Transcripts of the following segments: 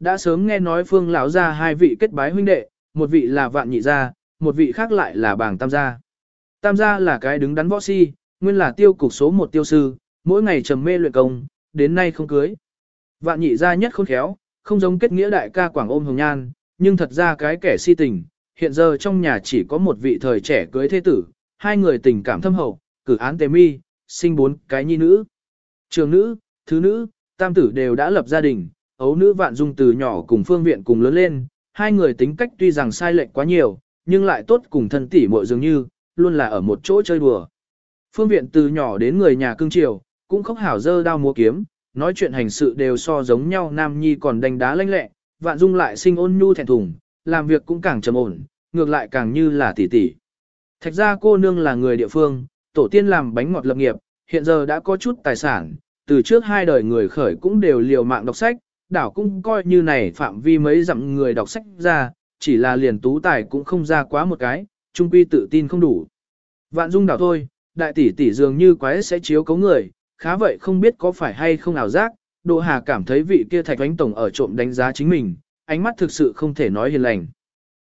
đã sớm nghe nói phương lão gia hai vị kết bái huynh đệ, một vị là vạn nhị gia, một vị khác lại là bảng tam gia. Tam gia là cái đứng đắn võ si, nguyên là tiêu cục số một tiêu sư, mỗi ngày trầm mê luyện công, đến nay không cưới. Vạn nhị gia nhất khôn khéo, không giống kết nghĩa đại ca Quảng ôm hồng nhan, nhưng thật ra cái kẻ si tình, hiện giờ trong nhà chỉ có một vị thời trẻ cưới thế tử, hai người tình cảm thâm hậu, cử án tề mi, sinh bốn cái nhi nữ. Trường nữ, thứ nữ, tam tử đều đã lập gia đình, ấu nữ vạn dung từ nhỏ cùng phương viện cùng lớn lên, hai người tính cách tuy rằng sai lệch quá nhiều, nhưng lại tốt cùng thân tỷ muội dường như, luôn là ở một chỗ chơi đùa. Phương viện từ nhỏ đến người nhà cương triều, cũng không hảo dơ đao múa kiếm, nói chuyện hành sự đều so giống nhau nam nhi còn đánh đá lanh lẹ, vạn dung lại sinh ôn nhu thẹn thùng, làm việc cũng càng trầm ổn, ngược lại càng như là tỷ tỷ. Thạch ra cô nương là người địa phương, tổ tiên làm bánh ngọt lập nghiệp, hiện giờ đã có chút tài sản, từ trước hai đời người khởi cũng đều liều mạng đọc sách, đảo cũng coi như này phạm vi mấy dặm người đọc sách ra, chỉ là liền tú tài cũng không ra quá một cái, trung quy tự tin không đủ. Vạn dung đảo thôi, đại tỷ tỷ dường như quái sẽ chiếu cấu người, khá vậy không biết có phải hay không ảo giác, Đỗ Hà cảm thấy vị kia thạch ánh tổng ở trộm đánh giá chính mình, ánh mắt thực sự không thể nói hiền lành.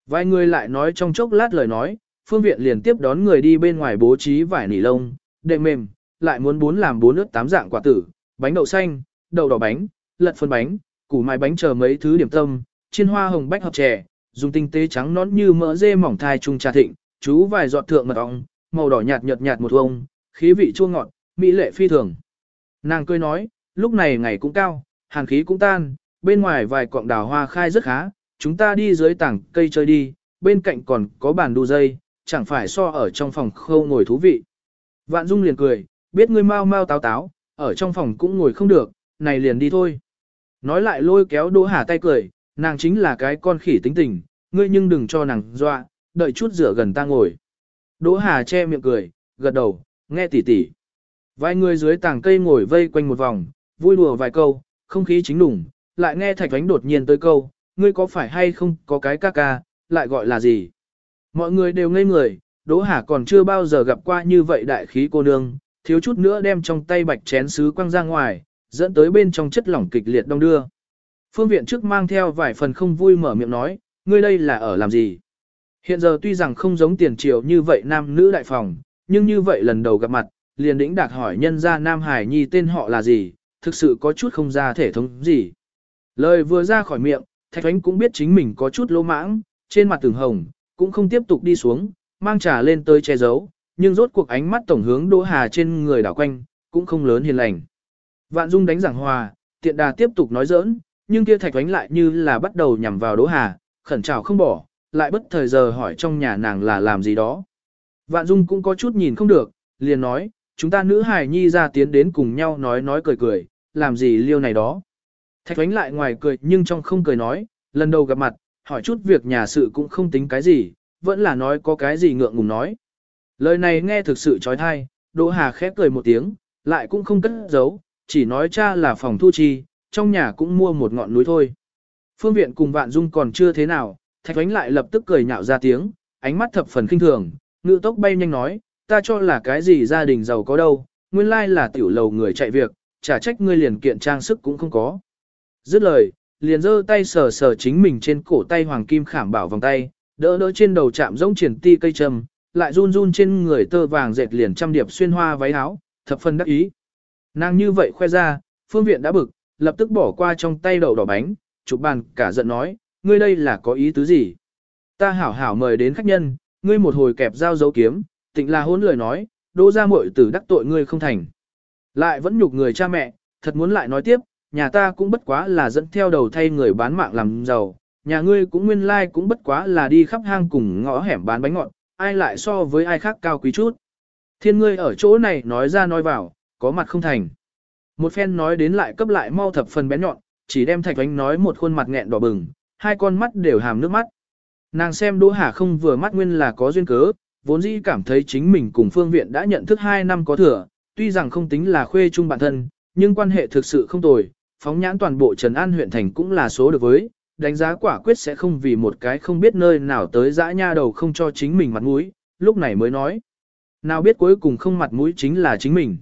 Vài người lại nói trong chốc lát lời nói, phương viện liền tiếp đón người đi bên ngoài bố trí vải nỉ lông, đệm mềm, lại muốn bốn làm bốn nước tám dạng quả tử, bánh đậu xanh, đậu đỏ bánh, lật phân bánh, củ mai bánh chờ mấy thứ điểm tâm, chiên hoa hồng bách hợp chè, dùng tinh tế trắng nón như mỡ dê mỏng thai trung trà thịnh, chú vài giọt thượng mật ong, màu đỏ nhạt nhợt nhạt một vông, khí vị chua ngọt, mỹ lệ phi thường. Nàng cười nói, lúc này ngày cũng cao, hàn khí cũng tan, bên ngoài vài cọng đào hoa khai rất khá, chúng ta đi dưới tảng cây chơi đi, bên cạnh còn có bàn đu dây, chẳng phải so ở trong phòng khâu ngồi thú vị. Vạn Dung liền cười, biết ngươi mau mau táo táo, ở trong phòng cũng ngồi không được, này liền đi thôi. Nói lại lôi kéo Đỗ Hà tay cười, nàng chính là cái con khỉ tính tình, ngươi nhưng đừng cho nàng dọa, đợi chút rửa gần ta ngồi. Đỗ Hà che miệng cười, gật đầu, nghe tỉ tỉ. Vài người dưới tảng cây ngồi vây quanh một vòng, vui đùa vài câu, không khí chính đủng, lại nghe Thạch Ánh đột nhiên tới câu, ngươi có phải hay không có cái ca ca, lại gọi là gì? Mọi người đều ngây người, Đỗ Hà còn chưa bao giờ gặp qua như vậy đại khí cô nương, thiếu chút nữa đem trong tay bạch chén sứ quăng ra ngoài, dẫn tới bên trong chất lỏng kịch liệt đông đưa. Phương viện trước mang theo vài phần không vui mở miệng nói, ngươi đây là ở làm gì? Hiện giờ tuy rằng không giống tiền triều như vậy nam nữ đại phòng, nhưng như vậy lần đầu gặp mặt, liền đĩnh đạc hỏi nhân ra Nam Hải Nhi tên họ là gì, thực sự có chút không ra thể thống gì. Lời vừa ra khỏi miệng, Thạch Thánh cũng biết chính mình có chút lỗ mãng, trên mặt từng hồng, cũng không tiếp tục đi xuống, mang trà lên tới che giấu, nhưng rốt cuộc ánh mắt tổng hướng Đỗ Hà trên người đảo quanh, cũng không lớn hiền lành. Vạn Dung đánh giảng hòa, tiện đà tiếp tục nói giỡn, nhưng kia Thạch Ánh lại như là bắt đầu nhằm vào Đỗ Hà, khẩn trào không bỏ, lại bất thời giờ hỏi trong nhà nàng là làm gì đó. Vạn Dung cũng có chút nhìn không được, liền nói, chúng ta nữ hài nhi ra tiến đến cùng nhau nói nói cười cười, làm gì liêu này đó. Thạch Ánh lại ngoài cười nhưng trong không cười nói, lần đầu gặp mặt, hỏi chút việc nhà sự cũng không tính cái gì, vẫn là nói có cái gì ngượng ngùng nói. Lời này nghe thực sự trói thai, Đỗ Hà khép cười một tiếng, lại cũng không cất giấu, chỉ nói cha là phòng thu chi, trong nhà cũng mua một ngọn núi thôi. Phương viện cùng Vạn Dung còn chưa thế nào, Thạch Ánh lại lập tức cười nhạo ra tiếng, ánh mắt thập phần kinh thường, ngự tốc bay nhanh nói, ta cho là cái gì gia đình giàu có đâu, nguyên lai là tiểu lầu người chạy việc, trả trách ngươi liền kiện trang sức cũng không có. Dứt lời, liền giơ tay sờ sờ chính mình trên cổ tay hoàng kim khảm bảo vòng tay, đỡ đỡ trên đầu chạm rỗng triển ti cây trầm, lại run run trên người tơ vàng dệt liền trăm điệp xuyên hoa váy áo, thập phần đắc ý. Nàng như vậy khoe ra, phương viện đã bực, lập tức bỏ qua trong tay đầu đỏ bánh, chụp bàn cả giận nói, ngươi đây là có ý tứ gì? Ta hảo hảo mời đến khách nhân, ngươi một hồi kẹp dao dấu kiếm, tịnh là hôn lời nói, đỗ ra muội tử đắc tội ngươi không thành. Lại vẫn nhục người cha mẹ, thật muốn lại nói tiếp, nhà ta cũng bất quá là dẫn theo đầu thay người bán mạng làm giàu, nhà ngươi cũng nguyên lai like cũng bất quá là đi khắp hang cùng ngõ hẻm bán bánh ngọt, ai lại so với ai khác cao quý chút. Thiên ngươi ở chỗ này nói ra nói vào, có mặt không thành. Một phen nói đến lại cấp lại mau thập phần bén nhọn, chỉ đem thạch ánh nói một khuôn mặt nghẹn đỏ bừng, hai con mắt đều hàm nước mắt. Nàng xem Đỗ Hà không vừa mắt nguyên là có duyên cớ, vốn dĩ cảm thấy chính mình cùng phương viện đã nhận thức hai năm có thừa, tuy rằng không tính là khuê chung bản thân, nhưng quan hệ thực sự không tồi, phóng nhãn toàn bộ Trần An huyện thành cũng là số được với, đánh giá quả quyết sẽ không vì một cái không biết nơi nào tới dã nha đầu không cho chính mình mặt mũi, lúc này mới nói. Nào biết cuối cùng không mặt mũi chính là chính mình.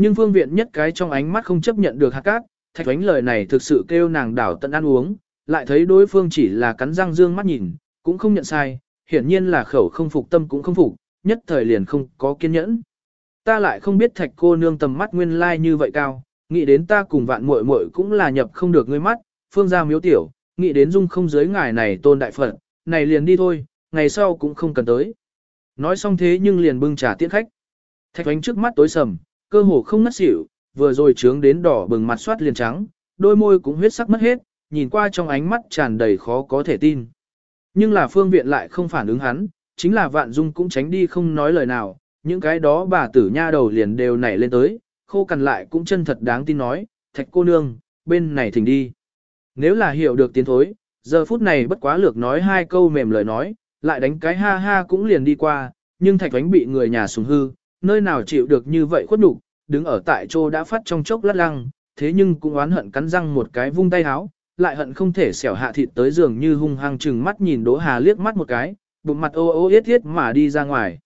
Nhưng phương viện nhất cái trong ánh mắt không chấp nhận được hạt cát, thạch ánh lời này thực sự kêu nàng đảo tận ăn uống, lại thấy đối phương chỉ là cắn răng dương mắt nhìn, cũng không nhận sai, hiển nhiên là khẩu không phục tâm cũng không phục, nhất thời liền không có kiên nhẫn. Ta lại không biết thạch cô nương tầm mắt nguyên lai like như vậy cao, nghĩ đến ta cùng vạn muội muội cũng là nhập không được ngươi mắt, phương gia miếu tiểu, nghĩ đến dung không giới ngài này tôn đại phật, này liền đi thôi, ngày sau cũng không cần tới. Nói xong thế nhưng liền bưng trà tiễn khách. Thạch ánh trước mắt tối sầm, cơ hồ không ngất xỉu, vừa rồi trướng đến đỏ bừng mặt soát liền trắng, đôi môi cũng huyết sắc mất hết, nhìn qua trong ánh mắt tràn đầy khó có thể tin. Nhưng là phương viện lại không phản ứng hắn, chính là vạn dung cũng tránh đi không nói lời nào, những cái đó bà tử nha đầu liền đều nảy lên tới, khô cằn lại cũng chân thật đáng tin nói, thạch cô nương, bên này thỉnh đi. Nếu là hiểu được tiến thối, giờ phút này bất quá lược nói hai câu mềm lời nói, lại đánh cái ha ha cũng liền đi qua, nhưng thạch ánh bị người nhà sùng hư, nơi nào chịu được như vậy khuất nhục, đứng ở tại chỗ đã phát trong chốc lát lăng, thế nhưng cũng oán hận cắn răng một cái vung tay háo, lại hận không thể xẻo hạ thịt tới giường như hung hăng chừng mắt nhìn Đỗ Hà liếc mắt một cái, bụng mặt ô ô yết yết mà đi ra ngoài.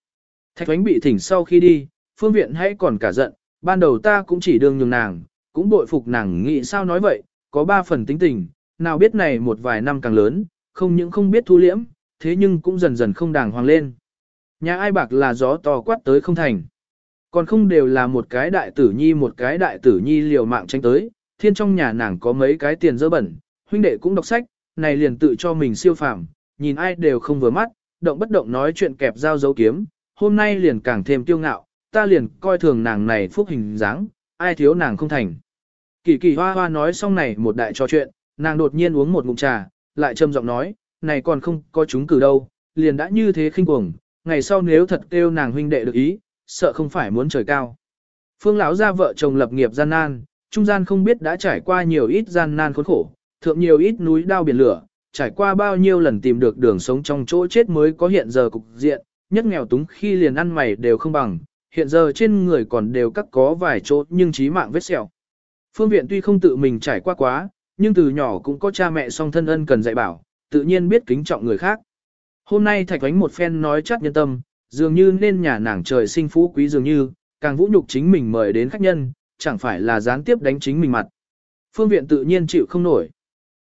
Thạch Thoánh bị thỉnh sau khi đi, phương viện hãy còn cả giận, ban đầu ta cũng chỉ đương nhường nàng, cũng bội phục nàng nghĩ sao nói vậy, có ba phần tính tình, nào biết này một vài năm càng lớn, không những không biết thu liễm, thế nhưng cũng dần dần không đàng hoàng lên. Nhà ai bạc là gió to quát tới không thành. Còn không đều là một cái đại tử nhi một cái đại tử nhi liều mạng tranh tới, thiên trong nhà nàng có mấy cái tiền dơ bẩn, huynh đệ cũng đọc sách, này liền tự cho mình siêu phàm, nhìn ai đều không vừa mắt, động bất động nói chuyện kẹp dao dấu kiếm, hôm nay liền càng thêm tiêu ngạo, ta liền coi thường nàng này phúc hình dáng, ai thiếu nàng không thành. Kỳ kỳ hoa hoa nói xong này một đại trò chuyện, nàng đột nhiên uống một ngụm trà, lại trầm giọng nói, này còn không có chúng cử đâu, liền đã như thế khinh cuồng, ngày sau nếu thật kêu nàng huynh đệ được ý, sợ không phải muốn trời cao. Phương lão gia vợ chồng lập nghiệp gian nan, trung gian không biết đã trải qua nhiều ít gian nan khốn khổ, thượng nhiều ít núi đao biển lửa, trải qua bao nhiêu lần tìm được đường sống trong chỗ chết mới có hiện giờ cục diện, nhất nghèo túng khi liền ăn mày đều không bằng, hiện giờ trên người còn đều cắt có vài chỗ nhưng chí mạng vết sẹo. Phương viện tuy không tự mình trải qua quá, nhưng từ nhỏ cũng có cha mẹ song thân ân cần dạy bảo, tự nhiên biết kính trọng người khác. Hôm nay Thạch Ánh một phen nói chắc nhân tâm, dường như nên nhà nàng trời sinh phú quý dường như, càng vũ nhục chính mình mời đến khách nhân, chẳng phải là gián tiếp đánh chính mình mặt. Phương viện tự nhiên chịu không nổi.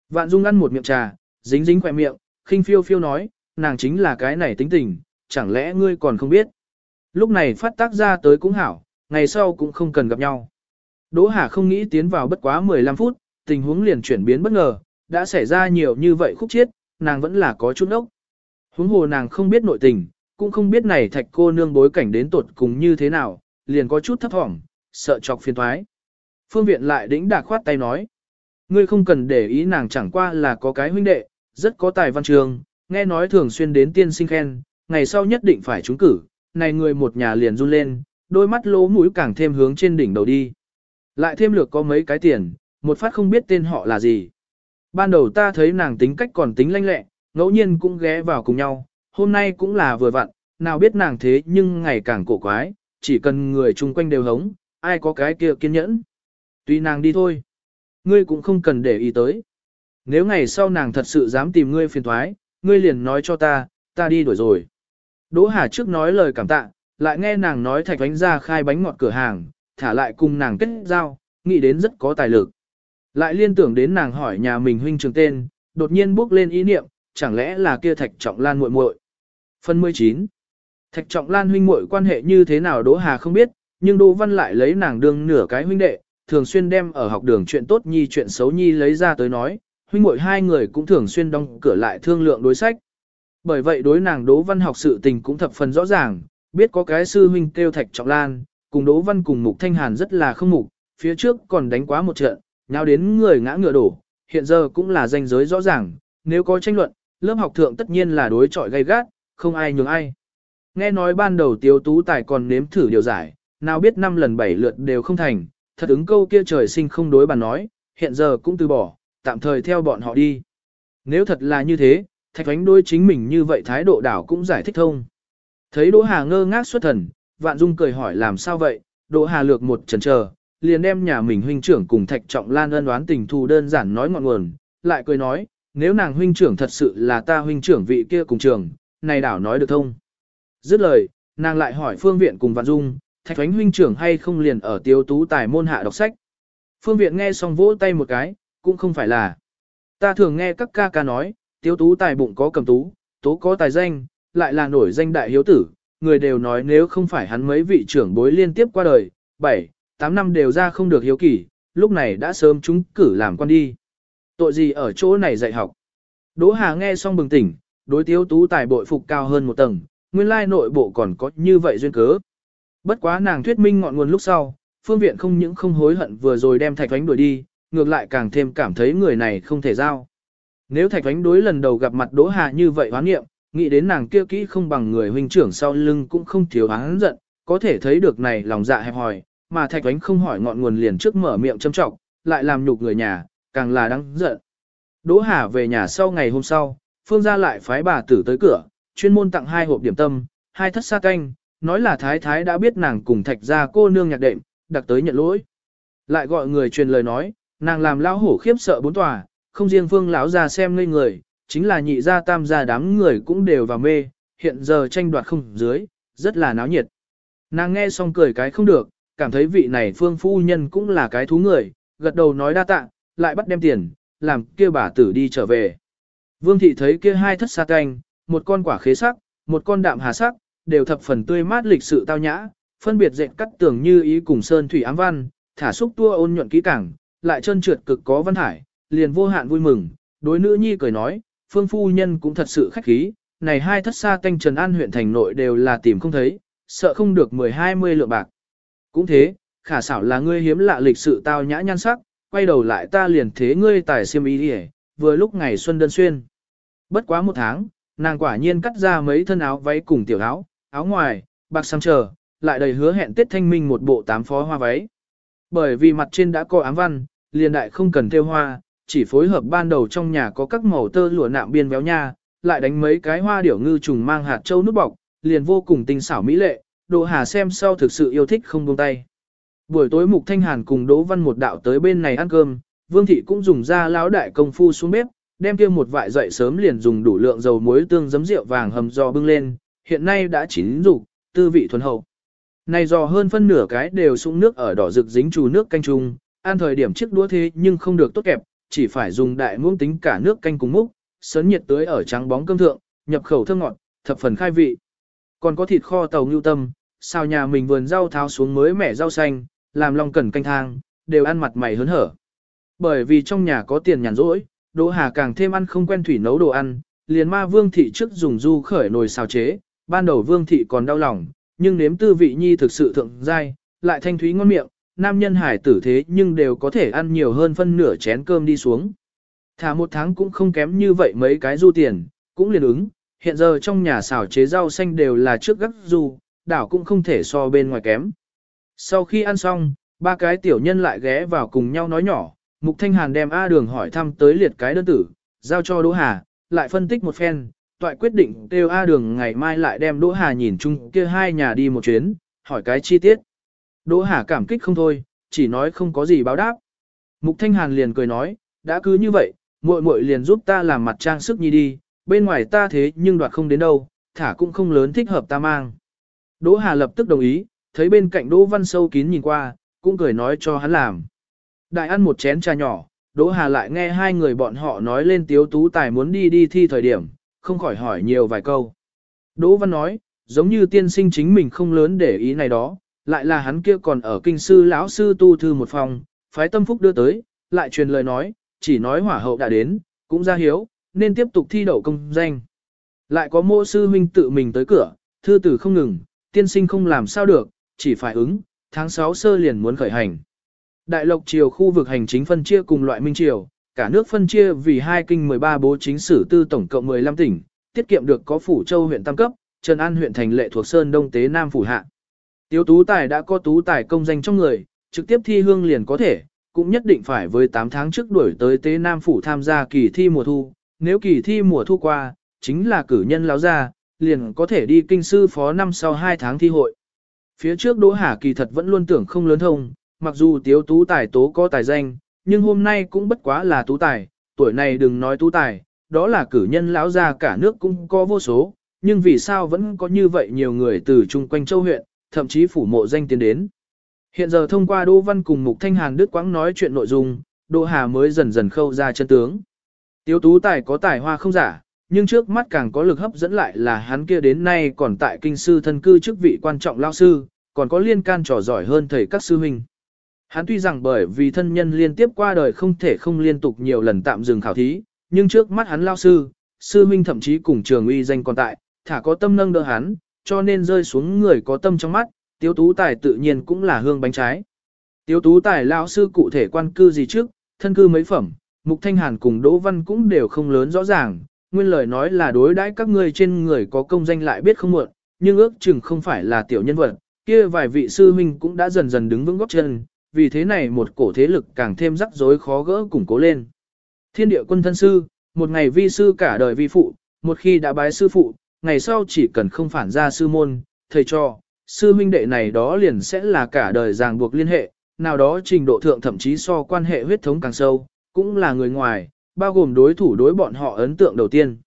Vạn Dung ăn một miệng trà, dính dính khỏe miệng, khinh phiêu phiêu nói, nàng chính là cái này tính tình, chẳng lẽ ngươi còn không biết. Lúc này phát tác ra tới cũng hảo, ngày sau cũng không cần gặp nhau. Đỗ Hà không nghĩ tiến vào bất quá 15 phút, tình huống liền chuyển biến bất ngờ, đã xảy ra nhiều như vậy khúc chiết, nàng vẫn là có chút ốc. Huống hồ nàng không biết nội tình, cũng không biết này thạch cô nương bối cảnh đến tột cùng như thế nào, liền có chút thấp thỏm, sợ chọc phiền thoái. Phương viện lại đĩnh đạc khoát tay nói. Ngươi không cần để ý nàng chẳng qua là có cái huynh đệ, rất có tài văn trường, nghe nói thường xuyên đến tiên sinh khen, ngày sau nhất định phải trúng cử, này người một nhà liền run lên, đôi mắt lỗ mũi càng thêm hướng trên đỉnh đầu đi. Lại thêm lược có mấy cái tiền, một phát không biết tên họ là gì. Ban đầu ta thấy nàng tính cách còn tính lanh lẹ, ngẫu nhiên cũng ghé vào cùng nhau, hôm nay cũng là vừa vặn, nào biết nàng thế nhưng ngày càng cổ quái, chỉ cần người chung quanh đều hống, ai có cái kia kiên nhẫn. Tuy nàng đi thôi, ngươi cũng không cần để ý tới. Nếu ngày sau nàng thật sự dám tìm ngươi phiền thoái, ngươi liền nói cho ta, ta đi đuổi rồi. Đỗ Hà trước nói lời cảm tạ, lại nghe nàng nói thạch bánh ra khai bánh ngọt cửa hàng, thả lại cùng nàng kết giao, nghĩ đến rất có tài lực. Lại liên tưởng đến nàng hỏi nhà mình huynh trường tên, đột nhiên bước lên ý niệm, chẳng lẽ là kia Thạch Trọng Lan muội muội. Phần 19. Thạch Trọng Lan huynh muội quan hệ như thế nào Đỗ Hà không biết, nhưng Đỗ Văn lại lấy nàng đương nửa cái huynh đệ, thường xuyên đem ở học đường chuyện tốt nhi chuyện xấu nhi lấy ra tới nói, huynh muội hai người cũng thường xuyên đóng cửa lại thương lượng đối sách. Bởi vậy đối nàng Đỗ Văn học sự tình cũng thập phần rõ ràng, biết có cái sư huynh kêu Thạch Trọng Lan, cùng Đỗ Văn cùng Mục Thanh Hàn rất là không mục, phía trước còn đánh quá một trận, nào đến người ngã ngựa đổ, hiện giờ cũng là danh giới rõ ràng, nếu có tranh luận, lớp học thượng tất nhiên là đối chọi gay gắt, không ai nhường ai. Nghe nói ban đầu Tiếu Tú Tài còn nếm thử điều giải, nào biết năm lần bảy lượt đều không thành, thật ứng câu kia trời sinh không đối bàn nói, hiện giờ cũng từ bỏ, tạm thời theo bọn họ đi. Nếu thật là như thế, Thạch Ánh đối chính mình như vậy thái độ đảo cũng giải thích thông. Thấy Đỗ Hà ngơ ngác xuất thần, Vạn Dung cười hỏi làm sao vậy, Đỗ Hà lược một chần chờ, liền đem nhà mình huynh trưởng cùng Thạch Trọng Lan ân đoán tình thù đơn giản nói ngọn nguồn, lại cười nói, nếu nàng huynh trưởng thật sự là ta huynh trưởng vị kia cùng trường, này đảo nói được thông. Dứt lời, nàng lại hỏi Phương Viện cùng Vạn Dung, Thạch Thoánh huynh trưởng hay không liền ở tiêu tú tài môn hạ đọc sách. Phương Viện nghe xong vỗ tay một cái, cũng không phải là. Ta thường nghe các ca ca nói, tiêu tú tài bụng có cầm tú, tố có tài danh, lại là nổi danh đại hiếu tử, người đều nói nếu không phải hắn mấy vị trưởng bối liên tiếp qua đời, 7, 8 năm đều ra không được hiếu kỷ, lúc này đã sớm chúng cử làm quan đi. Tội gì ở chỗ này dạy học. Đỗ Hà nghe xong bừng tỉnh, đối tiếu tú tài bội phục cao hơn một tầng, nguyên lai nội bộ còn có như vậy duyên cớ. Bất quá nàng thuyết minh ngọn nguồn lúc sau, phương viện không những không hối hận vừa rồi đem thạch ánh đuổi đi, ngược lại càng thêm cảm thấy người này không thể giao. Nếu thạch ánh đối lần đầu gặp mặt Đỗ Hà như vậy hoán nghiệm, nghĩ đến nàng kia kỹ không bằng người huynh trưởng sau lưng cũng không thiếu hắn giận, có thể thấy được này lòng dạ hẹp hòi, mà thạch ánh không hỏi ngọn nguồn liền trước mở miệng châm trọng, lại làm nhục người nhà, càng là đáng giận. Đỗ Hà về nhà sau ngày hôm sau, Phương gia lại phái bà tử tới cửa, chuyên môn tặng hai hộp điểm tâm, hai thất sa canh, nói là thái thái đã biết nàng cùng thạch gia cô nương nhạc đệm, đặc tới nhận lỗi. Lại gọi người truyền lời nói, nàng làm lão hổ khiếp sợ bốn tòa, không riêng Phương lão gia xem ngây người, chính là nhị gia tam gia đám người cũng đều vào mê, hiện giờ tranh đoạt không dưới, rất là náo nhiệt. Nàng nghe xong cười cái không được, cảm thấy vị này Phương phu nhân cũng là cái thú người, gật đầu nói đa tạ, lại bắt đem tiền, làm kia bà tử đi trở về. Vương thị thấy kia hai thất sa canh, một con quả khế sắc, một con đạm hà sắc, đều thập phần tươi mát lịch sự tao nhã, phân biệt dệt cắt tường như ý cùng sơn thủy ám văn, thả xúc tua ôn nhuận kỹ càng, lại chân trượt cực có văn hải, liền vô hạn vui mừng, đối nữ nhi cười nói, phương phu nhân cũng thật sự khách khí, này hai thất sa canh Trần An huyện thành nội đều là tìm không thấy, sợ không được 10-20 lượng bạc. Cũng thế, khả xảo là ngươi hiếm lạ lịch sự tao nhã nhan sắc, quay đầu lại ta liền thế ngươi tài xiêm ý đi vừa lúc ngày xuân đơn xuyên. Bất quá một tháng, nàng quả nhiên cắt ra mấy thân áo váy cùng tiểu áo, áo ngoài, bạc sang chờ, lại đầy hứa hẹn Tết Thanh Minh một bộ tám phó hoa váy. Bởi vì mặt trên đã có ám văn, liền đại không cần theo hoa, chỉ phối hợp ban đầu trong nhà có các màu tơ lụa nạm biên béo nha, lại đánh mấy cái hoa điểu ngư trùng mang hạt châu nút bọc, liền vô cùng tinh xảo mỹ lệ, Đồ Hà xem sau thực sự yêu thích không buông tay. Buổi tối Mục Thanh Hàn cùng Đỗ Văn một đạo tới bên này ăn cơm, Vương thị cũng dùng ra lão đại công phu xuống bếp, đem kia một vại dậy sớm liền dùng đủ lượng dầu muối tương giấm rượu vàng hầm giò bưng lên, hiện nay đã chín rục, tư vị thuần hậu. Này giò hơn phân nửa cái đều sũng nước ở đỏ rực dính trù nước canh chung, ăn thời điểm chiếc đũa thế nhưng không được tốt kẹp, chỉ phải dùng đại muỗng tính cả nước canh cùng múc, sấn nhiệt tưới ở trắng bóng cơm thượng, nhập khẩu thơm ngọt, thập phần khai vị. Còn có thịt kho tàu ngưu tâm, xào nhà mình vườn rau tháo xuống mới mẻ rau xanh, làm long cần canh thang, đều ăn mặt mày hớn hở. Bởi vì trong nhà có tiền nhàn rỗi, Đỗ Hà càng thêm ăn không quen thủy nấu đồ ăn, liền ma vương thị trước dùng du khởi nồi xào chế, ban đầu vương thị còn đau lòng, nhưng nếm tư vị nhi thực sự thượng giai, lại thanh thúy ngon miệng, nam nhân hải tử thế nhưng đều có thể ăn nhiều hơn phân nửa chén cơm đi xuống. Thả một tháng cũng không kém như vậy mấy cái du tiền, cũng liền ứng, hiện giờ trong nhà xào chế rau xanh đều là trước gấp du, đảo cũng không thể so bên ngoài kém. Sau khi ăn xong, ba cái tiểu nhân lại ghé vào cùng nhau nói nhỏ, Mục Thanh Hàn đem A Đường hỏi thăm tới liệt cái đơn tử, giao cho Đỗ Hà, lại phân tích một phen, toại quyết định kêu A Đường ngày mai lại đem Đỗ Hà nhìn chung kia hai nhà đi một chuyến, hỏi cái chi tiết. Đỗ Hà cảm kích không thôi, chỉ nói không có gì báo đáp. Mục Thanh Hàn liền cười nói, đã cứ như vậy, muội muội liền giúp ta làm mặt trang sức nhi đi, bên ngoài ta thế nhưng đoạt không đến đâu, thả cũng không lớn thích hợp ta mang. Đỗ Hà lập tức đồng ý, thấy bên cạnh Đỗ Văn sâu kín nhìn qua, cũng cười nói cho hắn làm. Đại ăn một chén trà nhỏ, Đỗ Hà lại nghe hai người bọn họ nói lên tiếu tú tài muốn đi đi thi thời điểm, không khỏi hỏi nhiều vài câu. Đỗ Văn nói, giống như tiên sinh chính mình không lớn để ý này đó, lại là hắn kia còn ở kinh sư lão sư tu thư một phòng, phái tâm phúc đưa tới, lại truyền lời nói, chỉ nói hỏa hậu đã đến, cũng ra hiếu, nên tiếp tục thi đậu công danh. Lại có mô sư huynh tự mình tới cửa, thư tử không ngừng, tiên sinh không làm sao được, chỉ phải ứng, tháng 6 sơ liền muốn khởi hành. Đại lộc triều khu vực hành chính phân chia cùng loại minh triều, cả nước phân chia vì hai kinh 13 bố chính sử tư tổng cộng 15 tỉnh, tiết kiệm được có phủ châu huyện tam cấp, Trần An huyện thành lệ thuộc Sơn Đông Tế Nam phủ hạ. Tiếu tú tài đã có tú tài công danh trong người, trực tiếp thi hương liền có thể, cũng nhất định phải với 8 tháng trước đuổi tới Tế Nam phủ tham gia kỳ thi mùa thu, nếu kỳ thi mùa thu qua, chính là cử nhân láo ra, liền có thể đi kinh sư phó năm sau 2 tháng thi hội. Phía trước Đỗ Hà kỳ thật vẫn luôn tưởng không lớn thông, mặc dù tiếu tú tài tố có tài danh, nhưng hôm nay cũng bất quá là tú tài, tuổi này đừng nói tú tài, đó là cử nhân lão gia cả nước cũng có vô số, nhưng vì sao vẫn có như vậy nhiều người từ chung quanh châu huyện, thậm chí phủ mộ danh tiến đến. Hiện giờ thông qua Đỗ Văn cùng Mục Thanh Hàn Đức Quãng nói chuyện nội dung, Đỗ Hà mới dần dần khâu ra chân tướng. Tiếu tú tài có tài hoa không giả, nhưng trước mắt càng có lực hấp dẫn lại là hắn kia đến nay còn tại kinh sư thân cư chức vị quan trọng lao sư, còn có liên can trò giỏi hơn thầy các sư huynh. Hắn tuy rằng bởi vì thân nhân liên tiếp qua đời không thể không liên tục nhiều lần tạm dừng khảo thí, nhưng trước mắt hắn lao sư, sư huynh thậm chí cùng trường uy danh còn tại, thả có tâm nâng đỡ hắn, cho nên rơi xuống người có tâm trong mắt, tiếu tú tài tự nhiên cũng là hương bánh trái. Tiếu tú tài lao sư cụ thể quan cư gì trước, thân cư mấy phẩm, Mục Thanh Hàn cùng Đỗ Văn cũng đều không lớn rõ ràng, nguyên lời nói là đối đãi các ngươi trên người có công danh lại biết không muộn, nhưng ước chừng không phải là tiểu nhân vật, kia vài vị sư huynh cũng đã dần dần đứng vững góp chân, vì thế này một cổ thế lực càng thêm rắc rối khó gỡ củng cố lên. Thiên địa quân thân sư, một ngày vi sư cả đời vi phụ, một khi đã bái sư phụ, ngày sau chỉ cần không phản ra sư môn, thầy cho, sư huynh đệ này đó liền sẽ là cả đời ràng buộc liên hệ, nào đó trình độ thượng thậm chí so quan hệ huyết thống càng sâu, cũng là người ngoài, bao gồm đối thủ đối bọn họ ấn tượng đầu tiên.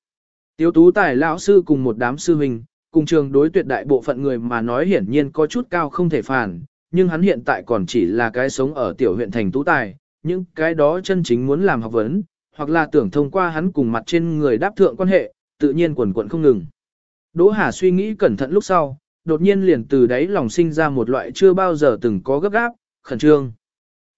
Tiếu tú tài lão sư cùng một đám sư huynh, cùng trường đối tuyệt đại bộ phận người mà nói hiển nhiên có chút cao không thể phản, nhưng hắn hiện tại còn chỉ là cái sống ở tiểu huyện thành tú tài, những cái đó chân chính muốn làm học vấn, hoặc là tưởng thông qua hắn cùng mặt trên người đáp thượng quan hệ, tự nhiên quần quận không ngừng. Đỗ Hà suy nghĩ cẩn thận lúc sau, đột nhiên liền từ đáy lòng sinh ra một loại chưa bao giờ từng có gấp gáp, khẩn trương.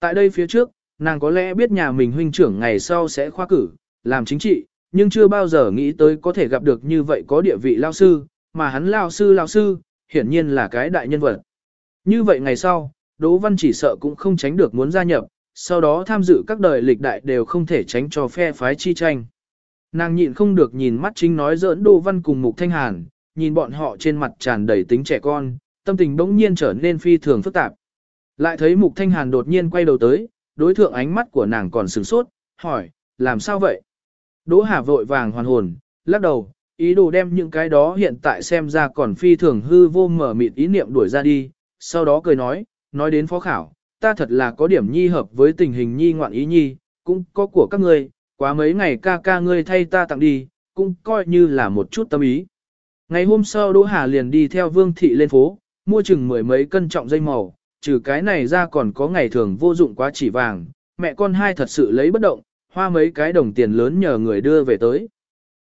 Tại đây phía trước, nàng có lẽ biết nhà mình huynh trưởng ngày sau sẽ khoa cử, làm chính trị, nhưng chưa bao giờ nghĩ tới có thể gặp được như vậy có địa vị lao sư, mà hắn lao sư lao sư, hiển nhiên là cái đại nhân vật. Như vậy ngày sau, Đỗ Văn chỉ sợ cũng không tránh được muốn gia nhập, sau đó tham dự các đời lịch đại đều không thể tránh cho phe phái chi tranh. Nàng nhịn không được nhìn mắt chính nói giỡn Đỗ Văn cùng Mục Thanh Hàn, nhìn bọn họ trên mặt tràn đầy tính trẻ con, tâm tình bỗng nhiên trở nên phi thường phức tạp. Lại thấy Mục Thanh Hàn đột nhiên quay đầu tới, đối thượng ánh mắt của nàng còn sửng sốt, hỏi, làm sao vậy? Đỗ Hà vội vàng hoàn hồn, lắc đầu, ý đồ đem những cái đó hiện tại xem ra còn phi thường hư vô mở mịt ý niệm đuổi ra đi, sau đó cười nói, nói đến phó khảo, ta thật là có điểm nhi hợp với tình hình nhi ngoạn ý nhi, cũng có của các ngươi, quá mấy ngày ca ca ngươi thay ta tặng đi, cũng coi như là một chút tâm ý. Ngày hôm sau Đỗ Hà liền đi theo Vương Thị lên phố, mua chừng mười mấy cân trọng dây màu, trừ cái này ra còn có ngày thường vô dụng quá chỉ vàng, mẹ con hai thật sự lấy bất động, hoa mấy cái đồng tiền lớn nhờ người đưa về tới.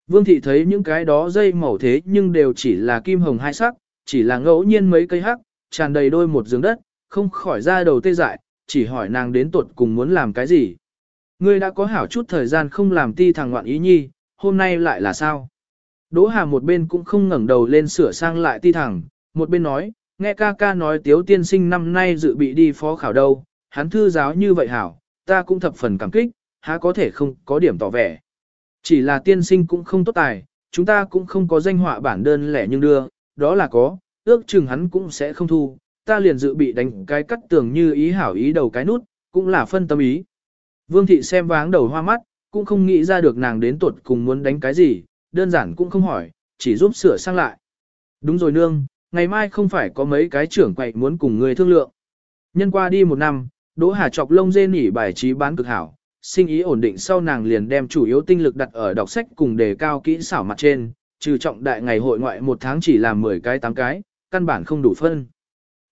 Vương Thị thấy những cái đó dây màu thế nhưng đều chỉ là kim hồng hai sắc, chỉ là ngẫu nhiên mấy cây hắc, tràn đầy đôi một giường đất, không khỏi ra đầu tê dại, chỉ hỏi nàng đến tuột cùng muốn làm cái gì. Ngươi đã có hảo chút thời gian không làm ti thằng ngoạn ý nhi, hôm nay lại là sao? Đỗ Hà một bên cũng không ngẩng đầu lên sửa sang lại ti thẳng, một bên nói, nghe ca ca nói tiếu tiên sinh năm nay dự bị đi phó khảo đâu, hắn thư giáo như vậy hảo, ta cũng thập phần cảm kích, há có thể không có điểm tỏ vẻ. Chỉ là tiên sinh cũng không tốt tài, chúng ta cũng không có danh họa bản đơn lẻ nhưng đưa, đó là có, ước chừng hắn cũng sẽ không thu, ta liền dự bị đánh cái cắt tường như ý hảo ý đầu cái nút, cũng là phân tâm ý. Vương thị xem váng đầu hoa mắt, cũng không nghĩ ra được nàng đến tuột cùng muốn đánh cái gì, đơn giản cũng không hỏi, chỉ giúp sửa sang lại. Đúng rồi nương, ngày mai không phải có mấy cái trưởng quậy muốn cùng ngươi thương lượng. Nhân qua đi một năm, Đỗ Hà chọc lông dê nỉ bài trí bán cực hảo, sinh ý ổn định sau nàng liền đem chủ yếu tinh lực đặt ở đọc sách cùng đề cao kỹ xảo mặt trên, trừ trọng đại ngày hội ngoại một tháng chỉ làm 10 cái 8 cái, căn bản không đủ phân.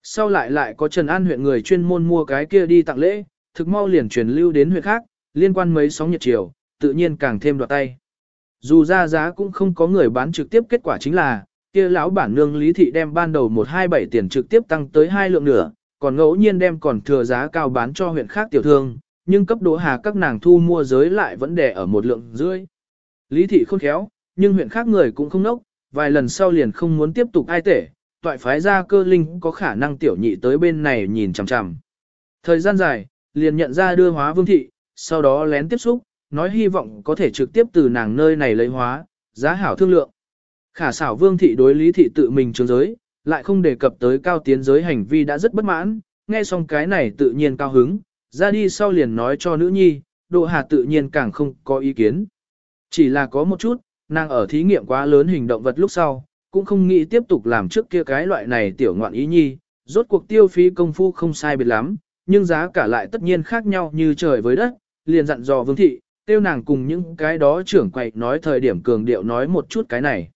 Sau lại lại có Trần An huyện người chuyên môn mua cái kia đi tặng lễ, thực mau liền truyền lưu đến huyện khác, liên quan mấy sóng nhật chiều, tự nhiên càng thêm đoạt tay. Dù ra giá cũng không có người bán trực tiếp kết quả chính là, kia lão bản nương lý thị đem ban đầu 127 tiền trực tiếp tăng tới hai lượng nửa, còn ngẫu nhiên đem còn thừa giá cao bán cho huyện khác tiểu thương, nhưng cấp Đỗ hà các nàng thu mua giới lại vẫn đè ở một lượng rưỡi. Lý thị khôn khéo, nhưng huyện khác người cũng không nốc, vài lần sau liền không muốn tiếp tục ai tể, toại phái ra cơ linh có khả năng tiểu nhị tới bên này nhìn chằm chằm. Thời gian dài, liền nhận ra đưa hóa vương thị, sau đó lén tiếp xúc, nói hy vọng có thể trực tiếp từ nàng nơi này lấy hóa, giá hảo thương lượng. Khả xảo vương thị đối lý thị tự mình trường giới, lại không đề cập tới cao tiến giới hành vi đã rất bất mãn, nghe xong cái này tự nhiên cao hứng, ra đi sau liền nói cho nữ nhi, độ hà tự nhiên càng không có ý kiến. Chỉ là có một chút, nàng ở thí nghiệm quá lớn hình động vật lúc sau, cũng không nghĩ tiếp tục làm trước kia cái loại này tiểu ngoạn ý nhi, rốt cuộc tiêu phí công phu không sai biệt lắm, nhưng giá cả lại tất nhiên khác nhau như trời với đất, liền dặn dò vương thị, tiêu nàng cùng những cái đó trưởng quậy nói thời điểm cường điệu nói một chút cái này.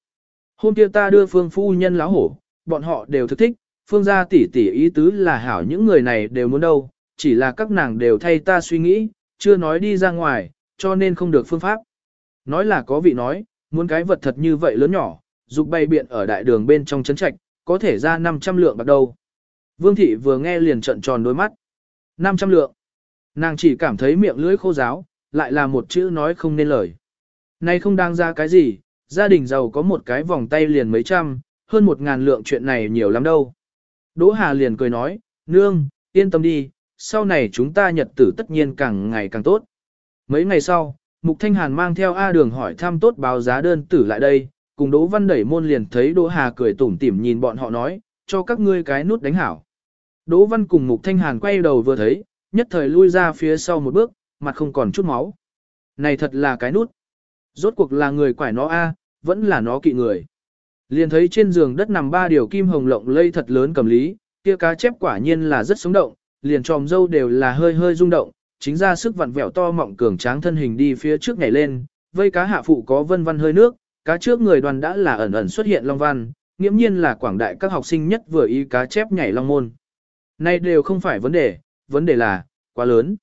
Hôm kia ta đưa phương phu nhân láo hổ, bọn họ đều thực thích, phương gia tỷ tỷ ý tứ là hảo những người này đều muốn đâu, chỉ là các nàng đều thay ta suy nghĩ, chưa nói đi ra ngoài, cho nên không được phương pháp. Nói là có vị nói, muốn cái vật thật như vậy lớn nhỏ, dục bay biện ở đại đường bên trong chấn trạch, có thể ra 500 lượng bạc đâu. Vương thị vừa nghe liền trận tròn đôi mắt. 500 lượng. Nàng chỉ cảm thấy miệng lưỡi khô giáo, lại là một chữ nói không nên lời. Này không đang ra cái gì, gia đình giàu có một cái vòng tay liền mấy trăm, hơn một ngàn lượng chuyện này nhiều lắm đâu. Đỗ Hà liền cười nói, nương, yên tâm đi, sau này chúng ta nhật tử tất nhiên càng ngày càng tốt. Mấy ngày sau, Mục Thanh Hàn mang theo A Đường hỏi thăm tốt báo giá đơn tử lại đây, cùng Đỗ Văn đẩy môn liền thấy Đỗ Hà cười tủm tỉm nhìn bọn họ nói, cho các ngươi cái nút đánh hảo. Đỗ Văn cùng Mục Thanh Hàn quay đầu vừa thấy, nhất thời lui ra phía sau một bước, mặt không còn chút máu. Này thật là cái nút. Rốt cuộc là người quải nó A, vẫn là nó kỵ người. Liền thấy trên giường đất nằm ba điều kim hồng lộng lây thật lớn cầm lý, kia cá chép quả nhiên là rất sống động, liền tròm dâu đều là hơi hơi rung động, chính ra sức vặn vẹo to mọng cường tráng thân hình đi phía trước nhảy lên, vây cá hạ phụ có vân vân hơi nước, cá trước người đoàn đã là ẩn ẩn xuất hiện long văn, nghiễm nhiên là quảng đại các học sinh nhất vừa ý cá chép nhảy long môn. nay đều không phải vấn đề, vấn đề là, quá lớn.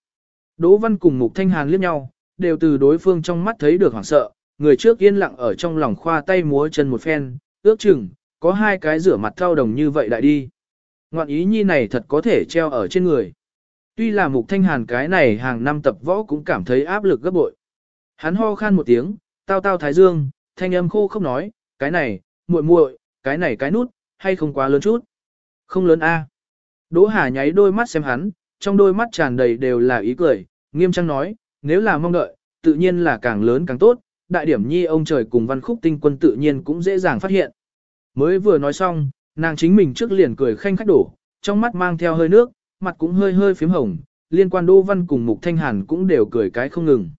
Đỗ Văn cùng Mục Thanh Hàn liếc nhau, đều từ đối phương trong mắt thấy được hoảng sợ, người trước yên lặng ở trong lòng khoa tay múa chân một phen, ước chừng, có hai cái rửa mặt thao đồng như vậy đại đi. Ngoạn ý nhi này thật có thể treo ở trên người. Tuy là Mục Thanh Hàn cái này hàng năm tập võ cũng cảm thấy áp lực gấp bội. Hắn ho khan một tiếng, tao tao thái dương, thanh âm khô không nói, cái này, muội muội, cái này cái nút, hay không quá lớn chút. Không lớn a. Đỗ Hà nháy đôi mắt xem hắn, trong đôi mắt tràn đầy đều là ý cười, nghiêm trang nói, nếu là mong đợi, tự nhiên là càng lớn càng tốt, đại điểm nhi ông trời cùng văn khúc tinh quân tự nhiên cũng dễ dàng phát hiện. Mới vừa nói xong, nàng chính mình trước liền cười khanh khách đổ, trong mắt mang theo hơi nước, mặt cũng hơi hơi phím hồng, liên quan Đỗ Văn cùng Mục Thanh Hàn cũng đều cười cái không ngừng.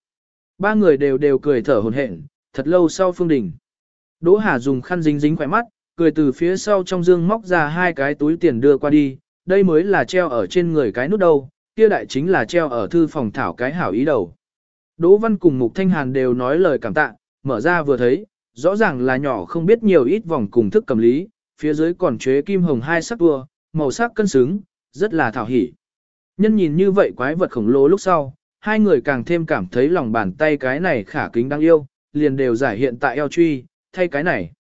Ba người đều đều cười thở hổn hển, thật lâu sau phương đình. Đỗ Hà dùng khăn dính dính khỏe mắt, cười từ phía sau trong dương móc ra hai cái túi tiền đưa qua đi, đây mới là treo ở trên người cái nút đâu, kia đại chính là treo ở thư phòng thảo cái hảo ý đầu. Đỗ Văn cùng Mục Thanh Hàn đều nói lời cảm tạ, mở ra vừa thấy, rõ ràng là nhỏ không biết nhiều ít vòng cùng thức cầm lý, phía dưới còn chế kim hồng hai sắc tua, màu sắc cân xứng, rất là thảo hỉ. Nhân nhìn như vậy quái vật khổng lồ lúc sau, hai người càng thêm cảm thấy lòng bàn tay cái này khả kính đáng yêu, liền đều giải hiện tại eo truy, thay cái này.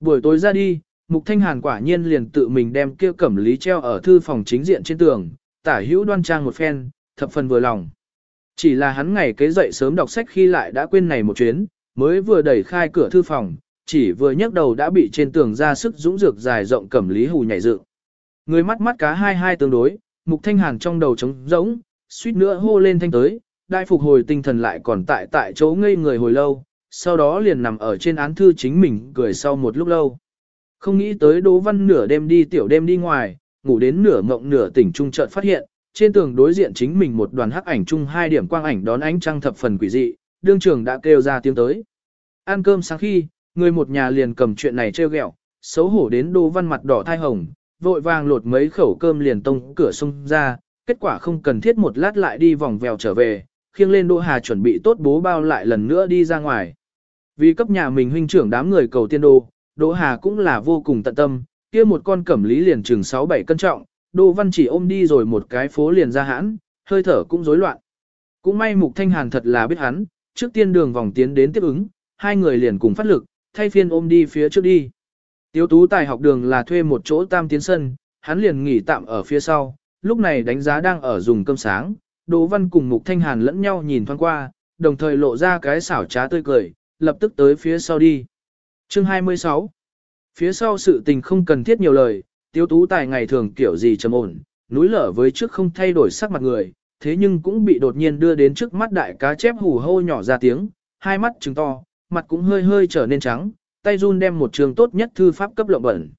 Buổi tối ra đi, Mục Thanh Hàn quả nhiên liền tự mình đem kia cẩm lý treo ở thư phòng chính diện trên tường, tả hữu đoan trang một phen, thập phần vừa lòng. Chỉ là hắn ngày kế dậy sớm đọc sách khi lại đã quên này một chuyến, mới vừa đẩy khai cửa thư phòng, chỉ vừa nhấc đầu đã bị trên tường ra sức dũng dược dài rộng cẩm lý hù nhảy dựng. Người mắt mắt cá hai hai tương đối, Mục Thanh Hàn trong đầu trống rỗng, suýt nữa hô lên thanh tới, đại phục hồi tinh thần lại còn tại tại chỗ ngây người hồi lâu, sau đó liền nằm ở trên án thư chính mình cười sau một lúc lâu. Không nghĩ tới Đỗ Văn nửa đêm đi tiểu đêm đi ngoài, ngủ đến nửa mộng nửa tỉnh trung chợt phát hiện, trên tường đối diện chính mình một đoàn hắc ảnh chung hai điểm quang ảnh đón ánh trăng thập phần quỷ dị, đương trường đã kêu ra tiếng tới. Ăn cơm sáng khi, người một nhà liền cầm chuyện này trêu ghẹo, xấu hổ đến Đỗ Văn mặt đỏ thai hồng, vội vàng lột mấy khẩu cơm liền tông cửa xông ra, kết quả không cần thiết một lát lại đi vòng vèo trở về, khiêng lên Đỗ Hà chuẩn bị tốt bố bao lại lần nữa đi ra ngoài. Vì cấp nhà mình huynh trưởng đám người cầu tiên đô, Đỗ Hà cũng là vô cùng tận tâm, kia một con cẩm lý liền chừng 6-7 cân trọng, Đỗ Văn chỉ ôm đi rồi một cái phố liền ra hãn, hơi thở cũng rối loạn. Cũng may Mục Thanh Hàn thật là biết hắn, trước tiên đường vòng tiến đến tiếp ứng, hai người liền cùng phát lực, thay phiên ôm đi phía trước đi. Tiếu tú tài học đường là thuê một chỗ tam tiến sân, hắn liền nghỉ tạm ở phía sau, lúc này đánh giá đang ở dùng cơm sáng, Đỗ Văn cùng Mục Thanh Hàn lẫn nhau nhìn thoáng qua, đồng thời lộ ra cái xảo trá tươi cười, lập tức tới phía sau đi. Chương 26 Phía sau sự tình không cần thiết nhiều lời, Tiêu tú tài ngày thường kiểu gì trầm ổn, núi lở với trước không thay đổi sắc mặt người, thế nhưng cũng bị đột nhiên đưa đến trước mắt đại cá chép hù hô nhỏ ra tiếng, hai mắt trừng to, mặt cũng hơi hơi trở nên trắng, tay run đem một trường tốt nhất thư pháp cấp lộng bẩn.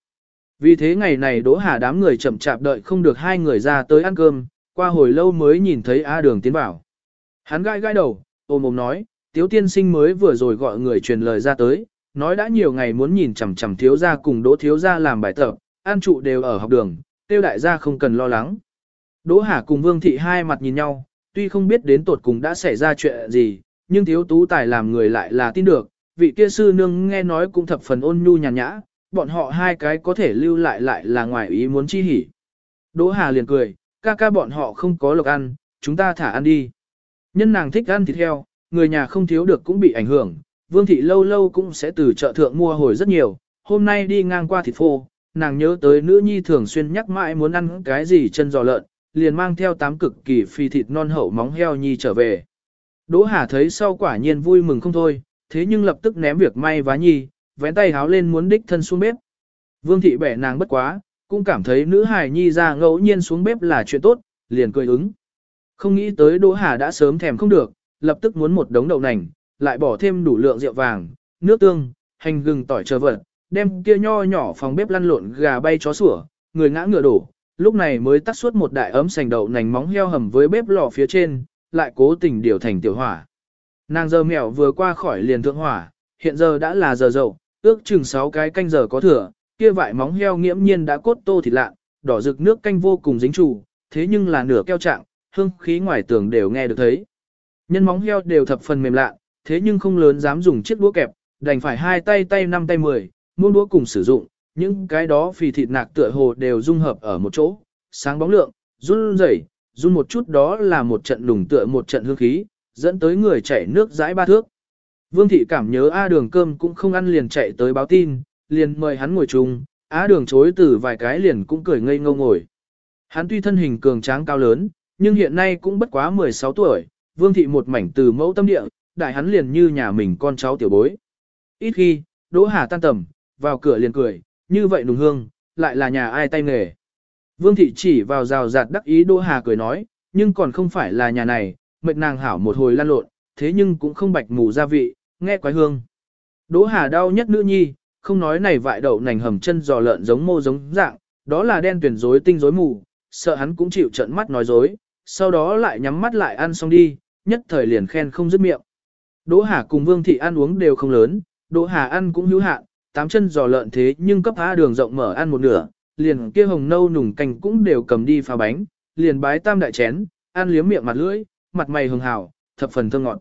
Vì thế ngày này Đỗ Hà đám người chậm chạp đợi không được hai người ra tới ăn cơm, qua hồi lâu mới nhìn thấy A Đường tiến vào. Hắn gai gai đầu, ôm ôm nói, Tiếu tiên sinh mới vừa rồi gọi người truyền lời ra tới, nói đã nhiều ngày muốn nhìn chằm chằm thiếu gia cùng Đỗ thiếu gia làm bài tập, an trụ đều ở học đường, tiêu đại gia không cần lo lắng. Đỗ Hà cùng Vương Thị hai mặt nhìn nhau, tuy không biết đến tột cùng đã xảy ra chuyện gì, nhưng thiếu tú tài làm người lại là tin được, vị kia sư nương nghe nói cũng thập phần ôn nhu nhàn nhã, bọn họ hai cái có thể lưu lại lại là ngoài ý muốn chi hỉ. Đỗ Hà liền cười, ca ca bọn họ không có lộc ăn, chúng ta thả ăn đi. Nhân nàng thích ăn thịt heo, người nhà không thiếu được cũng bị ảnh hưởng, Vương thị lâu lâu cũng sẽ từ chợ thượng mua hồi rất nhiều, hôm nay đi ngang qua thịt phô, nàng nhớ tới nữ nhi thường xuyên nhắc mãi muốn ăn cái gì chân giò lợn, liền mang theo tám cực kỳ phi thịt non hậu móng heo nhi trở về. Đỗ Hà thấy sau quả nhiên vui mừng không thôi, thế nhưng lập tức ném việc may vá nhi, vén tay háo lên muốn đích thân xuống bếp. Vương thị bẻ nàng bất quá, cũng cảm thấy nữ hài nhi ra ngẫu nhiên xuống bếp là chuyện tốt, liền cười ứng. Không nghĩ tới Đỗ Hà đã sớm thèm không được, lập tức muốn một đống đậu nành, lại bỏ thêm đủ lượng rượu vàng, nước tương, hành gừng tỏi chờ vật, đem kia nho nhỏ phòng bếp lăn lộn gà bay chó sủa, người ngã ngựa đổ, lúc này mới tắt suốt một đại ấm sành đậu nành móng heo hầm với bếp lò phía trên, lại cố tình điều thành tiểu hỏa. Nàng giờ mèo vừa qua khỏi liền thượng hỏa, hiện giờ đã là giờ dậu, ước chừng 6 cái canh giờ có thừa, kia vải móng heo nghiễm nhiên đã cốt tô thịt lạ, đỏ rực nước canh vô cùng dính chủ, thế nhưng là nửa keo trạng, hương khí ngoài tường đều nghe được thấy. Nhân móng heo đều thập phần mềm lạ, thế nhưng không lớn dám dùng chiếc đũa kẹp, đành phải hai tay tay năm tay mười, muôn đũa cùng sử dụng, những cái đó phì thịt nạc tựa hồ đều dung hợp ở một chỗ, sáng bóng lượng, run rẩy, run một chút đó là một trận lùng tựa một trận hương khí, dẫn tới người chảy nước dãi ba thước. Vương thị cảm nhớ A đường cơm cũng không ăn liền chạy tới báo tin, liền mời hắn ngồi chung, A đường chối từ vài cái liền cũng cười ngây ngô ngồi. Hắn tuy thân hình cường tráng cao lớn, nhưng hiện nay cũng bất quá 16 tuổi, vương thị một mảnh từ mẫu tâm địa, đại hắn liền như nhà mình con cháu tiểu bối. Ít khi, Đỗ Hà tan tầm, vào cửa liền cười, như vậy nùng hương, lại là nhà ai tay nghề. Vương thị chỉ vào rào rạt đắc ý Đỗ Hà cười nói, nhưng còn không phải là nhà này, mệt nàng hảo một hồi lan lộn, thế nhưng cũng không bạch mù gia vị, nghe quái hương. Đỗ Hà đau nhất nữ nhi, không nói này vại đậu nành hầm chân giò lợn giống mô giống dạng, đó là đen tuyển rối tinh rối mù, sợ hắn cũng chịu trận mắt nói dối, sau đó lại nhắm mắt lại ăn xong đi, nhất thời liền khen không dứt miệng. Đỗ Hà cùng Vương Thị ăn uống đều không lớn, Đỗ Hà ăn cũng hữu hạn, tám chân giò lợn thế nhưng cấp á đường rộng mở ăn một nửa, liền kia hồng nâu nùng canh cũng đều cầm đi pha bánh, liền bái tam đại chén, ăn liếm miệng mặt lưỡi, mặt mày hường hào, thập phần thơ ngọt.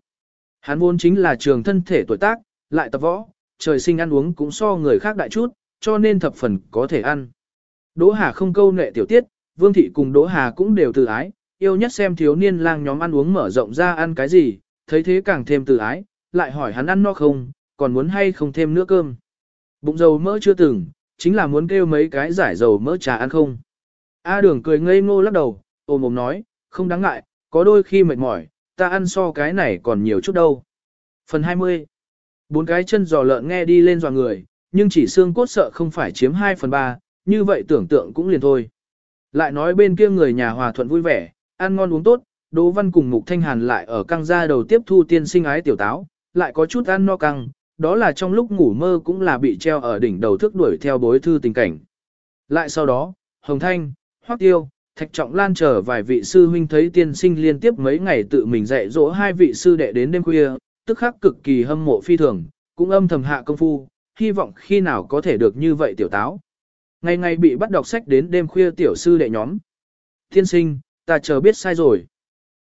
Hắn vốn chính là trường thân thể tuổi tác, lại tập võ, trời sinh ăn uống cũng so người khác đại chút, cho nên thập phần có thể ăn. Đỗ Hà không câu nệ tiểu tiết, Vương Thị cùng Đỗ Hà cũng đều từ ái, yêu nhất xem thiếu niên lang nhóm ăn uống mở rộng ra ăn cái gì, thấy thế càng thêm từ ái, lại hỏi hắn ăn no không, còn muốn hay không thêm nữa cơm. Bụng dầu mỡ chưa từng, chính là muốn kêu mấy cái giải dầu mỡ trà ăn không. A đường cười ngây ngô lắc đầu, ôm ôm nói, không đáng ngại, có đôi khi mệt mỏi, ta ăn so cái này còn nhiều chút đâu. Phần 20 Bốn cái chân giò lợn nghe đi lên dò người, nhưng chỉ xương cốt sợ không phải chiếm 2 phần 3, như vậy tưởng tượng cũng liền thôi. Lại nói bên kia người nhà hòa thuận vui vẻ, ăn ngon uống tốt, Đỗ Văn cùng Mục Thanh Hàn lại ở căng ra đầu tiếp thu tiên sinh ái tiểu táo, lại có chút ăn no căng, đó là trong lúc ngủ mơ cũng là bị treo ở đỉnh đầu thước đuổi theo bối thư tình cảnh. Lại sau đó, Hồng Thanh, Hoắc Tiêu, Thạch Trọng Lan chờ vài vị sư huynh thấy tiên sinh liên tiếp mấy ngày tự mình dạy dỗ hai vị sư đệ đến đêm khuya, tức khắc cực kỳ hâm mộ phi thường, cũng âm thầm hạ công phu, hy vọng khi nào có thể được như vậy tiểu táo. Ngày ngày bị bắt đọc sách đến đêm khuya tiểu sư đệ nhóm. Tiên sinh, ta chờ biết sai rồi.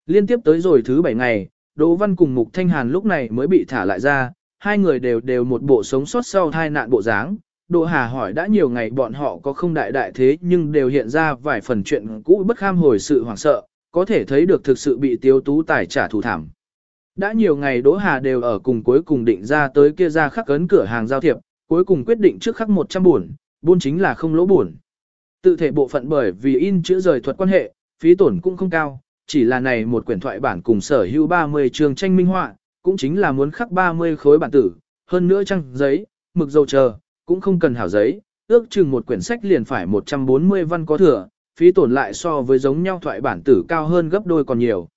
Liên tiếp tới rồi thứ bảy ngày, Đỗ Văn cùng Mục Thanh Hàn lúc này mới bị thả lại ra, hai người đều đều một bộ sống sót sau tai nạn bộ dáng. Đỗ Hà hỏi đã nhiều ngày bọn họ có không đại đại thế nhưng đều hiện ra vài phần chuyện cũ bất kham hồi sự hoảng sợ, có thể thấy được thực sự bị tiêu tú tài trả thù thảm. Đã nhiều ngày Đỗ Hà đều ở cùng cuối cùng định ra tới kia ra khắc ấn cửa hàng giao thiệp, cuối cùng quyết định trước khắc 100 buồn, buôn chính là không lỗ buồn. Tự thể bộ phận bởi vì in chữ rời thuật quan hệ, phí tổn cũng không cao, chỉ là này một quyển thoại bản cùng sở hữu 30 trường tranh minh họa, cũng chính là muốn khắc 30 khối bản tử, hơn nữa trang giấy, mực dầu chờ, cũng không cần hảo giấy, ước chừng một quyển sách liền phải 140 văn có thừa, phí tổn lại so với giống nhau thoại bản tử cao hơn gấp đôi còn nhiều.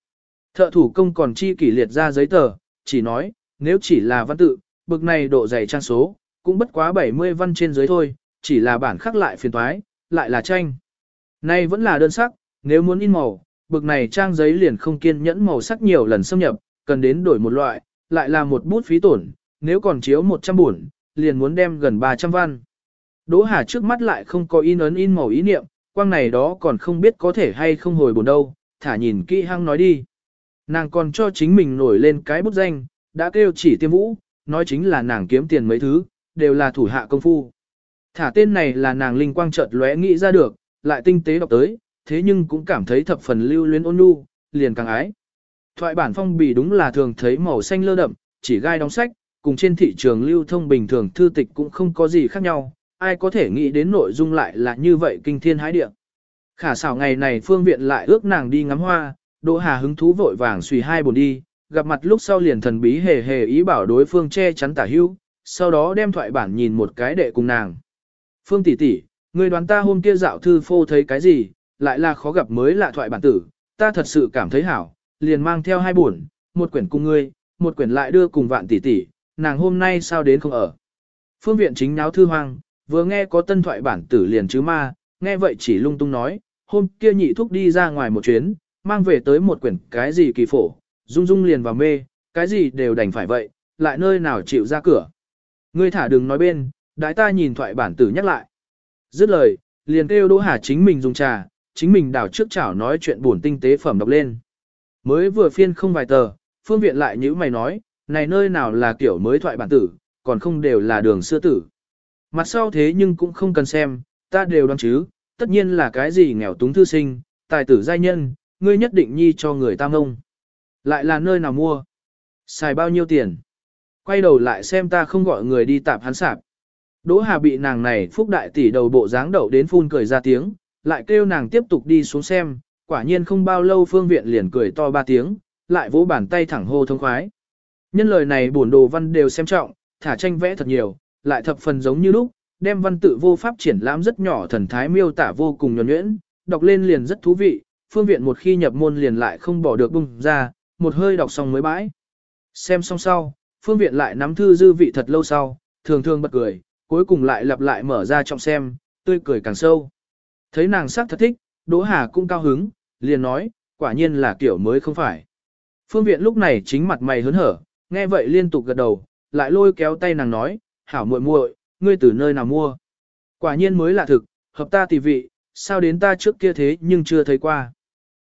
Thợ thủ công còn chi kỷ liệt ra giấy tờ, chỉ nói, nếu chỉ là văn tự, bực này độ dày trang số, cũng bất quá 70 văn trên dưới thôi, chỉ là bản khắc lại phiền toái, lại là tranh. Nay vẫn là đơn sắc, nếu muốn in màu, bực này trang giấy liền không kiên nhẫn màu sắc nhiều lần xâm nhập, cần đến đổi một loại, lại là một bút phí tổn, nếu còn chiếu 100 buồn, liền muốn đem gần 300 văn. Đỗ Hà trước mắt lại không có in ấn in màu ý niệm, quang này đó còn không biết có thể hay không hồi buồn đâu, thả nhìn kỹ hăng nói đi. Nàng còn cho chính mình nổi lên cái bút danh, đã kêu chỉ tiêm vũ, nói chính là nàng kiếm tiền mấy thứ, đều là thủ hạ công phu. Thả tên này là nàng linh quang chợt lóe nghĩ ra được, lại tinh tế đọc tới, thế nhưng cũng cảm thấy thập phần lưu luyến ôn nhu, liền càng ái. Thoại bản phong bì đúng là thường thấy màu xanh lơ đậm, chỉ gai đóng sách, cùng trên thị trường lưu thông bình thường thư tịch cũng không có gì khác nhau, ai có thể nghĩ đến nội dung lại là như vậy kinh thiên hái địa. Khả xảo ngày này phương viện lại ước nàng đi ngắm hoa, Đỗ Hà hứng thú vội vàng xùy hai buồn đi, gặp mặt lúc sau liền thần bí hề hề ý bảo đối phương che chắn tả hưu, sau đó đem thoại bản nhìn một cái đệ cùng nàng. Phương tỷ tỷ, người đoán ta hôm kia dạo thư phô thấy cái gì, lại là khó gặp mới lạ thoại bản tử, ta thật sự cảm thấy hảo, liền mang theo hai buồn, một quyển cùng ngươi, một quyển lại đưa cùng vạn tỷ tỷ, nàng hôm nay sao đến không ở. Phương viện chính náo thư hoang, vừa nghe có tân thoại bản tử liền chứ ma, nghe vậy chỉ lung tung nói, hôm kia nhị thúc đi ra ngoài một chuyến, mang về tới một quyển cái gì kỳ phổ, dung dung liền vào mê, cái gì đều đành phải vậy, lại nơi nào chịu ra cửa. Ngươi thả đừng nói bên, đái ta nhìn thoại bản tử nhắc lại. Dứt lời, liền kêu Đỗ Hà chính mình dùng trà, chính mình đảo trước chảo nói chuyện buồn tinh tế phẩm đọc lên. Mới vừa phiên không vài tờ, phương viện lại như mày nói, này nơi nào là kiểu mới thoại bản tử, còn không đều là đường xưa tử. Mặt sau thế nhưng cũng không cần xem, ta đều đoán chứ, tất nhiên là cái gì nghèo túng thư sinh, tài tử giai nhân, ngươi nhất định nhi cho người ta ngông. Lại là nơi nào mua? Xài bao nhiêu tiền? Quay đầu lại xem ta không gọi người đi tạp hắn sạp. Đỗ Hà bị nàng này phúc đại tỷ đầu bộ dáng đậu đến phun cười ra tiếng, lại kêu nàng tiếp tục đi xuống xem, quả nhiên không bao lâu phương viện liền cười to ba tiếng, lại vỗ bàn tay thẳng hô thông khoái. Nhân lời này bổn đồ văn đều xem trọng, thả tranh vẽ thật nhiều, lại thập phần giống như lúc, đem văn tự vô pháp triển lãm rất nhỏ thần thái miêu tả vô cùng nhuần nhuyễn, đọc lên liền rất thú vị, phương viện một khi nhập môn liền lại không bỏ được bung ra, một hơi đọc xong mới bãi. Xem xong sau, phương viện lại nắm thư dư vị thật lâu sau, thường thường bật cười, cuối cùng lại lặp lại mở ra trọng xem, tươi cười càng sâu. Thấy nàng sắc thật thích, Đỗ Hà cũng cao hứng, liền nói, quả nhiên là kiểu mới không phải. Phương viện lúc này chính mặt mày hớn hở, nghe vậy liên tục gật đầu, lại lôi kéo tay nàng nói, hảo muội muội, ngươi từ nơi nào mua? Quả nhiên mới lạ thực, hợp ta tỷ vị, sao đến ta trước kia thế nhưng chưa thấy qua.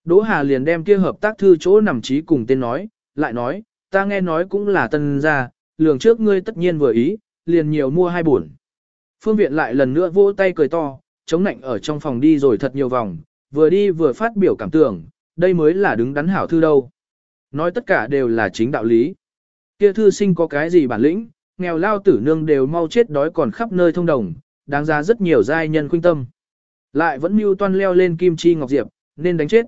Đỗ Hà liền đem kia hợp tác thư chỗ nằm trí cùng tên nói, lại nói, ta nghe nói cũng là tân gia, lường trước ngươi tất nhiên vừa ý, liền nhiều mua hai buồn. Phương viện lại lần nữa vỗ tay cười to, chống nạnh ở trong phòng đi rồi thật nhiều vòng, vừa đi vừa phát biểu cảm tưởng, đây mới là đứng đắn hảo thư đâu. Nói tất cả đều là chính đạo lý. Kia thư sinh có cái gì bản lĩnh, nghèo lao tử nương đều mau chết đói còn khắp nơi thông đồng, đáng ra rất nhiều giai nhân khuynh tâm. Lại vẫn mưu toan leo lên kim chi ngọc diệp, nên đánh chết.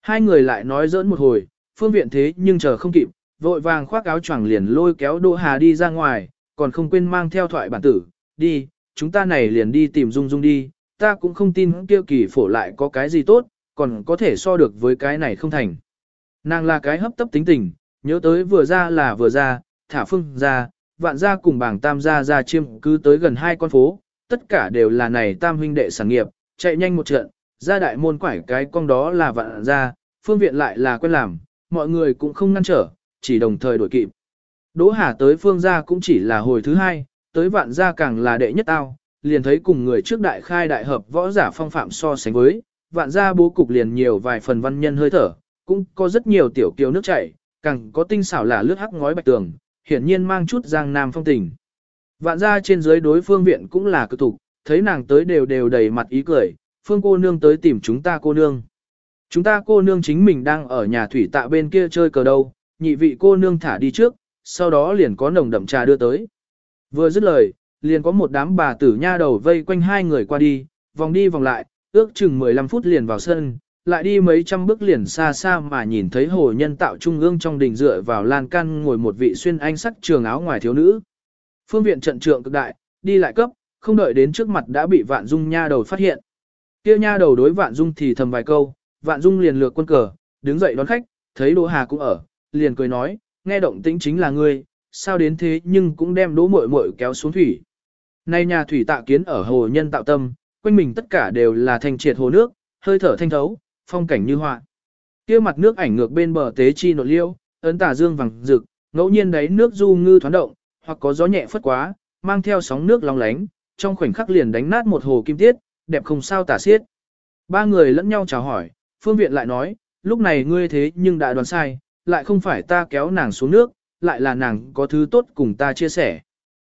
Hai người lại nói giỡn một hồi, phương viện thế nhưng chờ không kịp, vội vàng khoác áo choàng liền lôi kéo Đỗ Hà đi ra ngoài, còn không quên mang theo thoại bản tử, đi, chúng ta này liền đi tìm Dung Dung đi, ta cũng không tin kia kỳ phổ lại có cái gì tốt, còn có thể so được với cái này không thành. Nàng là cái hấp tấp tính tình, nhớ tới vừa ra là vừa ra, thả phương ra, vạn ra cùng bảng tam gia ra chiêm cứ tới gần hai con phố, tất cả đều là này tam huynh đệ sản nghiệp, chạy nhanh một trận, ra đại môn quải cái con đó là vạn ra, phương viện lại là quen làm, mọi người cũng không ngăn trở, chỉ đồng thời đổi kịp. Đỗ Hà tới phương gia cũng chỉ là hồi thứ hai, tới vạn gia càng là đệ nhất ao, liền thấy cùng người trước đại khai đại hợp võ giả phong phạm so sánh với, vạn gia bố cục liền nhiều vài phần văn nhân hơi thở, cũng có rất nhiều tiểu kiều nước chảy, càng có tinh xảo là lướt hắc ngói bạch tường, hiển nhiên mang chút giang nam phong tình. Vạn gia trên dưới đối phương viện cũng là cực tục, thấy nàng tới đều đều đầy mặt ý cười, phương cô nương tới tìm chúng ta cô nương. Chúng ta cô nương chính mình đang ở nhà thủy tạ bên kia chơi cờ đâu, nhị vị cô nương thả đi trước, sau đó liền có nồng đậm trà đưa tới. Vừa dứt lời, liền có một đám bà tử nha đầu vây quanh hai người qua đi, vòng đi vòng lại, ước chừng 15 phút liền vào sân, lại đi mấy trăm bước liền xa xa mà nhìn thấy hồ nhân tạo trung ương trong đình dựa vào lan can ngồi một vị xuyên anh sắc trường áo ngoài thiếu nữ. Phương viện trận trượng cực đại, đi lại cấp, không đợi đến trước mặt đã bị vạn dung nha đầu phát hiện. Kia nha đầu đối vạn dung thì thầm vài câu, vạn dung liền lược quân cờ, đứng dậy đón khách, thấy Đỗ Hà cũng ở, liền cười nói, nghe động tĩnh chính là ngươi, sao đến thế nhưng cũng đem đỗ muội muội kéo xuống thủy. Nay nhà thủy tạ kiến ở hồ nhân tạo tâm, quanh mình tất cả đều là thanh triệt hồ nước, hơi thở thanh thấu, phong cảnh như họa. Kia mặt nước ảnh ngược bên bờ tế chi nội liêu, ấn tả dương vàng rực, ngẫu nhiên đấy nước du ngư thoáng động, hoặc có gió nhẹ phất quá, mang theo sóng nước long lánh, trong khoảnh khắc liền đánh nát một hồ kim tiết, đẹp không sao tả xiết. Ba người lẫn nhau chào hỏi, phương viện lại nói, lúc này ngươi thế nhưng đã đoán sai, lại không phải ta kéo nàng xuống nước, lại là nàng có thứ tốt cùng ta chia sẻ.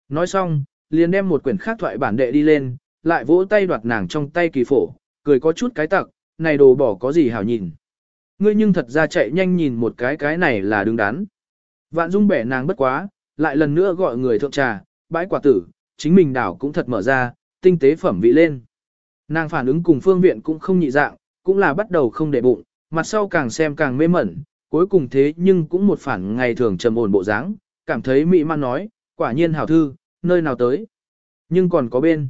Nói xong, liền đem một quyển khác thoại bản đệ đi lên, lại vỗ tay đoạt nàng trong tay kỳ phổ, cười có chút cái tặc, này đồ bỏ có gì hảo nhìn. Ngươi nhưng thật ra chạy nhanh nhìn một cái cái này là đứng đắn. Vạn dung bẻ nàng bất quá, lại lần nữa gọi người thượng trà, bãi quả tử, chính mình đảo cũng thật mở ra, tinh tế phẩm vị lên. Nàng phản ứng cùng phương viện cũng không nhị dạng, cũng là bắt đầu không để bụng, mặt sau càng xem càng mê mẩn, cuối cùng thế nhưng cũng một phản ngày thường trầm ổn bộ dáng, cảm thấy mỹ man nói, quả nhiên hảo thư, nơi nào tới. Nhưng còn có bên.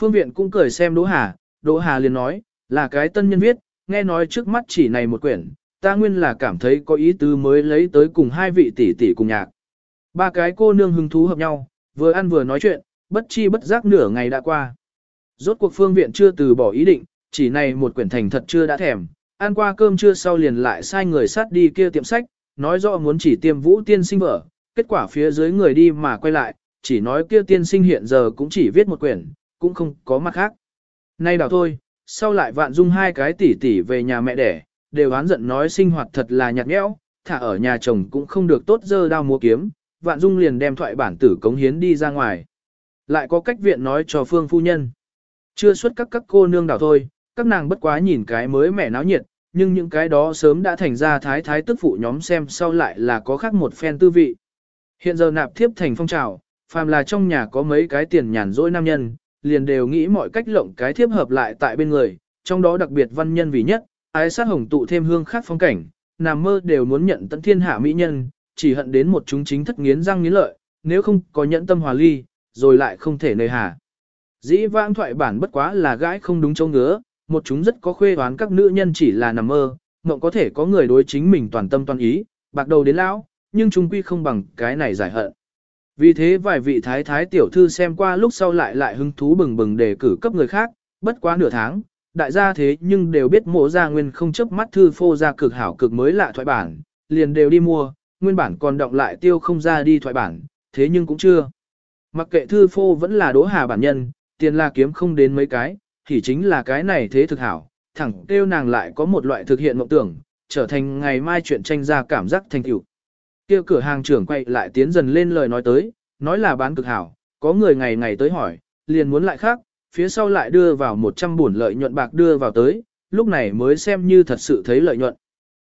Phương viện cũng cười xem Đỗ Hà, Đỗ Hà liền nói, là cái tân nhân viết, nghe nói trước mắt chỉ này một quyển, ta nguyên là cảm thấy có ý tứ mới lấy tới cùng hai vị tỷ tỷ cùng nhạc. Ba cái cô nương hứng thú hợp nhau, vừa ăn vừa nói chuyện, bất chi bất giác nửa ngày đã qua. Rốt cuộc phương viện chưa từ bỏ ý định, chỉ này một quyển thành thật chưa đã thèm, ăn qua cơm trưa sau liền lại sai người sát đi kia tiệm sách, nói rõ muốn chỉ tiêm vũ tiên sinh vở, kết quả phía dưới người đi mà quay lại, chỉ nói kia tiên sinh hiện giờ cũng chỉ viết một quyển, cũng không có mặt khác. Nay đảo thôi, sau lại vạn dung hai cái tỷ tỷ về nhà mẹ đẻ, đều oán giận nói sinh hoạt thật là nhạt nhẽo, thả ở nhà chồng cũng không được tốt dơ đao múa kiếm, vạn dung liền đem thoại bản tử cống hiến đi ra ngoài. Lại có cách viện nói cho phương phu nhân. Chưa xuất các các cô nương đảo thôi, các nàng bất quá nhìn cái mới mẻ náo nhiệt, nhưng những cái đó sớm đã thành ra thái thái tức phụ nhóm xem sau lại là có khác một phen tư vị. Hiện giờ nạp thiếp thành phong trào, phàm là trong nhà có mấy cái tiền nhàn rỗi nam nhân, liền đều nghĩ mọi cách lộng cái thiếp hợp lại tại bên người, trong đó đặc biệt văn nhân vì nhất, ái sát hồng tụ thêm hương khác phong cảnh, nằm mơ đều muốn nhận tận thiên hạ mỹ nhân, chỉ hận đến một chúng chính thất nghiến răng nghiến lợi, nếu không có nhẫn tâm hòa ly, rồi lại không thể nơi hà. Dĩ vãng thoại bản bất quá là gãi không đúng châu ngứa, một chúng rất có khuê đoán các nữ nhân chỉ là nằm mơ, mộng có thể có người đối chính mình toàn tâm toàn ý, bạc đầu đến lão, nhưng chúng quy không bằng cái này giải hận. Vì thế vài vị thái thái tiểu thư xem qua lúc sau lại lại hứng thú bừng bừng để cử cấp người khác, bất quá nửa tháng, đại gia thế nhưng đều biết mộ gia nguyên không chấp mắt thư phô ra cực hảo cực mới lạ thoại bản, liền đều đi mua, nguyên bản còn động lại tiêu không ra đi thoại bản, thế nhưng cũng chưa. Mặc kệ thư phô vẫn là đỗ hà bản nhân, tiền là kiếm không đến mấy cái, thì chính là cái này thế thực hảo, thẳng tiêu nàng lại có một loại thực hiện mộng tưởng, trở thành ngày mai chuyện tranh ra cảm giác thành tựu. Kia cửa hàng trưởng quay lại tiến dần lên lời nói tới, nói là bán cực hảo, có người ngày ngày tới hỏi, liền muốn lại khác, phía sau lại đưa vào 100 buồn lợi nhuận bạc đưa vào tới, lúc này mới xem như thật sự thấy lợi nhuận.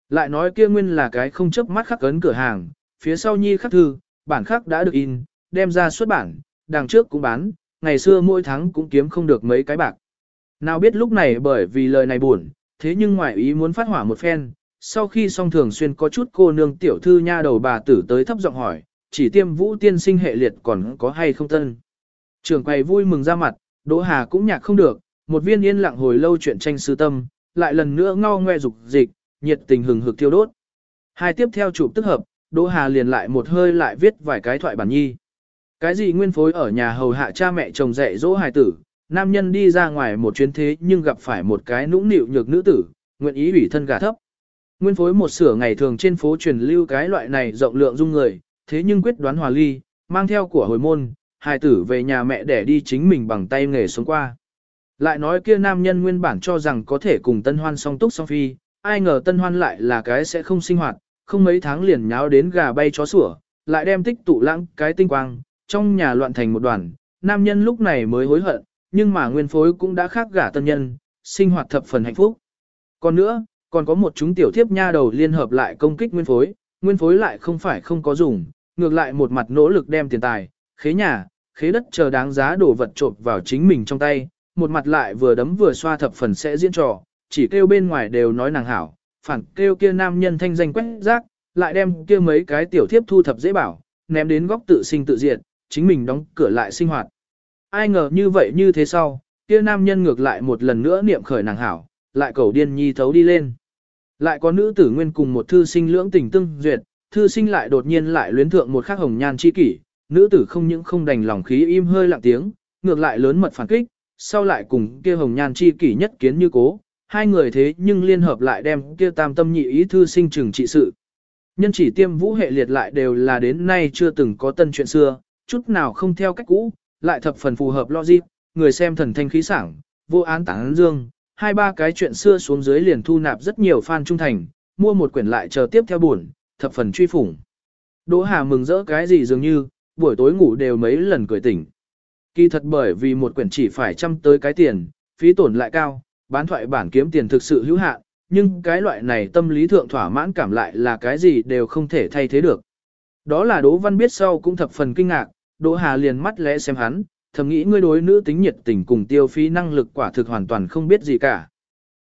Lại nói kia nguyên là cái không chấp mắt khắc ấn cửa hàng, phía sau nhi khắc thư, bản khắc đã được in, đem ra xuất bản, đằng trước cũng bán, ngày xưa mỗi tháng cũng kiếm không được mấy cái bạc. Nào biết lúc này bởi vì lời này buồn, thế nhưng ngoại ý muốn phát hỏa một phen, sau khi xong thường xuyên có chút cô nương tiểu thư nha đầu bà tử tới thấp giọng hỏi, chỉ tiêm vũ tiên sinh hệ liệt còn có hay không tân. Trường quầy vui mừng ra mặt, Đỗ Hà cũng nhạc không được, một viên yên lặng hồi lâu chuyện tranh sư tâm, lại lần nữa ngao ngoe dục dịch, nhiệt tình hừng hực thiêu đốt. Hai tiếp theo chụp tức hợp, Đỗ Hà liền lại một hơi lại viết vài cái thoại bản nhi. Cái gì nguyên phối ở nhà hầu hạ cha mẹ chồng dạy dỗ hài tử, nam nhân đi ra ngoài một chuyến thế nhưng gặp phải một cái nũng nịu nhược nữ tử, nguyện ý ủy thân gà thấp. Nguyên phối một sửa ngày thường trên phố truyền lưu cái loại này rộng lượng dung người, thế nhưng quyết đoán hòa ly, mang theo của hồi môn, hài tử về nhà mẹ để đi chính mình bằng tay nghề sống qua. Lại nói kia nam nhân nguyên bản cho rằng có thể cùng tân hoan song túc song phi, ai ngờ tân hoan lại là cái sẽ không sinh hoạt, không mấy tháng liền nháo đến gà bay chó sủa, lại đem tích tụ lãng cái tinh quang, trong nhà loạn thành một đoàn, nam nhân lúc này mới hối hận, nhưng mà nguyên phối cũng đã khác gả tân nhân, sinh hoạt thập phần hạnh phúc. Còn nữa, còn có một chúng tiểu thiếp nha đầu liên hợp lại công kích nguyên phối, nguyên phối lại không phải không có dùng, ngược lại một mặt nỗ lực đem tiền tài, khế nhà, khế đất chờ đáng giá đồ vật trộm vào chính mình trong tay, một mặt lại vừa đấm vừa xoa thập phần sẽ diễn trò, chỉ kêu bên ngoài đều nói nàng hảo, phản kêu kia nam nhân thanh danh quét rác, lại đem kia mấy cái tiểu thiếp thu thập dễ bảo, ném đến góc tự sinh tự diệt, chính mình đóng cửa lại sinh hoạt. Ai ngờ như vậy như thế sau, kia nam nhân ngược lại một lần nữa niệm khởi nàng hảo, lại cầu điên nhi thấu đi lên. Lại có nữ tử nguyên cùng một thư sinh lưỡng tình tương duyệt, thư sinh lại đột nhiên lại luyến thượng một khắc hồng nhan chi kỷ, nữ tử không những không đành lòng khí im hơi lặng tiếng, ngược lại lớn mật phản kích, sau lại cùng kia hồng nhan chi kỷ nhất kiến như cố, hai người thế nhưng liên hợp lại đem kia tam tâm nhị ý thư sinh trừng trị sự. Nhân chỉ tiêm vũ hệ liệt lại đều là đến nay chưa từng có tân chuyện xưa, chút nào không theo cách cũ, lại thập phần phù hợp logic, người xem thần thanh khí sảng, vô án tán dương, hai ba cái chuyện xưa xuống dưới liền thu nạp rất nhiều fan trung thành, mua một quyển lại chờ tiếp theo buồn, thập phần truy phủng. Đỗ Hà mừng rỡ cái gì dường như, buổi tối ngủ đều mấy lần cười tỉnh. Kỳ thật bởi vì một quyển chỉ phải chăm tới cái tiền, phí tổn lại cao, bán thoại bản kiếm tiền thực sự hữu hạn, nhưng cái loại này tâm lý thượng thỏa mãn cảm lại là cái gì đều không thể thay thế được. Đó là Đỗ Văn biết sau cũng thập phần kinh ngạc, Đỗ Hà liền mắt lẽ xem hắn, thầm nghĩ ngươi đối nữ tính nhiệt tình cùng tiêu phí năng lực quả thực hoàn toàn không biết gì cả.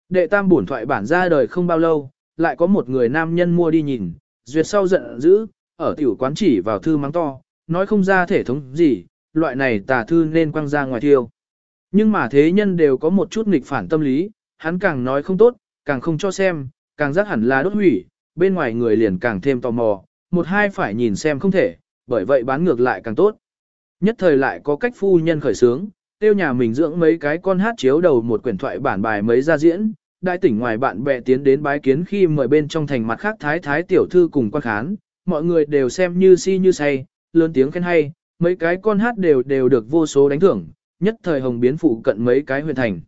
Đệ tam bổn thoại bản ra đời không bao lâu, lại có một người nam nhân mua đi nhìn, duyệt sau giận dữ, ở tiểu quán chỉ vào thư mắng to, nói không ra thể thống gì, loại này tà thư nên quăng ra ngoài thiêu. Nhưng mà thế nhân đều có một chút nghịch phản tâm lý, hắn càng nói không tốt, càng không cho xem, càng giác hẳn là đốt hủy, bên ngoài người liền càng thêm tò mò, một hai phải nhìn xem không thể, bởi vậy bán ngược lại càng tốt. Nhất thời lại có cách phu nhân khởi sướng, tiêu nhà mình dưỡng mấy cái con hát chiếu đầu một quyển thoại bản bài mấy ra diễn, đại tỉnh ngoài bạn bè tiến đến bái kiến khi mời bên trong thành mặt khác thái thái tiểu thư cùng quan khán, mọi người đều xem như si như say, lớn tiếng khen hay, mấy cái con hát đều đều được vô số đánh thưởng, nhất thời hồng biến phụ cận mấy cái huyền thành.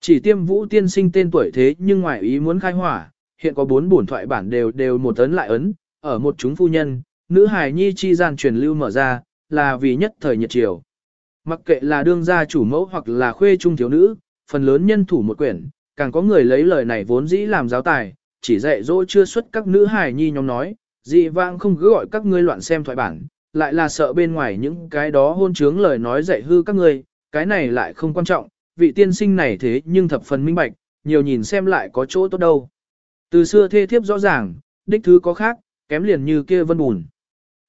Chỉ tiêm vũ tiên sinh tên tuổi thế nhưng ngoài ý muốn khai hỏa, hiện có bốn bổn thoại bản đều đều một ấn lại ấn, ở một chúng phu nhân, nữ hài nhi chi gian truyền lưu mở ra, là vì nhất thời nhiệt triều. Mặc kệ là đương gia chủ mẫu hoặc là khuê trung thiếu nữ, phần lớn nhân thủ một quyển, càng có người lấy lời này vốn dĩ làm giáo tài, chỉ dạy dỗ chưa xuất các nữ hài nhi nhóm nói, dị vãng không cứ gọi các ngươi loạn xem thoại bản, lại là sợ bên ngoài những cái đó hôn trướng lời nói dạy hư các ngươi, cái này lại không quan trọng, vị tiên sinh này thế nhưng thập phần minh bạch, nhiều nhìn xem lại có chỗ tốt đâu. Từ xưa thê thiếp rõ ràng, đích thứ có khác, kém liền như kia vân bùn.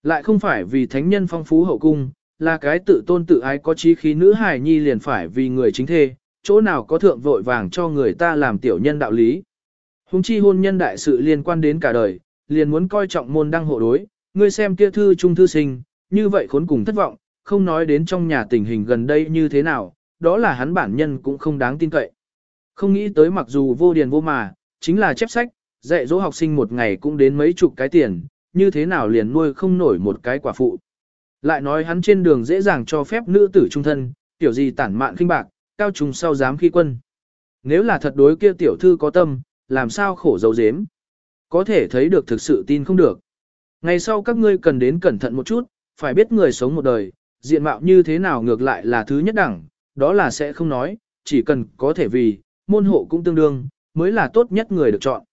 Lại không phải vì thánh nhân phong phú hậu cung, là cái tự tôn tự ái có trí khí nữ hài nhi liền phải vì người chính thê, chỗ nào có thượng vội vàng cho người ta làm tiểu nhân đạo lý. Hùng chi hôn nhân đại sự liên quan đến cả đời, liền muốn coi trọng môn đăng hộ đối, ngươi xem kia thư trung thư sinh, như vậy khốn cùng thất vọng, không nói đến trong nhà tình hình gần đây như thế nào, đó là hắn bản nhân cũng không đáng tin cậy. Không nghĩ tới mặc dù vô điền vô mà, chính là chép sách, dạy dỗ học sinh một ngày cũng đến mấy chục cái tiền, như thế nào liền nuôi không nổi một cái quả phụ. Lại nói hắn trên đường dễ dàng cho phép nữ tử trung thân, tiểu gì tản mạn khinh bạc, cao trùng sau dám khi quân. Nếu là thật đối kia tiểu thư có tâm, làm sao khổ dấu dếm. Có thể thấy được thực sự tin không được. Ngày sau các ngươi cần đến cẩn thận một chút, phải biết người sống một đời, diện mạo như thế nào ngược lại là thứ nhất đẳng, đó là sẽ không nói, chỉ cần có thể vì, môn hộ cũng tương đương, mới là tốt nhất người được chọn.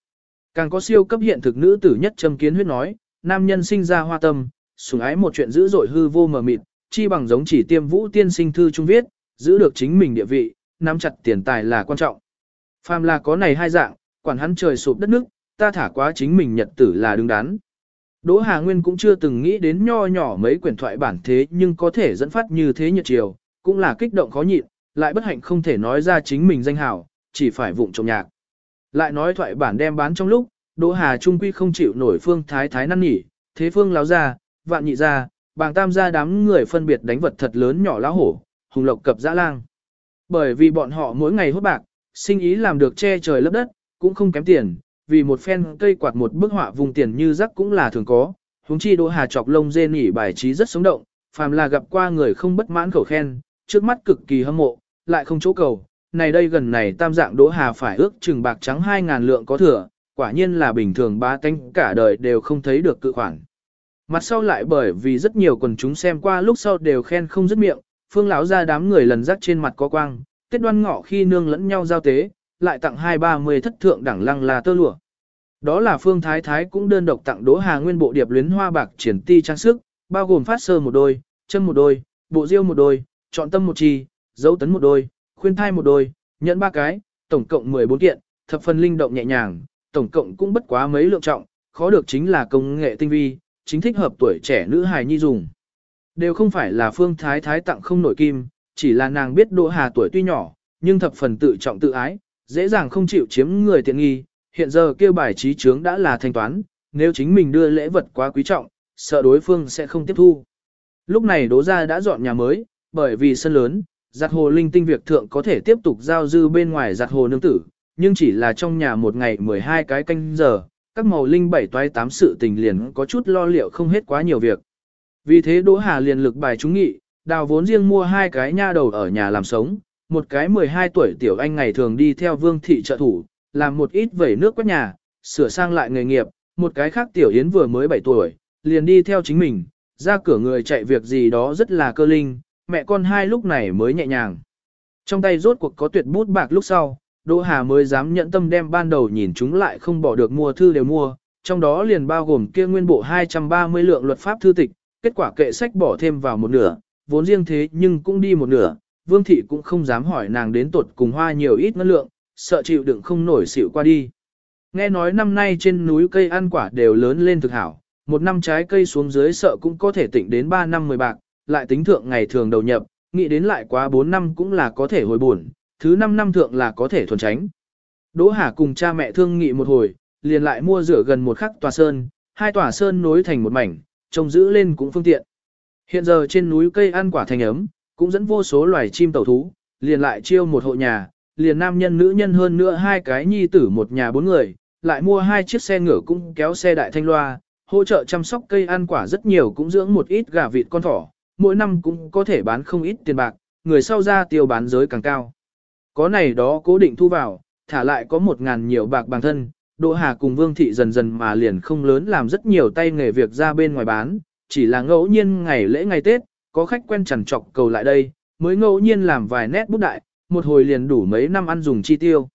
Càng có siêu cấp hiện thực nữ tử nhất châm kiến huyết nói, nam nhân sinh ra hoa tâm, sủng ái một chuyện dữ dội hư vô mờ mịt, chi bằng giống chỉ tiêm vũ tiên sinh thư trung viết, giữ được chính mình địa vị, nắm chặt tiền tài là quan trọng. Phàm là có này hai dạng, quản hắn trời sụp đất nước, ta thả quá chính mình nhật tử là đứng đắn. Đỗ Hà Nguyên cũng chưa từng nghĩ đến nho nhỏ mấy quyển thoại bản thế nhưng có thể dẫn phát như thế nhiệt chiều, cũng là kích động khó nhịn, lại bất hạnh không thể nói ra chính mình danh hảo, chỉ phải vụng trộm nhạc. Lại nói thoại bản đem bán trong lúc, Đỗ Hà Trung Quy không chịu nổi phương thái thái năn nỉ, thế phương láo ra, vạn nhị ra, bàng tam gia đám người phân biệt đánh vật thật lớn nhỏ lão hổ, hùng lộc cập dã lang. Bởi vì bọn họ mỗi ngày hốt bạc, sinh ý làm được che trời lấp đất, cũng không kém tiền, vì một phen cây quạt một bức họa vùng tiền như rắc cũng là thường có. Huống chi Đỗ Hà chọc lông dê nỉ bài trí rất sống động, phàm là gặp qua người không bất mãn khẩu khen, trước mắt cực kỳ hâm mộ, lại không chỗ cầu. Này đây gần này tam dạng Đỗ Hà phải ước chừng bạc trắng 2.000 lượng có thừa, quả nhiên là bình thường ba tánh cả đời đều không thấy được cự khoản. Mặt sau lại bởi vì rất nhiều quần chúng xem qua lúc sau đều khen không dứt miệng, phương lão ra đám người lần rắc trên mặt có quang, tết đoan ngọ khi nương lẫn nhau giao tế, lại tặng hai ba mươi thất thượng đẳng lăng là tơ lụa. Đó là phương thái thái cũng đơn độc tặng đỗ hà nguyên bộ điệp luyến hoa bạc triển ti trang sức, bao gồm phát sơ một đôi, chân một đôi, bộ diêu một đôi, chọn tâm một chi, dấu tấn một đôi, khuyên thai một đôi, nhẫn ba cái, tổng cộng 14 kiện, thập phần linh động nhẹ nhàng, tổng cộng cũng bất quá mấy lượng trọng, khó được chính là công nghệ tinh vi, chính thích hợp tuổi trẻ nữ hài nhi dùng. Đều không phải là phương thái thái tặng không nổi kim, chỉ là nàng biết Đỗ Hà tuổi tuy nhỏ, nhưng thập phần tự trọng tự ái, dễ dàng không chịu chiếm người tiện nghi, hiện giờ kêu bài trí trướng đã là thanh toán, nếu chính mình đưa lễ vật quá quý trọng, sợ đối phương sẽ không tiếp thu. Lúc này Đỗ gia đã dọn nhà mới, bởi vì sân lớn, giặt hồ linh tinh việc thượng có thể tiếp tục giao dư bên ngoài giặt hồ nương tử, nhưng chỉ là trong nhà một ngày 12 cái canh giờ, các màu linh bảy toái tám sự tình liền có chút lo liệu không hết quá nhiều việc. Vì thế Đỗ Hà liền lực bài chúng nghị, đào vốn riêng mua hai cái nha đầu ở nhà làm sống, một cái 12 tuổi tiểu anh ngày thường đi theo vương thị trợ thủ, làm một ít vẩy nước quét nhà, sửa sang lại nghề nghiệp, một cái khác tiểu yến vừa mới 7 tuổi, liền đi theo chính mình, ra cửa người chạy việc gì đó rất là cơ linh, mẹ con hai lúc này mới nhẹ nhàng. Trong tay rốt cuộc có tuyệt bút bạc lúc sau, Đỗ Hà mới dám nhận tâm đem ban đầu nhìn chúng lại không bỏ được mua thư đều mua, trong đó liền bao gồm kia nguyên bộ 230 lượng luật pháp thư tịch, kết quả kệ sách bỏ thêm vào một nửa, vốn riêng thế nhưng cũng đi một nửa, Vương Thị cũng không dám hỏi nàng đến tuột cùng hoa nhiều ít ngân lượng, sợ chịu đựng không nổi xịu qua đi. Nghe nói năm nay trên núi cây ăn quả đều lớn lên thực hảo, một năm trái cây xuống dưới sợ cũng có thể tỉnh đến 3 năm 10 bạc, lại tính thượng ngày thường đầu nhập, nghĩ đến lại quá 4 năm cũng là có thể hồi buồn, thứ 5 năm thượng là có thể thuần tránh. Đỗ Hà cùng cha mẹ thương nghị một hồi, liền lại mua rửa gần một khắc tòa sơn, hai tòa sơn nối thành một mảnh, trông giữ lên cũng phương tiện. Hiện giờ trên núi cây ăn quả thành ấm, cũng dẫn vô số loài chim tẩu thú, liền lại chiêu một hộ nhà, liền nam nhân nữ nhân hơn nữa hai cái nhi tử một nhà bốn người, lại mua hai chiếc xe ngựa cũng kéo xe đại thanh loa, hỗ trợ chăm sóc cây ăn quả rất nhiều cũng dưỡng một ít gà vịt con thỏ, mỗi năm cũng có thể bán không ít tiền bạc, người sau ra tiêu bán giới càng cao. Có này đó cố định thu vào, thả lại có một ngàn nhiều bạc bằng thân, Đỗ Hà cùng Vương Thị dần dần mà liền không lớn làm rất nhiều tay nghề việc ra bên ngoài bán, chỉ là ngẫu nhiên ngày lễ ngày Tết, có khách quen chẳng trọc cầu lại đây, mới ngẫu nhiên làm vài nét bút đại, một hồi liền đủ mấy năm ăn dùng chi tiêu.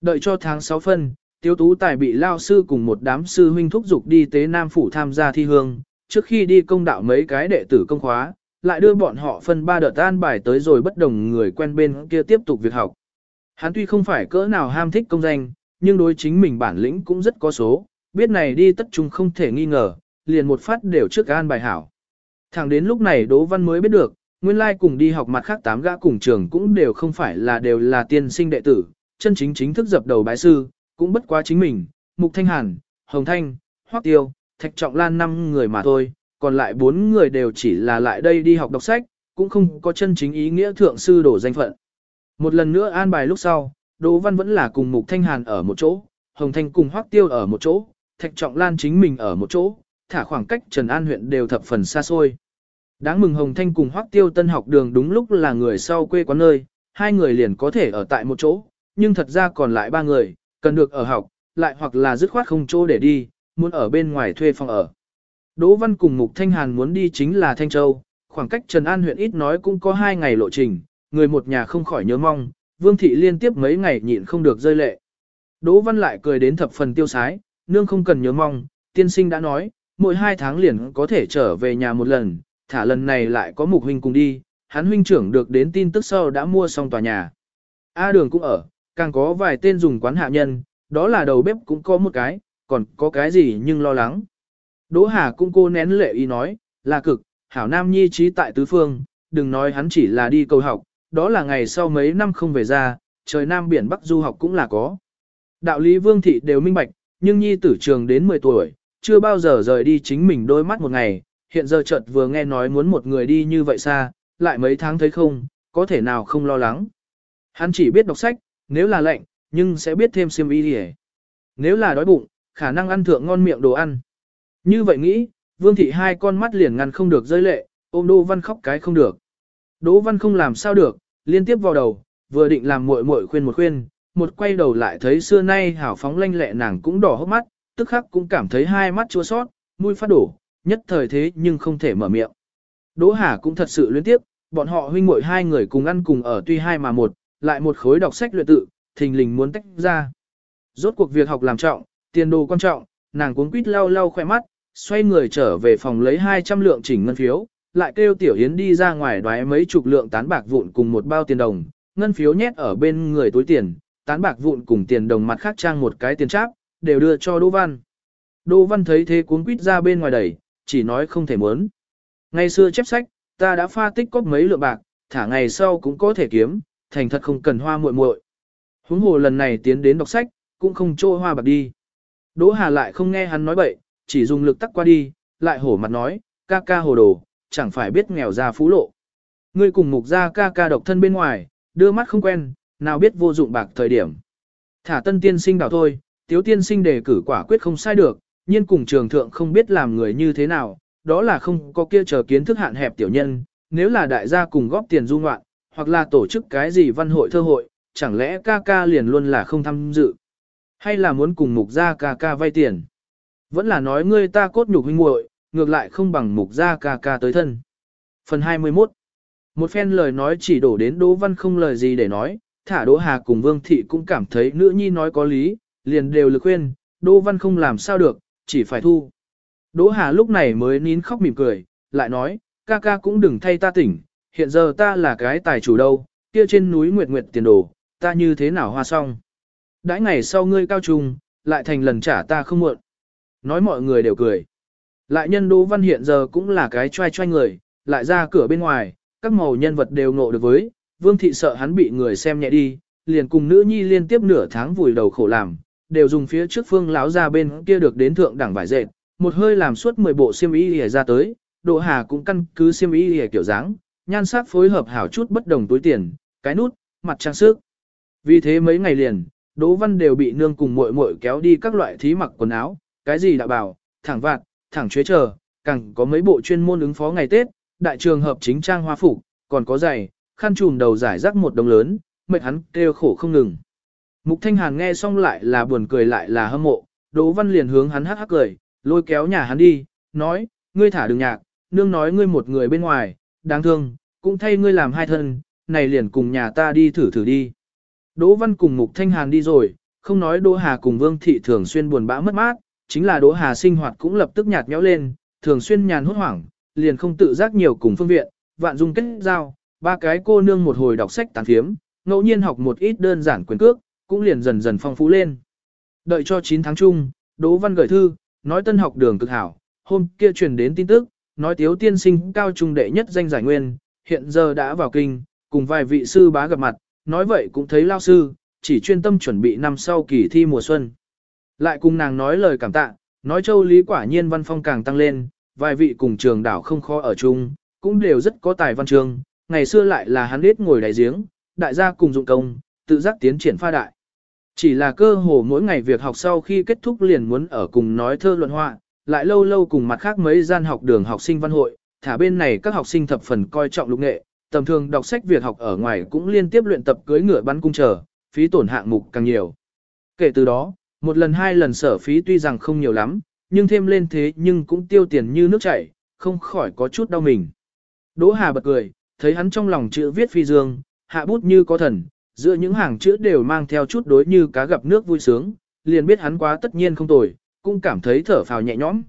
Đợi cho tháng 6 phân, Tiêu Tú Tài bị lao sư cùng một đám sư huynh thúc dục đi tế Nam Phủ tham gia thi hương, trước khi đi công đạo mấy cái đệ tử công khóa, lại đưa bọn họ phân ba đợt an bài tới rồi bất đồng người quen bên kia tiếp tục việc học. Hắn tuy không phải cỡ nào ham thích công danh, nhưng đối chính mình bản lĩnh cũng rất có số, biết này đi tất trung không thể nghi ngờ, liền một phát đều trước an bài hảo. Thẳng đến lúc này Đỗ Văn mới biết được, nguyên lai cùng đi học mặt khác tám gã cùng trường cũng đều không phải là đều là tiên sinh đệ tử, chân chính chính thức dập đầu bái sư, cũng bất quá chính mình, Mục Thanh Hàn, Hồng Thanh, Hoắc Tiêu, Thạch Trọng Lan năm người mà thôi, còn lại bốn người đều chỉ là lại đây đi học đọc sách, cũng không có chân chính ý nghĩa thượng sư đổ danh phận. Một lần nữa an bài lúc sau, Đỗ Văn vẫn là cùng Mục Thanh Hàn ở một chỗ, Hồng Thanh cùng Hoắc Tiêu ở một chỗ, Thạch Trọng Lan chính mình ở một chỗ, thả khoảng cách Trần An huyện đều thập phần xa xôi. Đáng mừng Hồng Thanh cùng Hoắc Tiêu Tân học đường đúng lúc là người sau quê quán nơi, hai người liền có thể ở tại một chỗ, nhưng thật ra còn lại ba người, cần được ở học, lại hoặc là dứt khoát không chỗ để đi, muốn ở bên ngoài thuê phòng ở. Đỗ Văn cùng Mục Thanh Hàn muốn đi chính là Thanh Châu, khoảng cách Trần An huyện ít nói cũng có hai ngày lộ trình, người một nhà không khỏi nhớ mong, Vương Thị liên tiếp mấy ngày nhịn không được rơi lệ. Đỗ Văn lại cười đến thập phần tiêu sái, nương không cần nhớ mong, tiên sinh đã nói, mỗi hai tháng liền có thể trở về nhà một lần, thả lần này lại có mục huynh cùng đi, hắn huynh trưởng được đến tin tức sau đã mua xong tòa nhà. A đường cũng ở, càng có vài tên dùng quán hạ nhân, đó là đầu bếp cũng có một cái, còn có cái gì nhưng lo lắng. Đỗ Hà cũng cô nén lệ ý nói, là cực, hảo nam nhi trí tại tứ phương, đừng nói hắn chỉ là đi cầu học, đó là ngày sau mấy năm không về ra, trời nam biển bắc du học cũng là có. Đạo lý vương thị đều minh bạch, nhưng nhi tử trường đến 10 tuổi, chưa bao giờ rời đi chính mình đôi mắt một ngày, hiện giờ chợt vừa nghe nói muốn một người đi như vậy xa, lại mấy tháng thấy không, có thể nào không lo lắng. Hắn chỉ biết đọc sách, nếu là lạnh, nhưng sẽ biết thêm xiêm y đi Nếu là đói bụng, khả năng ăn thượng ngon miệng đồ ăn. Như vậy nghĩ, vương thị hai con mắt liền ngăn không được rơi lệ, ôm Đỗ Văn khóc cái không được. Đỗ Văn không làm sao được, liên tiếp vào đầu, vừa định làm muội muội khuyên một khuyên, một quay đầu lại thấy xưa nay hảo phóng lanh lẹ nàng cũng đỏ hốc mắt, tức khắc cũng cảm thấy hai mắt chua sót, mũi phát đổ, nhất thời thế nhưng không thể mở miệng. Đỗ Hà cũng thật sự liên tiếp, bọn họ huynh muội hai người cùng ăn cùng ở tuy hai mà một, lại một khối đọc sách luyện tự, thình lình muốn tách ra. Rốt cuộc việc học làm trọng, tiền đồ quan trọng, nàng cuống quýt lau lau khoe mắt, xoay người trở về phòng lấy 200 lượng chỉnh ngân phiếu, lại kêu Tiểu Yến đi ra ngoài đoái mấy chục lượng tán bạc vụn cùng một bao tiền đồng, ngân phiếu nhét ở bên người túi tiền, tán bạc vụn cùng tiền đồng mặt khác trang một cái tiền tráp, đều đưa cho Đỗ Văn. Đỗ Văn thấy thế cuốn quýt ra bên ngoài đẩy, chỉ nói không thể muốn. Ngày xưa chép sách, ta đã pha tích cóp mấy lượng bạc, thả ngày sau cũng có thể kiếm, thành thật không cần hoa muội muội. Huống hồ lần này tiến đến đọc sách, cũng không trô hoa bạc đi. Đỗ Hà lại không nghe hắn nói bậy, chỉ dùng lực tắc qua đi, lại hổ mặt nói, ca ca hồ đồ, chẳng phải biết nghèo ra phú lộ. Ngươi cùng mục ra ca ca độc thân bên ngoài, đưa mắt không quen, nào biết vô dụng bạc thời điểm. Thả tân tiên sinh đảo thôi, tiếu tiên sinh đề cử quả quyết không sai được, nhiên cùng trường thượng không biết làm người như thế nào, đó là không có kia chờ kiến thức hạn hẹp tiểu nhân, nếu là đại gia cùng góp tiền du ngoạn, hoặc là tổ chức cái gì văn hội thơ hội, chẳng lẽ ca ca liền luôn là không tham dự, hay là muốn cùng mục gia ca ca vay tiền. Vẫn là nói ngươi ta cốt nhục huynh muội, ngược lại không bằng mục gia ca ca tới thân. Phần 21 Một phen lời nói chỉ đổ đến Đỗ Văn không lời gì để nói, thả Đỗ Hà cùng Vương Thị cũng cảm thấy nữ nhi nói có lý, liền đều lực khuyên, Đỗ Văn không làm sao được, chỉ phải thu. Đỗ Hà lúc này mới nín khóc mỉm cười, lại nói, ca ca cũng đừng thay ta tỉnh, hiện giờ ta là cái tài chủ đâu, kia trên núi Nguyệt Nguyệt tiền đồ, ta như thế nào hoa xong. Đãi ngày sau ngươi cao trùng, lại thành lần trả ta không muộn. Nói mọi người đều cười. Lại nhân Đỗ Văn hiện giờ cũng là cái trai trai người, lại ra cửa bên ngoài, các màu nhân vật đều ngộ được với, Vương Thị sợ hắn bị người xem nhẹ đi, liền cùng nữ nhi liên tiếp nửa tháng vùi đầu khổ làm, đều dùng phía trước phương láo ra bên kia được đến thượng đẳng vải dệt, một hơi làm suốt 10 bộ xiêm y lìa ra tới, Đỗ Hà cũng căn cứ xiêm y lìa kiểu dáng, nhan sắc phối hợp hảo chút bất đồng túi tiền, cái nút, mặt trang sức. Vì thế mấy ngày liền, Đỗ Văn đều bị nương cùng muội muội kéo đi các loại thí mặc quần áo, cái gì đã bảo, thẳng vạt, thẳng chế chờ, càng có mấy bộ chuyên môn ứng phó ngày Tết, đại trường hợp chính trang hoa phục, còn có giày, khăn trùm đầu giải rác một đồng lớn, mệt hắn kêu khổ không ngừng. Mục Thanh Hàn nghe xong lại là buồn cười lại là hâm mộ, Đỗ Văn liền hướng hắn hắc hắc cười, lôi kéo nhà hắn đi, nói, ngươi thả đừng nhạc, nương nói ngươi một người bên ngoài, đáng thương, cũng thay ngươi làm hai thân, này liền cùng nhà ta đi thử thử đi. Đỗ Văn cùng Mục Thanh Hàn đi rồi, không nói Đỗ Hà cùng Vương Thị thường xuyên buồn bã mất mát, chính là Đỗ Hà sinh hoạt cũng lập tức nhạt nhẽo lên, thường xuyên nhàn hốt hoảng, liền không tự giác nhiều cùng phương viện, vạn dung kết giao, ba cái cô nương một hồi đọc sách tán phiếm, ngẫu nhiên học một ít đơn giản quyền cước, cũng liền dần dần phong phú lên. Đợi cho 9 tháng chung, Đỗ Văn gửi thư, nói tân học đường cực hảo, hôm kia truyền đến tin tức, nói tiếu tiên sinh cao trung đệ nhất danh giải nguyên, hiện giờ đã vào kinh, cùng vài vị sư bá gặp mặt, nói vậy cũng thấy lao sư, chỉ chuyên tâm chuẩn bị năm sau kỳ thi mùa xuân. Lại cùng nàng nói lời cảm tạ, nói châu lý quả nhiên văn phong càng tăng lên, vài vị cùng trường đảo không khó ở chung, cũng đều rất có tài văn trường, ngày xưa lại là hắn biết ngồi đại giếng, đại gia cùng dụng công, tự giác tiến triển pha đại. Chỉ là cơ hồ mỗi ngày việc học sau khi kết thúc liền muốn ở cùng nói thơ luận họa, lại lâu lâu cùng mặt khác mấy gian học đường học sinh văn hội, thả bên này các học sinh thập phần coi trọng lục nghệ, tầm thường đọc sách việc học ở ngoài cũng liên tiếp luyện tập cưới ngựa bắn cung chờ, phí tổn hạng mục càng nhiều. Kể từ đó, một lần hai lần sở phí tuy rằng không nhiều lắm, nhưng thêm lên thế nhưng cũng tiêu tiền như nước chảy, không khỏi có chút đau mình. Đỗ Hà bật cười, thấy hắn trong lòng chữ viết phi dương, hạ bút như có thần, giữa những hàng chữ đều mang theo chút đối như cá gặp nước vui sướng, liền biết hắn quá tất nhiên không tồi, cũng cảm thấy thở phào nhẹ nhõm.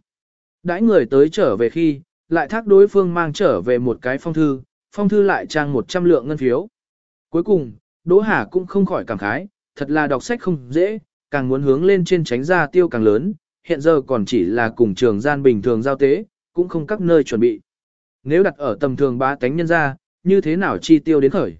Đãi người tới trở về khi, lại thác đối phương mang trở về một cái phong thư, phong thư lại trang 100 lượng ngân phiếu. Cuối cùng, Đỗ Hà cũng không khỏi cảm khái, thật là đọc sách không dễ, càng muốn hướng lên trên tránh ra tiêu càng lớn, hiện giờ còn chỉ là cùng trường gian bình thường giao tế, cũng không các nơi chuẩn bị. Nếu đặt ở tầm thường ba tánh nhân ra, như thế nào chi tiêu đến khởi.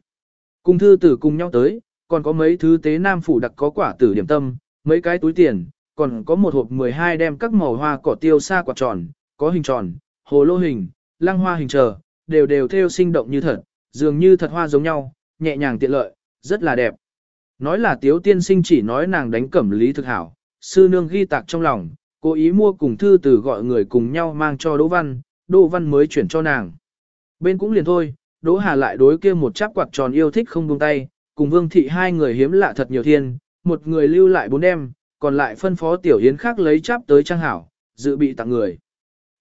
Cùng thư tử cùng nhau tới, còn có mấy thứ tế nam phủ đặc có quả tử điểm tâm, mấy cái túi tiền, còn có một hộp 12 đem các màu hoa cỏ tiêu xa quạt tròn, có hình tròn, hồ lô hình, lăng hoa hình trờ đều đều theo sinh động như thật, dường như thật hoa giống nhau, nhẹ nhàng tiện lợi, rất là đẹp. Nói là tiếu tiên sinh chỉ nói nàng đánh cẩm lý thực hảo, sư nương ghi tạc trong lòng, cố ý mua cùng thư từ gọi người cùng nhau mang cho Đỗ Văn, Đỗ Văn mới chuyển cho nàng. Bên cũng liền thôi, Đỗ Hà lại đối kia một chắp quạt tròn yêu thích không buông tay, cùng Vương Thị hai người hiếm lạ thật nhiều thiên, một người lưu lại bốn em, còn lại phân phó Tiểu Yến khác lấy chắp tới trang hảo, dự bị tặng người.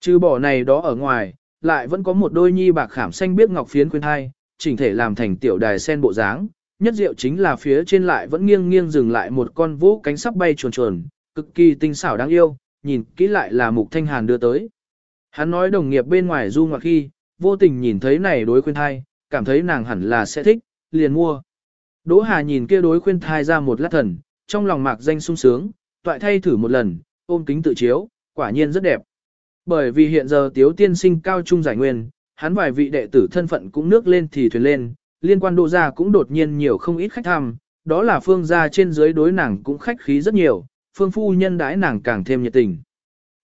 Trừ bỏ này đó ở ngoài, lại vẫn có một đôi nhi bạc khảm xanh biết ngọc phiến khuyên hai, chỉnh thể làm thành tiểu đài sen bộ dáng. Nhất diệu chính là phía trên lại vẫn nghiêng nghiêng dừng lại một con vũ cánh sắp bay chuồn chuồn, cực kỳ tinh xảo đáng yêu, nhìn kỹ lại là Mục Thanh Hàn đưa tới. Hắn nói đồng nghiệp bên ngoài du ngoặc khi, vô tình nhìn thấy này đối khuyên thai, cảm thấy nàng hẳn là sẽ thích, liền mua. Đỗ Hà nhìn kia đối khuyên thai ra một lát thần, trong lòng mạc danh sung sướng, toại thay thử một lần, ôm kính tự chiếu, quả nhiên rất đẹp. Bởi vì hiện giờ tiếu tiên sinh cao trung giải nguyên, hắn vài vị đệ tử thân phận cũng nước lên thì thuyền lên, liên quan đô gia cũng đột nhiên nhiều không ít khách thăm, đó là phương gia trên dưới đối nàng cũng khách khí rất nhiều, phương phu nhân đãi nàng càng thêm nhiệt tình.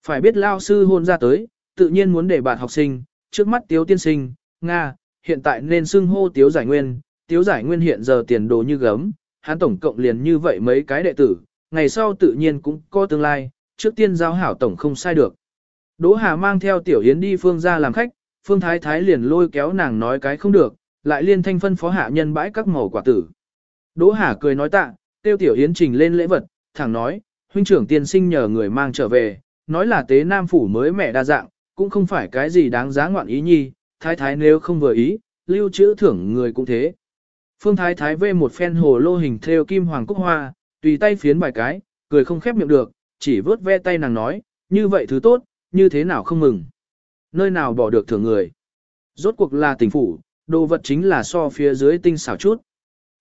Phải biết lao sư hôn ra tới, tự nhiên muốn để bạn học sinh, trước mắt tiếu tiên sinh, Nga, hiện tại nên xưng hô tiếu giải nguyên, tiếu giải nguyên hiện giờ tiền đồ như gấm, hắn tổng cộng liền như vậy mấy cái đệ tử, ngày sau tự nhiên cũng có tương lai, trước tiên giao hảo tổng không sai được. Đỗ Hà mang theo Tiểu Yến đi phương ra làm khách, phương thái thái liền lôi kéo nàng nói cái không được, lại liên thanh phân phó hạ nhân bãi các màu quả tử. Đỗ Hà cười nói tạ, tiêu Tiểu Yến trình lên lễ vật, thẳng nói, huynh trưởng tiên sinh nhờ người mang trở về, nói là tế nam phủ mới mẹ đa dạng, cũng không phải cái gì đáng giá ngoạn ý nhi, thái thái nếu không vừa ý, lưu trữ thưởng người cũng thế. Phương thái thái vê một phen hồ lô hình theo kim hoàng cúc hoa, tùy tay phiến vài cái, cười không khép miệng được, chỉ vớt ve tay nàng nói, như vậy thứ tốt, như thế nào không mừng. Nơi nào bỏ được thưởng người. Rốt cuộc là tỉnh phủ, đồ vật chính là so phía dưới tinh xảo chút.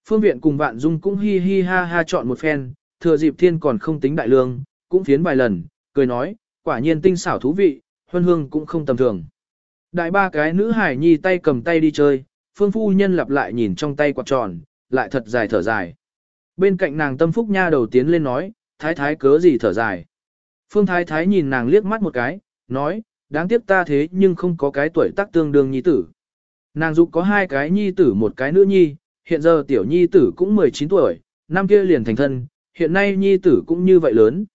Phương viện cùng vạn dung cũng hi hi ha ha chọn một phen, thừa dịp thiên còn không tính đại lương, cũng phiến vài lần, cười nói, quả nhiên tinh xảo thú vị, huân hương cũng không tầm thường. Đại ba cái nữ hải nhi tay cầm tay đi chơi, phương phu nhân lặp lại nhìn trong tay quạt tròn, lại thật dài thở dài. Bên cạnh nàng tâm phúc nha đầu tiến lên nói, thái thái cớ gì thở dài. Phương thái thái nhìn nàng liếc mắt một cái, nói, đáng tiếc ta thế nhưng không có cái tuổi tác tương đương nhi tử. Nàng dục có hai cái nhi tử một cái nữ nhi, hiện giờ tiểu nhi tử cũng 19 tuổi, năm kia liền thành thân, hiện nay nhi tử cũng như vậy lớn.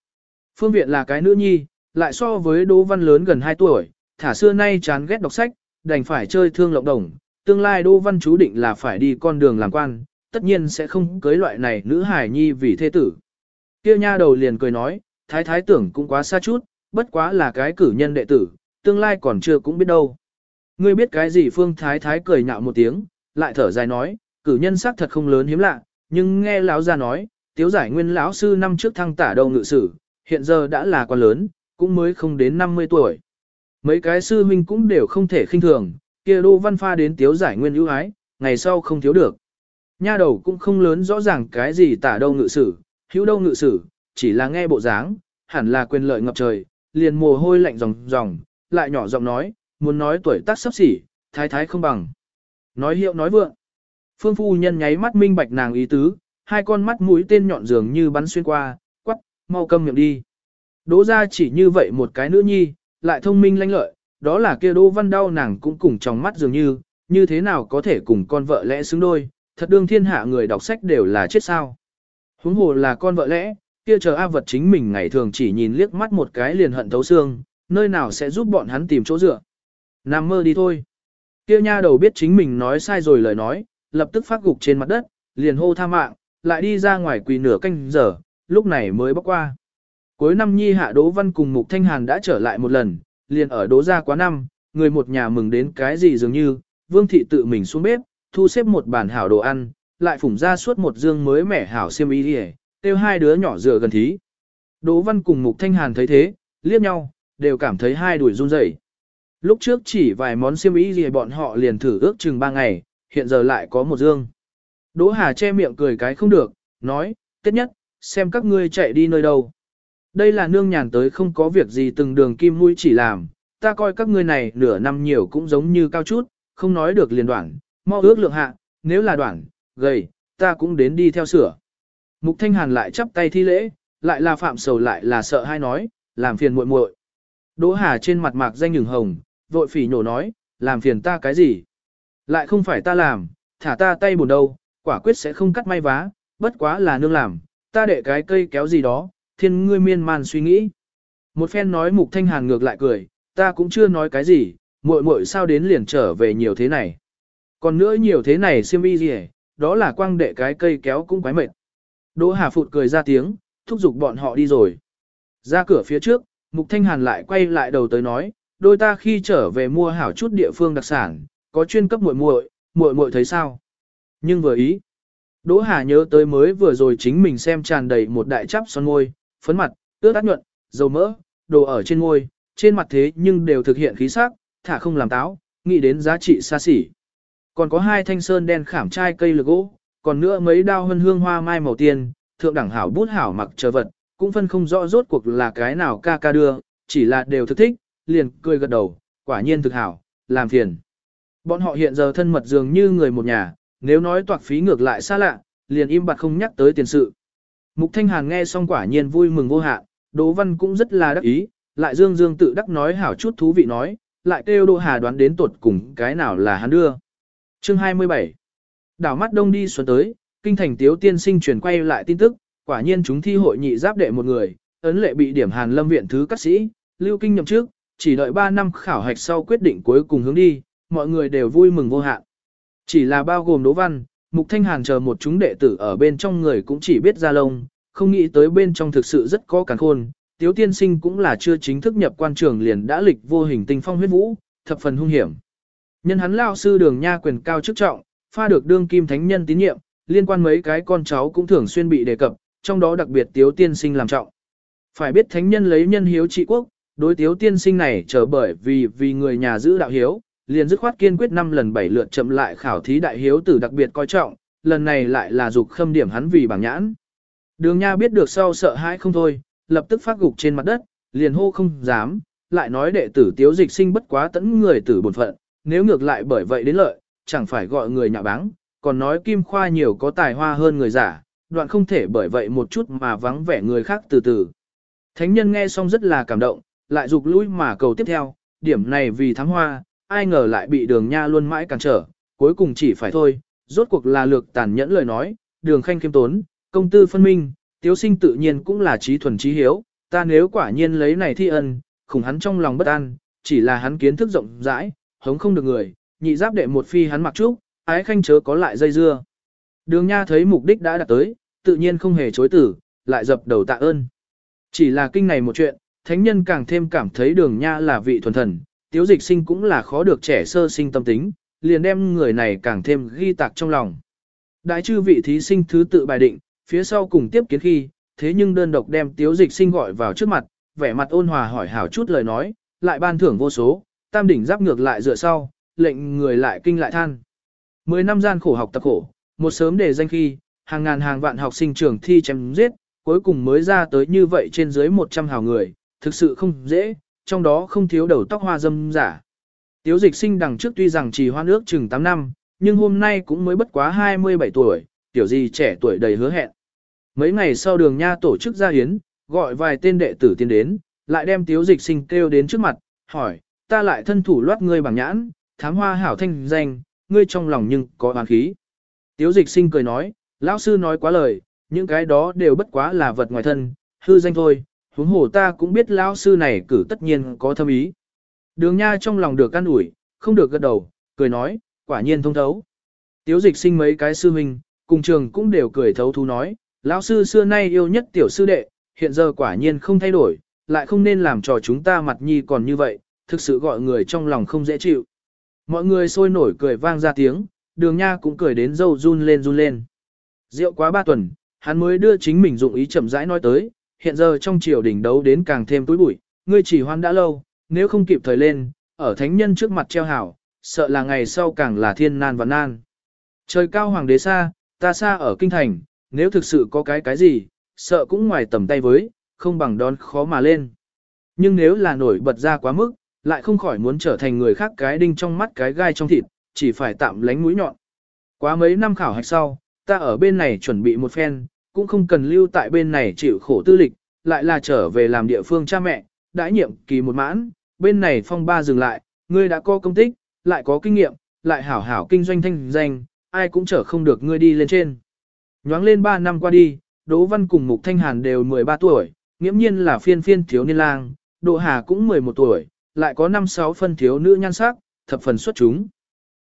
Phương viện là cái nữ nhi, lại so với Đỗ Văn lớn gần 2 tuổi, thả xưa nay chán ghét đọc sách, đành phải chơi thương lộng đồng, tương lai Đỗ Văn chú định là phải đi con đường làm quan, tất nhiên sẽ không cưới loại này nữ hài nhi vì thế tử. Kia nha đầu liền cười nói, thái thái tưởng cũng quá xa chút, bất quá là cái cử nhân đệ tử, tương lai còn chưa cũng biết đâu. Ngươi biết cái gì Phương Thái Thái cười nhạo một tiếng, lại thở dài nói, cử nhân sắc thật không lớn hiếm lạ, nhưng nghe lão gia nói, tiếu giải nguyên lão sư năm trước thăng tả đầu ngự sử, hiện giờ đã là quan lớn, cũng mới không đến 50 tuổi. Mấy cái sư huynh cũng đều không thể khinh thường, kia đô văn pha đến tiếu giải nguyên ưu ái, ngày sau không thiếu được. Nha đầu cũng không lớn rõ ràng cái gì tả đâu ngự sử, hữu đâu ngự sử, chỉ là nghe bộ dáng, hẳn là quyền lợi ngập trời, liền mồ hôi lạnh ròng ròng, lại nhỏ giọng nói, muốn nói tuổi tác sắp xỉ, thái thái không bằng. Nói hiệu nói vượng. Phương phu nhân nháy mắt minh bạch nàng ý tứ, hai con mắt mũi tên nhọn dường như bắn xuyên qua, quắc, mau câm miệng đi. Đỗ ra chỉ như vậy một cái nữ nhi, lại thông minh lanh lợi, đó là kia Đỗ Văn đau nàng cũng cùng trong mắt dường như, như thế nào có thể cùng con vợ lẽ xứng đôi, thật đương thiên hạ người đọc sách đều là chết sao. Huống hồ là con vợ lẽ, kia chờ A vật chính mình ngày thường chỉ nhìn liếc mắt một cái liền hận thấu xương, nơi nào sẽ giúp bọn hắn tìm chỗ dựa. Nằm mơ đi thôi. Kêu nha đầu biết chính mình nói sai rồi lời nói, lập tức phát gục trên mặt đất, liền hô tha mạng, lại đi ra ngoài quỳ nửa canh giờ, lúc này mới bóc qua. Cuối năm nhi hạ Đỗ Văn cùng Mục Thanh Hàn đã trở lại một lần, liền ở Đỗ gia quá năm, người một nhà mừng đến cái gì dường như, Vương thị tự mình xuống bếp, thu xếp một bàn hảo đồ ăn, lại phủng ra suốt một dương mới mẻ hảo xiêm y đi tiêu hai đứa nhỏ dựa gần thí. Đỗ Văn cùng Mục Thanh Hàn thấy thế, liếc nhau, đều cảm thấy hai đuổi run rẩy. Lúc trước chỉ vài món xiêm y gì bọn họ liền thử ước chừng ba ngày, hiện giờ lại có một dương. Đỗ Hà che miệng cười cái không được, nói, tiết nhất, xem các ngươi chạy đi nơi đâu. Đây là nương nhàn tới không có việc gì từng đường kim mũi chỉ làm, ta coi các ngươi này nửa năm nhiều cũng giống như cao chút, không nói được liền đoạn, mau ước lượng hạ, nếu là đoạn, gầy, ta cũng đến đi theo sửa. Mục Thanh Hàn lại chắp tay thi lễ, lại là phạm sầu lại là sợ hai nói, làm phiền muội muội. Đỗ Hà trên mặt mạc danh nhường hồng, vội phỉ nhổ nói, làm phiền ta cái gì? Lại không phải ta làm, thả ta tay buồn đâu, quả quyết sẽ không cắt may vá, bất quá là nương làm, ta để cái cây kéo gì đó, thiên ngươi miên man suy nghĩ. Một phen nói mục thanh hàn ngược lại cười, ta cũng chưa nói cái gì, muội muội sao đến liền trở về nhiều thế này. Còn nữa nhiều thế này siêm y gì đó là quang đệ cái cây kéo cũng quái mệt. Đỗ Hà Phụt cười ra tiếng, thúc giục bọn họ đi rồi. Ra cửa phía trước, Mục Thanh Hàn lại quay lại đầu tới nói, đôi ta khi trở về mua hảo chút địa phương đặc sản, có chuyên cấp muội muội, muội muội thấy sao? Nhưng vừa ý. Đỗ Hà nhớ tới mới vừa rồi chính mình xem tràn đầy một đại chắp son môi, phấn mặt, ướt át nhuận, dầu mỡ, đồ ở trên môi, trên mặt thế nhưng đều thực hiện khí sắc, thả không làm táo, nghĩ đến giá trị xa xỉ. Còn có hai thanh sơn đen khảm chai cây lược gỗ, còn nữa mấy đao hân hương hoa mai màu tiền, thượng đẳng hảo bút hảo mặc chờ vật, cũng phân không rõ rốt cuộc là cái nào ca ca đưa, chỉ là đều thực thích, liền cười gật đầu, quả nhiên thực hảo, làm phiền. Bọn họ hiện giờ thân mật dường như người một nhà, nếu nói toạc phí ngược lại xa lạ, liền im bặt không nhắc tới tiền sự. Mục Thanh Hàn nghe xong quả nhiên vui mừng vô hạn, Đỗ Văn cũng rất là đắc ý, lại dương dương tự đắc nói hảo chút thú vị nói, lại kêu Đỗ Hà đoán đến tuột cùng cái nào là hắn đưa. Chương 27 Đảo mắt đông đi xuống tới, kinh thành tiếu tiên sinh truyền quay lại tin tức, quả nhiên chúng thi hội nhị giáp đệ một người, ấn lệ bị điểm Hàn Lâm viện thứ các sĩ, lưu kinh nhậm trước, chỉ đợi 3 năm khảo hạch sau quyết định cuối cùng hướng đi, mọi người đều vui mừng vô hạn. Chỉ là bao gồm Đỗ Văn, Mục Thanh Hàn chờ một chúng đệ tử ở bên trong người cũng chỉ biết ra lông, không nghĩ tới bên trong thực sự rất có càng khôn. Tiếu tiên sinh cũng là chưa chính thức nhập quan trường liền đã lịch vô hình tinh phong huyết vũ, thập phần hung hiểm. Nhân hắn lao sư đường nha quyền cao chức trọng, pha được đương kim thánh nhân tín nhiệm, liên quan mấy cái con cháu cũng thường xuyên bị đề cập, trong đó đặc biệt tiếu tiên sinh làm trọng. Phải biết thánh nhân lấy nhân hiếu trị quốc, đối tiếu tiên sinh này chờ bởi vì vì người nhà giữ đạo hiếu, liền dứt khoát kiên quyết năm lần bảy lượt chậm lại khảo thí đại hiếu tử đặc biệt coi trọng, lần này lại là dục khâm điểm hắn vì bảng nhãn. Đường Nha biết được sau sợ hãi không thôi, lập tức phát gục trên mặt đất, liền hô không dám, lại nói đệ tử tiếu dịch sinh bất quá tẫn người tử bổn phận, nếu ngược lại bởi vậy đến lợi, chẳng phải gọi người nhạ báng, còn nói kim khoa nhiều có tài hoa hơn người giả, đoạn không thể bởi vậy một chút mà vắng vẻ người khác từ từ. Thánh nhân nghe xong rất là cảm động, lại dục lui mà cầu tiếp theo, điểm này vì thắng hoa, ai ngờ lại bị đường nha luôn mãi cản trở, cuối cùng chỉ phải thôi, rốt cuộc là lược tàn nhẫn lời nói, đường khanh khiêm tốn, công tư phân minh, tiếu sinh tự nhiên cũng là trí thuần trí hiếu, ta nếu quả nhiên lấy này thi ân, khủng hắn trong lòng bất an, chỉ là hắn kiến thức rộng rãi, hống không được người, nhị giáp đệ một phi hắn mặc trúc, ái khanh chớ có lại dây dưa. Đường nha thấy mục đích đã đạt tới, tự nhiên không hề chối tử, lại dập đầu tạ ơn. Chỉ là kinh này một chuyện, thánh nhân càng thêm cảm thấy đường nha là vị thuần thần, tiếu dịch sinh cũng là khó được trẻ sơ sinh tâm tính, liền đem người này càng thêm ghi tạc trong lòng. Đại chư vị thí sinh thứ tự bài định, phía sau cùng tiếp kiến khi, thế nhưng đơn độc đem tiếu dịch sinh gọi vào trước mặt, vẻ mặt ôn hòa hỏi hảo chút lời nói, lại ban thưởng vô số, tam đỉnh giáp ngược lại dựa sau, lệnh người lại kinh lại than. Mười năm gian khổ học tập khổ, một sớm để danh khi, hàng ngàn hàng vạn học sinh trường thi chém giết, cuối cùng mới ra tới như vậy trên dưới 100 hào người, thực sự không dễ, trong đó không thiếu đầu tóc hoa dâm giả. Tiếu dịch sinh đằng trước tuy rằng chỉ hoa nước chừng 8 năm, nhưng hôm nay cũng mới bất quá 27 tuổi, tiểu gì trẻ tuổi đầy hứa hẹn. Mấy ngày sau đường nha tổ chức gia hiến, gọi vài tên đệ tử tiến đến, lại đem tiếu dịch sinh kêu đến trước mặt, hỏi, ta lại thân thủ loát ngươi bằng nhãn, thám hoa hảo thanh danh, ngươi trong lòng nhưng có oán khí. Tiếu dịch sinh cười nói, lão sư nói quá lời, những cái đó đều bất quá là vật ngoài thân, hư danh thôi, huống hồ ta cũng biết lão sư này cử tất nhiên có thâm ý. Đường nha trong lòng được căn ủi, không được gật đầu, cười nói, quả nhiên thông thấu. Tiếu dịch sinh mấy cái sư huynh, cùng trường cũng đều cười thấu thú nói, lão sư xưa nay yêu nhất tiểu sư đệ, hiện giờ quả nhiên không thay đổi, lại không nên làm cho chúng ta mặt nhi còn như vậy, thực sự gọi người trong lòng không dễ chịu. Mọi người sôi nổi cười vang ra tiếng, đường nha cũng cười đến dâu run lên run lên. Rượu quá ba tuần, hắn mới đưa chính mình dụng ý chậm rãi nói tới, hiện giờ trong triều đỉnh đấu đến càng thêm túi bụi, ngươi chỉ hoan đã lâu, nếu không kịp thời lên, ở thánh nhân trước mặt treo hảo, sợ là ngày sau càng là thiên nan và nan. Trời cao hoàng đế xa, ta xa ở kinh thành, nếu thực sự có cái cái gì, sợ cũng ngoài tầm tay với, không bằng đón khó mà lên. Nhưng nếu là nổi bật ra quá mức, lại không khỏi muốn trở thành người khác cái đinh trong mắt cái gai trong thịt, chỉ phải tạm lánh mũi nhọn. Quá mấy năm khảo hạch sau, ta ở bên này chuẩn bị một phen, cũng không cần lưu tại bên này chịu khổ tư lịch, lại là trở về làm địa phương cha mẹ, đã nhiệm kỳ một mãn, bên này phong ba dừng lại, ngươi đã có công tích, lại có kinh nghiệm, lại hảo hảo kinh doanh thanh danh, ai cũng trở không được ngươi đi lên trên. Nhoáng lên 3 năm qua đi, Đỗ Văn cùng Mục Thanh Hàn đều 13 tuổi, nghiễm nhiên là phiên phiên thiếu niên lang, Đỗ Hà cũng 11 tuổi, lại có 5-6 phân thiếu nữ nhan sắc, thập phần xuất chúng.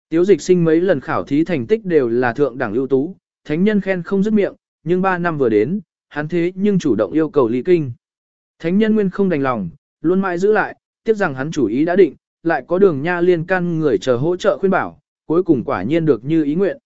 Tiếu dịch sinh mấy lần khảo thí thành tích đều là thượng đẳng ưu tú, thánh nhân khen không dứt miệng, nhưng 3 năm vừa đến, hắn thế nhưng chủ động yêu cầu ly kinh. Thánh nhân nguyên không đành lòng, luôn mãi giữ lại, tiếc rằng hắn chủ ý đã định, lại có đường nha liên căn người chờ hỗ trợ khuyên bảo, cuối cùng quả nhiên được như ý nguyện.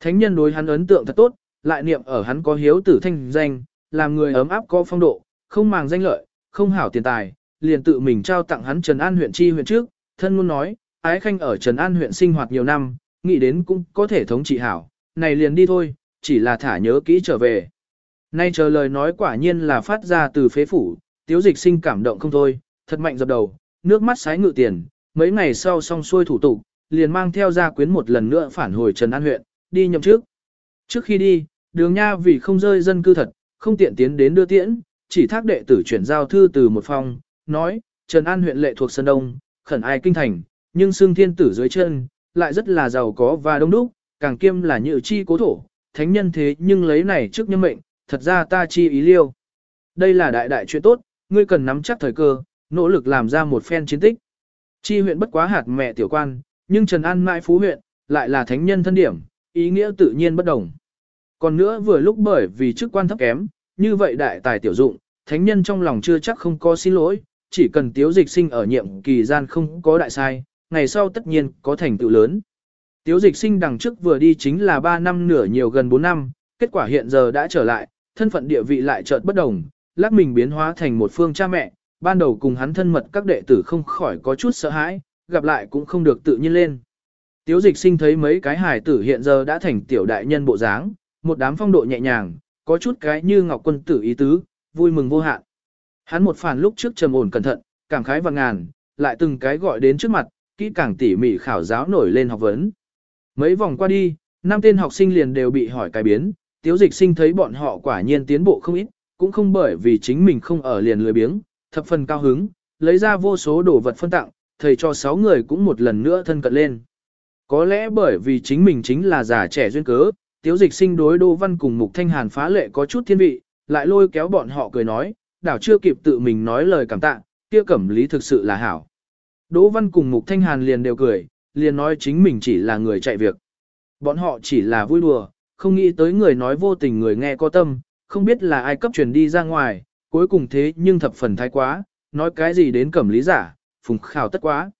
Thánh nhân đối hắn ấn tượng thật tốt, lại niệm ở hắn có hiếu tử thanh danh, làm người ấm áp có phong độ, không màng danh lợi, không hảo tiền tài, liền tự mình trao tặng hắn Trần An huyện chi huyện trước, thân luôn nói, ái khanh ở Trần An huyện sinh hoạt nhiều năm, nghĩ đến cũng có thể thống trị hảo, này liền đi thôi, chỉ là thả nhớ kỹ trở về. Nay chờ lời nói quả nhiên là phát ra từ phế phủ, tiếu dịch sinh cảm động không thôi, thật mạnh dập đầu, nước mắt sái ngự tiền, mấy ngày sau xong xuôi thủ tục, liền mang theo gia quyến một lần nữa phản hồi Trần An huyện, đi nhậm trước. Trước khi đi, đường nha vì không rơi dân cư thật, không tiện tiến đến đưa tiễn, chỉ thác đệ tử chuyển giao thư từ một phòng, nói, Trần An huyện lệ thuộc Sơn Đông, khẩn ai kinh thành, nhưng xương thiên tử dưới chân, lại rất là giàu có và đông đúc, càng kiêm là nhự chi cố thổ, thánh nhân thế nhưng lấy này trước nhân mệnh, thật ra ta chi ý liêu. Đây là đại đại chuyện tốt, ngươi cần nắm chắc thời cơ, nỗ lực làm ra một phen chiến tích. Chi huyện bất quá hạt mẹ tiểu quan, nhưng Trần An mãi phú huyện, lại là thánh nhân thân điểm, ý nghĩa tự nhiên bất đồng. Còn nữa vừa lúc bởi vì chức quan thấp kém, như vậy đại tài tiểu dụng, thánh nhân trong lòng chưa chắc không có xin lỗi, chỉ cần tiếu dịch sinh ở nhiệm kỳ gian không có đại sai, ngày sau tất nhiên có thành tựu lớn. Tiếu dịch sinh đằng trước vừa đi chính là 3 năm nửa nhiều gần 4 năm, kết quả hiện giờ đã trở lại, thân phận địa vị lại chợt bất đồng, lắc mình biến hóa thành một phương cha mẹ, ban đầu cùng hắn thân mật các đệ tử không khỏi có chút sợ hãi, gặp lại cũng không được tự nhiên lên. Tiếu dịch sinh thấy mấy cái hài tử hiện giờ đã thành tiểu đại nhân bộ dáng, một đám phong độ nhẹ nhàng, có chút cái như ngọc quân tử ý tứ, vui mừng vô hạn. Hắn một phản lúc trước trầm ổn cẩn thận, cảm khái và ngàn, lại từng cái gọi đến trước mặt, kỹ càng tỉ mỉ khảo giáo nổi lên học vấn. Mấy vòng qua đi, năm tên học sinh liền đều bị hỏi cái biến, tiếu dịch sinh thấy bọn họ quả nhiên tiến bộ không ít, cũng không bởi vì chính mình không ở liền lười biếng, thập phần cao hứng, lấy ra vô số đồ vật phân tặng, thầy cho sáu người cũng một lần nữa thân cận lên. Có lẽ bởi vì chính mình chính là già trẻ duyên cớ, tiếu dịch sinh đối Đỗ Văn cùng Mục Thanh Hàn phá lệ có chút thiên vị, lại lôi kéo bọn họ cười nói, đảo chưa kịp tự mình nói lời cảm tạ, kia cẩm lý thực sự là hảo. Đỗ Văn cùng Mục Thanh Hàn liền đều cười, liền nói chính mình chỉ là người chạy việc. Bọn họ chỉ là vui đùa, không nghĩ tới người nói vô tình người nghe có tâm, không biết là ai cấp truyền đi ra ngoài, cuối cùng thế nhưng thập phần thái quá, nói cái gì đến cẩm lý giả, phùng khảo tất quá.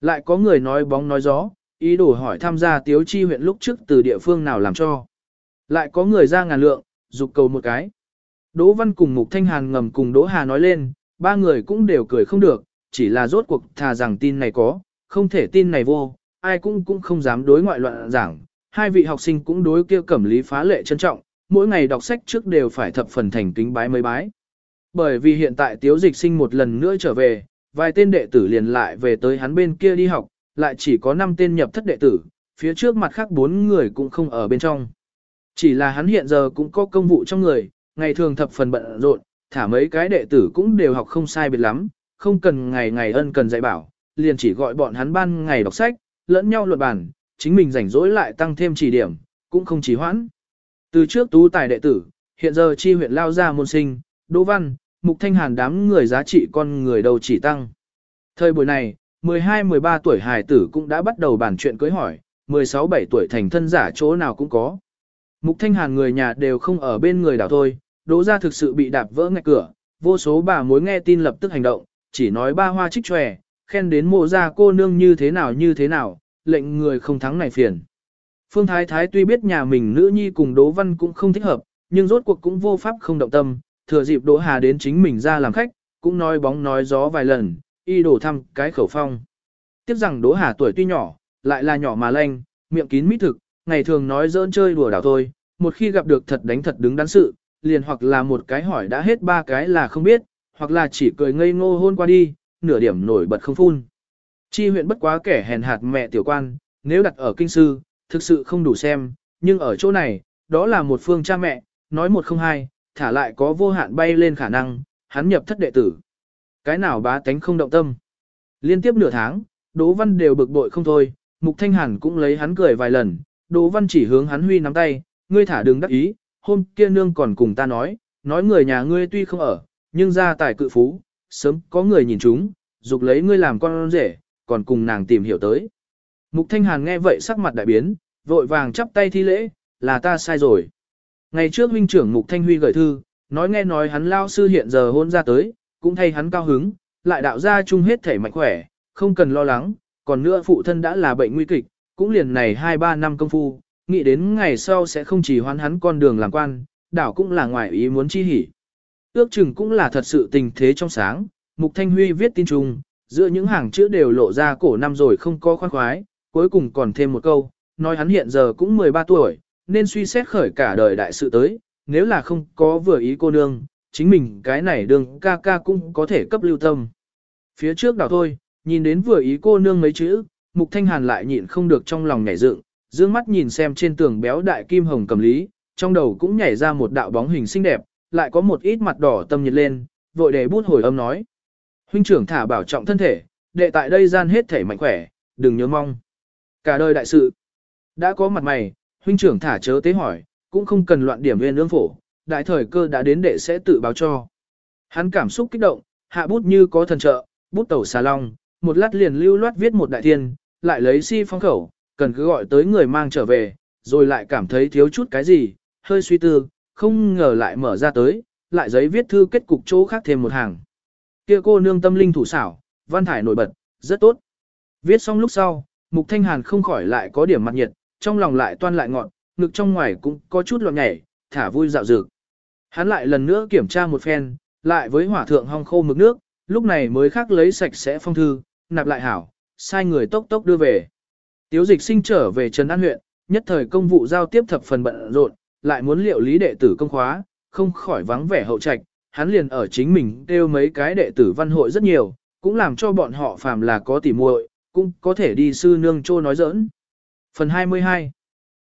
Lại có người nói bóng nói gió, ý đồ hỏi tham gia tiếu chi huyện lúc trước từ địa phương nào làm cho. Lại có người ra ngàn lượng, dục cầu một cái. Đỗ Văn cùng Mục Thanh Hàn ngầm cùng Đỗ Hà nói lên, ba người cũng đều cười không được, chỉ là rốt cuộc thà rằng tin này có, không thể tin này vô, ai cũng cũng không dám đối ngoại loạn giảng. Hai vị học sinh cũng đối kia cẩm lý phá lệ trân trọng, mỗi ngày đọc sách trước đều phải thập phần thành kính bái mới bái. Bởi vì hiện tại tiếu dịch sinh một lần nữa trở về, vài tên đệ tử liền lại về tới hắn bên kia đi học, lại chỉ có 5 tên nhập thất đệ tử, phía trước mặt khác bốn người cũng không ở bên trong. Chỉ là hắn hiện giờ cũng có công vụ trong người, ngày thường thập phần bận rộn, thả mấy cái đệ tử cũng đều học không sai biệt lắm, không cần ngày ngày ân cần dạy bảo, liền chỉ gọi bọn hắn ban ngày đọc sách, lẫn nhau luận bàn, chính mình rảnh rỗi lại tăng thêm chỉ điểm, cũng không chỉ hoãn. Từ trước tú tài đệ tử, hiện giờ chi huyện lao ra môn sinh, Đỗ Văn, Mục Thanh Hàn đám người giá trị con người đầu chỉ tăng. Thời buổi này, 12-13 tuổi hài tử cũng đã bắt đầu bàn chuyện cưới hỏi, 16-17 tuổi thành thân giả chỗ nào cũng có. Mục Thanh Hàn người nhà đều không ở bên người đảo thôi, đỗ ra thực sự bị đạp vỡ ngạch cửa, vô số bà mối nghe tin lập tức hành động, chỉ nói ba hoa trích tròe, khen đến mộ ra cô nương như thế nào như thế nào, lệnh người không thắng này phiền. Phương Thái Thái tuy biết nhà mình nữ nhi cùng Đỗ Văn cũng không thích hợp, nhưng rốt cuộc cũng vô pháp không động tâm, thừa dịp Đỗ Hà đến chính mình ra làm khách, cũng nói bóng nói gió vài lần, y đổ thăm cái khẩu phong. Tiếp rằng Đỗ Hà tuổi tuy nhỏ, lại là nhỏ mà lanh, miệng kín mít thực, ngày thường nói dỡn chơi đùa đảo thôi, một khi gặp được thật đánh thật đứng đắn sự, liền hoặc là một cái hỏi đã hết ba cái là không biết, hoặc là chỉ cười ngây ngô hôn qua đi, nửa điểm nổi bật không phun. Chi huyện bất quá kẻ hèn hạt mẹ tiểu quan, nếu đặt ở kinh sư, thực sự không đủ xem, nhưng ở chỗ này, đó là một phương cha mẹ, nói một không hai, thả lại có vô hạn bay lên khả năng, hắn nhập thất đệ tử. Cái nào bá tánh không động tâm. Liên tiếp nửa tháng, Đỗ Văn đều bực bội không thôi, Mục Thanh Hàn cũng lấy hắn cười vài lần, Đỗ Văn chỉ hướng hắn huy nắm tay, ngươi thả đừng đắc ý, hôm kia nương còn cùng ta nói, nói người nhà ngươi tuy không ở, nhưng ra tài cự phú, sớm có người nhìn chúng, dục lấy ngươi làm con rể, còn cùng nàng tìm hiểu tới. Mục Thanh Hàn nghe vậy sắc mặt đại biến, vội vàng chắp tay thi lễ, là ta sai rồi. Ngày trước huynh trưởng Mục Thanh Huy gửi thư, nói nghe nói hắn lao sư hiện giờ hôn ra tới, cũng thay hắn cao hứng, lại đạo ra chung hết thể mạnh khỏe, không cần lo lắng, còn nữa phụ thân đã là bệnh nguy kịch, cũng liền này 2-3 năm công phu, nghĩ đến ngày sau sẽ không chỉ hoán hắn con đường làm quan, đảo cũng là ngoài ý muốn chi hỉ. Ước chừng cũng là thật sự tình thế trong sáng, Mục Thanh Huy viết tin chung, giữa những hàng chữ đều lộ ra cổ năm rồi không có khoan khoái, cuối cùng còn thêm một câu, nói hắn hiện giờ cũng 13 tuổi, nên suy xét khởi cả đời đại sự tới, nếu là không có vừa ý cô nương, chính mình cái này đường ca ca cũng có thể cấp lưu tâm. Phía trước đảo thôi, nhìn đến vừa ý cô nương mấy chữ, Mục Thanh Hàn lại nhịn không được trong lòng nhảy dựng, dương mắt nhìn xem trên tường béo đại kim hồng cầm lý, trong đầu cũng nhảy ra một đạo bóng hình xinh đẹp, lại có một ít mặt đỏ tâm nhiệt lên, vội để bút hồi âm nói. Huynh trưởng thả bảo trọng thân thể, đệ tại đây gian hết thể mạnh khỏe, đừng nhớ mong. Cả đời đại sự, đã có mặt mày, huynh trưởng thả chớ tế hỏi, cũng không cần loạn điểm nguyên ương phổ, đại thời cơ đã đến đệ sẽ tự báo cho. Hắn cảm xúc kích động, hạ bút như có thần trợ, bút tẩu xà long, một lát liền lưu loát viết một đại thiên, lại lấy si phong khẩu, cần cứ gọi tới người mang trở về, rồi lại cảm thấy thiếu chút cái gì, hơi suy tư, không ngờ lại mở ra tới, lại giấy viết thư kết cục chỗ khác thêm một hàng. Kia cô nương tâm linh thủ xảo, văn thải nổi bật, rất tốt. Viết xong lúc sau, Mục Thanh Hàn không khỏi lại có điểm mặt nhiệt, trong lòng lại toan lại ngọn, ngực trong ngoài cũng có chút loạn nhảy, thả vui dạo dược. Hắn lại lần nữa kiểm tra một phen, lại với hỏa thượng hong khô mực nước, Lúc này mới khắc lấy sạch sẽ phong thư, nạp lại hảo, sai người tốc tốc đưa về. Tiếu dịch sinh trở về Trần An huyện, nhất thời công vụ giao tiếp thập phần bận rộn, lại muốn liệu lý đệ tử công khóa, không khỏi vắng vẻ hậu trạch, hắn liền ở chính mình kêu mấy cái đệ tử văn hội rất nhiều, cũng làm cho bọn họ phàm là có tỉ muội, cũng có thể đi sư nương trô nói giỡn. Phần 22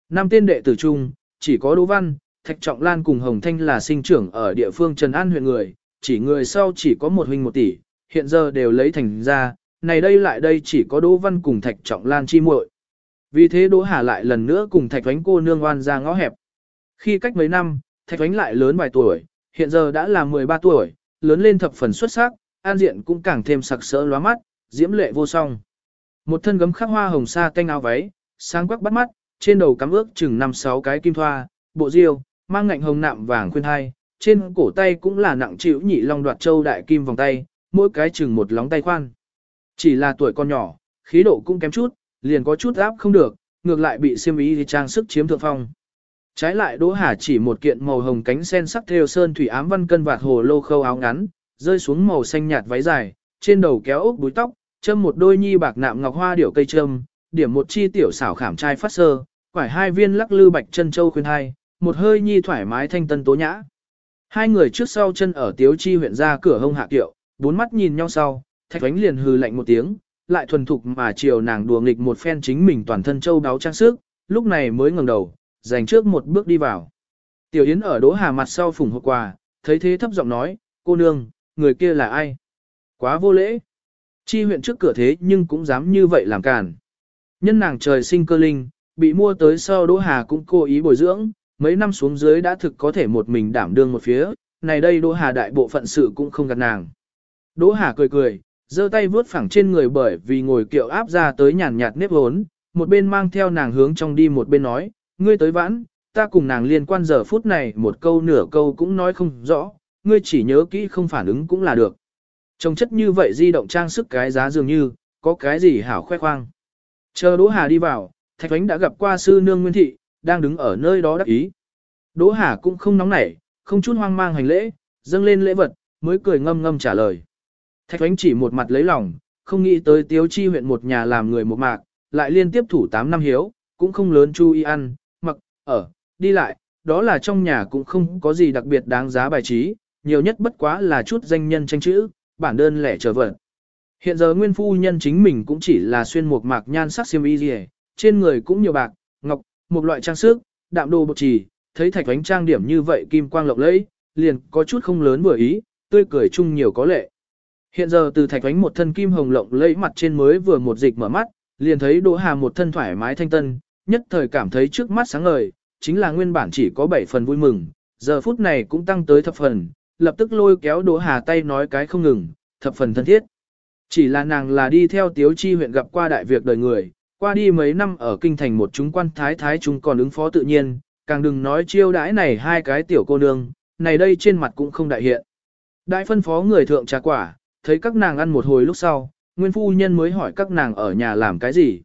Năm tên đệ tử chung, chỉ có Đỗ Văn, Thạch Trọng Lan cùng Hồng Thanh là sinh trưởng ở địa phương Trần An huyện người, chỉ người sau chỉ có một huynh một tỷ, hiện giờ đều lấy thành ra, này đây lại đây chỉ có Đỗ Văn cùng Thạch Trọng Lan chi muội. Vì thế Đỗ Hà lại lần nữa cùng Thạch Thoánh cô nương oan ra ngõ hẹp. Khi cách mấy năm, Thạch Oánh lại lớn vài tuổi, hiện giờ đã là 13 tuổi, lớn lên thập phần xuất sắc, an diện cũng càng thêm sặc sỡ lóa mắt, diễm lệ vô song. Một thân gấm khắc hoa hồng sa canh áo váy, sáng quắc bắt mắt, trên đầu cắm ước chừng 5-6 cái kim thoa, bộ diêu, mang ngạnh hồng nạm vàng khuyên hai, trên cổ tay cũng là nặng chịu nhị long đoạt châu đại kim vòng tay, mỗi cái chừng một lóng tay khoan. Chỉ là tuổi con nhỏ, khí độ cũng kém chút, liền có chút áp không được, ngược lại bị xiêm ý thì trang sức chiếm thượng phong. Trái lại Đỗ Hà chỉ một kiện màu hồng cánh sen sắc theo sơn thủy ám văn cân vạt hồ lô khâu áo ngắn, rơi xuống màu xanh nhạt váy dài, trên đầu kéo ốc búi tóc, châm một đôi nhi bạc nạm ngọc hoa điểu cây châm, điểm một chi tiểu xảo khảm trai phát sơ, quải hai viên lắc lư bạch chân châu khuyên hai, một hơi nhi thoải mái thanh tân tố nhã. Hai người trước sau chân ở tiếu chi huyện ra cửa hông hạ kiệu, bốn mắt nhìn nhau sau, thạch ánh liền hừ lạnh một tiếng, lại thuần thục mà chiều nàng đùa nghịch một phen chính mình toàn thân châu đáo trang sức, lúc này mới ngẩng đầu, dành trước một bước đi vào. Tiểu Yến ở Đỗ Hà mặt sau phủng hộp quà, thấy thế thấp giọng nói, cô nương, người kia là ai? Quá vô lễ. Chi huyện trước cửa thế nhưng cũng dám như vậy làm càn. Nhân nàng trời sinh cơ linh, bị mua tới sau Đỗ Hà cũng cố ý bồi dưỡng, mấy năm xuống dưới đã thực có thể một mình đảm đương một phía, này đây Đỗ Hà đại bộ phận sự cũng không gạt nàng. Đỗ Hà cười cười, giơ tay vuốt phẳng trên người bởi vì ngồi kiệu áp ra tới nhàn nhạt nếp hốn, một bên mang theo nàng hướng trong đi một bên nói, ngươi tới vãn, ta cùng nàng liên quan giờ phút này một câu nửa câu cũng nói không rõ, ngươi chỉ nhớ kỹ không phản ứng cũng là được. Trông chất như vậy di động trang sức cái giá dường như, có cái gì hảo khoe khoang. Chờ Đỗ Hà đi vào, Thạch Thánh đã gặp qua sư nương Nguyên Thị, đang đứng ở nơi đó đắc ý. Đỗ Hà cũng không nóng nảy, không chút hoang mang hành lễ, dâng lên lễ vật, mới cười ngâm ngâm trả lời. Thạch Thánh chỉ một mặt lấy lòng, không nghĩ tới Tiếu Chi huyện một nhà làm người một mạc, lại liên tiếp thủ 8 năm hiếu, cũng không lớn chú ý ăn, ở, đi lại, đó là trong nhà cũng không có gì đặc biệt đáng giá bài trí, nhiều nhất bất quá là chút danh nhân tranh chữ, bản đơn lẻ trở vật. Hiện giờ nguyên phu nhân chính mình cũng chỉ là xuyên một mạc nhan sắc xiêm y gì, trên người cũng nhiều bạc, ngọc, một loại trang sức, đạm đồ bột trì, thấy thạch ánh trang điểm như vậy kim quang lộng lẫy, liền có chút không lớn vừa ý, tươi cười chung nhiều có lệ. Hiện giờ từ thạch ánh một thân kim hồng lộng lẫy mặt trên mới vừa một dịch mở mắt, liền thấy Đỗ Hà một thân thoải mái thanh tân, nhất thời cảm thấy trước mắt sáng ngời, chính là nguyên bản chỉ có 7 phần vui mừng, giờ phút này cũng tăng tới thập phần, lập tức lôi kéo Đỗ Hà tay nói cái không ngừng, thập phần thân thiết. Chỉ là nàng là đi theo Tiếu Chi huyện gặp qua đại việc đời người, qua đi mấy năm ở kinh thành một chúng quan thái thái chúng còn ứng phó tự nhiên, càng đừng nói chiêu đãi này hai cái tiểu cô nương, này đây trên mặt cũng không đại hiện. Đại phân phó người thượng trà quả, thấy các nàng ăn một hồi lúc sau, nguyên phu nhân mới hỏi các nàng ở nhà làm cái gì.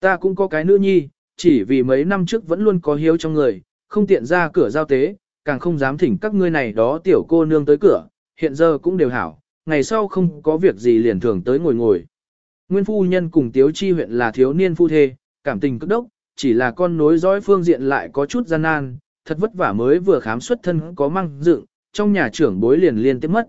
Ta cũng có cái nữ nhi, chỉ vì mấy năm trước vẫn luôn có hiếu trong người, không tiện ra cửa giao tế, càng không dám thỉnh các ngươi này đó tiểu cô nương tới cửa, hiện giờ cũng đều hảo, ngày sau không có việc gì liền thường tới ngồi ngồi. Nguyên phu nhân cùng Tiếu Chi huyện là thiếu niên phu thê, cảm tình cực đốc, chỉ là con nối dõi phương diện lại có chút gian nan, thật vất vả mới vừa khám xuất thân có măng dựng, trong nhà trưởng bối liền liên tiếp mất.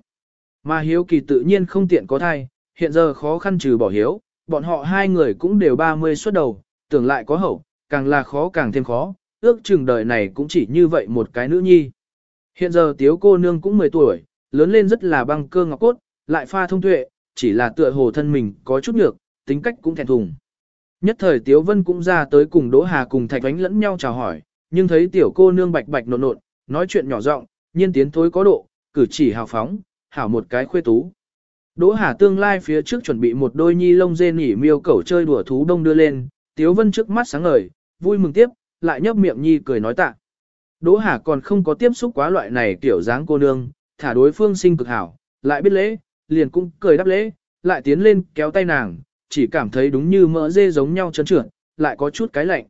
Mà hiếu kỳ tự nhiên không tiện có thai, hiện giờ khó khăn trừ bỏ hiếu, bọn họ hai người cũng đều 30 xuất đầu, tưởng lại có hậu, càng là khó càng thêm khó, ước chừng đời này cũng chỉ như vậy một cái nữ nhi. Hiện giờ tiếu cô nương cũng 10 tuổi, lớn lên rất là băng cơ ngọc cốt, lại pha thông tuệ, chỉ là tựa hồ thân mình có chút nhược, tính cách cũng thẹn thùng. Nhất thời Tiếu Vân cũng ra tới cùng Đỗ Hà cùng Thạch Ánh lẫn nhau chào hỏi, nhưng thấy tiểu cô nương bạch bạch nộn nộn, nói chuyện nhỏ giọng, nhiên tiến thối có độ, cử chỉ hào phóng, hảo một cái khuê tú. Đỗ Hà tương lai phía trước chuẩn bị một đôi nhi lông dê nỉ miêu cẩu chơi đùa thú đông đưa lên, Tiếu Vân trước mắt sáng ngời, vui mừng tiếp, lại nhấp miệng nhi cười nói tạ. Đỗ Hà còn không có tiếp xúc quá loại này kiểu dáng cô nương, thả đối phương sinh cực hảo, lại biết lễ, liền cũng cười đáp lễ, lại tiến lên kéo tay nàng, chỉ cảm thấy đúng như mỡ dê giống nhau trơn trượt, lại có chút cái lạnh.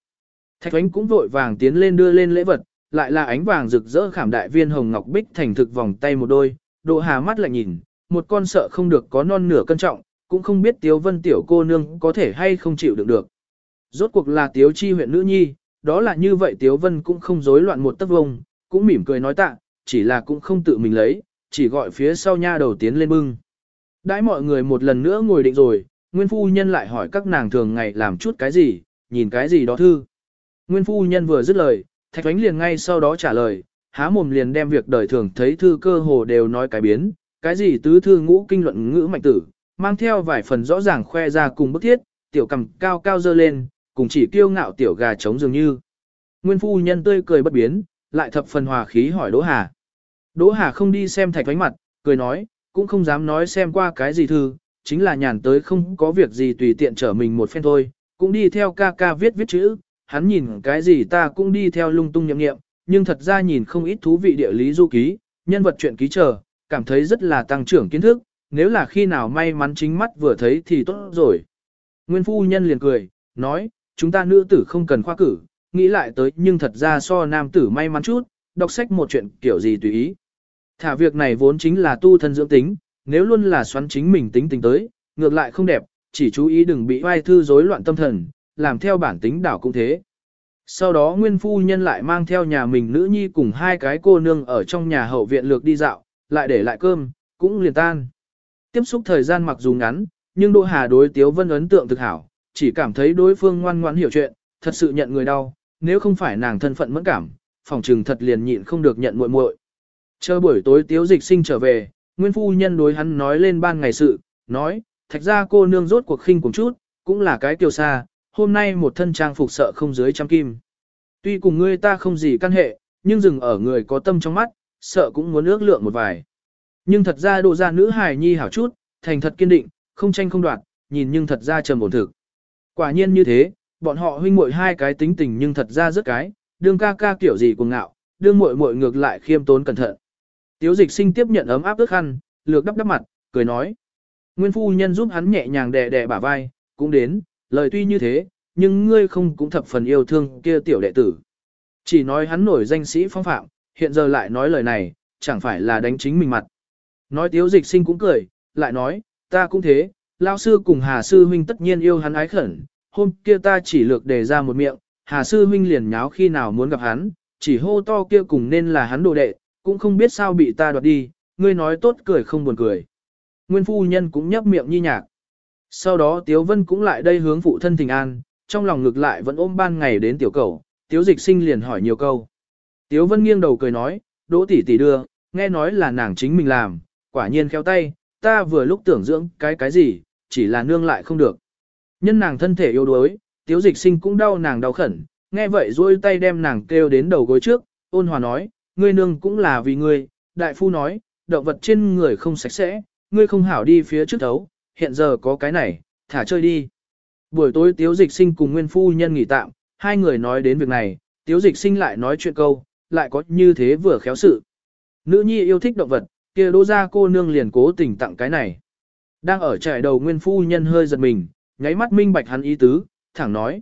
Thạch ánh cũng vội vàng tiến lên đưa lên lễ vật, lại là ánh vàng rực rỡ khảm đại viên hồng ngọc bích thành thực vòng tay một đôi, đỗ hà mắt lại nhìn, một con sợ không được có non nửa cân trọng, cũng không biết Tiếu Vân tiểu cô nương có thể hay không chịu được được. Rốt cuộc là Tiếu Chi huyện nữ nhi, đó là như vậy Tiếu Vân cũng không rối loạn một tấc vông, cũng mỉm cười nói tạ, chỉ là cũng không tự mình lấy, chỉ gọi phía sau nha đầu tiến lên bưng. Đãi mọi người một lần nữa ngồi định rồi, Nguyên Phu Nhân lại hỏi các nàng thường ngày làm chút cái gì, nhìn cái gì đó thư. Nguyên Phu Nhân vừa dứt lời, Thạch Thoánh liền ngay sau đó trả lời, há mồm liền đem việc đời thường thấy thư cơ hồ đều nói cái biến, cái gì tứ thư ngũ kinh luận ngữ mạnh tử, mang theo vài phần rõ ràng khoe ra cùng bức thiết, tiểu cầm cao cao dơ lên, cùng chỉ kiêu ngạo tiểu gà trống dường như. Nguyên Phu Nhân tươi cười bất biến, lại thập phần hòa khí hỏi Đỗ Hà. Đỗ Hà không đi xem Thạch vánh mặt, cười nói, cũng không dám nói xem qua cái gì thư, chính là nhàn tới không có việc gì tùy tiện trở mình một phen thôi, cũng đi theo ca ca viết viết chữ, hắn nhìn cái gì ta cũng đi theo lung tung nhậm nghiệm, nhưng thật ra nhìn không ít thú vị địa lý du ký, nhân vật chuyện ký trở cảm thấy rất là tăng trưởng kiến thức, nếu là khi nào may mắn chính mắt vừa thấy thì tốt rồi. Nguyên phu nhân liền cười, nói, chúng ta nữ tử không cần khoa cử, nghĩ lại tới nhưng thật ra so nam tử may mắn chút, đọc sách một chuyện kiểu gì tùy ý. Thả việc này vốn chính là tu thân dưỡng tính, nếu luôn là xoắn chính mình tính tình tới, ngược lại không đẹp, chỉ chú ý đừng bị oai thư rối loạn tâm thần, làm theo bản tính đảo cũng thế. Sau đó nguyên phu nhân lại mang theo nhà mình nữ nhi cùng hai cái cô nương ở trong nhà hậu viện lược đi dạo, lại để lại cơm, cũng liền tan. Tiếp xúc thời gian mặc dù ngắn, nhưng Đỗ Hà đối Tiếu Vân ấn tượng thực hảo, chỉ cảm thấy đối phương ngoan ngoãn hiểu chuyện, thật sự nhận người đau, nếu không phải nàng thân phận mẫn cảm, phòng trừng thật liền nhịn không được nhận muội muội. Chờ buổi tối Tiếu Dịch Sinh trở về, Nguyên phu nhân đối hắn nói lên ban ngày sự, nói, thạch ra cô nương rốt cuộc khinh cùng chút, cũng là cái kiều xa, hôm nay một thân trang phục sợ không dưới trăm kim. Tuy cùng ngươi ta không gì căn hệ, nhưng dừng ở người có tâm trong mắt, sợ cũng muốn ước lượng một vài. Nhưng thật ra độ ra nữ hài nhi hảo chút, thành thật kiên định, không tranh không đoạt, nhìn nhưng thật ra trầm ổn thực. Quả nhiên như thế, bọn họ huynh muội hai cái tính tình nhưng thật ra rất cái, đương ca ca kiểu gì cuồng ngạo, đương muội muội ngược lại khiêm tốn cẩn thận. Tiếu dịch sinh tiếp nhận ấm áp ước khăn, lược đắp đắp mặt, cười nói. Nguyên phu nhân giúp hắn nhẹ nhàng đè đè bả vai, cũng đến, lời tuy như thế, nhưng ngươi không cũng thập phần yêu thương kia tiểu đệ tử. Chỉ nói hắn nổi danh sĩ phong phạm, hiện giờ lại nói lời này, chẳng phải là đánh chính mình mặt. Nói tiếu dịch sinh cũng cười, lại nói, ta cũng thế, lao sư cùng Hà sư huynh tất nhiên yêu hắn ái khẩn, hôm kia ta chỉ lược đề ra một miệng, Hà sư huynh liền nháo khi nào muốn gặp hắn, chỉ hô to kia cùng nên là hắn đồ đệ, cũng không biết sao bị ta đoạt đi, ngươi nói tốt cười không buồn cười. Nguyên phu nhân cũng nhấp miệng nhi nhạc. Sau đó Tiếu Vân cũng lại đây hướng phụ thân Thịnh an, trong lòng ngược lại vẫn ôm ban ngày đến tiểu cầu, Tiếu Dịch Sinh liền hỏi nhiều câu. Tiếu Vân nghiêng đầu cười nói, đỗ tỷ tỷ đưa, nghe nói là nàng chính mình làm, quả nhiên khéo tay, ta vừa lúc tưởng dưỡng cái cái gì, chỉ là nương lại không được. Nhân nàng thân thể yếu đuối, Tiếu Dịch Sinh cũng đau nàng đau khẩn, nghe vậy duỗi tay đem nàng kêu đến đầu gối trước, ôn hòa nói, ngươi nương cũng là vì ngươi, đại phu nói, động vật trên người không sạch sẽ, ngươi không hảo đi phía trước thấu, hiện giờ có cái này, thả chơi đi. Buổi tối tiếu dịch sinh cùng nguyên phu nhân nghỉ tạm, hai người nói đến việc này, tiếu dịch sinh lại nói chuyện câu, lại có như thế vừa khéo sự. Nữ nhi yêu thích động vật, kia đô ra cô nương liền cố tình tặng cái này. Đang ở trại đầu nguyên phu nhân hơi giật mình, nháy mắt minh bạch hắn ý tứ, thẳng nói.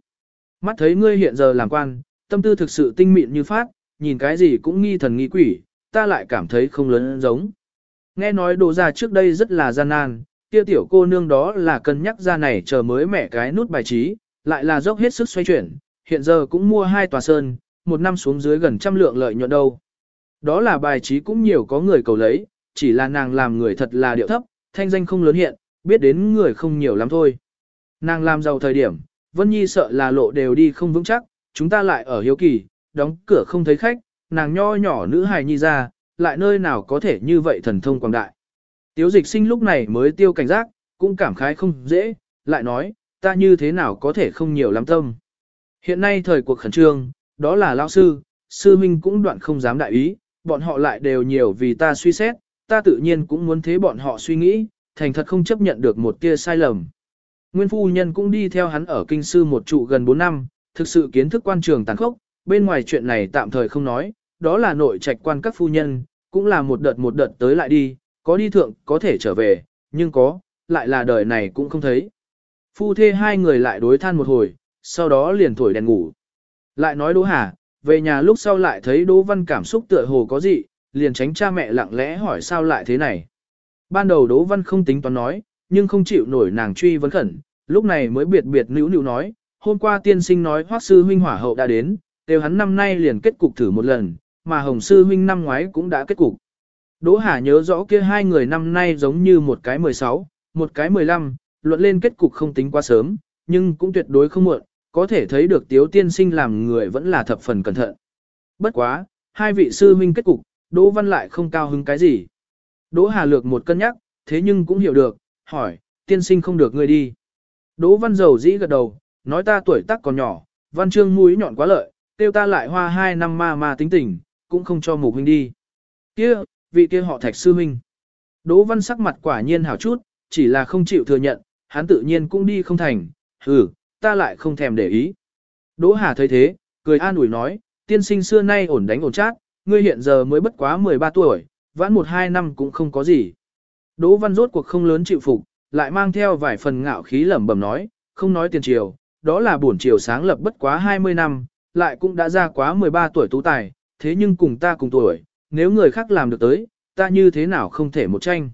Mắt thấy ngươi hiện giờ làm quan, tâm tư thực sự tinh mịn như phát, nhìn cái gì cũng nghi thần nghi quỷ, ta lại cảm thấy không lớn giống. Nghe nói đồ ra trước đây rất là gian nan, kia tiểu cô nương đó là cân nhắc ra này chờ mới mẻ cái nút bài trí, lại là dốc hết sức xoay chuyển, hiện giờ cũng mua hai tòa sơn, một năm xuống dưới gần trăm lượng lợi nhuận đâu. Đó là bài trí cũng nhiều có người cầu lấy, chỉ là nàng làm người thật là điệu thấp, thanh danh không lớn hiện, biết đến người không nhiều lắm thôi. Nàng làm giàu thời điểm, Vân Nhi sợ là lộ đều đi không vững chắc, chúng ta lại ở hiếu kỳ, đóng cửa không thấy khách, nàng nho nhỏ nữ hài nhi ra, lại nơi nào có thể như vậy thần thông quảng đại. Tiếu dịch sinh lúc này mới tiêu cảnh giác, cũng cảm khái không dễ, lại nói, ta như thế nào có thể không nhiều lắm tâm. Hiện nay thời cuộc khẩn trương, đó là lão sư, sư minh cũng đoạn không dám đại ý, bọn họ lại đều nhiều vì ta suy xét, ta tự nhiên cũng muốn thế bọn họ suy nghĩ, thành thật không chấp nhận được một tia sai lầm. Nguyên phu nhân cũng đi theo hắn ở kinh sư một trụ gần 4 năm, thực sự kiến thức quan trường tàn khốc, bên ngoài chuyện này tạm thời không nói, đó là nội trạch quan các phu nhân, cũng là một đợt một đợt tới lại đi, có đi thượng có thể trở về, nhưng có, lại là đời này cũng không thấy. Phu thê hai người lại đối than một hồi, sau đó liền thổi đèn ngủ. Lại nói Đỗ Hà, về nhà lúc sau lại thấy Đỗ Văn cảm xúc tựa hồ có gì, liền tránh cha mẹ lặng lẽ hỏi sao lại thế này. ban đầu Đỗ Văn không tính toán nói, nhưng không chịu nổi nàng truy vấn khẩn, lúc này mới biệt biệt nữu nữu nói, hôm qua tiên sinh nói Hoắc sư huynh hỏa hậu đã đến, đều hắn năm nay liền kết cục thử một lần, mà Hồng sư huynh năm ngoái cũng đã kết cục. Đỗ Hà nhớ rõ kia hai người năm nay giống như một cái 16, một cái 15, luận lên kết cục không tính quá sớm, nhưng cũng tuyệt đối không muộn, có thể thấy được tiếu tiên sinh làm người vẫn là thập phần cẩn thận. Bất quá, hai vị sư huynh kết cục, Đỗ Văn lại không cao hứng cái gì. Đỗ Hà lược một cân nhắc, thế nhưng cũng hiểu được, hỏi, tiên sinh không được ngươi đi. Đỗ Văn dầu dĩ gật đầu, nói ta tuổi tác còn nhỏ, văn chương mũi nhọn quá lợi, tiêu ta lại hoa hai năm ma ma tính tình, cũng không cho mục huynh đi. Kia, vị kia họ thạch sư huynh. Đỗ Văn sắc mặt quả nhiên hảo chút, chỉ là không chịu thừa nhận, hắn tự nhiên cũng đi không thành, hừ, ta lại không thèm để ý. Đỗ Hà thấy thế, cười an ủi nói, tiên sinh xưa nay ổn đánh ổn chát, ngươi hiện giờ mới bất quá 13 tuổi, vãn một hai năm cũng không có gì. Đỗ Văn rốt cuộc không lớn chịu phục, lại mang theo vài phần ngạo khí lẩm bẩm nói, không nói tiền triều, đó là bổn triều sáng lập bất quá 20 năm, lại cũng đã ra quá 13 tuổi tú tài, thế nhưng cùng ta cùng tuổi, nếu người khác làm được tới, ta như thế nào không thể một tranh.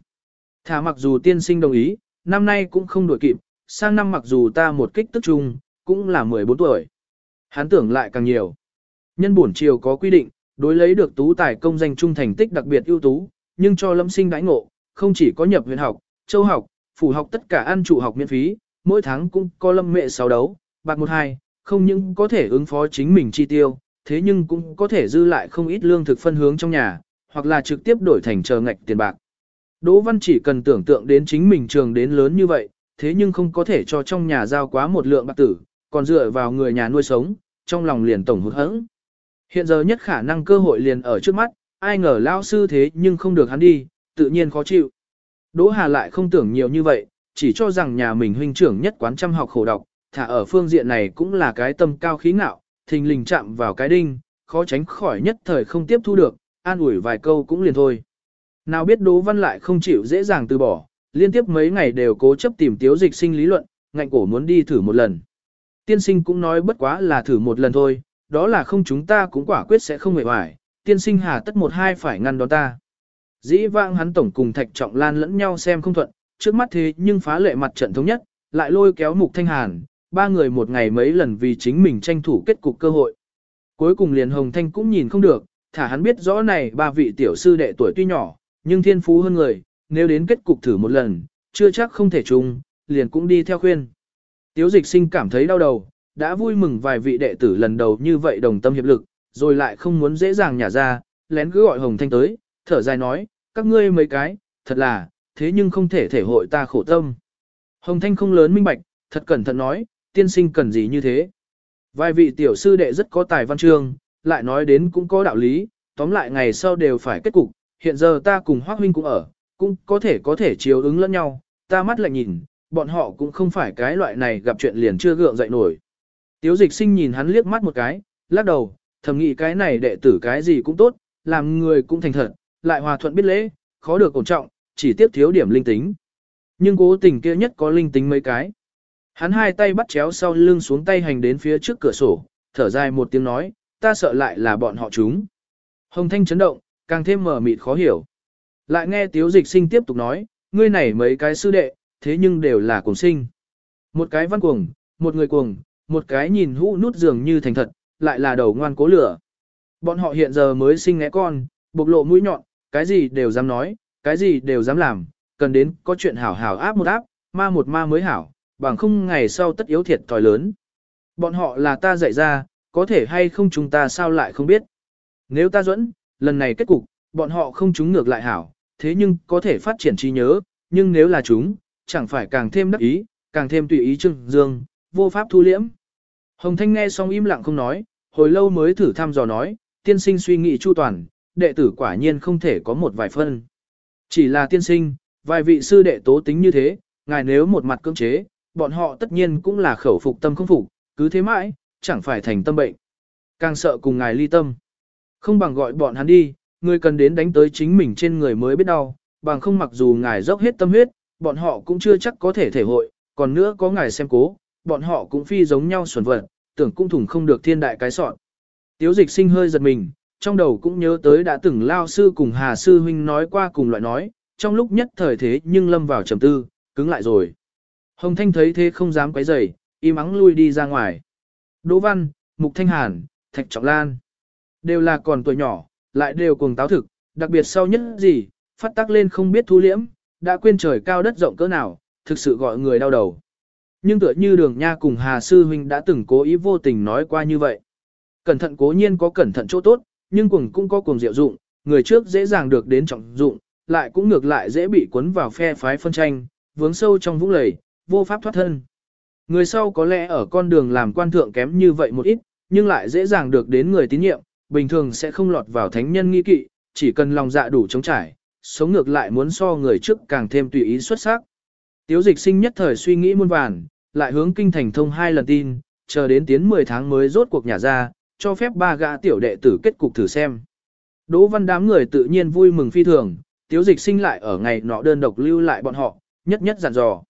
Thả mặc dù tiên sinh đồng ý, năm nay cũng không đổi kịp, sang năm mặc dù ta một kích tức chung, cũng là 14 tuổi. Hắn tưởng lại càng nhiều. Nhân bổn triều có quy định, đối lấy được tú tài công danh trung thành tích đặc biệt ưu tú, nhưng cho lâm sinh đãi ngộ, không chỉ có nhập huyện học, châu học, phủ học tất cả ăn trụ học miễn phí, mỗi tháng cũng có lâm mẹ sáu đấu, bạc một hai, không những có thể ứng phó chính mình chi tiêu, thế nhưng cũng có thể dư lại không ít lương thực phân hướng trong nhà, hoặc là trực tiếp đổi thành chờ ngạch tiền bạc. Đỗ Văn chỉ cần tưởng tượng đến chính mình trường đến lớn như vậy, thế nhưng không có thể cho trong nhà giao quá một lượng bạc tử, còn dựa vào người nhà nuôi sống, trong lòng liền tổng hụt hẫng. Hiện giờ nhất khả năng cơ hội liền ở trước mắt, ai ngờ lao sư thế nhưng không được hắn đi, tự nhiên khó chịu. Đỗ Hà lại không tưởng nhiều như vậy, chỉ cho rằng nhà mình huynh trưởng nhất quán chăm học khổ đọc, thả ở phương diện này cũng là cái tâm cao khí ngạo, thình lình chạm vào cái đinh, khó tránh khỏi nhất thời không tiếp thu được, an ủi vài câu cũng liền thôi. Nào biết Đỗ Văn lại không chịu dễ dàng từ bỏ, liên tiếp mấy ngày đều cố chấp tìm tiếu dịch sinh lý luận, ngạnh cổ muốn đi thử một lần. Tiên sinh cũng nói bất quá là thử một lần thôi, đó là không chúng ta cũng quả quyết sẽ không hề hoài, tiên sinh hà tất một hai phải ngăn đón ta. Dĩ vãng hắn tổng cùng thạch trọng lan lẫn nhau xem không thuận, trước mắt thế nhưng phá lệ mặt trận thống nhất, lại lôi kéo mục thanh hàn, ba người một ngày mấy lần vì chính mình tranh thủ kết cục cơ hội. Cuối cùng liền hồng thanh cũng nhìn không được, thả hắn biết rõ này ba vị tiểu sư đệ tuổi tuy nhỏ, nhưng thiên phú hơn người, nếu đến kết cục thử một lần, chưa chắc không thể chung, liền cũng đi theo khuyên. Tiếu dịch sinh cảm thấy đau đầu, đã vui mừng vài vị đệ tử lần đầu như vậy đồng tâm hiệp lực, rồi lại không muốn dễ dàng nhả ra, lén cứ gọi Hồng Thanh tới, thở dài nói, các ngươi mấy cái, thật là, thế nhưng không thể thể hội ta khổ tâm. Hồng Thanh không lớn minh bạch, thật cẩn thận nói, tiên sinh cần gì như thế. Vài vị tiểu sư đệ rất có tài văn chương, lại nói đến cũng có đạo lý, tóm lại ngày sau đều phải kết cục, hiện giờ ta cùng Hoác Huynh cũng ở, cũng có thể có thể chiếu ứng lẫn nhau, ta mắt lại nhìn, bọn họ cũng không phải cái loại này gặp chuyện liền chưa gượng dậy nổi. Tiếu dịch sinh nhìn hắn liếc mắt một cái, lắc đầu, thầm nghĩ cái này đệ tử cái gì cũng tốt, làm người cũng thành thật, lại hòa thuận biết lễ, khó được ổn trọng, chỉ tiếp thiếu điểm linh tính. Nhưng cố tình kia nhất có linh tính mấy cái. Hắn hai tay bắt chéo sau lưng xuống tay hành đến phía trước cửa sổ, thở dài một tiếng nói, ta sợ lại là bọn họ chúng. Hồng thanh chấn động, càng thêm mở mịt khó hiểu. Lại nghe tiếu dịch sinh tiếp tục nói, ngươi này mấy cái sư đệ, thế nhưng đều là cùng sinh. Một cái văn cuồng, một người cuồng, một cái nhìn hũ nút dường như thành thật, lại là đầu ngoan cố lửa. Bọn họ hiện giờ mới sinh ngẽ con, bộc lộ mũi nhọn, cái gì đều dám nói, cái gì đều dám làm, cần đến có chuyện hảo hảo áp một áp, ma một ma mới hảo, bằng không ngày sau tất yếu thiệt thòi lớn. Bọn họ là ta dạy ra, có thể hay không chúng ta sao lại không biết. Nếu ta dẫn, lần này kết cục, bọn họ không chúng ngược lại hảo, thế nhưng có thể phát triển trí nhớ, nhưng nếu là chúng, chẳng phải càng thêm đắc ý, càng thêm tùy ý trưng dương, vô pháp thu liễm. Hồng Thanh nghe xong im lặng không nói, hồi lâu mới thử thăm dò nói, tiên sinh suy nghĩ chu toàn, đệ tử quả nhiên không thể có một vài phân. Chỉ là tiên sinh, vài vị sư đệ tố tính như thế, ngài nếu một mặt cưỡng chế, bọn họ tất nhiên cũng là khẩu phục tâm không phục, cứ thế mãi, chẳng phải thành tâm bệnh. Càng sợ cùng ngài ly tâm. Không bằng gọi bọn hắn đi, người cần đến đánh tới chính mình trên người mới biết đau, bằng không mặc dù ngài dốc hết tâm huyết, bọn họ cũng chưa chắc có thể thể hội, còn nữa có ngài xem cố, bọn họ cũng phi giống nhau xuẩn vật, tưởng cung thủng không được thiên đại cái sọn. Tiếu dịch sinh hơi giật mình, trong đầu cũng nhớ tới đã từng lao sư cùng hà sư huynh nói qua cùng loại nói, trong lúc nhất thời thế nhưng lâm vào trầm tư, cứng lại rồi. Hồng Thanh thấy thế không dám quấy rầy, im ắng lui đi ra ngoài. Đỗ Văn, Mục Thanh Hàn, Thạch Trọng Lan, đều là còn tuổi nhỏ, lại đều cùng táo thực, đặc biệt sau nhất gì, phát tác lên không biết thu liễm, đã quên trời cao đất rộng cỡ nào, thực sự gọi người đau đầu. Nhưng tựa như đường nha cùng Hà Sư Huynh đã từng cố ý vô tình nói qua như vậy. Cẩn thận cố nhiên có cẩn thận chỗ tốt, nhưng cùng cũng có cùng diệu dụng, người trước dễ dàng được đến trọng dụng, lại cũng ngược lại dễ bị cuốn vào phe phái phân tranh, vướng sâu trong vũng lầy, vô pháp thoát thân. Người sau có lẽ ở con đường làm quan thượng kém như vậy một ít, nhưng lại dễ dàng được đến người tín nhiệm, bình thường sẽ không lọt vào thánh nhân nghi kỵ, chỉ cần lòng dạ đủ chống trải, sống ngược lại muốn so người trước càng thêm tùy ý xuất sắc. Tiếu dịch sinh nhất thời suy nghĩ muôn vàn, lại hướng kinh thành thông hai lần tin, chờ đến tiến 10 tháng mới rốt cuộc nhà ra, cho phép ba gã tiểu đệ tử kết cục thử xem. Đỗ văn đám người tự nhiên vui mừng phi thường, tiếu dịch sinh lại ở ngày nọ đơn độc lưu lại bọn họ, nhất nhất dặn dò.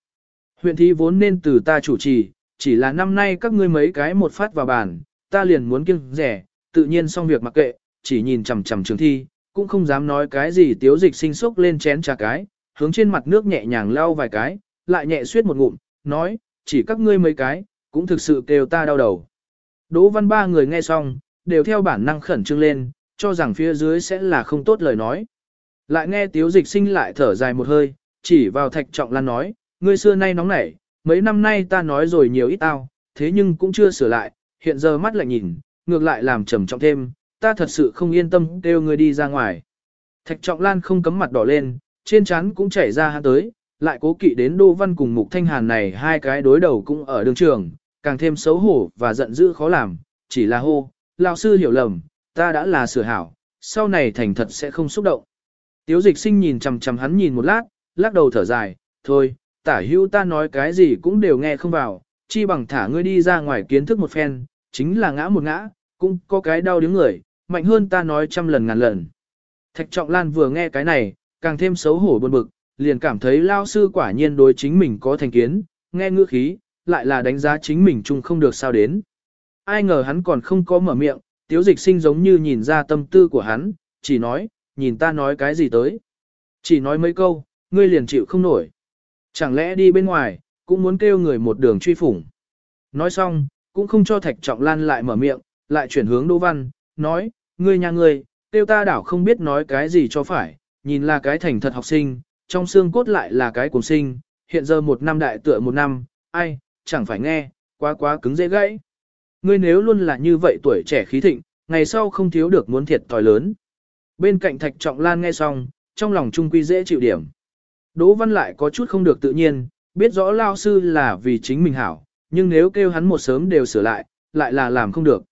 Huyện thí vốn nên từ ta chủ trì, chỉ là năm nay các ngươi mấy cái một phát vào bàn, ta liền muốn kiêng rẻ, tự nhiên xong việc mặc kệ, chỉ nhìn chằm chằm trường thi, cũng không dám nói cái gì tiếu dịch sinh sốc lên chén trà cái, hướng trên mặt nước nhẹ nhàng lau vài cái, lại nhẹ suyết một ngụm, nói, chỉ các ngươi mấy cái, cũng thực sự kêu ta đau đầu. Đỗ văn ba người nghe xong, đều theo bản năng khẩn trương lên, cho rằng phía dưới sẽ là không tốt lời nói. Lại nghe tiếu dịch sinh lại thở dài một hơi, chỉ vào thạch trọng lan nói, ngươi xưa nay nóng nảy, mấy năm nay ta nói rồi nhiều ít tao, thế nhưng cũng chưa sửa lại, hiện giờ mắt lại nhìn, ngược lại làm trầm trọng thêm, ta thật sự không yên tâm kêu ngươi đi ra ngoài. Thạch trọng lan không cấm mặt đỏ lên, trên trán cũng chảy ra hạ tới, lại cố kỵ đến Đô Văn cùng Mục Thanh Hàn này hai cái đối đầu cũng ở đường trường, càng thêm xấu hổ và giận dữ khó làm, chỉ là hô, lão sư hiểu lầm, ta đã là sửa hảo, sau này thành thật sẽ không xúc động. Tiếu dịch sinh nhìn chằm chằm hắn nhìn một lát, lắc đầu thở dài, thôi, tả hữu ta nói cái gì cũng đều nghe không vào, chi bằng thả ngươi đi ra ngoài kiến thức một phen, chính là ngã một ngã, cũng có cái đau đứng người, mạnh hơn ta nói trăm lần ngàn lần. Thạch Trọng Lan vừa nghe cái này, càng thêm xấu hổ buồn bực, liền cảm thấy lao sư quả nhiên đối chính mình có thành kiến, nghe ngữ khí, lại là đánh giá chính mình chung không được sao đến. Ai ngờ hắn còn không có mở miệng, tiếu dịch sinh giống như nhìn ra tâm tư của hắn, chỉ nói, nhìn ta nói cái gì tới. Chỉ nói mấy câu, ngươi liền chịu không nổi. Chẳng lẽ đi bên ngoài, cũng muốn kêu người một đường truy phủng. Nói xong, cũng không cho Thạch Trọng Lan lại mở miệng, lại chuyển hướng Đỗ Văn, nói, ngươi nhà ngươi, tiêu ta đảo không biết nói cái gì cho phải, nhìn là cái thành thật học sinh, trong xương cốt lại là cái cùng sinh, hiện giờ một năm đại tựa một năm, ai, chẳng phải nghe, quá quá cứng dễ gãy. Ngươi nếu luôn là như vậy tuổi trẻ khí thịnh, ngày sau không thiếu được muốn thiệt tòi lớn. Bên cạnh Thạch Trọng Lan nghe xong, trong lòng trung quy dễ chịu điểm. Đỗ Văn lại có chút không được tự nhiên, biết rõ lao sư là vì chính mình hảo, nhưng nếu kêu hắn một sớm đều sửa lại, lại là làm không được.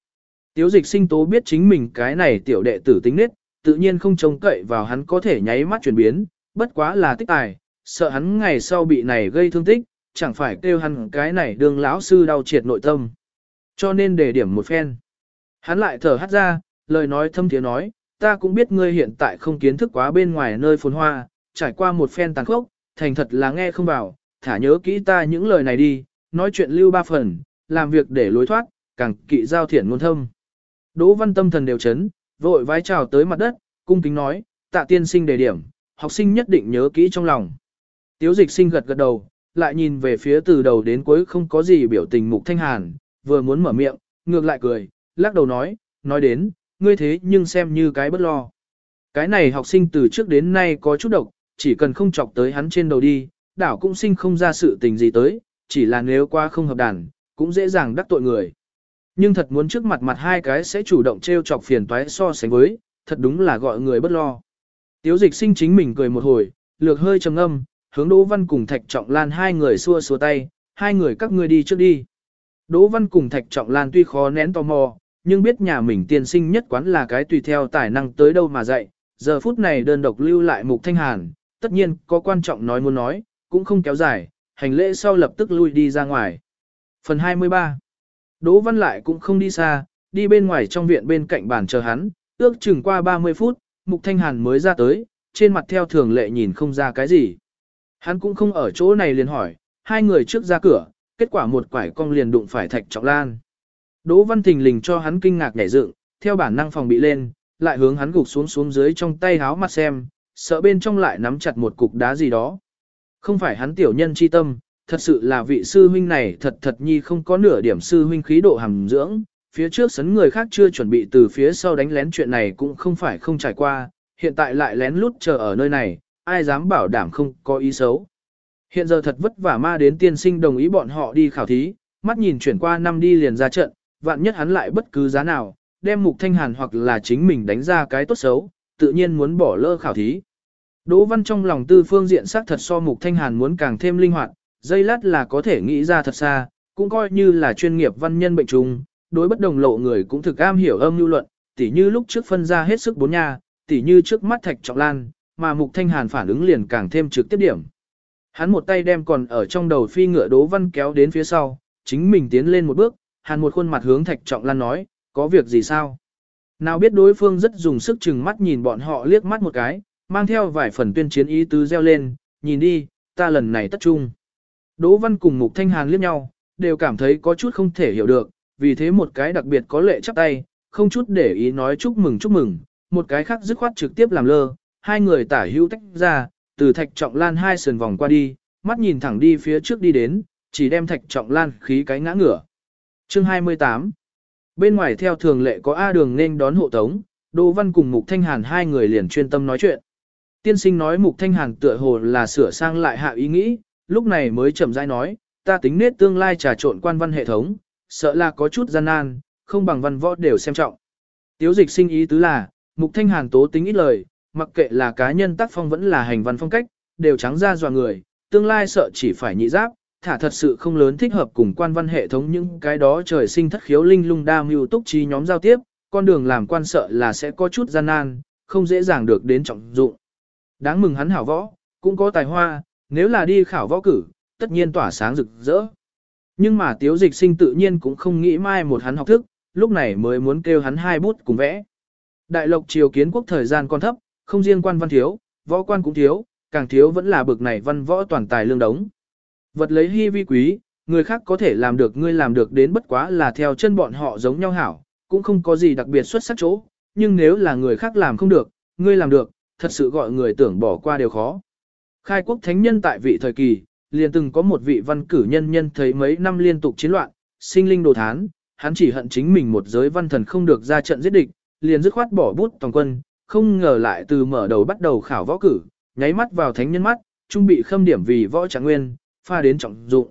Tiếu dịch sinh tố biết chính mình cái này tiểu đệ tử tính nết, tự nhiên không trông cậy vào hắn có thể nháy mắt chuyển biến, bất quá là tích tài, sợ hắn ngày sau bị này gây thương tích, chẳng phải kêu hắn cái này đường lão sư đau triệt nội tâm. Cho nên để điểm một phen. Hắn lại thở hắt ra, lời nói thâm tiếng nói, ta cũng biết ngươi hiện tại không kiến thức quá bên ngoài nơi phồn hoa, trải qua một phen tàn khốc, thành thật là nghe không vào, thả nhớ kỹ ta những lời này đi, nói chuyện lưu ba phần, làm việc để lối thoát, càng kỵ giao thiển ngôn thâm. Đỗ văn tâm thần đều chấn, vội vái chào tới mặt đất, cung kính nói, tạ tiên sinh đề điểm, học sinh nhất định nhớ kỹ trong lòng. Tiếu dịch sinh gật gật đầu, lại nhìn về phía từ đầu đến cuối không có gì biểu tình mục thanh hàn, vừa muốn mở miệng, ngược lại cười, lắc đầu nói, nói đến, ngươi thế nhưng xem như cái bất lo. Cái này học sinh từ trước đến nay có chút độc, chỉ cần không chọc tới hắn trên đầu đi, đảo cũng sinh không ra sự tình gì tới, chỉ là nếu qua không hợp đàn, cũng dễ dàng đắc tội người. Nhưng thật muốn trước mặt mặt hai cái sẽ chủ động treo chọc phiền toái so sánh với, thật đúng là gọi người bất lo. Tiếu dịch sinh chính mình cười một hồi, lược hơi trầm âm, hướng Đỗ Văn cùng Thạch Trọng Lan hai người xua xua tay, hai người các ngươi đi trước đi. Đỗ Văn cùng Thạch Trọng Lan tuy khó nén tò mò, nhưng biết nhà mình tiên sinh nhất quán là cái tùy theo tài năng tới đâu mà dạy, giờ phút này đơn độc lưu lại mục thanh hàn, tất nhiên có quan trọng nói muốn nói, cũng không kéo dài, hành lễ sau lập tức lui đi ra ngoài. Phần 23 Đỗ Văn lại cũng không đi xa, đi bên ngoài trong viện bên cạnh bàn chờ hắn, ước chừng qua 30 phút, Mục Thanh Hàn mới ra tới, trên mặt theo thường lệ nhìn không ra cái gì. Hắn cũng không ở chỗ này liền hỏi, hai người trước ra cửa, kết quả một quải cong liền đụng phải Thạch Trọng Lan. Đỗ Văn Thình lình cho hắn kinh ngạc nhảy dựng, theo bản năng phòng bị lên, lại hướng hắn gục xuống xuống dưới trong tay háo mặt xem, sợ bên trong lại nắm chặt một cục đá gì đó. Không phải hắn tiểu nhân chi tâm, thật sự là vị sư huynh này thật thật nhi không có nửa điểm sư huynh khí độ hàm dưỡng, phía trước sấn người khác chưa chuẩn bị từ phía sau đánh lén chuyện này cũng không phải không trải qua, hiện tại lại lén lút chờ ở nơi này, ai dám bảo đảm không có ý xấu. Hiện giờ thật vất vả ma đến tiên sinh đồng ý bọn họ đi khảo thí, mắt nhìn chuyển qua năm đi liền ra trận, vạn nhất hắn lại bất cứ giá nào, đem mục thanh hàn hoặc là chính mình đánh ra cái tốt xấu, tự nhiên muốn bỏ lỡ khảo thí. Đỗ Văn trong lòng tư phương diện sắc thật so mục thanh hàn muốn càng thêm linh hoạt, dây lát là có thể nghĩ ra thật xa, cũng coi như là chuyên nghiệp văn nhân bệnh trùng, đối bất đồng lộ người cũng thực am hiểu âm lưu luận, tỉ như lúc trước phân ra hết sức bốn nha, tỉ như trước mắt thạch trọng lan, mà mục thanh hàn phản ứng liền càng thêm trực tiếp điểm. Hắn một tay đem còn ở trong đầu phi ngựa Đỗ Văn kéo đến phía sau, chính mình tiến lên một bước, hàn một khuôn mặt hướng thạch trọng lan nói, có việc gì sao? Nào biết đối phương rất dùng sức chừng mắt nhìn bọn họ liếc mắt một cái, mang theo vài phần tuyên chiến ý tứ reo lên, nhìn đi, ta lần này tất trung. Đỗ Văn cùng Mục Thanh Hàn liếc nhau, đều cảm thấy có chút không thể hiểu được, vì thế một cái đặc biệt có lệ chắp tay, không chút để ý nói chúc mừng chúc mừng, một cái khác dứt khoát trực tiếp làm lơ, hai người tả hữu tách ra, từ thạch trọng lan hai sườn vòng qua đi, mắt nhìn thẳng đi phía trước đi đến, chỉ đem thạch trọng lan khí cái ngã ngửa. Chương 28 Bên ngoài theo thường lệ có A đường nên đón hộ tống, Đỗ Văn cùng Mục Thanh Hàn hai người liền chuyên tâm nói chuyện. Tiên sinh nói Mục Thanh Hàn tựa hồ là sửa sang lại hạ ý nghĩ, lúc này mới chậm rãi nói, ta tính nết tương lai trà trộn quan văn hệ thống, sợ là có chút gian nan, không bằng văn võ đều xem trọng. Tiếu dịch sinh ý tứ là, Mục Thanh Hàn tố tính ít lời, mặc kệ là cá nhân tác phong vẫn là hành văn phong cách, đều trắng ra dò người, tương lai sợ chỉ phải nhị giáp, thả thật sự không lớn thích hợp cùng quan văn hệ thống những cái đó trời sinh thất khiếu linh lung đa mưu túc trí nhóm giao tiếp, con đường làm quan sợ là sẽ có chút gian nan, không dễ dàng được đến trọng dụng. Đáng mừng hắn hảo võ, cũng có tài hoa, nếu là đi khảo võ cử, tất nhiên tỏa sáng rực rỡ. Nhưng mà tiếu dịch sinh tự nhiên cũng không nghĩ mai một hắn học thức, lúc này mới muốn kêu hắn hai bút cùng vẽ. Đại lộc triều kiến quốc thời gian còn thấp, không riêng quan văn thiếu, võ quan cũng thiếu, càng thiếu vẫn là bực này văn võ toàn tài lương đống. Vật lấy hy vi quý, người khác có thể làm được ngươi làm được đến bất quá là theo chân bọn họ giống nhau hảo, cũng không có gì đặc biệt xuất sắc chỗ, nhưng nếu là người khác làm không được, ngươi làm được, thật sự gọi người tưởng bỏ qua đều khó. Khai quốc thánh nhân tại vị thời kỳ, liền từng có một vị văn cử nhân nhân thấy mấy năm liên tục chiến loạn, sinh linh đồ thán, hắn chỉ hận chính mình một giới văn thần không được ra trận giết địch, liền dứt khoát bỏ bút toàn quân, không ngờ lại từ mở đầu bắt đầu khảo võ cử, nháy mắt vào thánh nhân mắt, trung bị khâm điểm vì võ trạng nguyên, pha đến trọng dụng.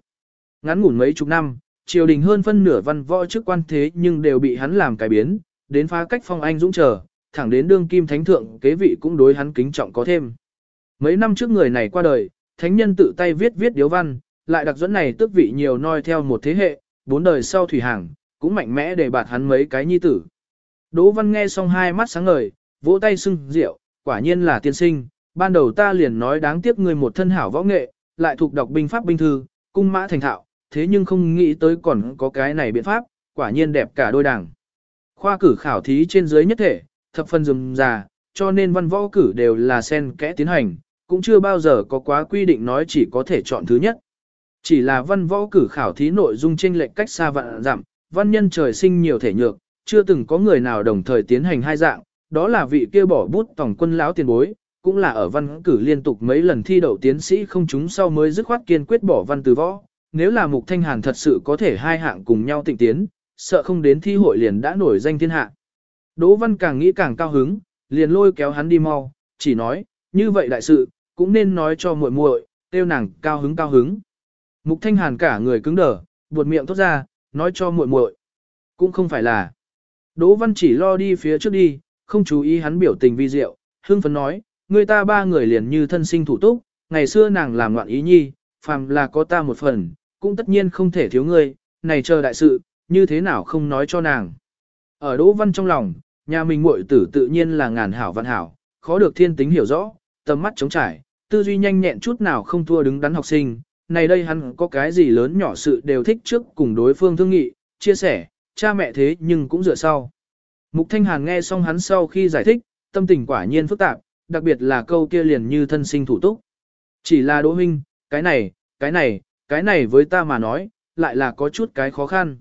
Ngắn ngủn mấy chục năm, triều đình hơn phân nửa văn võ chức quan thế nhưng đều bị hắn làm cải biến, đến phá cách phong anh dũng trở, thẳng đến đương kim thánh thượng kế vị cũng đối hắn kính trọng có thêm. Mấy năm trước người này qua đời, thánh nhân tự tay viết viết điếu văn, lại đặc dẫn này tước vị nhiều noi theo một thế hệ, bốn đời sau thủy hàng, cũng mạnh mẽ để bạt hắn mấy cái nhi tử. Đỗ văn nghe xong hai mắt sáng ngời, vỗ tay sưng rượu, quả nhiên là tiên sinh, ban đầu ta liền nói đáng tiếc người một thân hảo võ nghệ, lại thuộc đọc binh pháp binh thư, cung mã thành thạo, thế nhưng không nghĩ tới còn có cái này biện pháp, quả nhiên đẹp cả đôi đảng. Khoa cử khảo thí trên dưới nhất thể, thập phân dùm già, cho nên văn võ cử đều là sen kẽ tiến hành, cũng chưa bao giờ có quá quy định nói chỉ có thể chọn thứ nhất. Chỉ là văn võ cử khảo thí nội dung trên lệnh cách xa vạn dặm, văn nhân trời sinh nhiều thể nhược, chưa từng có người nào đồng thời tiến hành hai dạng, đó là vị kia bỏ bút tổng quân lão tiền bối, cũng là ở văn cử liên tục mấy lần thi đậu tiến sĩ không chúng sau mới dứt khoát kiên quyết bỏ văn từ võ. Nếu là Mục Thanh Hàn thật sự có thể hai hạng cùng nhau tịnh tiến, sợ không đến thi hội liền đã nổi danh thiên hạ. Đỗ Văn càng nghĩ càng cao hứng, liền lôi kéo hắn đi mau, chỉ nói, như vậy đại sự, cũng nên nói cho muội muội, tiêu nàng cao hứng cao hứng. Mục Thanh Hàn cả người cứng đờ, buột miệng thốt ra, nói cho muội muội, cũng không phải là. Đỗ Văn chỉ lo đi phía trước đi, không chú ý hắn biểu tình vi diệu, hưng phấn nói, người ta ba người liền như thân sinh thủ túc, ngày xưa nàng làm loạn ý nhi, phàm là có ta một phần, cũng tất nhiên không thể thiếu ngươi, này chờ đại sự, như thế nào không nói cho nàng. Ở Đỗ Văn trong lòng, nhà mình muội tử tự nhiên là ngàn hảo văn hảo, khó được thiên tính hiểu rõ, tầm mắt trống trải, tư duy nhanh nhẹn chút nào không thua đứng đắn học sinh, này đây hắn có cái gì lớn nhỏ sự đều thích trước cùng đối phương thương nghị, chia sẻ, cha mẹ thế nhưng cũng dựa sau. Mục Thanh Hàn nghe xong hắn sau khi giải thích, tâm tình quả nhiên phức tạp, đặc biệt là câu kia liền như thân sinh thủ túc. Chỉ là Đỗ Minh, cái này, cái này, cái này với ta mà nói, lại là có chút cái khó khăn.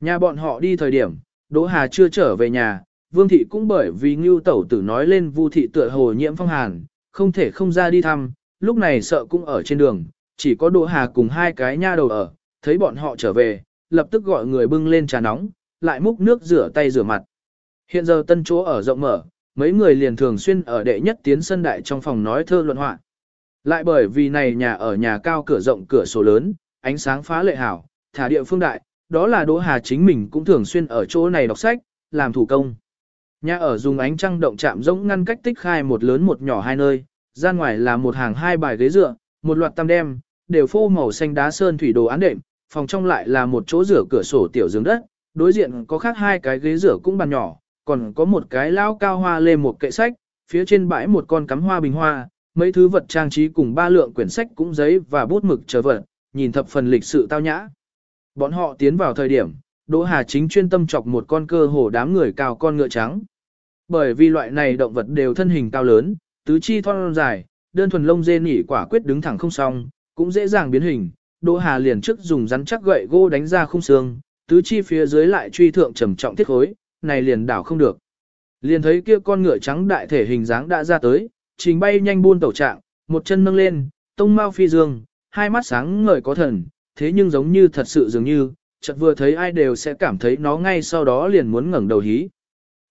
Nhà bọn họ đi thời điểm, Đỗ Hà chưa trở về nhà, Vương Thị cũng bởi vì Ngưu Tẩu Tử nói lên Vu Thị tựa hồ nhiễm phong hàn, không thể không ra đi thăm, lúc này sợ cũng ở trên đường, chỉ có Đỗ Hà cùng hai cái nha đầu ở, thấy bọn họ trở về, lập tức gọi người bưng lên trà nóng, lại múc nước rửa tay rửa mặt. Hiện giờ tân chỗ ở rộng mở, mấy người liền thường xuyên ở đệ nhất tiến sân đại trong phòng nói thơ luận họa. Lại bởi vì này nhà ở nhà cao cửa rộng cửa sổ lớn, ánh sáng phá lệ hảo, thả địa phương đại, đó là Đỗ Hà chính mình cũng thường xuyên ở chỗ này đọc sách, làm thủ công. Nhà ở dùng ánh trăng động chạm rỗng ngăn cách tích khai một lớn một nhỏ hai nơi, gian ngoài là một hàng hai bài ghế dựa, một loạt tam đem, đều phô màu xanh đá sơn thủy đồ án đệm, phòng trong lại là một chỗ rửa cửa sổ tiểu giường đất, đối diện có khác hai cái ghế rửa cũng bàn nhỏ, còn có một cái lao cao hoa lê một kệ sách, phía trên bãi một con cắm hoa bình hoa, mấy thứ vật trang trí cùng ba lượng quyển sách cũng giấy và bút mực chờ vật, nhìn thập phần lịch sự tao nhã. Bọn họ tiến vào thời điểm, Đỗ Hà chính chuyên tâm chọc một con cơ hồ đám người cao con ngựa trắng. Bởi vì loại này động vật đều thân hình cao lớn, tứ chi thon dài, đơn thuần lông dê nỉ quả quyết đứng thẳng không xong, cũng dễ dàng biến hình. Đỗ Hà liền trước dùng rắn chắc gậy gỗ đánh ra khung xương, tứ chi phía dưới lại truy thượng trầm trọng thiết khối, này liền đảo không được. Liền thấy kia con ngựa trắng đại thể hình dáng đã ra tới, trình bay nhanh buôn tẩu trạng, một chân nâng lên, tông mau phi dương, hai mắt sáng ngời có thần, thế nhưng giống như thật sự dường như, chợt vừa thấy ai đều sẽ cảm thấy nó ngay sau đó liền muốn ngẩng đầu hí.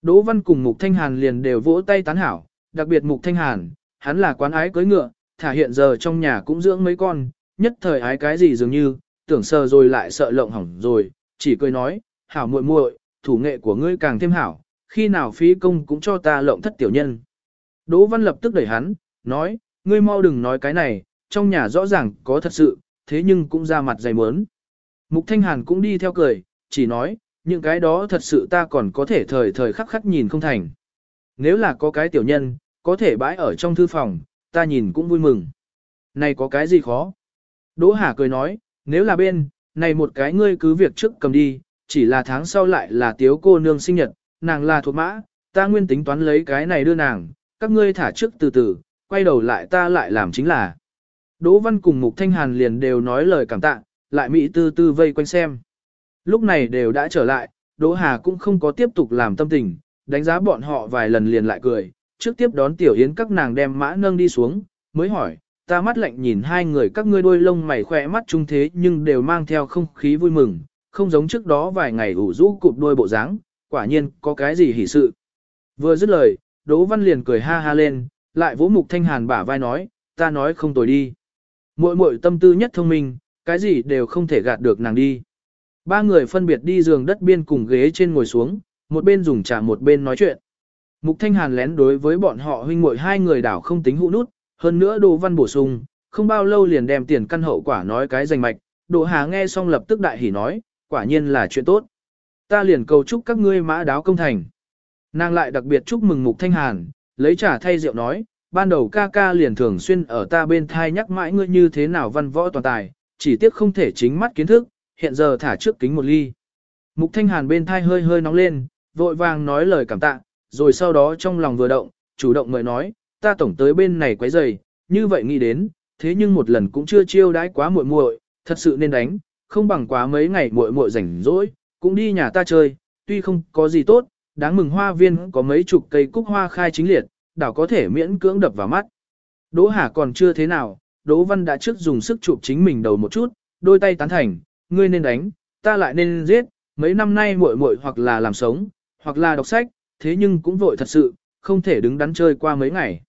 Đỗ Văn cùng Mục Thanh Hàn liền đều vỗ tay tán hảo, đặc biệt Mục Thanh Hàn, hắn là quán ái cưới ngựa, thả hiện giờ trong nhà cũng dưỡng mấy con, nhất thời ái cái gì dường như, tưởng sờ rồi lại sợ lộng hỏng rồi, chỉ cười nói, hảo muội muội, thủ nghệ của ngươi càng thêm hảo, khi nào phí công cũng cho ta lộng thất tiểu nhân. Đỗ Văn lập tức đẩy hắn, nói, ngươi mau đừng nói cái này, trong nhà rõ ràng có thật sự, thế nhưng cũng ra mặt dày mớn. Mục Thanh Hàn cũng đi theo cười, chỉ nói, những cái đó thật sự ta còn có thể thời thời khắc khắc nhìn không thành. Nếu là có cái tiểu nhân, có thể bãi ở trong thư phòng, ta nhìn cũng vui mừng. Này có cái gì khó? Đỗ Hà cười nói, nếu là bên, này một cái ngươi cứ việc trước cầm đi, chỉ là tháng sau lại là tiếu cô nương sinh nhật, nàng là thuộc mã, ta nguyên tính toán lấy cái này đưa nàng, các ngươi thả trước từ từ, quay đầu lại ta lại làm chính là. Đỗ Văn cùng Mục Thanh Hàn liền đều nói lời cảm tạ, lại Mỹ tư tư vây quanh xem. Lúc này đều đã trở lại, Đỗ Hà cũng không có tiếp tục làm tâm tình, đánh giá bọn họ vài lần liền lại cười, trước tiếp đón Tiểu Yến các nàng đem mã nâng đi xuống, mới hỏi, ta mắt lạnh nhìn hai người các ngươi đôi lông mày khỏe mắt trung thế nhưng đều mang theo không khí vui mừng, không giống trước đó vài ngày ủ rũ cụp đôi bộ dáng, quả nhiên có cái gì hỉ sự. Vừa dứt lời, Đỗ Văn liền cười ha ha lên, lại vỗ Mục Thanh Hàn bả vai nói, ta nói không tồi đi. Muội muội tâm tư nhất thông minh, cái gì đều không thể gạt được nàng đi. Ba người phân biệt đi giường đất biên cùng ghế trên ngồi xuống, một bên dùng trà một bên nói chuyện. Mục Thanh Hàn lén đối với bọn họ huynh muội hai người đảo không tính hũ nút, hơn nữa Đỗ Văn bổ sung, không bao lâu liền đem tiền căn hậu quả nói cái rành mạch. Đỗ Hà nghe xong lập tức đại hỉ nói, quả nhiên là chuyện tốt. Ta liền cầu chúc các ngươi mã đáo công thành. Nàng lại đặc biệt chúc mừng Mục Thanh Hàn, lấy trà thay rượu nói, ban đầu ca ca liền thường xuyên ở ta bên thai nhắc mãi ngươi như thế nào văn võ toàn tài, chỉ tiếc không thể chính mắt kiến thức, hiện giờ thả trước kính một ly. Mục Thanh Hàn bên thai hơi hơi nóng lên, vội vàng nói lời cảm tạ, rồi sau đó trong lòng vừa động, chủ động mời nói, ta tổng tới bên này quấy rầy, như vậy nghĩ đến, thế nhưng một lần cũng chưa chiêu đãi quá muội muội, thật sự nên đánh, không bằng quá mấy ngày muội muội rảnh rỗi, cũng đi nhà ta chơi, tuy không có gì tốt, đáng mừng hoa viên có mấy chục cây cúc hoa khai chính liệt, đảo có thể miễn cưỡng đập vào mắt. Đỗ Hà còn chưa thế nào, Đỗ Văn đã trước dùng sức chụp chính mình đầu một chút, đôi tay tán thành, ngươi nên đánh, ta lại nên giết, mấy năm nay muội muội hoặc là làm sống, hoặc là đọc sách, thế nhưng cũng vội thật sự, không thể đứng đắn chơi qua mấy ngày.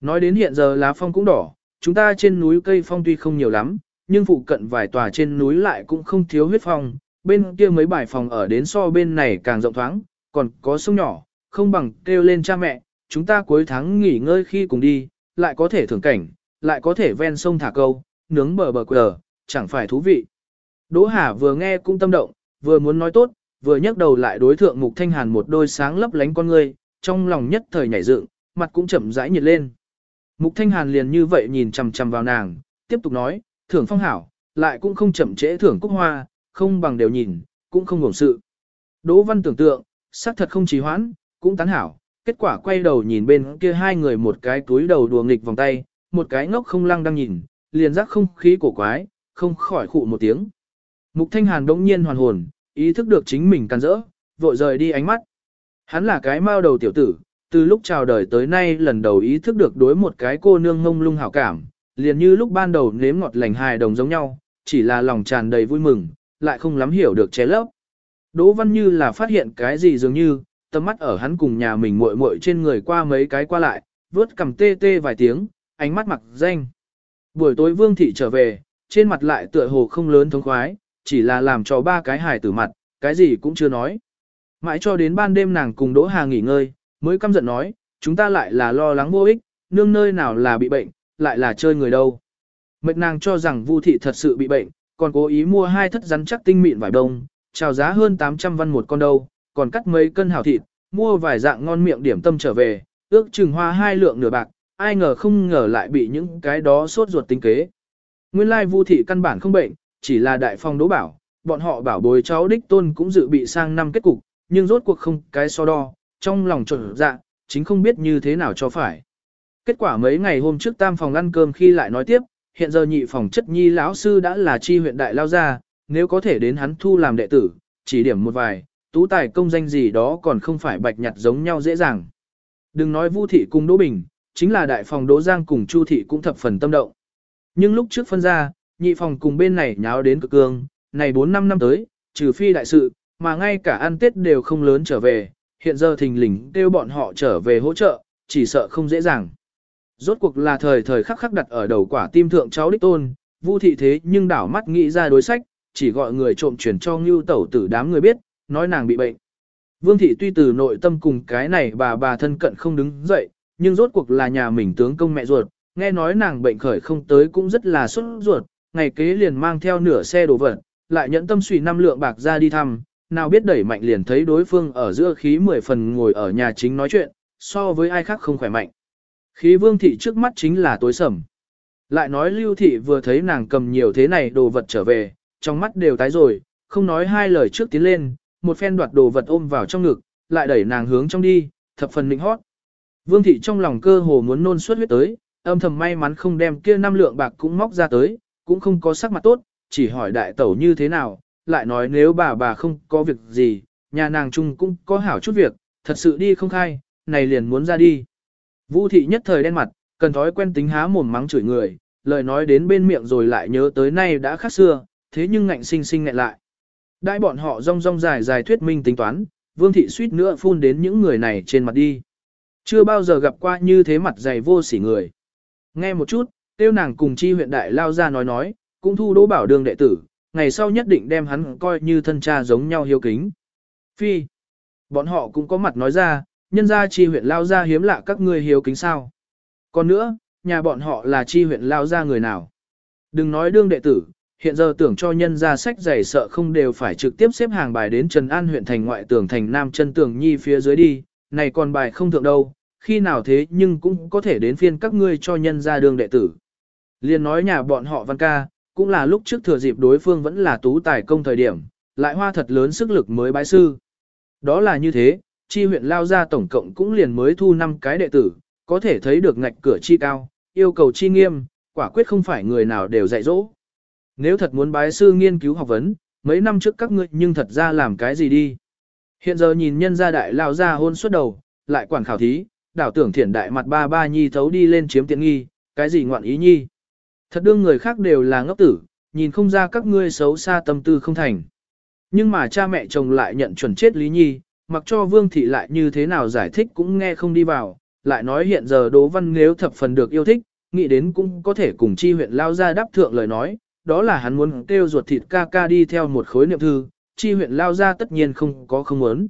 Nói đến hiện giờ lá phong cũng đỏ, chúng ta trên núi cây phong tuy không nhiều lắm, nhưng phụ cận vài tòa trên núi lại cũng không thiếu huyết phong, bên kia mấy bài phòng ở đến so bên này càng rộng thoáng, còn có sông nhỏ, không bằng kêu lên cha mẹ, chúng ta cuối tháng nghỉ ngơi khi cùng đi, lại có thể thưởng cảnh, lại có thể ven sông thả câu, nướng bờ bờ quờ, chẳng phải thú vị. Đỗ Hà vừa nghe cũng tâm động, vừa muốn nói tốt, vừa nhấc đầu lại đối thượng Mục Thanh Hàn một đôi sáng lấp lánh con ngươi, trong lòng nhất thời nhảy dựng, mặt cũng chậm rãi nhiệt lên. Mục Thanh Hàn liền như vậy nhìn chằm chằm vào nàng, tiếp tục nói, thưởng phong hảo, lại cũng không chậm trễ thưởng cúc hoa, không bằng đều nhìn, cũng không ngủng sự. Đỗ Văn tưởng tượng, xác thật không trì hoãn, cũng tán hảo, kết quả quay đầu nhìn bên kia hai người một cái túi đầu đùa nghịch vòng tay, một cái ngốc không lăng đang nhìn, liền giác không khí cổ quái, không khỏi khụ một tiếng. Mục Thanh Hàn đống nhiên hoàn hồn, ý thức được chính mình can rỡ, vội rời đi ánh mắt. Hắn là cái mao đầu tiểu tử, từ lúc chào đời tới nay lần đầu ý thức được đối một cái cô nương ngông lung hảo cảm, liền như lúc ban đầu nếm ngọt lành hài đồng giống nhau, chỉ là lòng tràn đầy vui mừng, lại không lắm hiểu được chế lấp. Đỗ Văn như là phát hiện cái gì dường như, tầm mắt ở hắn cùng nhà mình muội muội trên người qua mấy cái qua lại, vớt cầm tê tê vài tiếng, ánh mắt mặc danh. Buổi tối Vương Thị trở về, trên mặt lại tựa hồ không lớn thống khoái, chỉ là làm cho ba cái hài tử mặt, cái gì cũng chưa nói. Mãi cho đến ban đêm nàng cùng Đỗ Hà nghỉ ngơi, mới căm giận nói, chúng ta lại là lo lắng vô ích, nương nơi nào là bị bệnh, lại là chơi người đâu. Mệnh nàng cho rằng Vu thị thật sự bị bệnh, còn cố ý mua hai thất rắn chắc tinh mịn vải đông, chào giá hơn 800 văn một con đâu, còn cắt mấy cân hào thịt, mua vài dạng ngon miệng điểm tâm trở về, ước chừng hoa hai lượng nửa bạc, ai ngờ không ngờ lại bị những cái đó sốt ruột tinh kế. Nguyên lai Vu thị căn bản không bệnh, chỉ là đại phong đố bảo, bọn họ bảo bồi cháu đích tôn cũng dự bị sang năm kết cục, nhưng rốt cuộc không cái so đo, trong lòng trộn dạ, chính không biết như thế nào cho phải. Kết quả mấy ngày hôm trước tam phòng ăn cơm khi lại nói tiếp, hiện giờ nhị phòng chất nhi lão sư đã là chi huyện đại lao gia, nếu có thể đến hắn thu làm đệ tử, chỉ điểm một vài, tú tài công danh gì đó còn không phải bạch nhặt giống nhau dễ dàng. Đừng nói Vu thị cùng Đỗ Bình, chính là đại phòng Đỗ Giang cùng Chu thị cũng thập phần tâm động. Nhưng lúc trước phân ra, nhị phòng cùng bên này nháo đến cực cương, này 4 năm năm tới, trừ phi đại sự, mà ngay cả ăn Tết đều không lớn trở về, hiện giờ thình lình kêu bọn họ trở về hỗ trợ, chỉ sợ không dễ dàng. Rốt cuộc là thời thời khắc khắc đặt ở đầu quả tim thượng cháu đích tôn, Vu thị thế nhưng đảo mắt nghĩ ra đối sách, chỉ gọi người trộm chuyển cho Ngưu tẩu tử đám người biết, nói nàng bị bệnh. Vương thị tuy từ nội tâm cùng cái này bà bà thân cận không đứng dậy, nhưng rốt cuộc là nhà mình tướng công mẹ ruột, nghe nói nàng bệnh khởi không tới cũng rất là xuất ruột, ngày kế liền mang theo nửa xe đồ vật, lại nhẫn tâm suy năm lượng bạc ra đi thăm, nào biết đẩy mạnh liền thấy đối phương ở giữa khí mười phần ngồi ở nhà chính nói chuyện, so với ai khác không khỏe mạnh. Khí vương thị trước mắt chính là tối sầm. Lại nói lưu thị vừa thấy nàng cầm nhiều thế này đồ vật trở về, trong mắt đều tái rồi, không nói hai lời trước tiến lên, một phen đoạt đồ vật ôm vào trong ngực, lại đẩy nàng hướng trong đi, thập phần nịnh hót. Vương thị trong lòng cơ hồ muốn nôn suốt huyết tới, âm thầm may mắn không đem kia năm lượng bạc cũng móc ra tới, cũng không có sắc mặt tốt, chỉ hỏi đại tẩu như thế nào, lại nói nếu bà bà không có việc gì, nhà nàng chung cũng có hảo chút việc, thật sự đi không khai, này liền muốn ra đi. Vũ thị nhất thời đen mặt, cần thói quen tính há mồm mắng chửi người, lời nói đến bên miệng rồi lại nhớ tới nay đã khác xưa, thế nhưng ngạnh sinh sinh ngạnh lại. Đại bọn họ rong rong dài dài thuyết minh tính toán, vương thị suýt nữa phun đến những người này trên mặt đi. Chưa bao giờ gặp qua như thế mặt dày vô sỉ người. Nghe một chút, tiêu nàng cùng chi huyện đại lao ra nói nói, cũng thu đỗ bảo đường đệ tử, ngày sau nhất định đem hắn coi như thân cha giống nhau hiếu kính. Phi, bọn họ cũng có mặt nói ra, nhân gia chi huyện lao ra hiếm lạ các ngươi hiếu kính sao. Còn nữa, nhà bọn họ là chi huyện lao ra người nào. Đừng nói đương đệ tử, hiện giờ tưởng cho nhân gia sách giày sợ không đều phải trực tiếp xếp hàng bài đến Trần An huyện thành ngoại tường thành Nam chân tường nhi phía dưới đi, này còn bài không thượng đâu, khi nào thế nhưng cũng có thể đến phiên các ngươi cho nhân gia đương đệ tử. Liên nói nhà bọn họ văn ca, cũng là lúc trước thừa dịp đối phương vẫn là tú tài công thời điểm, lại hoa thật lớn sức lực mới bái sư. Đó là như thế, chi huyện lao ra tổng cộng cũng liền mới thu 5 cái đệ tử, có thể thấy được ngạch cửa chi cao, yêu cầu chi nghiêm, quả quyết không phải người nào đều dạy dỗ. Nếu thật muốn bái sư nghiên cứu học vấn, mấy năm trước các ngươi nhưng thật ra làm cái gì đi. Hiện giờ nhìn nhân gia đại lao ra hôn suốt đầu, lại quản khảo thí, đảo tưởng thiển đại mặt ba ba nhi thấu đi lên chiếm tiện nghi, cái gì ngoạn ý nhi. Thật đương người khác đều là ngốc tử, nhìn không ra các ngươi xấu xa tâm tư không thành. Nhưng mà cha mẹ chồng lại nhận chuẩn chết Lý Nhi, mặc cho Vương Thị lại như thế nào giải thích cũng nghe không đi vào, lại nói hiện giờ Đỗ Văn nếu thập phần được yêu thích, nghĩ đến cũng có thể cùng chi huyện lao ra đáp thượng lời nói, đó là hắn muốn kêu ruột thịt ca ca đi theo một khối niệm thư, chi huyện lao ra tất nhiên không có không muốn.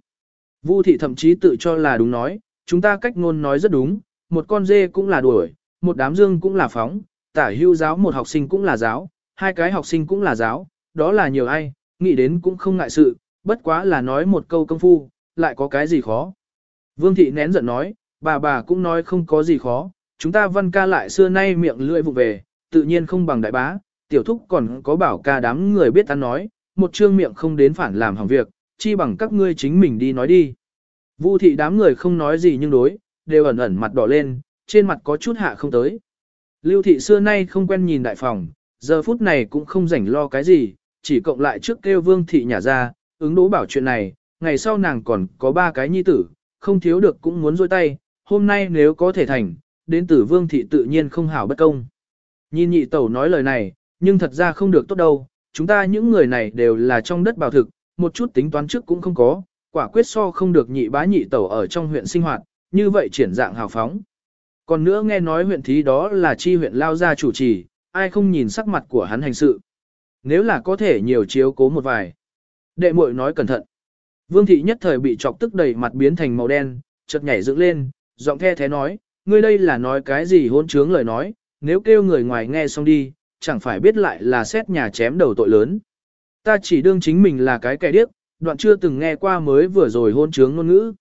Vu Thị thậm chí tự cho là đúng nói, chúng ta cách ngôn nói rất đúng, một con dê cũng là đuổi, một đám dương cũng là phóng, tả hưu giáo một học sinh cũng là giáo, hai cái học sinh cũng là giáo, đó là nhiều ai, nghĩ đến cũng không ngại sự, bất quá là nói một câu công phu, lại có cái gì khó. Vương thị nén giận nói, bà bà cũng nói không có gì khó, chúng ta văn ca lại xưa nay miệng lưỡi vụ về, tự nhiên không bằng đại bá, tiểu thúc còn có bảo ca đám người biết ăn nói, một trương miệng không đến phản làm hỏng việc, chi bằng các ngươi chính mình đi nói đi. Vu thị đám người không nói gì nhưng đối, đều ẩn ẩn mặt đỏ lên, trên mặt có chút hạ không tới. Lưu thị xưa nay không quen nhìn đại phòng, giờ phút này cũng không rảnh lo cái gì, chỉ cộng lại trước kêu vương thị nhà ra, ứng đố bảo chuyện này, ngày sau nàng còn có ba cái nhi tử, không thiếu được cũng muốn rôi tay, hôm nay nếu có thể thành, đến tử vương thị tự nhiên không hảo bất công. Nhìn nhị tẩu nói lời này, nhưng thật ra không được tốt đâu, chúng ta những người này đều là trong đất bảo thực, một chút tính toán trước cũng không có, quả quyết so không được nhị bá nhị tẩu ở trong huyện sinh hoạt, như vậy triển dạng hào phóng. Còn nữa nghe nói huyện thí đó là chi huyện lao ra chủ trì, ai không nhìn sắc mặt của hắn hành sự. Nếu là có thể nhiều chiếu cố một vài. Đệ muội nói cẩn thận. Vương thị nhất thời bị chọc tức đầy mặt biến thành màu đen, chợt nhảy dựng lên, giọng the thế nói, ngươi đây là nói cái gì hôn trướng lời nói, nếu kêu người ngoài nghe xong đi, chẳng phải biết lại là xét nhà chém đầu tội lớn. Ta chỉ đương chính mình là cái kẻ điếc, đoạn chưa từng nghe qua mới vừa rồi hôn trướng ngôn ngữ.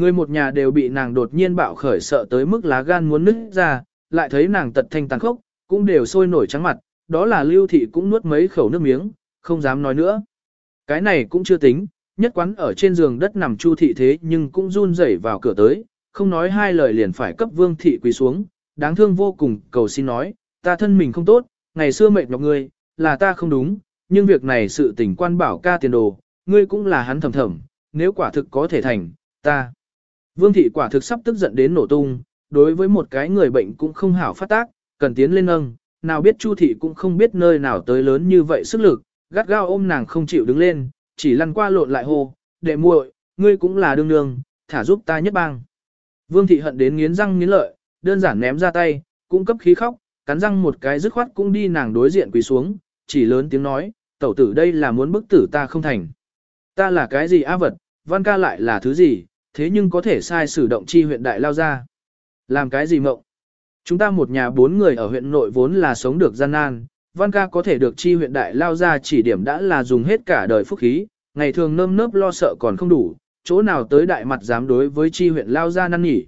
Người một nhà đều bị nàng đột nhiên bạo khởi sợ tới mức lá gan muốn nứt ra, lại thấy nàng tật thanh tàn khốc, cũng đều sôi nổi trắng mặt, đó là lưu thị cũng nuốt mấy khẩu nước miếng, không dám nói nữa. Cái này cũng chưa tính, nhất quán ở trên giường đất nằm chu thị thế nhưng cũng run rẩy vào cửa tới, không nói hai lời liền phải cấp vương thị quỳ xuống, đáng thương vô cùng cầu xin nói, ta thân mình không tốt, ngày xưa mệt nhọc ngươi, là ta không đúng, nhưng việc này sự tình quan bảo ca tiền đồ, ngươi cũng là hắn thầm thầm, nếu quả thực có thể thành, ta. Vương thị quả thực sắp tức giận đến nổ tung, đối với một cái người bệnh cũng không hảo phát tác, cần tiến lên nâng, nào biết Chu thị cũng không biết nơi nào tới lớn như vậy sức lực, gắt gao ôm nàng không chịu đứng lên, chỉ lăn qua lộn lại hô, đệ muội, ngươi cũng là đương đương, thả giúp ta nhất bang. Vương thị hận đến nghiến răng nghiến lợi, đơn giản ném ra tay, cũng cấp khí khóc, cắn răng một cái dứt khoát cũng đi nàng đối diện quỳ xuống, chỉ lớn tiếng nói, tẩu tử đây là muốn bức tử ta không thành. Ta là cái gì á vật, văn ca lại là thứ gì, thế nhưng có thể sai sử động chi huyện đại lao ra. Làm cái gì mộng? Chúng ta một nhà bốn người ở huyện nội vốn là sống được gian nan, văn ca có thể được chi huyện đại lao ra chỉ điểm đã là dùng hết cả đời phúc khí, ngày thường nơm nớp lo sợ còn không đủ, chỗ nào tới đại mặt dám đối với chi huyện lao ra năn nhỉ.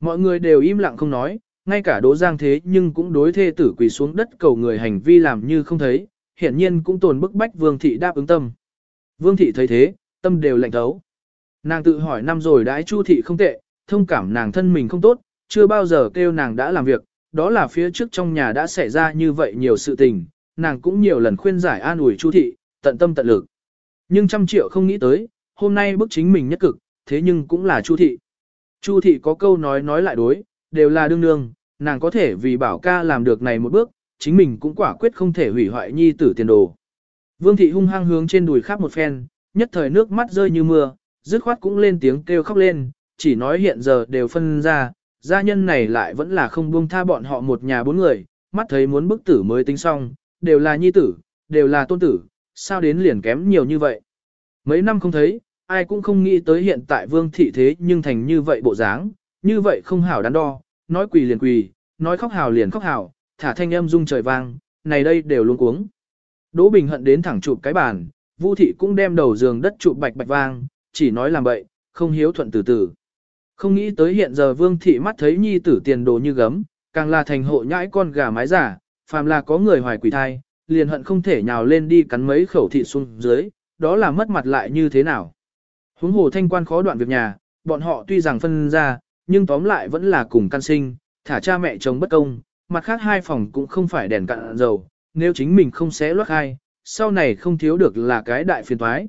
Mọi người đều im lặng không nói, ngay cả đỗ giang thế nhưng cũng đối thê tử quỳ xuống đất cầu người hành vi làm như không thấy, hiển nhiên cũng tồn bức bách vương thị đáp ứng tâm. Vương thị thấy thế, tâm đều lạnh thấu. Nàng tự hỏi năm rồi đãi chu thị không tệ, thông cảm nàng thân mình không tốt, chưa bao giờ kêu nàng đã làm việc, đó là phía trước trong nhà đã xảy ra như vậy nhiều sự tình, nàng cũng nhiều lần khuyên giải an ủi chu thị, tận tâm tận lực. Nhưng trăm triệu không nghĩ tới, hôm nay bức chính mình nhất cực, thế nhưng cũng là chu thị. Chu thị có câu nói nói lại đối, đều là đương đương, nàng có thể vì bảo ca làm được này một bước, chính mình cũng quả quyết không thể hủy hoại nhi tử tiền đồ. Vương thị hung hăng hướng trên đùi khắp một phen, nhất thời nước mắt rơi như mưa, dứt khoát cũng lên tiếng kêu khóc lên, chỉ nói hiện giờ đều phân ra, gia nhân này lại vẫn là không buông tha bọn họ một nhà bốn người, mắt thấy muốn bức tử mới tính xong, đều là nhi tử, đều là tôn tử, sao đến liền kém nhiều như vậy. Mấy năm không thấy, ai cũng không nghĩ tới hiện tại vương thị thế nhưng thành như vậy bộ dáng, như vậy không hảo đắn đo, nói quỳ liền quỳ, nói khóc hào liền khóc hào, thả thanh âm rung trời vang, này đây đều luôn cuống. Đỗ Bình hận đến thẳng chụp cái bàn, Vu thị cũng đem đầu giường đất chụp bạch bạch vang, chỉ nói làm bậy, không hiếu thuận từ từ. Không nghĩ tới hiện giờ Vương thị mắt thấy nhi tử tiền đồ như gấm, càng là thành hộ nhãi con gà mái giả, phàm là có người hoài quỷ thai, liền hận không thể nhào lên đi cắn mấy khẩu thị xuống dưới, đó là mất mặt lại như thế nào. Huống hồ thanh quan khó đoạn việc nhà, bọn họ tuy rằng phân ra, nhưng tóm lại vẫn là cùng căn sinh, thả cha mẹ chồng bất công, mặt khác hai phòng cũng không phải đèn cạn dầu, nếu chính mình không xé loát hai, sau này không thiếu được là cái đại phiền thoái.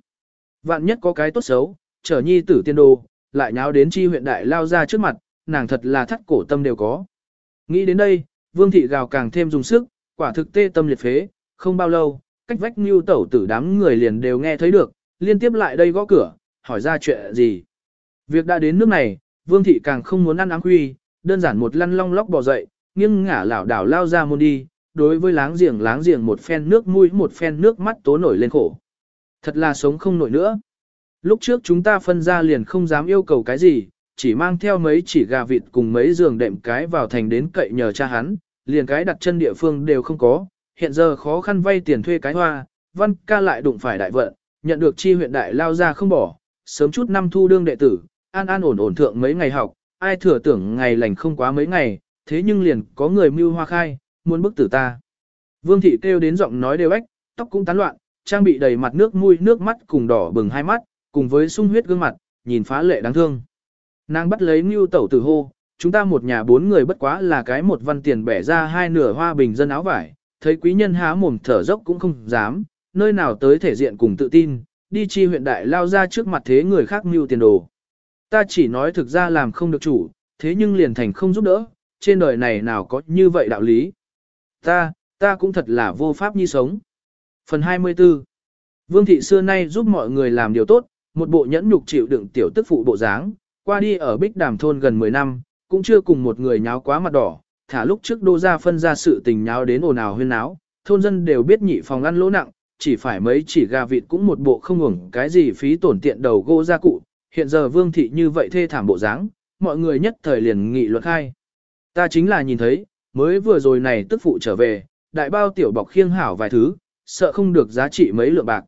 Vạn nhất có cái tốt xấu, trở nhi tử tiên đồ, lại nháo đến chi huyện đại lao ra trước mặt, nàng thật là thắt cổ tâm đều có. Nghĩ đến đây, vương thị gào càng thêm dùng sức, quả thực tê tâm liệt phế, không bao lâu, cách vách như tẩu tử đám người liền đều nghe thấy được, liên tiếp lại đây gõ cửa, hỏi ra chuyện gì. Việc đã đến nước này, vương thị càng không muốn ăn áng huy, đơn giản một lăn long lóc bò dậy, nghiêng ngả lảo đảo lao ra môn đi, đối với láng giềng láng giềng một phen nước mũi một phen nước mắt tố nổi lên khổ. Thật là sống không nổi nữa. Lúc trước chúng ta phân ra liền không dám yêu cầu cái gì, chỉ mang theo mấy chỉ gà vịt cùng mấy giường đệm cái vào thành đến cậy nhờ cha hắn, liền cái đặt chân địa phương đều không có, hiện giờ khó khăn vay tiền thuê cái hoa, văn ca lại đụng phải đại vận, nhận được chi huyện đại lao ra không bỏ, sớm chút năm thu đương đệ tử, an an ổn ổn thượng mấy ngày học, ai thừa tưởng ngày lành không quá mấy ngày, thế nhưng liền có người mưu hoa khai, muốn bức tử ta. Vương thị kêu đến giọng nói đều ếch, tóc cũng tán loạn, trang bị đầy mặt nước mũi nước mắt cùng đỏ bừng hai mắt, cùng với sung huyết gương mặt, nhìn phá lệ đáng thương. Nàng bắt lấy Ngưu Tẩu tử hô, chúng ta một nhà bốn người bất quá là cái một văn tiền bẻ ra hai nửa hoa bình dân áo vải, thấy quý nhân há mồm thở dốc cũng không dám, nơi nào tới thể diện cùng tự tin, đi chi huyện đại lao ra trước mặt thế người khác mưu tiền đồ. Ta chỉ nói thực ra làm không được chủ, thế nhưng liền thành không giúp đỡ, trên đời này nào có như vậy đạo lý. Ta, ta cũng thật là vô pháp như sống. Phần 24 Vương thị xưa nay giúp mọi người làm điều tốt, một bộ nhẫn nhục chịu đựng tiểu tức phụ bộ dáng, qua đi ở Bích Đàm thôn gần 10 năm, cũng chưa cùng một người nháo quá mặt đỏ, thả lúc trước đô ra phân ra sự tình nháo đến ồn ào huyên náo, thôn dân đều biết nhị phòng ăn lỗ nặng, chỉ phải mấy chỉ gà vịt cũng một bộ không ngủng cái gì phí tổn tiện đầu gỗ gia cụ, hiện giờ vương thị như vậy thê thảm bộ dáng, mọi người nhất thời liền nghị luận khai. Ta chính là nhìn thấy, mới vừa rồi này tức phụ trở về, đại bao tiểu bọc khiêng hảo vài thứ, sợ không được giá trị mấy lượng bạc.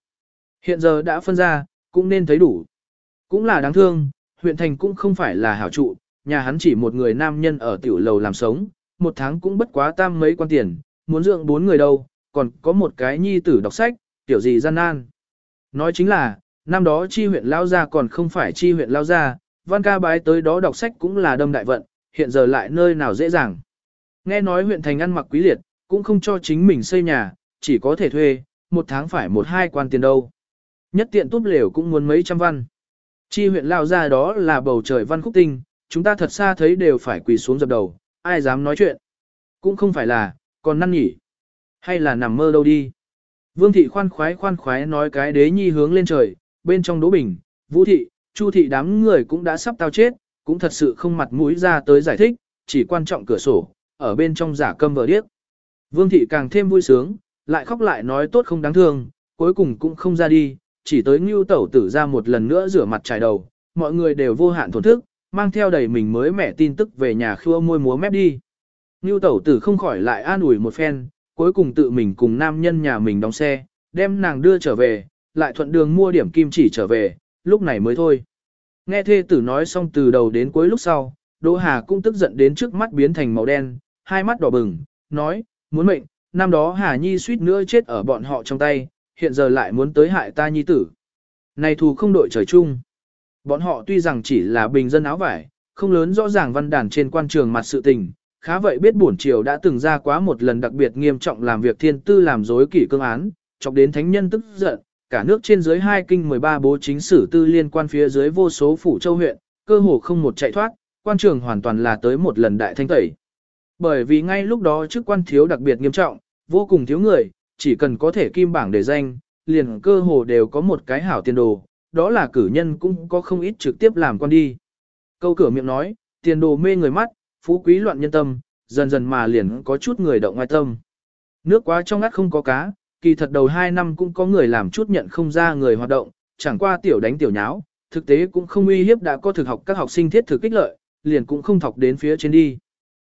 Hiện giờ đã phân ra, cũng nên thấy đủ. Cũng là đáng thương, huyện thành cũng không phải là hảo trụ, nhà hắn chỉ một người nam nhân ở tiểu lầu làm sống, một tháng cũng bất quá tam mấy quan tiền, muốn dưỡng bốn người đâu, còn có một cái nhi tử đọc sách, tiểu gì gian nan. Nói chính là, năm đó chi huyện lao gia còn không phải chi huyện lao gia, văn ca bái tới đó đọc sách cũng là đâm đại vận, hiện giờ lại nơi nào dễ dàng. Nghe nói huyện thành ăn mặc quý liệt, cũng không cho chính mình xây nhà, chỉ có thể thuê, một tháng phải một hai quan tiền đâu. Nhất tiện túp lều cũng muốn mấy trăm văn. Chi huyện lao ra đó là bầu trời văn khúc tinh, chúng ta thật xa thấy đều phải quỳ xuống dập đầu, ai dám nói chuyện. Cũng không phải là, còn năn nhỉ. Hay là nằm mơ đâu đi. Vương thị khoan khoái khoan khoái nói cái đế nhi hướng lên trời, bên trong đỗ bình, vũ thị, chu thị đám người cũng đã sắp tao chết, cũng thật sự không mặt mũi ra tới giải thích, chỉ quan trọng cửa sổ, ở bên trong giả câm vờ điếc. Vương thị càng thêm vui sướng, lại khóc lại nói tốt không đáng thương, cuối cùng cũng không ra đi, chỉ tới ngưu tẩu tử ra một lần nữa rửa mặt trải đầu, mọi người đều vô hạn thổn thức, mang theo đầy mình mới mẻ tin tức về nhà khua môi múa mép đi. Ngưu tẩu tử không khỏi lại an ủi một phen, cuối cùng tự mình cùng nam nhân nhà mình đóng xe, đem nàng đưa trở về, lại thuận đường mua điểm kim chỉ trở về, lúc này mới thôi. Nghe thê tử nói xong từ đầu đến cuối lúc sau, Đỗ Hà cũng tức giận đến trước mắt biến thành màu đen, hai mắt đỏ bừng, nói, muốn mệnh, năm đó Hà Nhi suýt nữa chết ở bọn họ trong tay, hiện giờ lại muốn tới hại ta nhi tử. Này thù không đội trời chung. Bọn họ tuy rằng chỉ là bình dân áo vải, không lớn rõ ràng văn đàn trên quan trường mặt sự tình, khá vậy biết bổn triều đã từng ra quá một lần đặc biệt nghiêm trọng làm việc thiên tư làm dối kỷ cương án, chọc đến thánh nhân tức giận, cả nước trên dưới hai kinh 13 bố chính sử tư liên quan phía dưới vô số phủ châu huyện, cơ hồ không một chạy thoát, quan trường hoàn toàn là tới một lần đại thanh tẩy. Bởi vì ngay lúc đó chức quan thiếu đặc biệt nghiêm trọng, vô cùng thiếu người, chỉ cần có thể kim bảng để danh, liền cơ hồ đều có một cái hảo tiền đồ, đó là cử nhân cũng có không ít trực tiếp làm quan đi. Câu cửa miệng nói, tiền đồ mê người mắt, phú quý loạn nhân tâm, dần dần mà liền có chút người động ngoài tâm. Nước quá trong ngắt không có cá, kỳ thật đầu 2 năm cũng có người làm chút nhận không ra người hoạt động, chẳng qua tiểu đánh tiểu nháo, thực tế cũng không uy hiếp đã có thực học các học sinh thiết thực kích lợi, liền cũng không thọc đến phía trên đi.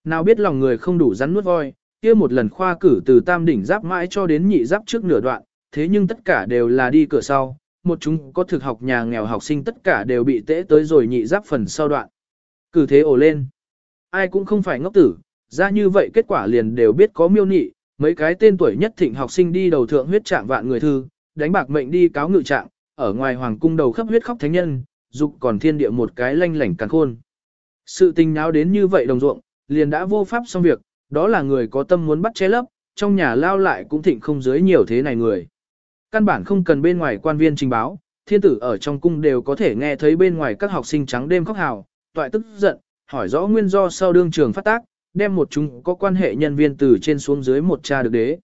Nào biết lòng người không đủ rắn nuốt voi, kia một lần khoa cử từ tam đỉnh giáp mãi cho đến nhị giáp trước nửa đoạn, thế nhưng tất cả đều là đi cửa sau, một chúng có thực học nhà nghèo học sinh tất cả đều bị tễ tới rồi nhị giáp phần sau đoạn. Cử thế ổ lên. Ai cũng không phải ngốc tử, ra như vậy kết quả liền đều biết có miêu nị, mấy cái tên tuổi nhất thịnh học sinh đi đầu thượng huyết trạng vạn người thư, đánh bạc mệnh đi cáo ngự trạng, ở ngoài hoàng cung đầu khắp huyết khóc thánh nhân, dục còn thiên địa một cái lanh lảnh càng khôn. Sự tình náo đến như vậy đồng ruộng, liền đã vô pháp xong việc, đó là người có tâm muốn bắt che lấp, trong nhà lao lại cũng thịnh không dưới nhiều thế này người. Căn bản không cần bên ngoài quan viên trình báo, thiên tử ở trong cung đều có thể nghe thấy bên ngoài các học sinh trắng đêm khóc hào, toại tức giận, hỏi rõ nguyên do sau đương trường phát tác, đem một chúng có quan hệ nhân viên từ trên xuống dưới một cha được đế.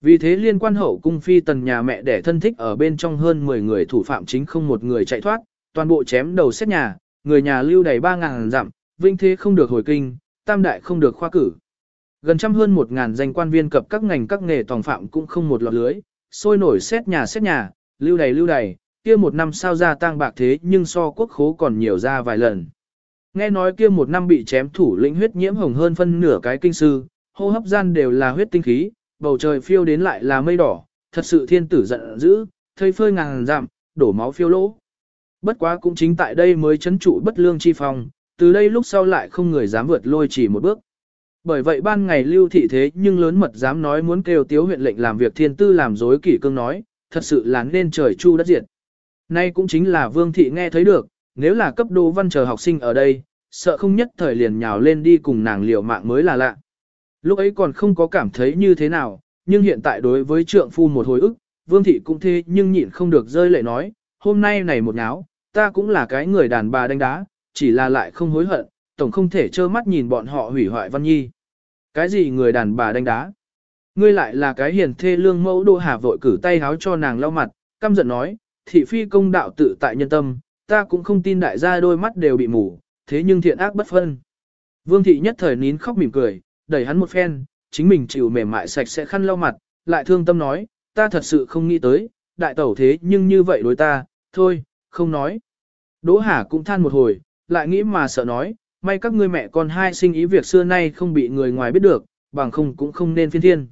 Vì thế liên quan hậu cung phi tần nhà mẹ đẻ thân thích ở bên trong hơn 10 người thủ phạm chính không một người chạy thoát, toàn bộ chém đầu xét nhà, người nhà lưu đầy 3.000 dặm, vinh thế không được hồi kinh, tam đại không được khoa cử. Gần trăm hơn một ngàn danh quan viên cập các ngành các nghề tòng phạm cũng không một lọt lưới, sôi nổi xét nhà xét nhà, lưu đầy lưu đầy, kia một năm sao ra tang bạc thế nhưng so quốc khố còn nhiều ra vài lần. Nghe nói kia một năm bị chém thủ lĩnh huyết nhiễm hồng hơn phân nửa cái kinh sư, hô hấp gian đều là huyết tinh khí, bầu trời phiêu đến lại là mây đỏ, thật sự thiên tử giận dữ, thây phơi ngàn giảm, đổ máu phiêu lỗ. Bất quá cũng chính tại đây mới chấn trụ bất lương chi phong, từ đây lúc sau lại không người dám vượt lôi chỉ một bước. Bởi vậy ban ngày lưu thị thế nhưng lớn mật dám nói muốn kêu tiếu huyện lệnh làm việc thiên tư làm dối kỷ cương nói, thật sự là nên trời chu đất diệt. Nay cũng chính là vương thị nghe thấy được, nếu là cấp đô văn chờ học sinh ở đây, sợ không nhất thời liền nhào lên đi cùng nàng liều mạng mới là lạ. Lúc ấy còn không có cảm thấy như thế nào, nhưng hiện tại đối với trượng phu một hồi ức, vương thị cũng thế nhưng nhịn không được rơi lệ nói, hôm nay này một nháo ta cũng là cái người đàn bà đánh đá, chỉ là lại không hối hận, tổng không thể trơ mắt nhìn bọn họ hủy hoại Văn Nhi. Cái gì người đàn bà đánh đá? Ngươi lại là cái hiền thê lương mẫu Đỗ Hà vội cử tay háo cho nàng lau mặt, căm giận nói, thị phi công đạo tự tại nhân tâm, ta cũng không tin đại gia đôi mắt đều bị mù, thế nhưng thiện ác bất phân. Vương thị nhất thời nín khóc mỉm cười, đẩy hắn một phen, chính mình chịu mềm mại sạch sẽ khăn lau mặt, lại thương tâm nói, ta thật sự không nghĩ tới, đại tẩu thế nhưng như vậy đối ta, thôi, không nói. Đỗ Hà cũng than một hồi, lại nghĩ mà sợ nói, may các ngươi mẹ con hai sinh ý việc xưa nay không bị người ngoài biết được, bằng không cũng không nên phiên thiên.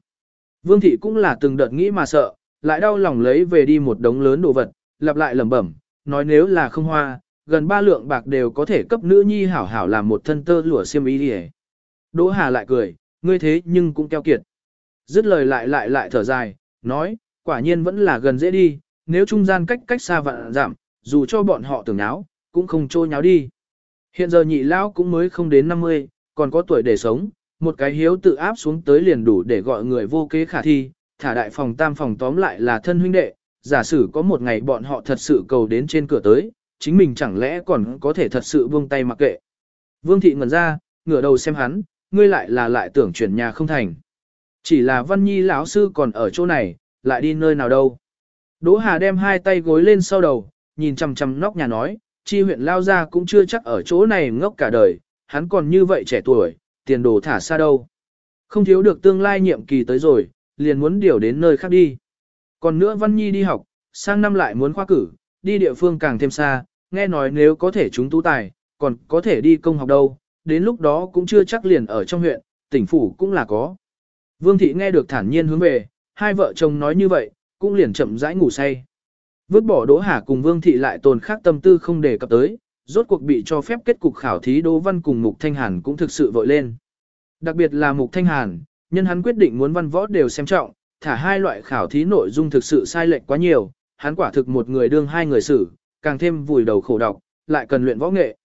Vương thị cũng là từng đợt nghĩ mà sợ, lại đau lòng lấy về đi một đống lớn đồ vật, lặp lại lẩm bẩm, nói nếu là không hoa, gần ba lượng bạc đều có thể cấp nữ nhi hảo hảo làm một thân tơ lụa xiêm y đi Đỗ Hà lại cười, ngươi thế nhưng cũng keo kiệt. Dứt lời lại lại lại thở dài, nói, quả nhiên vẫn là gần dễ đi, nếu trung gian cách cách xa vạn giảm, dù cho bọn họ tưởng nháo, cũng không trôi nháo đi. Hiện giờ nhị lão cũng mới không đến 50, còn có tuổi để sống, một cái hiếu tự áp xuống tới liền đủ để gọi người vô kế khả thi, thả đại phòng tam phòng tóm lại là thân huynh đệ, giả sử có một ngày bọn họ thật sự cầu đến trên cửa tới, chính mình chẳng lẽ còn có thể thật sự buông tay mặc kệ. Vương thị ngẩn ra, ngửa đầu xem hắn, ngươi lại là lại tưởng chuyển nhà không thành. Chỉ là văn nhi lão sư còn ở chỗ này, lại đi nơi nào đâu. Đỗ Hà đem hai tay gối lên sau đầu, nhìn chằm chằm nóc nhà nói, chi huyện lao ra cũng chưa chắc ở chỗ này ngốc cả đời, hắn còn như vậy trẻ tuổi, tiền đồ thả xa đâu. Không thiếu được tương lai nhiệm kỳ tới rồi, liền muốn điều đến nơi khác đi. Còn nữa Văn Nhi đi học, sang năm lại muốn khoa cử, đi địa phương càng thêm xa, nghe nói nếu có thể chúng tú tài, còn có thể đi công học đâu, đến lúc đó cũng chưa chắc liền ở trong huyện, tỉnh phủ cũng là có. Vương Thị nghe được thản nhiên hướng về, hai vợ chồng nói như vậy, cũng liền chậm rãi ngủ say. Vứt bỏ Đỗ Hà cùng Vương Thị lại tồn khác tâm tư không để cập tới, rốt cuộc bị cho phép kết cục khảo thí Đỗ Văn cùng Mục Thanh Hàn cũng thực sự vội lên. Đặc biệt là Mục Thanh Hàn, nhân hắn quyết định muốn văn võ đều xem trọng, thả hai loại khảo thí nội dung thực sự sai lệch quá nhiều, hắn quả thực một người đương hai người xử, càng thêm vùi đầu khổ đọc, lại cần luyện võ nghệ.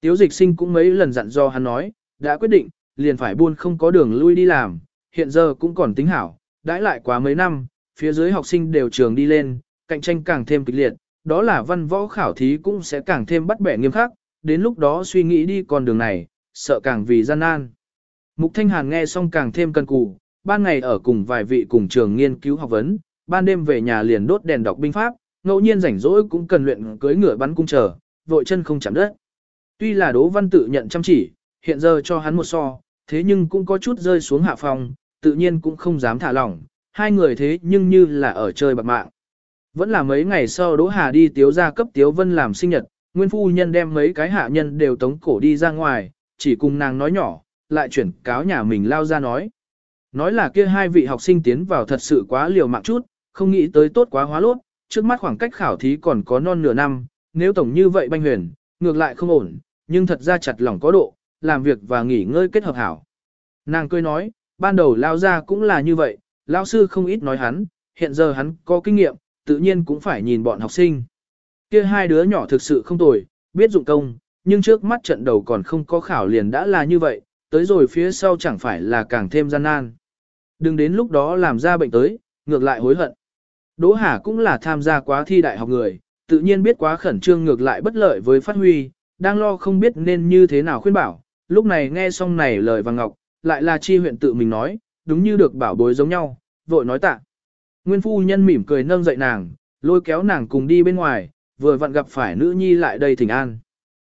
Tiếu dịch sinh cũng mấy lần dặn do hắn nói, đã quyết định, liền phải buôn không có đường lui đi làm, hiện giờ cũng còn tính hảo, đãi lại quá mấy năm, phía dưới học sinh đều trường đi lên, cạnh tranh càng thêm kịch liệt, đó là văn võ khảo thí cũng sẽ càng thêm bắt bẻ nghiêm khắc, đến lúc đó suy nghĩ đi con đường này, sợ càng vì gian nan. Mục Thanh Hàn nghe xong càng thêm cân cù, ban ngày ở cùng vài vị cùng trường nghiên cứu học vấn, ban đêm về nhà liền đốt đèn đọc binh pháp, ngẫu nhiên rảnh rỗi cũng cần luyện cưới ngựa bắn cung chờ, vội chân không chạm đất. Tuy là Đỗ Văn tự nhận chăm chỉ, hiện giờ cho hắn một so, thế nhưng cũng có chút rơi xuống hạ phòng, tự nhiên cũng không dám thả lỏng, hai người thế nhưng như là ở chơi bạc mạng. Vẫn là mấy ngày sau Đỗ Hà đi tiếu ra cấp tiếu vân làm sinh nhật, nguyên phu nhân đem mấy cái hạ nhân đều tống cổ đi ra ngoài, chỉ cùng nàng nói nhỏ, lại chuyển cáo nhà mình lao ra nói. Nói là kia hai vị học sinh tiến vào thật sự quá liều mạng chút, không nghĩ tới tốt quá hóa lốt, trước mắt khoảng cách khảo thí còn có non nửa năm, nếu tổng như vậy banh huyền, ngược lại không ổn, nhưng thật ra chặt lòng có độ, làm việc và nghỉ ngơi kết hợp hảo. Nàng cười nói, ban đầu lao ra cũng là như vậy, lao sư không ít nói hắn, hiện giờ hắn có kinh nghiệm, tự nhiên cũng phải nhìn bọn học sinh. Kia hai đứa nhỏ thực sự không tồi, biết dụng công, nhưng trước mắt trận đầu còn không có khảo liền đã là như vậy, tới rồi phía sau chẳng phải là càng thêm gian nan. Đừng đến lúc đó làm ra bệnh tới, ngược lại hối hận. Đỗ Hà cũng là tham gia quá thi đại học người, tự nhiên biết quá khẩn trương ngược lại bất lợi với phát huy, đang lo không biết nên như thế nào khuyên bảo. Lúc này nghe xong này lời Vàng Ngọc, lại là chi huyện tự mình nói, đúng như được bảo bối giống nhau, vội nói tạ. Nguyên phu nhân mỉm cười nâng dậy nàng, lôi kéo nàng cùng đi bên ngoài, vừa vặn gặp phải nữ nhi lại đây thỉnh an.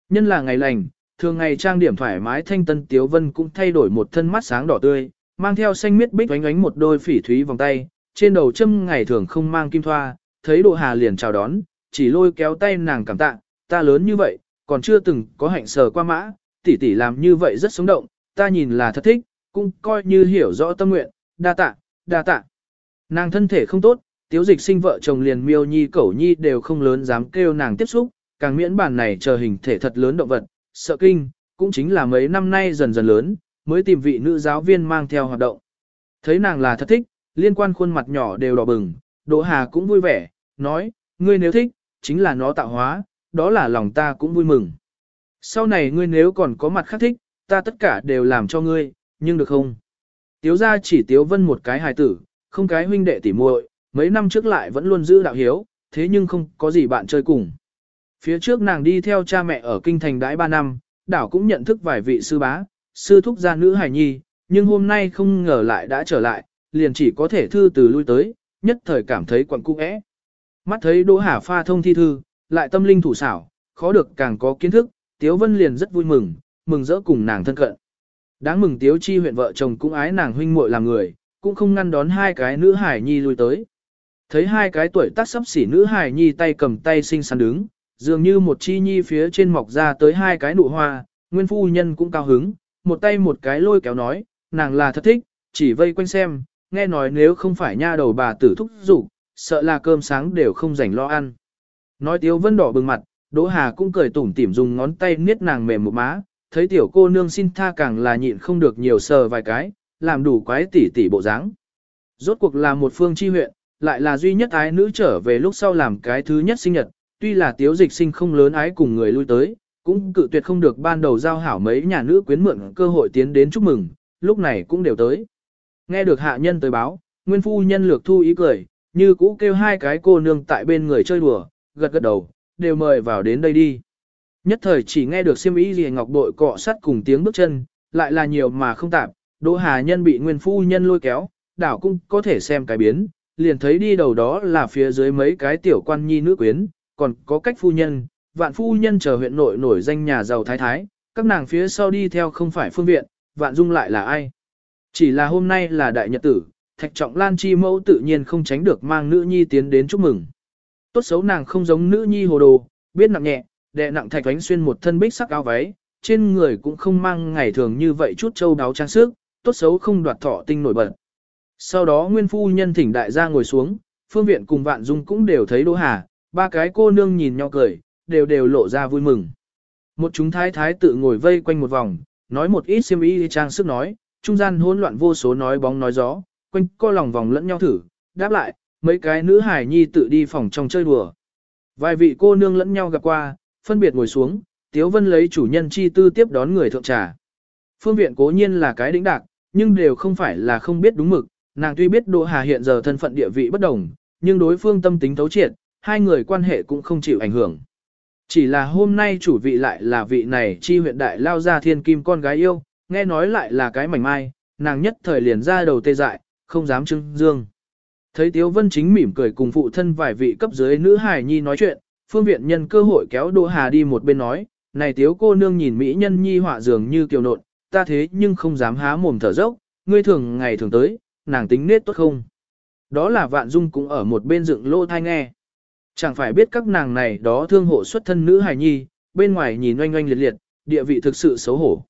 Nhân là ngày lành, thường ngày trang điểm thoải mái thanh tân tiếu vân cũng thay đổi một thân mắt sáng đỏ tươi, mang theo xanh miết bích oánh oánh một đôi phỉ thúy vòng tay, trên đầu châm ngày thường không mang kim thoa, thấy độ hà liền chào đón, chỉ lôi kéo tay nàng cảm tạ, ta lớn như vậy, còn chưa từng có hạnh sờ qua mã, tỷ tỷ làm như vậy rất sống động, ta nhìn là thật thích, cũng coi như hiểu rõ tâm nguyện, đa tạ, đa tạ. Nàng thân thể không tốt, tiếu dịch sinh vợ chồng liền miêu nhi cẩu nhi đều không lớn dám kêu nàng tiếp xúc, càng miễn bản này chờ hình thể thật lớn động vật, sợ kinh, cũng chính là mấy năm nay dần dần lớn, mới tìm vị nữ giáo viên mang theo hoạt động. Thấy nàng là thật thích, liên quan khuôn mặt nhỏ đều đỏ bừng, Đỗ Hà cũng vui vẻ, nói, ngươi nếu thích, chính là nó tạo hóa, đó là lòng ta cũng vui mừng. Sau này ngươi nếu còn có mặt khác thích, ta tất cả đều làm cho ngươi, nhưng được không? Tiếu ra chỉ tiếu vân một cái hài tử, không cái huynh đệ tỉ muội, mấy năm trước lại vẫn luôn giữ đạo hiếu, thế nhưng không có gì bạn chơi cùng. Phía trước nàng đi theo cha mẹ ở kinh thành đãi 3 năm, đảo cũng nhận thức vài vị sư bá, sư thúc gia nữ hài nhi, nhưng hôm nay không ngờ lại đã trở lại, liền chỉ có thể thư từ lui tới, nhất thời cảm thấy quặn cung ẽ. Mắt thấy Đỗ Hà pha thông thi thư, lại tâm linh thủ xảo, khó được càng có kiến thức, Tiếu Vân liền rất vui mừng, mừng rỡ cùng nàng thân cận. Đáng mừng Tiếu Chi huyện vợ chồng cũng ái nàng huynh muội làm người, cũng không ngăn đón hai cái nữ hải nhi lui tới. Thấy hai cái tuổi tác sắp xỉ nữ hải nhi tay cầm tay xinh xắn đứng, dường như một chi nhi phía trên mọc ra tới hai cái nụ hoa, nguyên phu nhân cũng cao hứng, một tay một cái lôi kéo nói, nàng là thật thích, chỉ vây quanh xem, nghe nói nếu không phải nha đầu bà tử thúc rủ, sợ là cơm sáng đều không rảnh lo ăn. Nói Tiếu Vân đỏ bừng mặt, Đỗ Hà cũng cười tủm tỉm dùng ngón tay niết nàng mềm một má, thấy tiểu cô nương xin tha càng là nhịn không được nhiều sờ vài cái, làm đủ quái tỉ tỉ bộ dáng. Rốt cuộc là một phương chi huyện, lại là duy nhất ái nữ trở về lúc sau làm cái thứ nhất sinh nhật, tuy là tiếu dịch sinh không lớn ái cùng người lui tới, cũng cự tuyệt không được ban đầu giao hảo mấy nhà nữ quyến mượn cơ hội tiến đến chúc mừng, lúc này cũng đều tới. Nghe được hạ nhân tới báo, nguyên phu nhân lược thu ý cười, như cũ kêu hai cái cô nương tại bên người chơi đùa, gật gật đầu, đều mời vào đến đây đi. Nhất thời chỉ nghe được siêm ý gì ngọc bội cọ sắt cùng tiếng bước chân, lại là nhiều mà không tạm, Đỗ Hà Nhân bị nguyên phu nhân lôi kéo, đảo cũng có thể xem cái biến, liền thấy đi đầu đó là phía dưới mấy cái tiểu quan nhi nữ quyến, còn có cách phu nhân, vạn phu nhân chờ huyện nội nổi danh nhà giàu thái thái, các nàng phía sau đi theo không phải phương viện, vạn dung lại là ai. Chỉ là hôm nay là đại nhật tử, thạch trọng lan chi mẫu tự nhiên không tránh được mang nữ nhi tiến đến chúc mừng. Tốt xấu nàng không giống nữ nhi hồ đồ, biết nặng nhẹ, đệ nặng thạch ánh xuyên một thân bích sắc áo váy, trên người cũng không mang ngày thường như vậy chút châu đáo trang sức, tốt xấu không đoạt thọ tinh nổi bật. Sau đó nguyên phu nhân thỉnh đại gia ngồi xuống, phương viện cùng vạn dung cũng đều thấy Đỗ Hà, ba cái cô nương nhìn nhau cười, đều đều lộ ra vui mừng. Một chúng thái thái tự ngồi vây quanh một vòng, nói một ít xiêm y trang sức nói, trung gian hỗn loạn vô số nói bóng nói gió, quanh co lòng vòng lẫn nhau thử, đáp lại, mấy cái nữ hải nhi tự đi phòng trong chơi đùa. Vài vị cô nương lẫn nhau gặp qua, phân biệt ngồi xuống, Tiếu Vân lấy chủ nhân chi tư tiếp đón người thượng trà. Phương viện cố nhiên là cái đỉnh đạc, nhưng đều không phải là không biết đúng mực, nàng tuy biết Đỗ Hà hiện giờ thân phận địa vị bất đồng, nhưng đối phương tâm tính thấu triệt, hai người quan hệ cũng không chịu ảnh hưởng. Chỉ là hôm nay chủ vị lại là vị này chi huyện đại lao ra thiên kim con gái yêu, nghe nói lại là cái mảnh mai, nàng nhất thời liền ra đầu tê dại, không dám trưng dương. Thấy Tiếu Vân chính mỉm cười cùng phụ thân vài vị cấp dưới nữ hài nhi nói chuyện, phương viện nhân cơ hội kéo Đỗ Hà đi một bên nói, này Tiếu cô nương nhìn mỹ nhân nhi họa dường như kiều nộn, ta thế nhưng không dám há mồm thở dốc, ngươi thường ngày thường tới, nàng tính nết tốt không. Đó là vạn dung cũng ở một bên dựng lô thai nghe. Chẳng phải biết các nàng này đó thương hộ xuất thân nữ hài nhi, bên ngoài nhìn oanh oanh liệt liệt, địa vị thực sự xấu hổ.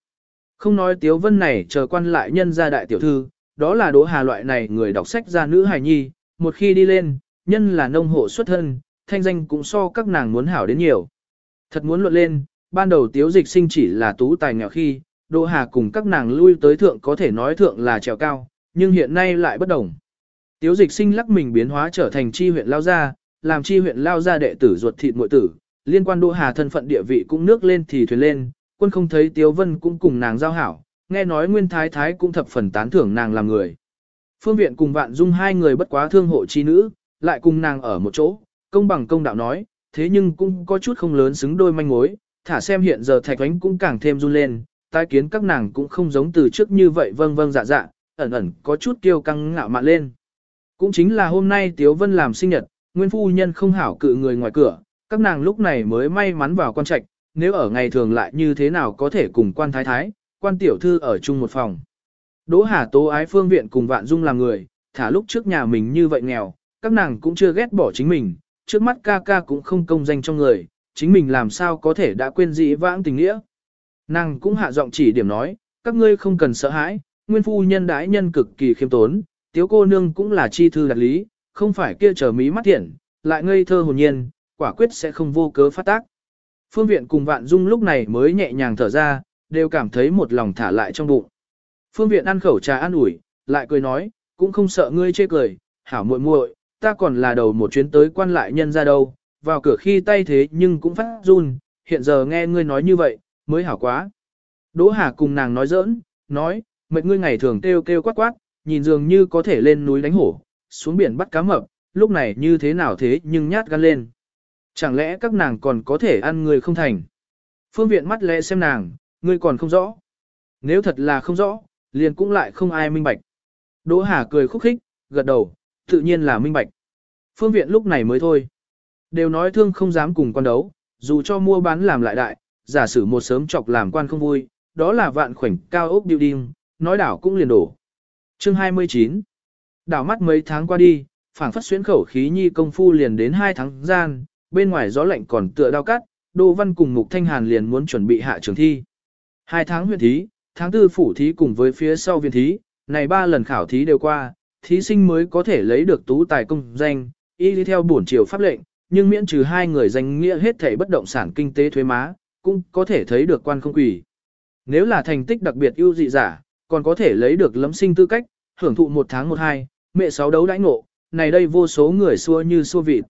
Không nói tiếu vân này chờ quan lại nhân gia đại tiểu thư, đó là đỗ hà loại này người đọc sách ra nữ hài nhi, một khi đi lên, nhân là nông hộ xuất thân, thanh danh cũng so các nàng muốn hảo đến nhiều. Thật muốn luận lên, ban đầu tiếu dịch sinh chỉ là tú tài nghèo khi, đỗ hà cùng các nàng lui tới thượng có thể nói thượng là trèo cao, nhưng hiện nay lại bất đồng. Tiếu dịch sinh lắc mình biến hóa trở thành chi huyện lao gia, làm chi huyện lao gia đệ tử ruột thịt muội tử, liên quan đỗ hà thân phận địa vị cũng nước lên thì thuyền lên, quân không thấy Tiếu Vân cũng cùng nàng giao hảo, nghe nói Nguyên Thái Thái cũng thập phần tán thưởng nàng làm người. Phương Viện cùng Vạn Dung hai người bất quá thương hộ chi nữ, lại cùng nàng ở một chỗ, công bằng công đạo nói, thế nhưng cũng có chút không lớn xứng đôi manh mối, thả xem hiện giờ Thạch Ánh cũng càng thêm run lên, tai kiến các nàng cũng không giống từ trước như vậy vâng vâng dạ dạ, ẩn ẩn có chút kiêu căng ngạo mạn lên. Cũng chính là hôm nay Tiếu Vân làm sinh nhật, Nguyên Phu Nhân không hảo cự người ngoài cửa, các nàng lúc này mới may mắn vào quan trạch, nếu ở ngày thường lại như thế nào có thể cùng quan thái thái, quan tiểu thư ở chung một phòng. Đỗ Hà Tố ái phương viện cùng Vạn Dung làm người, thả lúc trước nhà mình như vậy nghèo, các nàng cũng chưa ghét bỏ chính mình, trước mắt ca ca cũng không công danh trong người, chính mình làm sao có thể đã quên dĩ vãng tình nghĩa. Nàng cũng hạ giọng chỉ điểm nói, các ngươi không cần sợ hãi, nguyên phu nhân đãi nhân cực kỳ khiêm tốn, tiếu cô nương cũng là chi thư đặc lý, không phải kia trở mí mắt thiện, lại ngây thơ hồn nhiên, quả quyết sẽ không vô cớ phát tác. Phương viện cùng vạn dung lúc này mới nhẹ nhàng thở ra, đều cảm thấy một lòng thả lại trong bụng. Phương viện ăn khẩu trà ăn ủi, lại cười nói, cũng không sợ ngươi chê cười, hảo muội muội, ta còn là đầu một chuyến tới quan lại nhân ra đâu, vào cửa khi tay thế nhưng cũng phát run, hiện giờ nghe ngươi nói như vậy, mới hảo quá. Đỗ Hà cùng nàng nói giỡn, nói, mệt ngươi ngày thường kêu kêu quát quát, nhìn dường như có thể lên núi đánh hổ, xuống biển bắt cá mập, lúc này như thế nào thế nhưng nhát gan lên. Chẳng lẽ các nàng còn có thể ăn người không thành? Phương viện mắt lẽ xem nàng, ngươi còn không rõ. Nếu thật là không rõ, liền cũng lại không ai minh bạch. Đỗ Hà cười khúc khích, gật đầu, tự nhiên là minh bạch. Phương viện lúc này mới thôi. Đều nói thương không dám cùng con đấu, dù cho mua bán làm lại đại, giả sử một sớm chọc làm quan không vui, đó là vạn khoảnh cao ốc building, nói đảo cũng liền đổ. Chương 29 Đảo mắt mấy tháng qua đi, phảng phất xuyến khẩu khí nhi công phu liền đến hai tháng gian, bên ngoài gió lạnh còn tựa đau cắt, Đô Văn cùng Mục Thanh Hàn liền muốn chuẩn bị hạ trường thi. Hai tháng huyện thí, tháng tư phủ thí cùng với phía sau viên thí, này ba lần khảo thí đều qua, thí sinh mới có thể lấy được tú tài công danh, y đi theo bổn triều pháp lệnh, nhưng miễn trừ hai người danh nghĩa hết thảy bất động sản kinh tế thuế má, cũng có thể thấy được quan không quỷ. Nếu là thành tích đặc biệt ưu dị giả, còn có thể lấy được lấm sinh tư cách, hưởng thụ một tháng một hai, mẹ sáu đấu đãi ngộ, này đây vô số người xua như xua vịt.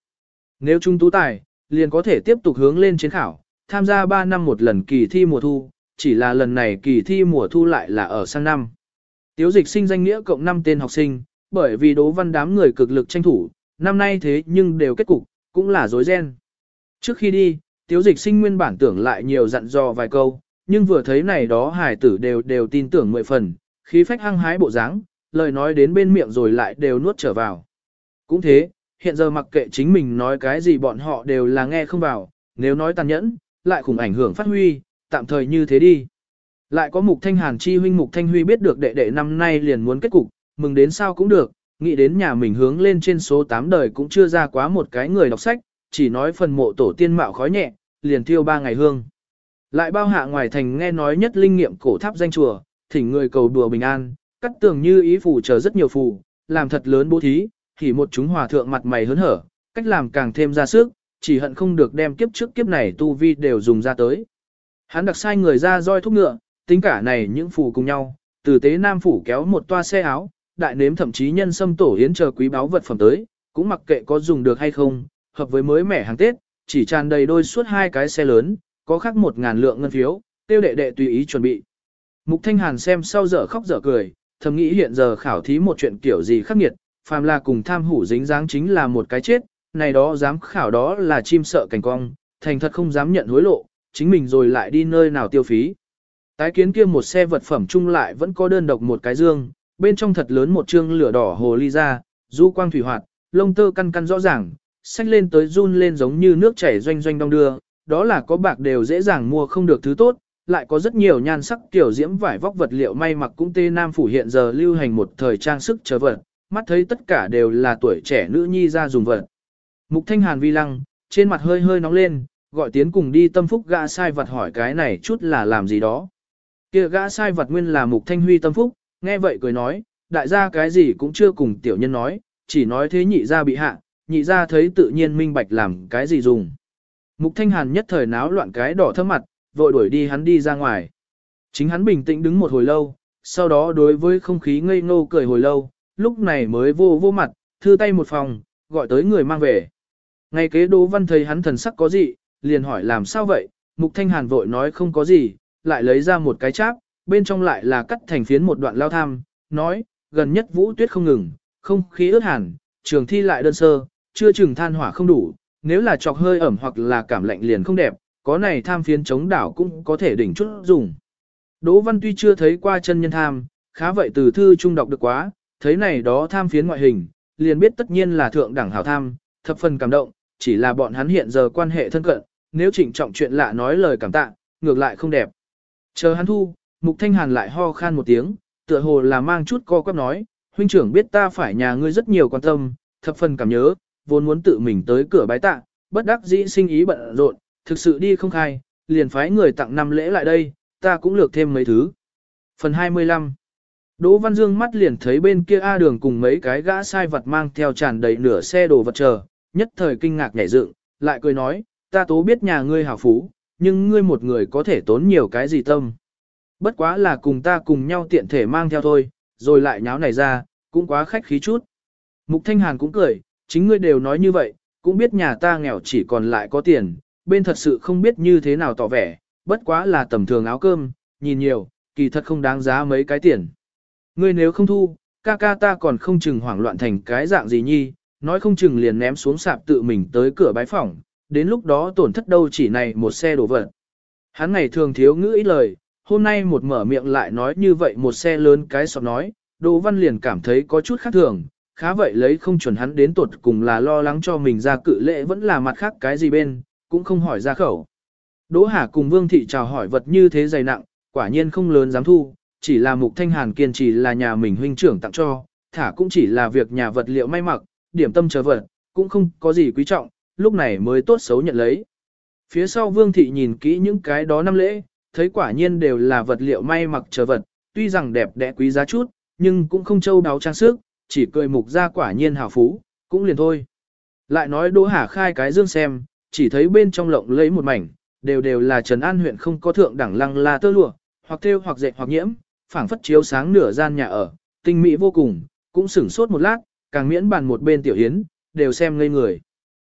Nếu trung tú tài, liền có thể tiếp tục hướng lên chiến khảo, tham gia 3 năm một lần kỳ thi mùa thu, chỉ là lần này kỳ thi mùa thu lại là ở sang năm. Tiếu dịch sinh danh nghĩa cộng 5 tên học sinh, bởi vì đố văn đám người cực lực tranh thủ, năm nay thế nhưng đều kết cục, cũng là dối ren. Trước khi đi, tiếu dịch sinh nguyên bản tưởng lại nhiều dặn dò vài câu, nhưng vừa thấy này đó hải tử đều đều tin tưởng mười phần, khí phách hăng hái bộ dáng, lời nói đến bên miệng rồi lại đều nuốt trở vào. Cũng thế, hiện giờ mặc kệ chính mình nói cái gì bọn họ đều là nghe không vào, nếu nói tàn nhẫn, lại khủng ảnh hưởng phát huy, tạm thời như thế đi. Lại có Mục Thanh Hàn chi huynh Mục Thanh Huy biết được đệ đệ năm nay liền muốn kết cục, mừng đến sao cũng được, nghĩ đến nhà mình hướng lên trên số 8 đời cũng chưa ra quá một cái người đọc sách, chỉ nói phần mộ tổ tiên mạo khói nhẹ, liền thiêu ba ngày hương. Lại bao hạ ngoài thành nghe nói nhất linh nghiệm cổ tháp danh chùa, thỉnh người cầu đùa bình an, cắt tường như ý phù chờ rất nhiều phù, làm thật lớn bố thí, thì một chúng hòa thượng mặt mày hớn hở, cách làm càng thêm ra sức, chỉ hận không được đem kiếp trước kiếp này tu vi đều dùng ra tới. Hắn đặc sai người ra roi thúc ngựa, tính cả này những phù cùng nhau, từ tế nam phủ kéo một toa xe áo, đại nếm thậm chí nhân sâm tổ hiến chờ quý báo vật phẩm tới, cũng mặc kệ có dùng được hay không, hợp với mới mẻ hàng Tết, chỉ tràn đầy đôi suốt hai cái xe lớn, có khắc một ngàn lượng ngân phiếu, tiêu đệ đệ tùy ý chuẩn bị. Mục Thanh Hàn xem sau dở khóc dở cười, thầm nghĩ hiện giờ khảo thí một chuyện kiểu gì khắc nghiệt, phàm là cùng tham hủ dính dáng chính là một cái chết, này đó dám khảo đó là chim sợ cảnh cong, thành thật không dám nhận hối lộ, chính mình rồi lại đi nơi nào tiêu phí. Tái kiến kia một xe vật phẩm chung lại vẫn có đơn độc một cái dương, bên trong thật lớn một chương lửa đỏ hồ ly ra, du quang thủy hoạt, lông tơ căn căn rõ ràng, xách lên tới run lên giống như nước chảy doanh doanh đong đưa, đó là có bạc đều dễ dàng mua không được thứ tốt, lại có rất nhiều nhan sắc tiểu diễm vải vóc vật liệu may mặc cũng tê nam phủ hiện giờ lưu hành một thời trang sức chờ vật, mắt thấy tất cả đều là tuổi trẻ nữ nhi ra dùng vật. Mục thanh hàn vi lăng, trên mặt hơi hơi nóng lên, gọi tiến cùng đi tâm phúc gã sai vật hỏi cái này chút là làm gì đó. kia gã sai vật nguyên là mục thanh huy tâm phúc, nghe vậy cười nói, đại gia cái gì cũng chưa cùng tiểu nhân nói, chỉ nói thế nhị gia bị hạ, nhị ra thấy tự nhiên minh bạch làm cái gì dùng. Mục thanh hàn nhất thời náo loạn cái đỏ thơm mặt, vội đuổi đi hắn đi ra ngoài. Chính hắn bình tĩnh đứng một hồi lâu, sau đó đối với không khí ngây ngô cười hồi lâu, lúc này mới vô vô mặt, thư tay một phòng, gọi tới người mang về. Ngay kế Đỗ Văn thấy hắn thần sắc có gì, liền hỏi làm sao vậy, Mục Thanh Hàn vội nói không có gì, lại lấy ra một cái cháp, bên trong lại là cắt thành phiến một đoạn lao tham, nói, gần nhất vũ tuyết không ngừng, không khí ướt hẳn, trường thi lại đơn sơ, chưa chừng than hỏa không đủ, nếu là chọc hơi ẩm hoặc là cảm lạnh liền không đẹp, có này tham phiến chống đảo cũng có thể đỉnh chút dùng. Đỗ Văn tuy chưa thấy qua chân nhân tham, khá vậy từ thư trung đọc được quá, thấy này đó tham phiến ngoại hình, liền biết tất nhiên là thượng đẳng hảo tham, thập phần cảm động, chỉ là bọn hắn hiện giờ quan hệ thân cận, nếu trịnh trọng chuyện lạ nói lời cảm tạ, ngược lại không đẹp. Chờ hắn thu, Mục Thanh Hàn lại ho khan một tiếng, tựa hồ là mang chút co quắp nói, huynh trưởng biết ta phải nhà ngươi rất nhiều quan tâm, thập phần cảm nhớ, vốn muốn tự mình tới cửa bái tạ, bất đắc dĩ sinh ý bận rộn, thực sự đi không khai, liền phái người tặng năm lễ lại đây, ta cũng lược thêm mấy thứ. Phần 25 Đỗ Văn Dương mắt liền thấy bên kia A đường cùng mấy cái gã sai vật mang theo tràn đầy nửa xe đồ vật chờ, nhất thời kinh ngạc nhảy dựng, lại cười nói, ta tố biết nhà ngươi hảo phú, nhưng ngươi một người có thể tốn nhiều cái gì tâm. Bất quá là cùng ta cùng nhau tiện thể mang theo thôi, rồi lại nháo này ra, cũng quá khách khí chút. Mục Thanh Hàn cũng cười, chính ngươi đều nói như vậy, cũng biết nhà ta nghèo chỉ còn lại có tiền, bên thật sự không biết như thế nào tỏ vẻ, bất quá là tầm thường áo cơm, nhìn nhiều, kỳ thật không đáng giá mấy cái tiền. Ngươi nếu không thu, ca ca ta còn không chừng hoảng loạn thành cái dạng gì nhi, nói không chừng liền ném xuống sạp tự mình tới cửa bái phòng, đến lúc đó tổn thất đâu chỉ này một xe đổ vật. Hắn ngày thường thiếu ngữ ít lời, hôm nay một mở miệng lại nói như vậy một xe lớn cái sọt nói, Đỗ Văn liền cảm thấy có chút khác thường, khá vậy lấy không chuẩn hắn đến tuột cùng là lo lắng cho mình ra cự lệ vẫn là mặt khác cái gì bên, cũng không hỏi ra khẩu. Đỗ Hà cùng Vương Thị chào hỏi vật như thế dày nặng, quả nhiên không lớn dám thu, chỉ là Mục Thanh Hàn kiên trì là nhà mình huynh trưởng tặng cho, thả cũng chỉ là việc nhà vật liệu may mặc, điểm tâm chờ vật, cũng không có gì quý trọng, lúc này mới tốt xấu nhận lấy. Phía sau Vương Thị nhìn kỹ những cái đó năm lễ, thấy quả nhiên đều là vật liệu may mặc chờ vật, tuy rằng đẹp đẽ quý giá chút, nhưng cũng không châu đáo trang sức, chỉ cười mục ra quả nhiên hào phú, cũng liền thôi. Lại nói Đỗ Hà khai cái dương xem, chỉ thấy bên trong lộng lấy một mảnh, đều đều là Trần An huyện không có thượng đẳng lăng la tơ lụa, hoặc thêu hoặc dệt hoặc nhiễm, phảng phất chiếu sáng nửa gian nhà ở, tinh mỹ vô cùng, cũng sửng sốt một lát, càng miễn bàn một bên tiểu hiến, đều xem ngây người.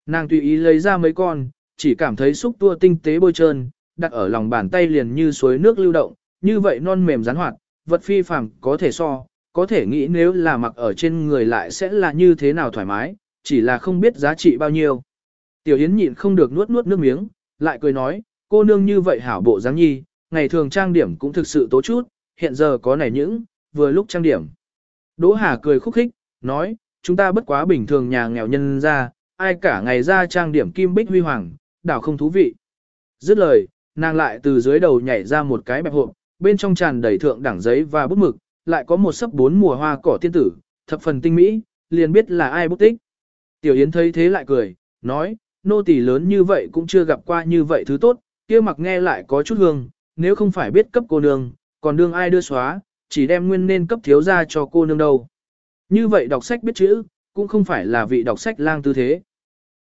Nàng tùy ý lấy ra mấy con, chỉ cảm thấy xúc tua tinh tế bôi trơn, đặt ở lòng bàn tay liền như suối nước lưu động, như vậy non mềm rắn hoạt, vật phi phàm có thể so, có thể nghĩ nếu là mặc ở trên người lại sẽ là như thế nào thoải mái, chỉ là không biết giá trị bao nhiêu. Tiểu Yến nhịn không được nuốt nuốt nước miếng, lại cười nói, cô nương như vậy hảo bộ dáng nhi, ngày thường trang điểm cũng thực sự tố chút, hiện giờ có này những, vừa lúc trang điểm. Đỗ Hà cười khúc khích, nói, chúng ta bất quá bình thường nhà nghèo nhân ra, ai cả ngày ra trang điểm kim bích huy hoàng, đảo không thú vị. Dứt lời, nàng lại từ dưới đầu nhảy ra một cái bẹp hộp, bên trong tràn đầy thượng đẳng giấy và bút mực, lại có một sấp bốn mùa hoa cỏ tiên tử, thập phần tinh mỹ, liền biết là ai bút tích. Tiểu Yến thấy thế lại cười, nói, nô tỳ lớn như vậy cũng chưa gặp qua như vậy thứ tốt, kia mặc nghe lại có chút hương, nếu không phải biết cấp cô nương, còn đương ai đưa xóa, chỉ đem nguyên nên cấp thiếu ra cho cô nương đâu. Như vậy đọc sách biết chữ, cũng không phải là vị đọc sách lang tư thế.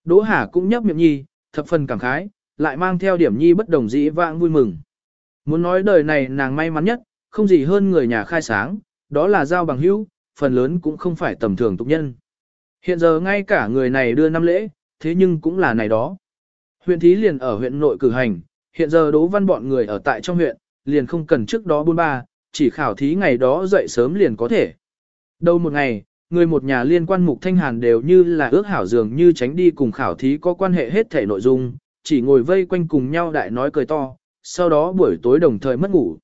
Đỗ Hà cũng nhấp miệng nhi, thập phần cảm khái, lại mang theo điểm nhi bất đồng dĩ vãng vui mừng. Muốn nói đời này nàng may mắn nhất, không gì hơn người nhà khai sáng, đó là giao bằng hữu, phần lớn cũng không phải tầm thường tục nhân. Hiện giờ ngay cả người này đưa năm lễ, thế nhưng cũng là này đó. Huyện thí liền ở huyện nội cử hành, hiện giờ đố văn bọn người ở tại trong huyện, liền không cần trước đó buôn ba, chỉ khảo thí ngày đó dậy sớm liền có thể. Đầu một ngày, người một nhà liên quan mục thanh hàn đều như là ước hảo dường như tránh đi cùng khảo thí có quan hệ hết thể nội dung, chỉ ngồi vây quanh cùng nhau đại nói cười to, sau đó buổi tối đồng thời mất ngủ.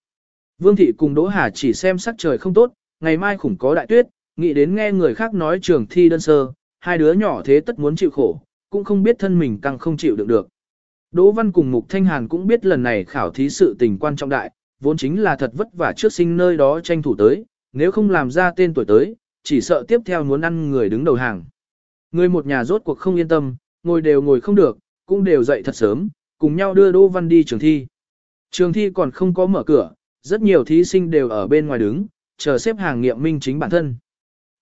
Vương thị cùng Đỗ Hà chỉ xem sắc trời không tốt, ngày mai khủng có đại tuyết, nghĩ đến nghe người khác nói trường thi đơn sơ, hai đứa nhỏ thế tất muốn chịu khổ, cũng không biết thân mình càng không chịu được được. Đỗ Văn cùng Mục Thanh Hàn cũng biết lần này khảo thí sự tình quan trọng đại, vốn chính là thật vất vả trước sinh nơi đó tranh thủ tới, nếu không làm ra tên tuổi tới, chỉ sợ tiếp theo muốn ăn người đứng đầu hàng. Người một nhà rốt cuộc không yên tâm, ngồi đều ngồi không được, cũng đều dậy thật sớm, cùng nhau đưa Đỗ Văn đi trường thi. Trường thi còn không có mở cửa, rất nhiều thí sinh đều ở bên ngoài đứng, chờ xếp hàng nghiệm minh chính bản thân.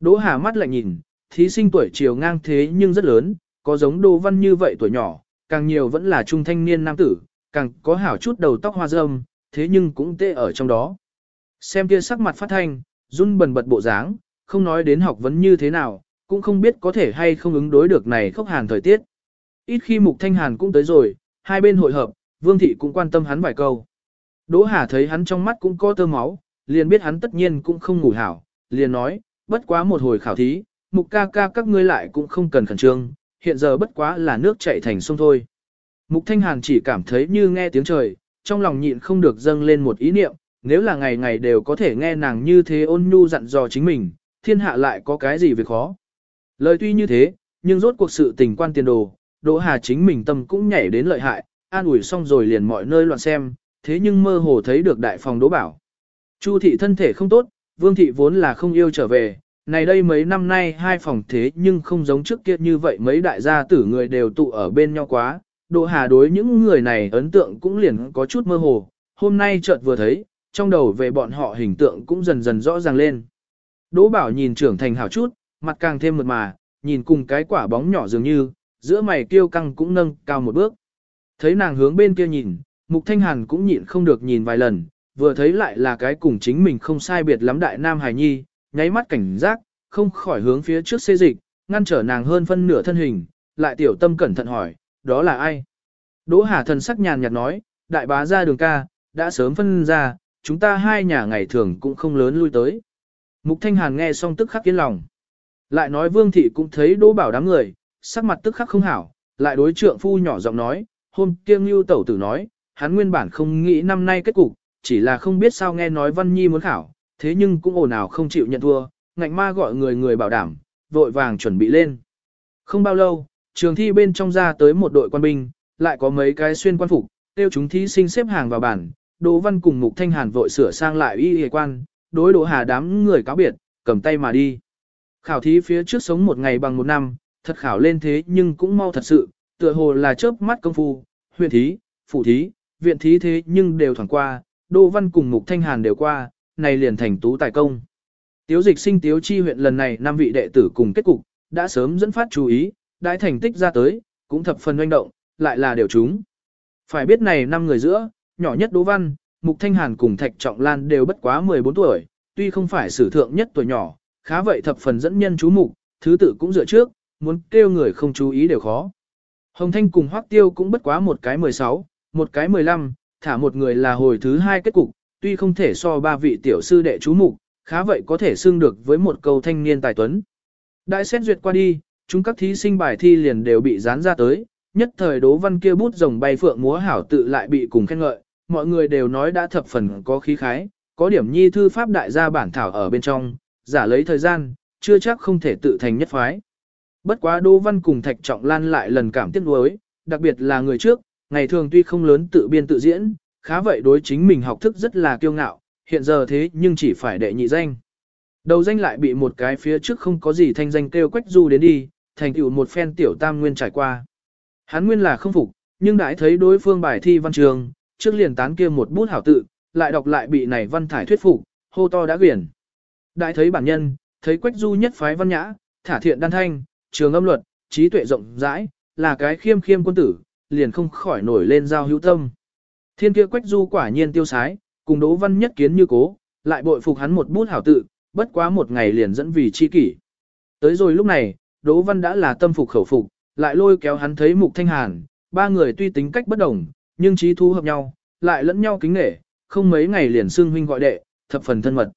Đỗ Hà mắt lại nhìn, thí sinh tuổi chiều ngang thế nhưng rất lớn, có giống Đỗ Văn như vậy tuổi nhỏ, càng nhiều vẫn là trung thanh niên nam tử, càng có hảo chút đầu tóc hoa râm, thế nhưng cũng tê ở trong đó. Xem kia sắc mặt phát thanh, run bần bật bộ dáng, không nói đến học vấn như thế nào, cũng không biết có thể hay không ứng đối được này khốc hàn thời tiết. Ít khi Mục Thanh Hàn cũng tới rồi, hai bên hội hợp, Vương Thị cũng quan tâm hắn vài câu. Đỗ Hà thấy hắn trong mắt cũng có tơ máu, liền biết hắn tất nhiên cũng không ngủ hảo, liền nói, bất quá một hồi khảo thí, Mục ca ca các ngươi lại cũng không cần khẩn trương, hiện giờ bất quá là nước chảy thành sông thôi. Mục Thanh Hàn chỉ cảm thấy như nghe tiếng trời, trong lòng nhịn không được dâng lên một ý niệm, nếu là ngày ngày đều có thể nghe nàng như thế ôn nhu dặn dò chính mình, thiên hạ lại có cái gì việc khó. Lời tuy như thế, nhưng rốt cuộc sự tình quan tiền đồ, Đỗ Hà chính mình tâm cũng nhảy đến lợi hại, an ủi xong rồi liền mọi nơi loạn xem, thế nhưng mơ hồ thấy được đại phòng Đỗ Bảo. Chu thị thân thể không tốt, Vương thị vốn là không yêu trở về, này đây mấy năm nay hai phòng thế nhưng không giống trước kia như vậy mấy đại gia tử người đều tụ ở bên nhau quá, Đỗ Hà đối những người này ấn tượng cũng liền có chút mơ hồ, hôm nay chợt vừa thấy, trong đầu về bọn họ hình tượng cũng dần dần rõ ràng lên. Đỗ Bảo nhìn trưởng thành hảo chút, mặt càng thêm mượt mà, nhìn cùng cái quả bóng nhỏ dường như, giữa mày kiêu căng cũng nâng cao một bước. Thấy nàng hướng bên kia nhìn, Mục Thanh Hàn cũng nhịn không được nhìn vài lần, vừa thấy lại là cái cùng chính mình không sai biệt lắm đại nam hài nhi, nháy mắt cảnh giác, không khỏi hướng phía trước xê dịch, ngăn trở nàng hơn phân nửa thân hình, lại tiểu tâm cẩn thận hỏi, đó là ai? Đỗ Hà thần sắc nhàn nhạt nói, đại bá ra đường ca, đã sớm phân ra, chúng ta hai nhà ngày thường cũng không lớn lui tới. Mục Thanh Hàn nghe xong tức khắc yên lòng. Lại nói Vương Thị cũng thấy Đỗ Bảo đám người, sắc mặt tức khắc không hảo, lại đối trượng phu nhỏ giọng nói, hôm kia Ngưu Tẩu Tử nói, hắn nguyên bản không nghĩ năm nay kết cục, chỉ là không biết sao nghe nói Văn Nhi muốn khảo, thế nhưng cũng ồn ào không chịu nhận thua, ngạnh ma gọi người người bảo đảm, vội vàng chuẩn bị lên. Không bao lâu, trường thi bên trong ra tới một đội quan binh, lại có mấy cái xuyên quan phục, tiêu chúng thí sinh xếp hàng vào bản, Đỗ Văn cùng Mục Thanh Hàn vội sửa sang lại y y quan, đối Đỗ Hà đám người cáo biệt, cầm tay mà đi. Khảo thí phía trước sống một ngày bằng một năm, thật khảo lên thế nhưng cũng mau thật sự, tựa hồ là chớp mắt công phu, huyện thí, phủ thí, viện thí thế nhưng đều thoảng qua, Đỗ Văn cùng Mục Thanh Hàn đều qua, này liền thành tú tài công. Tiếu dịch sinh tiếu chi huyện lần này năm vị đệ tử cùng kết cục, đã sớm dẫn phát chú ý, đại thành tích ra tới, cũng thập phần oanh động, lại là đều chúng. Phải biết này năm người giữa, nhỏ nhất Đỗ Văn, Mục Thanh Hàn cùng Thạch Trọng Lan đều bất quá 14 tuổi, tuy không phải sử thượng nhất tuổi nhỏ, khá vậy thập phần dẫn nhân chú mục, thứ tự cũng dựa trước, muốn kêu người không chú ý đều khó. Hồng Thanh cùng Hoắc Tiêu cũng bất quá một cái 16, một cái 15, thả một người là hồi thứ hai kết cục, tuy không thể so ba vị tiểu sư đệ chú mục, khá vậy có thể xưng được với một câu thanh niên tài tuấn. Đại xét duyệt qua đi, chúng các thí sinh bài thi liền đều bị dán ra tới, nhất thời đố văn kia bút rồng bay phượng múa hảo tự lại bị cùng khen ngợi, mọi người đều nói đã thập phần có khí khái, có điểm nhi thư pháp đại gia bản thảo ở bên trong, giả lấy thời gian, chưa chắc không thể tự thành nhất phái. Bất quá Đỗ Văn cùng Thạch Trọng Lan lại lần cảm tiếc nuối, đặc biệt là người trước, ngày thường tuy không lớn tự biên tự diễn, khá vậy đối chính mình học thức rất là kiêu ngạo, hiện giờ thế nhưng chỉ phải đệ nhị danh. Đầu danh lại bị một cái phía trước không có gì thanh danh kêu quách du đến đi, thành tựu một phen tiểu tam nguyên trải qua. Hắn nguyên là không phục, nhưng đãi thấy đối phương bài thi văn trường, trước liền tán kia một bút hảo tự, lại đọc lại bị này văn thải thuyết phục, hô to đã quyển. Đại thấy bản nhân, thấy quách du nhất phái văn nhã, thả thiện đan thanh, trường âm luật, trí tuệ rộng rãi, là cái khiêm khiêm quân tử, liền không khỏi nổi lên giao hữu tâm. Thiên kia quách du quả nhiên tiêu sái, cùng đỗ văn nhất kiến như cố, lại bội phục hắn một bút hảo tự, bất quá một ngày liền dẫn vì chi kỷ. Tới rồi lúc này, đỗ văn đã là tâm phục khẩu phục, lại lôi kéo hắn thấy mục thanh hàn, ba người tuy tính cách bất đồng, nhưng trí thu hợp nhau, lại lẫn nhau kính nể, không mấy ngày liền xưng huynh gọi đệ, thập phần thân mật.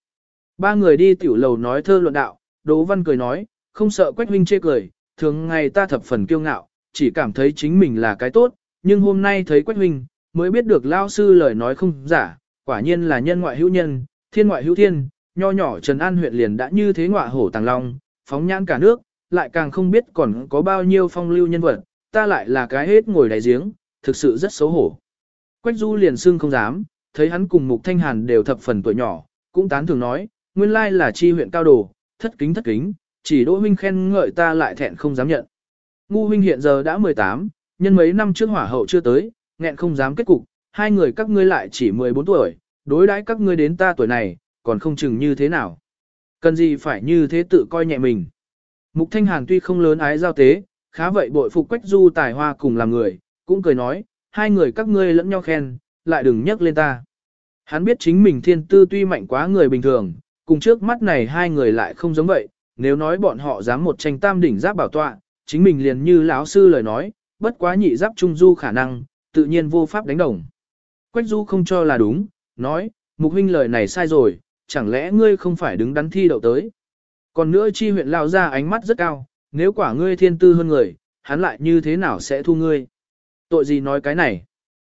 Ba người đi tiểu lầu nói thơ luận đạo, Đỗ Văn cười nói, không sợ Quách huynh chê cười, thường ngày ta thập phần kiêu ngạo, chỉ cảm thấy chính mình là cái tốt, nhưng hôm nay thấy Quách huynh, mới biết được lao sư lời nói không giả, quả nhiên là nhân ngoại hữu nhân, thiên ngoại hữu thiên, nho nhỏ Trần An huyện liền đã như thế ngọa hổ tàng long, phóng nhãn cả nước, lại càng không biết còn có bao nhiêu phong lưu nhân vật, ta lại là cái hết ngồi đáy giếng, thực sự rất xấu hổ. Quách Du liền xưng không dám, thấy hắn cùng Mục Thanh Hàn đều thập phần tuổi nhỏ, cũng tán thường nói, nguyên lai là chi huyện cao đồ, thất kính thất kính, chỉ Đỗ huynh khen ngợi ta lại thẹn không dám nhận. Ngu huynh hiện giờ đã 18, nhân mấy năm trước hỏa hậu chưa tới, nghẹn không dám kết cục, hai người các ngươi lại chỉ 14 tuổi, đối đãi các ngươi đến ta tuổi này, còn không chừng như thế nào. Cần gì phải như thế tự coi nhẹ mình. Mục Thanh Hàn tuy không lớn ái giao tế, khá vậy bội phục Quách Du tài hoa cùng làm người, cũng cười nói, hai người các ngươi lẫn nhau khen, lại đừng nhắc lên ta. Hắn biết chính mình thiên tư tuy mạnh quá người bình thường, cùng trước mắt này hai người lại không giống vậy, nếu nói bọn họ dám một tranh tam đỉnh giáp bảo tọa, chính mình liền như lão sư lời nói, bất quá nhị giáp trung du khả năng, tự nhiên vô pháp đánh đồng. Quách du không cho là đúng, nói, mục huynh lời này sai rồi, chẳng lẽ ngươi không phải đứng đắn thi đậu tới. Còn nữa chi huyện lao ra ánh mắt rất cao, nếu quả ngươi thiên tư hơn người, hắn lại như thế nào sẽ thu ngươi. Tội gì nói cái này.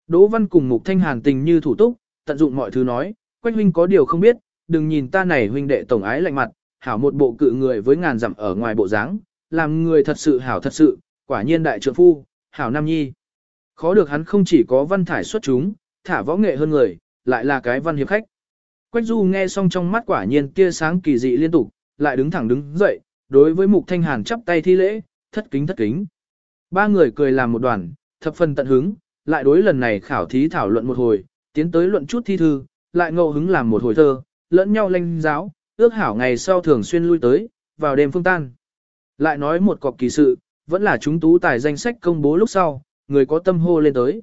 Đỗ Văn cùng Mục Thanh Hàn tình như thủ túc, tận dụng mọi thứ nói, Quách huynh có điều không biết, đừng nhìn ta này huynh đệ tổng ái lạnh mặt, hảo một bộ cự người với ngàn dặm ở ngoài bộ dáng, làm người thật sự hảo thật sự, quả nhiên đại trượng phu, hảo nam nhi. Khó được hắn không chỉ có văn thải xuất chúng, thả võ nghệ hơn người, lại là cái văn hiệp khách. Quách Du nghe xong trong mắt quả nhiên tia sáng kỳ dị liên tục, lại đứng thẳng đứng dậy, đối với Mục Thanh Hàn chắp tay thi lễ, thất kính thất kính. Ba người cười làm một đoàn, thập phần tận hứng, lại đối lần này khảo thí thảo luận một hồi, tiến tới luận chút thi thư, lại ngẫu hứng làm một hồi thơ, lẫn nhau lanh giáo, ước hảo ngày sau thường xuyên lui tới, vào đêm phương tan. Lại nói một cọc kỳ sự, vẫn là chúng tú tài danh sách công bố lúc sau, người có tâm hô lên tới.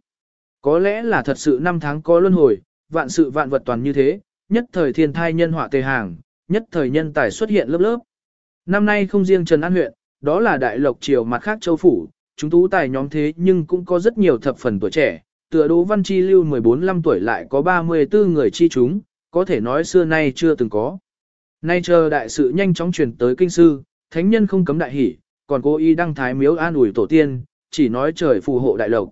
Có lẽ là thật sự năm tháng có luân hồi, vạn sự vạn vật toàn như thế, nhất thời thiên thai nhân họa tề hàng, nhất thời nhân tài xuất hiện lớp lớp. Năm nay không riêng Trần An huyện, đó là đại lộc triều mặt khác châu phủ, chúng tú tài nhóm thế nhưng cũng có rất nhiều thập phần tuổi trẻ, tựa Đỗ Văn Chi lưu 14-15 tuổi lại có 34 người chi chúng, có thể nói xưa nay chưa từng có. Nay chờ đại sự nhanh chóng truyền tới kinh sư, thánh nhân không cấm đại hỷ, còn cô y đăng thái miếu an ủi tổ tiên, chỉ nói trời phù hộ đại lộc.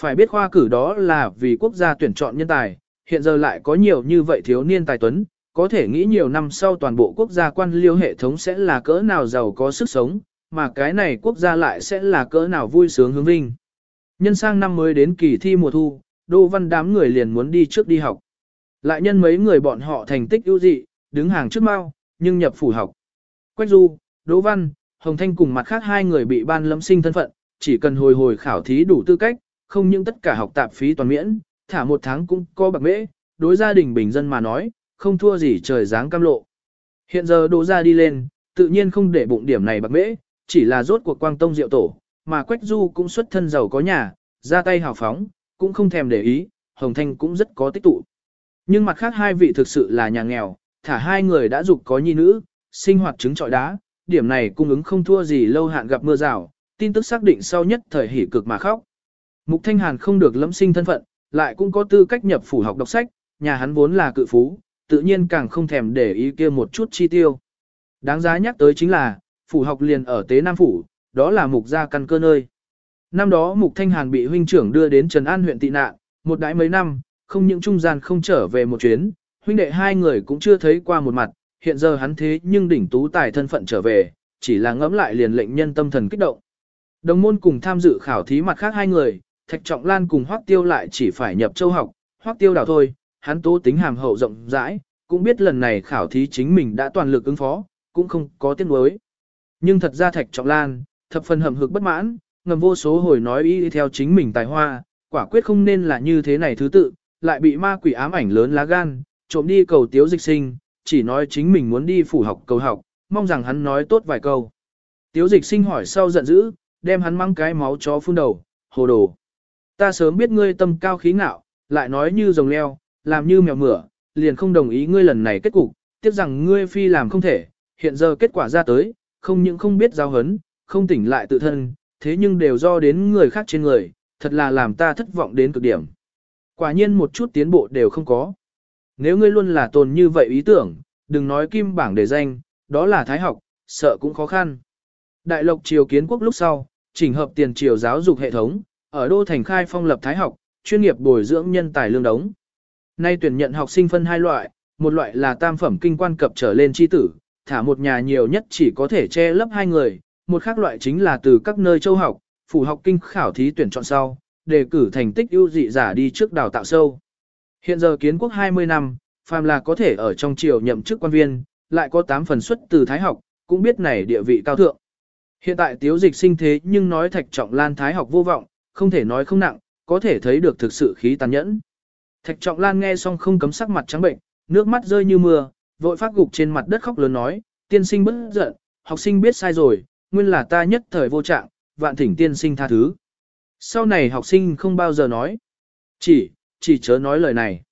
Phải biết khoa cử đó là vì quốc gia tuyển chọn nhân tài, hiện giờ lại có nhiều như vậy thiếu niên tài tuấn, có thể nghĩ nhiều năm sau toàn bộ quốc gia quan liêu hệ thống sẽ là cỡ nào giàu có sức sống, mà cái này quốc gia lại sẽ là cỡ nào vui sướng hướng vinh. Nhân sang năm mới đến kỳ thi mùa thu, Đô Văn đám người liền muốn đi trước đi học. Lại nhân mấy người bọn họ thành tích ưu dị, đứng hàng trước mau, nhưng nhập phủ học. Quách Du, Đỗ Văn, Hồng Thanh cùng mặt khác hai người bị ban lâm sinh thân phận, chỉ cần hồi hồi khảo thí đủ tư cách, không những tất cả học tạp phí toàn miễn, thả một tháng cũng có bạc mễ, đối gia đình bình dân mà nói, không thua gì trời dáng cam lộ. Hiện giờ đỗ ra đi lên, tự nhiên không để bụng điểm này bạc mễ, chỉ là rốt cuộc quang tông diệu tổ, mà Quách Du cũng xuất thân giàu có nhà, ra tay hào phóng, cũng không thèm để ý, Hồng Thanh cũng rất có tích tụ. Nhưng mặt khác hai vị thực sự là nhà nghèo, thả hai người đã dục có nhi nữ, sinh hoạt trứng trọi đá, điểm này cung ứng không thua gì lâu hạn gặp mưa rào, tin tức xác định sau nhất thời hỉ cực mà khóc. Mục Thanh Hàn không được lẫm sinh thân phận, lại cũng có tư cách nhập phủ học đọc sách, nhà hắn vốn là cự phú, tự nhiên càng không thèm để ý kia một chút chi tiêu. Đáng giá nhắc tới chính là, phủ học liền ở Tế Nam Phủ, đó là mục gia căn cơ nơi. Năm đó mục Thanh Hàn bị huynh trưởng đưa đến Trần An huyện tị nạn, một đãi mấy năm, không những trung gian không trở về một chuyến, huynh đệ hai người cũng chưa thấy qua một mặt, hiện giờ hắn thế nhưng đỉnh tú tài thân phận trở về, chỉ là ngẫm lại liền lệnh nhân tâm thần kích động. Đồng môn cùng tham dự khảo thí mặt khác hai người, Thạch Trọng Lan cùng Hoắc Tiêu lại chỉ phải nhập châu học, Hoắc Tiêu đảo thôi, hắn tố tính hàm hậu rộng rãi, cũng biết lần này khảo thí chính mình đã toàn lực ứng phó, cũng không có tiếc nuối. Nhưng thật ra Thạch Trọng Lan, thập phần hầm hực bất mãn, ngầm vô số hồi nói ý theo chính mình tài hoa, quả quyết không nên là như thế này thứ tự, lại bị ma quỷ ám ảnh lớn lá gan, trộm đi cầu tiếu dịch sinh, chỉ nói chính mình muốn đi phủ học cầu học, mong rằng hắn nói tốt vài câu. Tiếu dịch sinh hỏi sau giận dữ, đem hắn mang cái máu chó phun đầu, hồ đồ. Ta sớm biết ngươi tâm cao khí ngạo, lại nói như rồng leo, làm như mèo mửa, liền không đồng ý ngươi lần này kết cục, tiếc rằng ngươi phi làm không thể, hiện giờ kết quả ra tới, không những không biết giao hấn, không tỉnh lại tự thân, thế nhưng đều do đến người khác trên người, thật là làm ta thất vọng đến cực điểm. Quả nhiên một chút tiến bộ đều không có. Nếu ngươi luôn là tồn như vậy ý tưởng, đừng nói kim bảng để danh, đó là thái học, sợ cũng khó khăn. Đại lộc triều kiến quốc lúc sau, chỉnh hợp tiền triều giáo dục hệ thống, ở đô thành khai phong lập thái học, chuyên nghiệp bồi dưỡng nhân tài lương đống. Nay tuyển nhận học sinh phân hai loại, một loại là tam phẩm kinh quan cập trở lên chi tử, thả một nhà nhiều nhất chỉ có thể che lấp hai người, một khác loại chính là từ các nơi châu học, phủ học kinh khảo thí tuyển chọn sau, đề cử thành tích ưu dị giả đi trước đào tạo sâu. Hiện giờ kiến quốc 20 năm, phàm là có thể ở trong triều nhậm chức quan viên, lại có 8 phần xuất từ thái học, cũng biết này địa vị cao thượng. Hiện tại tiếu dịch sinh thế nhưng nói thạch trọng lan thái học vô vọng, không thể nói không nặng, có thể thấy được thực sự khí tàn nhẫn. Thạch trọng lan nghe xong không cấm sắc mặt trắng bệnh, nước mắt rơi như mưa, vội phát gục trên mặt đất khóc lớn nói, tiên sinh bất giận, học sinh biết sai rồi, nguyên là ta nhất thời vô trạng, vạn thỉnh tiên sinh tha thứ. Sau này học sinh không bao giờ nói. Chỉ, chỉ chớ nói lời này.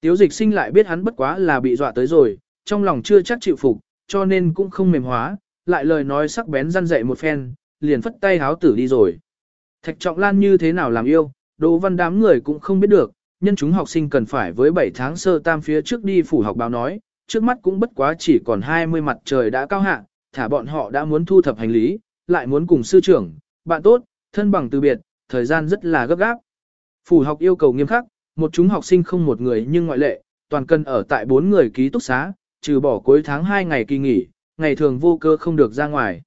Tiếu dịch sinh lại biết hắn bất quá là bị dọa tới rồi, trong lòng chưa chắc chịu phục, cho nên cũng không mềm hóa, lại lời nói sắc bén răn dậy một phen, liền phất tay háo tử đi rồi. Thạch Trọng Lan như thế nào làm yêu, Đỗ Văn đám người cũng không biết được, nhân chúng học sinh cần phải với 7 tháng sơ tam phía trước đi phủ học báo nói, trước mắt cũng bất quá chỉ còn 20 mặt trời đã cao hạ, thả bọn họ đã muốn thu thập hành lý, lại muốn cùng sư trưởng, bạn tốt, thân bằng từ biệt, thời gian rất là gấp gáp. Phủ học yêu cầu nghiêm khắc, một chúng học sinh không một người nhưng ngoại lệ, toàn cần ở tại bốn người ký túc xá, trừ bỏ cuối tháng 2 ngày kỳ nghỉ, ngày thường vô cơ không được ra ngoài.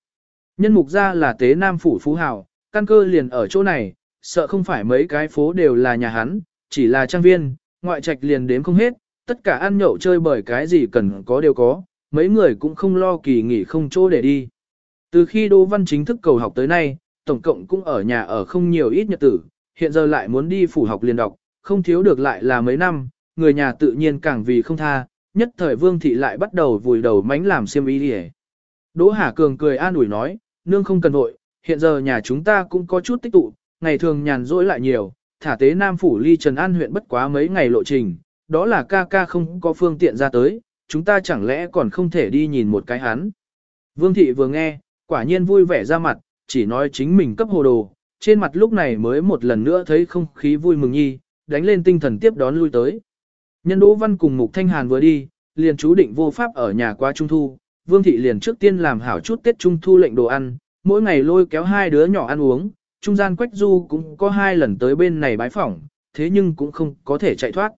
Nhân mục ra là tế nam phủ phú hào, căn cơ liền ở chỗ này, sợ không phải mấy cái phố đều là nhà hắn, chỉ là trang viên, ngoại trạch liền đếm không hết, tất cả ăn nhậu chơi bởi cái gì cần có đều có, mấy người cũng không lo kỳ nghỉ không chỗ để đi. Từ khi Đỗ Văn chính thức cầu học tới nay, tổng cộng cũng ở nhà ở không nhiều ít nhật tử, hiện giờ lại muốn đi phủ học liền đọc, không thiếu được lại là mấy năm, người nhà tự nhiên càng vì không tha, nhất thời Vương Thị lại bắt đầu vùi đầu mánh làm xiêm ý đi Đỗ Hà Cường cười an ủi nói, nương không cần vội, hiện giờ nhà chúng ta cũng có chút tích tụ, ngày thường nhàn rỗi lại nhiều, thả tế Nam Phủ ly Trần An huyện bất quá mấy ngày lộ trình, đó là ca ca không có phương tiện ra tới, chúng ta chẳng lẽ còn không thể đi nhìn một cái hắn. Vương Thị vừa nghe, quả nhiên vui vẻ ra mặt, chỉ nói chính mình cấp hồ đồ, trên mặt lúc này mới một lần nữa thấy không khí vui mừng nhi, đánh lên tinh thần tiếp đón lui tới. Nhân Đỗ Văn cùng Mục Thanh Hàn vừa đi, liền chú định vô pháp ở nhà qua Trung Thu, Vương Thị liền trước tiên làm hảo chút Tết Trung Thu lệnh đồ ăn, mỗi ngày lôi kéo hai đứa nhỏ ăn uống, trung gian Quách Du cũng có hai lần tới bên này bái phỏng, thế nhưng cũng không có thể chạy thoát.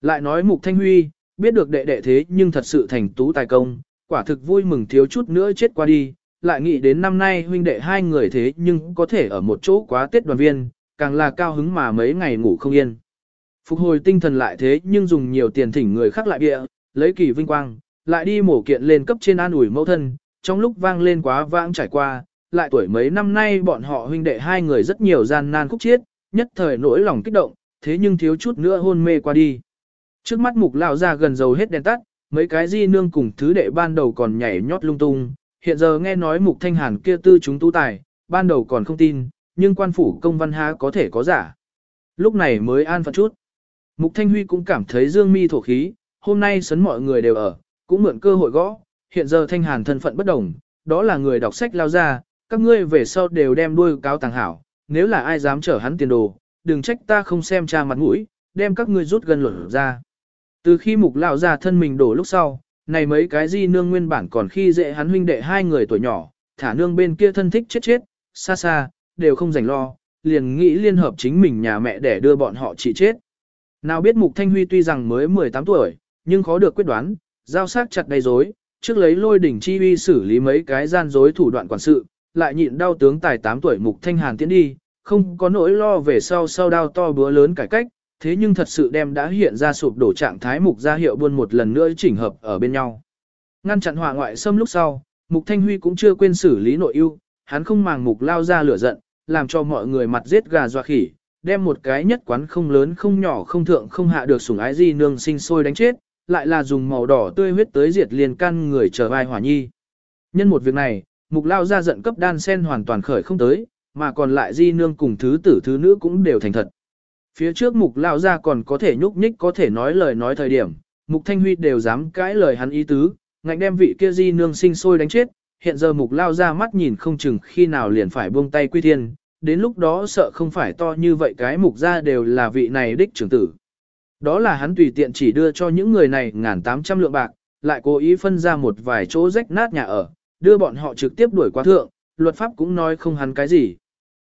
Lại nói Mục Thanh Huy, biết được đệ đệ thế nhưng thật sự thành tú tài công, quả thực vui mừng thiếu chút nữa chết qua đi, lại nghĩ đến năm nay huynh đệ hai người thế nhưng có thể ở một chỗ quá Tết đoàn viên, càng là cao hứng mà mấy ngày ngủ không yên. Phục hồi tinh thần lại thế nhưng dùng nhiều tiền thỉnh người khác lại bịa, lấy kỳ vinh quang, lại đi mổ kiện lên cấp trên an ủi mẫu thân, trong lúc vang lên quá vãng trải qua, lại tuổi mấy năm nay bọn họ huynh đệ hai người rất nhiều gian nan khúc chiết, nhất thời nỗi lòng kích động, thế nhưng thiếu chút nữa hôn mê qua đi. Trước mắt mục lão ra gần dầu hết đèn tắt, mấy cái di nương cùng thứ đệ ban đầu còn nhảy nhót lung tung, hiện giờ nghe nói mục thanh hàn kia tư chúng tu tài, ban đầu còn không tin, nhưng quan phủ công văn há có thể có giả. Lúc này mới an phận chút. Mục thanh huy cũng cảm thấy dương mi thổ khí, hôm nay sấn mọi người đều ở, cũng mượn cơ hội gõ, hiện giờ thanh hàn thân phận bất đồng, đó là người đọc sách lao ra, các ngươi về sau đều đem đuôi cáo tàng hảo, nếu là ai dám chở hắn tiền đồ, đừng trách ta không xem cha mặt mũi, đem các ngươi rút gần luận ra. Từ khi mục lão ra thân mình đổ lúc sau, này mấy cái di nương nguyên bản còn khi dễ hắn huynh đệ hai người tuổi nhỏ, thả nương bên kia thân thích chết chết, xa xa, đều không rảnh lo, liền nghĩ liên hợp chính mình nhà mẹ để đưa bọn họ trị chết. Nào biết Mục Thanh Huy tuy rằng mới 18 tuổi, nhưng khó được quyết đoán, giao sát chặt đầy dối, trước lấy lôi đỉnh chi uy xử lý mấy cái gian dối thủ đoạn quản sự, lại nhịn đau tướng tài 8 tuổi Mục Thanh Hàn tiến đi, không có nỗi lo về sau sau đau to bữa lớn cải cách, thế nhưng thật sự đem đã hiện ra sụp đổ trạng thái Mục gia hiệu buôn một lần nữa chỉnh hợp ở bên nhau. Ngăn chặn hỏa ngoại xâm lúc sau, Mục Thanh Huy cũng chưa quên xử lý nội ưu, hắn không màng Mục lao ra lửa giận, làm cho mọi người mặt giết gà doa khỉ, đem một cái nhất quán không lớn không nhỏ không thượng không hạ được sủng ái di nương sinh sôi đánh chết, lại là dùng màu đỏ tươi huyết tới diệt liền căn người chờ vai hỏa nhi. Nhân một việc này, mục lao ra giận cấp đan sen hoàn toàn khởi không tới, mà còn lại di nương cùng thứ tử thứ nữ cũng đều thành thật. Phía trước mục lao ra còn có thể nhúc nhích có thể nói lời nói thời điểm, mục thanh huy đều dám cãi lời hắn ý tứ, ngạnh đem vị kia di nương sinh sôi đánh chết, hiện giờ mục lao ra mắt nhìn không chừng khi nào liền phải buông tay quy thiên, đến lúc đó sợ không phải to như vậy cái mục ra đều là vị này đích trưởng tử. Đó là hắn tùy tiện chỉ đưa cho những người này ngàn tám trăm lượng bạc, lại cố ý phân ra một vài chỗ rách nát nhà ở, đưa bọn họ trực tiếp đuổi qua thượng, luật pháp cũng nói không hắn cái gì.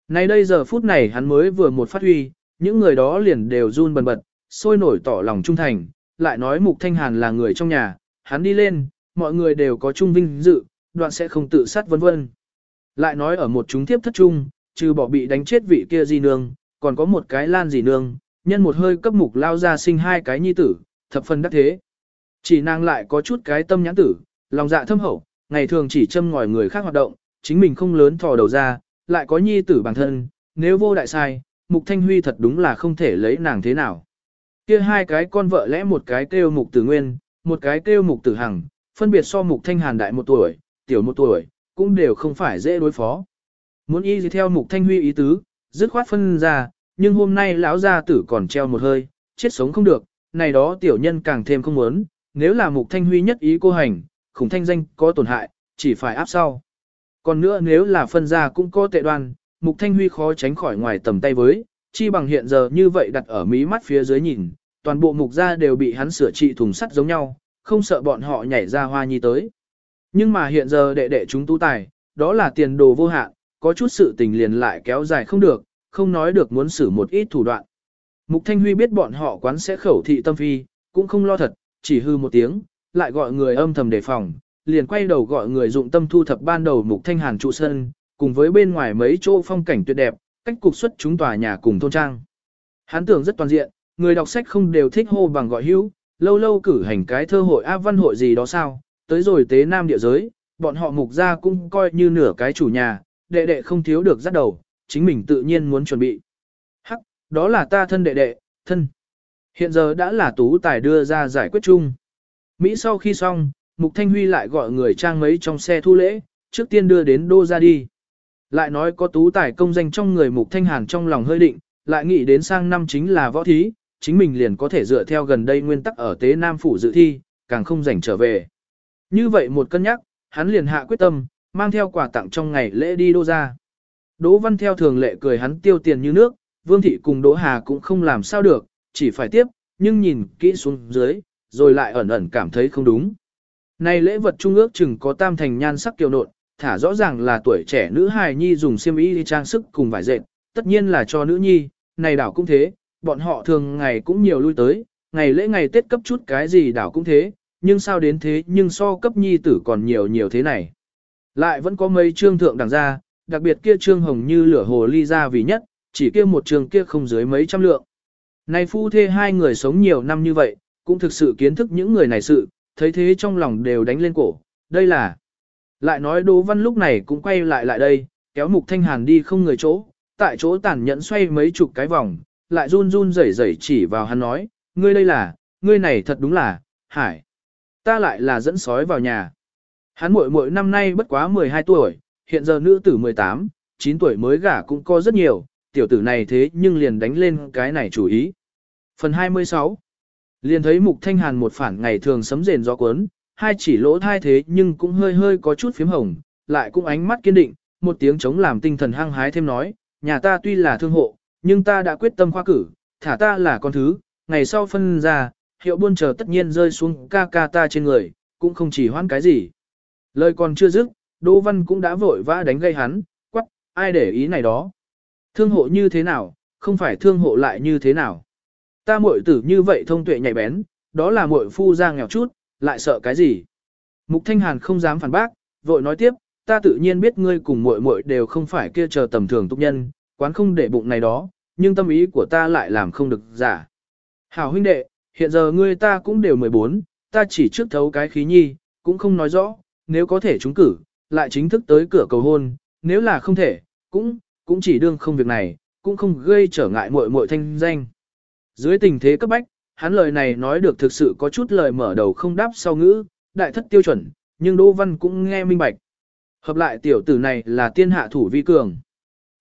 Nay đây giờ phút này hắn mới vừa một phát huy, những người đó liền đều run bần bật, sôi nổi tỏ lòng trung thành, lại nói Mục Thanh Hàn là người trong nhà, hắn đi lên, mọi người đều có trung vinh dự, đoạn sẽ không tự sát vân vân. Lại nói ở một chúng tiếp thất trung, trừ bỏ bị đánh chết vị kia di nương, còn có một cái lan gì nương, nhân một hơi cấp mục lao ra sinh hai cái nhi tử, thập phần đắc thế. Chỉ nàng lại có chút cái tâm nhãn tử, lòng dạ thâm hậu, ngày thường chỉ châm ngòi người khác hoạt động, chính mình không lớn thò đầu ra, lại có nhi tử bản thân, nếu vô đại sai, mục thanh huy thật đúng là không thể lấy nàng thế nào. Kia hai cái con vợ lẽ một cái kêu mục tử nguyên, một cái kêu mục tử hằng, phân biệt so mục thanh hàn đại một tuổi, tiểu một tuổi, cũng đều không phải dễ đối phó. Muốn y gì theo mục thanh huy ý tứ, dứt khoát phân ra, nhưng hôm nay lão gia tử còn treo một hơi, chết sống không được, này đó tiểu nhân càng thêm không muốn, nếu là mục thanh huy nhất ý cô hành, khủng thanh danh có tổn hại, chỉ phải áp sau. Còn nữa nếu là phân ra cũng có tệ đoan, mục thanh huy khó tránh khỏi ngoài tầm tay với, chi bằng hiện giờ như vậy đặt ở mí mắt phía dưới nhìn, toàn bộ mục gia đều bị hắn sửa trị thùng sắt giống nhau, không sợ bọn họ nhảy ra hoa nhi tới. Nhưng mà hiện giờ đệ đệ chúng tu tài, đó là tiền đồ vô hạn, có chút sự tình liền lại kéo dài không được, không nói được muốn xử một ít thủ đoạn. Mục Thanh Huy biết bọn họ quán sẽ khẩu thị tâm phi, cũng không lo thật, chỉ hư một tiếng, lại gọi người âm thầm đề phòng, liền quay đầu gọi người dụng tâm thu thập ban đầu Mục Thanh Hàn trụ sân, cùng với bên ngoài mấy chỗ phong cảnh tuyệt đẹp, cách cục xuất chúng tòa nhà cùng thôn trang. Hắn tưởng rất toàn diện, người đọc sách không đều thích hô bằng gọi hữu, lâu lâu cử hành cái thơ hội áp văn hội gì đó sao, tới rồi tế nam địa giới, bọn họ mục ra cũng coi như nửa cái chủ nhà, đệ đệ không thiếu được dắt đầu, chính mình tự nhiên muốn chuẩn bị. Hắc, đó là ta thân đệ đệ, thân. Hiện giờ đã là tú tài đưa ra giải quyết chung. Mỹ sau khi xong, Mục Thanh Huy lại gọi người trang mấy trong xe thu lễ, trước tiên đưa đến đô ra đi. Lại nói có tú tài công danh trong người Mục Thanh Hàn trong lòng hơi định, lại nghĩ đến sang năm chính là võ thí, chính mình liền có thể dựa theo gần đây nguyên tắc ở Tế Nam Phủ dự thi, càng không rảnh trở về. Như vậy một cân nhắc, hắn liền hạ quyết tâm, mang theo quà tặng trong ngày lễ đi đô ra. Đỗ Văn theo thường lệ cười hắn tiêu tiền như nước, Vương Thị cùng Đỗ Hà cũng không làm sao được, chỉ phải tiếp, nhưng nhìn kỹ xuống dưới, rồi lại ẩn ẩn cảm thấy không đúng. Này lễ vật trung ước chừng có tam thành nhan sắc kiều nộn, thả rõ ràng là tuổi trẻ nữ hài nhi dùng xiêm y đi trang sức cùng vải dệt, tất nhiên là cho nữ nhi, này đảo cũng thế, bọn họ thường ngày cũng nhiều lui tới, ngày lễ ngày Tết cấp chút cái gì đảo cũng thế, nhưng sao đến thế nhưng so cấp nhi tử còn nhiều nhiều thế này. Lại vẫn có mấy trương thượng đẳng ra, đặc biệt kia trương hồng như lửa hồ ly ra vì nhất, chỉ kia một trường kia không dưới mấy trăm lượng. Này phu thê hai người sống nhiều năm như vậy, cũng thực sự kiến thức những người này sự, thấy thế trong lòng đều đánh lên cổ, đây là. Lại nói Đỗ Văn lúc này cũng quay lại lại đây, kéo Mục Thanh Hàn đi không người chỗ, tại chỗ tàn nhẫn xoay mấy chục cái vòng, lại run run rẩy rẩy chỉ vào hắn nói, ngươi đây là, ngươi này thật đúng là, hải. Ta lại là dẫn sói vào nhà. Hắn muội muội năm nay bất quá 12 tuổi, hiện giờ nữ tử 18, 9 tuổi mới gả cũng có rất nhiều, tiểu tử này thế nhưng liền đánh lên cái này chủ ý. Phần 26 Liền thấy Mục Thanh Hàn một phản ngày thường sấm rền gió cuốn, hai chỉ lỗ thai thế nhưng cũng hơi hơi có chút phím hồng, lại cũng ánh mắt kiên định, một tiếng chống làm tinh thần hăng hái thêm nói, nhà ta tuy là thương hộ, nhưng ta đã quyết tâm khoa cử, thả ta là con thứ, ngày sau phân ra, hiệu buôn chờ tất nhiên rơi xuống ca ca ta trên người, cũng không chỉ hoãn cái gì. Lời còn chưa dứt, Đỗ Văn cũng đã vội vã đánh gây hắn, quắc, ai để ý này đó. Thương hộ như thế nào, không phải thương hộ lại như thế nào. Ta muội tử như vậy thông tuệ nhạy bén, đó là muội phu ra nghèo chút, lại sợ cái gì. Mục Thanh Hàn không dám phản bác, vội nói tiếp, ta tự nhiên biết ngươi cùng muội muội đều không phải kia chờ tầm thường tục nhân, quán không để bụng này đó, nhưng tâm ý của ta lại làm không được giả. Hảo huynh đệ, hiện giờ ngươi ta cũng đều 14, ta chỉ trước thấu cái khí nhi, cũng không nói rõ, nếu có thể trúng cử, lại chính thức tới cửa cầu hôn, nếu là không thể, cũng, cũng chỉ đương không việc này, cũng không gây trở ngại muội muội thanh danh. Dưới tình thế cấp bách, hắn lời này nói được thực sự có chút lời mở đầu không đáp sau ngữ, đại thất tiêu chuẩn, nhưng Đỗ Văn cũng nghe minh bạch. Hợp lại tiểu tử này là tiên hạ thủ vi cường.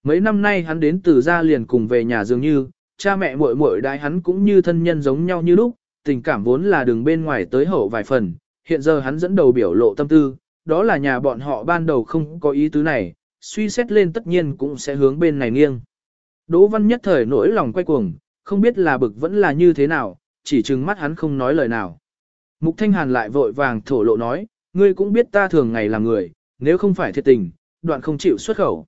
Mấy năm nay hắn đến từ gia liền cùng về nhà dường như, cha mẹ muội muội đại hắn cũng như thân nhân giống nhau như lúc, tình cảm vốn là đường bên ngoài tới hậu vài phần, hiện giờ hắn dẫn đầu biểu lộ tâm tư, đó là nhà bọn họ ban đầu không có ý tứ này, suy xét lên tất nhiên cũng sẽ hướng bên này nghiêng. Đỗ Văn nhất thời nỗi lòng quay cuồng, không biết là bực vẫn là như thế nào, chỉ chừng mắt hắn không nói lời nào. Mục Thanh Hàn lại vội vàng thổ lộ nói, ngươi cũng biết ta thường ngày là người, nếu không phải thiệt tình, đoạn không chịu xuất khẩu.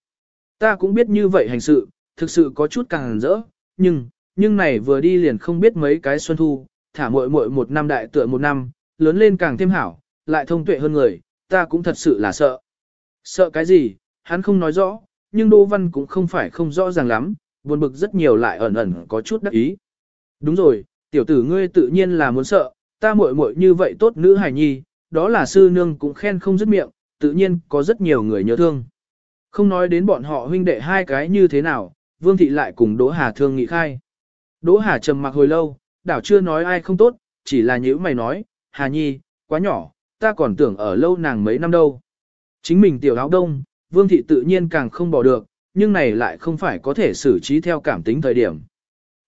Ta cũng biết như vậy hành sự, thực sự có chút càng rỡ, nhưng, nhưng này vừa đi liền không biết mấy cái xuân thu, thả muội muội một năm đại tựa một năm, lớn lên càng thêm hảo, lại thông tuệ hơn người, ta cũng thật sự là sợ. Sợ cái gì, hắn không nói rõ, nhưng Đỗ Văn cũng không phải không rõ ràng lắm, buồn bực rất nhiều lại ẩn ẩn có chút đắc ý. Đúng rồi, tiểu tử ngươi tự nhiên là muốn sợ, ta muội muội như vậy tốt nữ hài nhi, đó là sư nương cũng khen không dứt miệng, tự nhiên có rất nhiều người nhớ thương. Không nói đến bọn họ huynh đệ hai cái như thế nào, Vương Thị lại cùng Đỗ Hà thương nghị khai. Đỗ Hà trầm mặc hồi lâu, đảo chưa nói ai không tốt, chỉ là nhữ mày nói, Hà Nhi, quá nhỏ, ta còn tưởng ở lâu nàng mấy năm đâu. Chính mình tiểu áo đông, Vương Thị tự nhiên càng không bỏ được, nhưng này lại không phải có thể xử trí theo cảm tính thời điểm.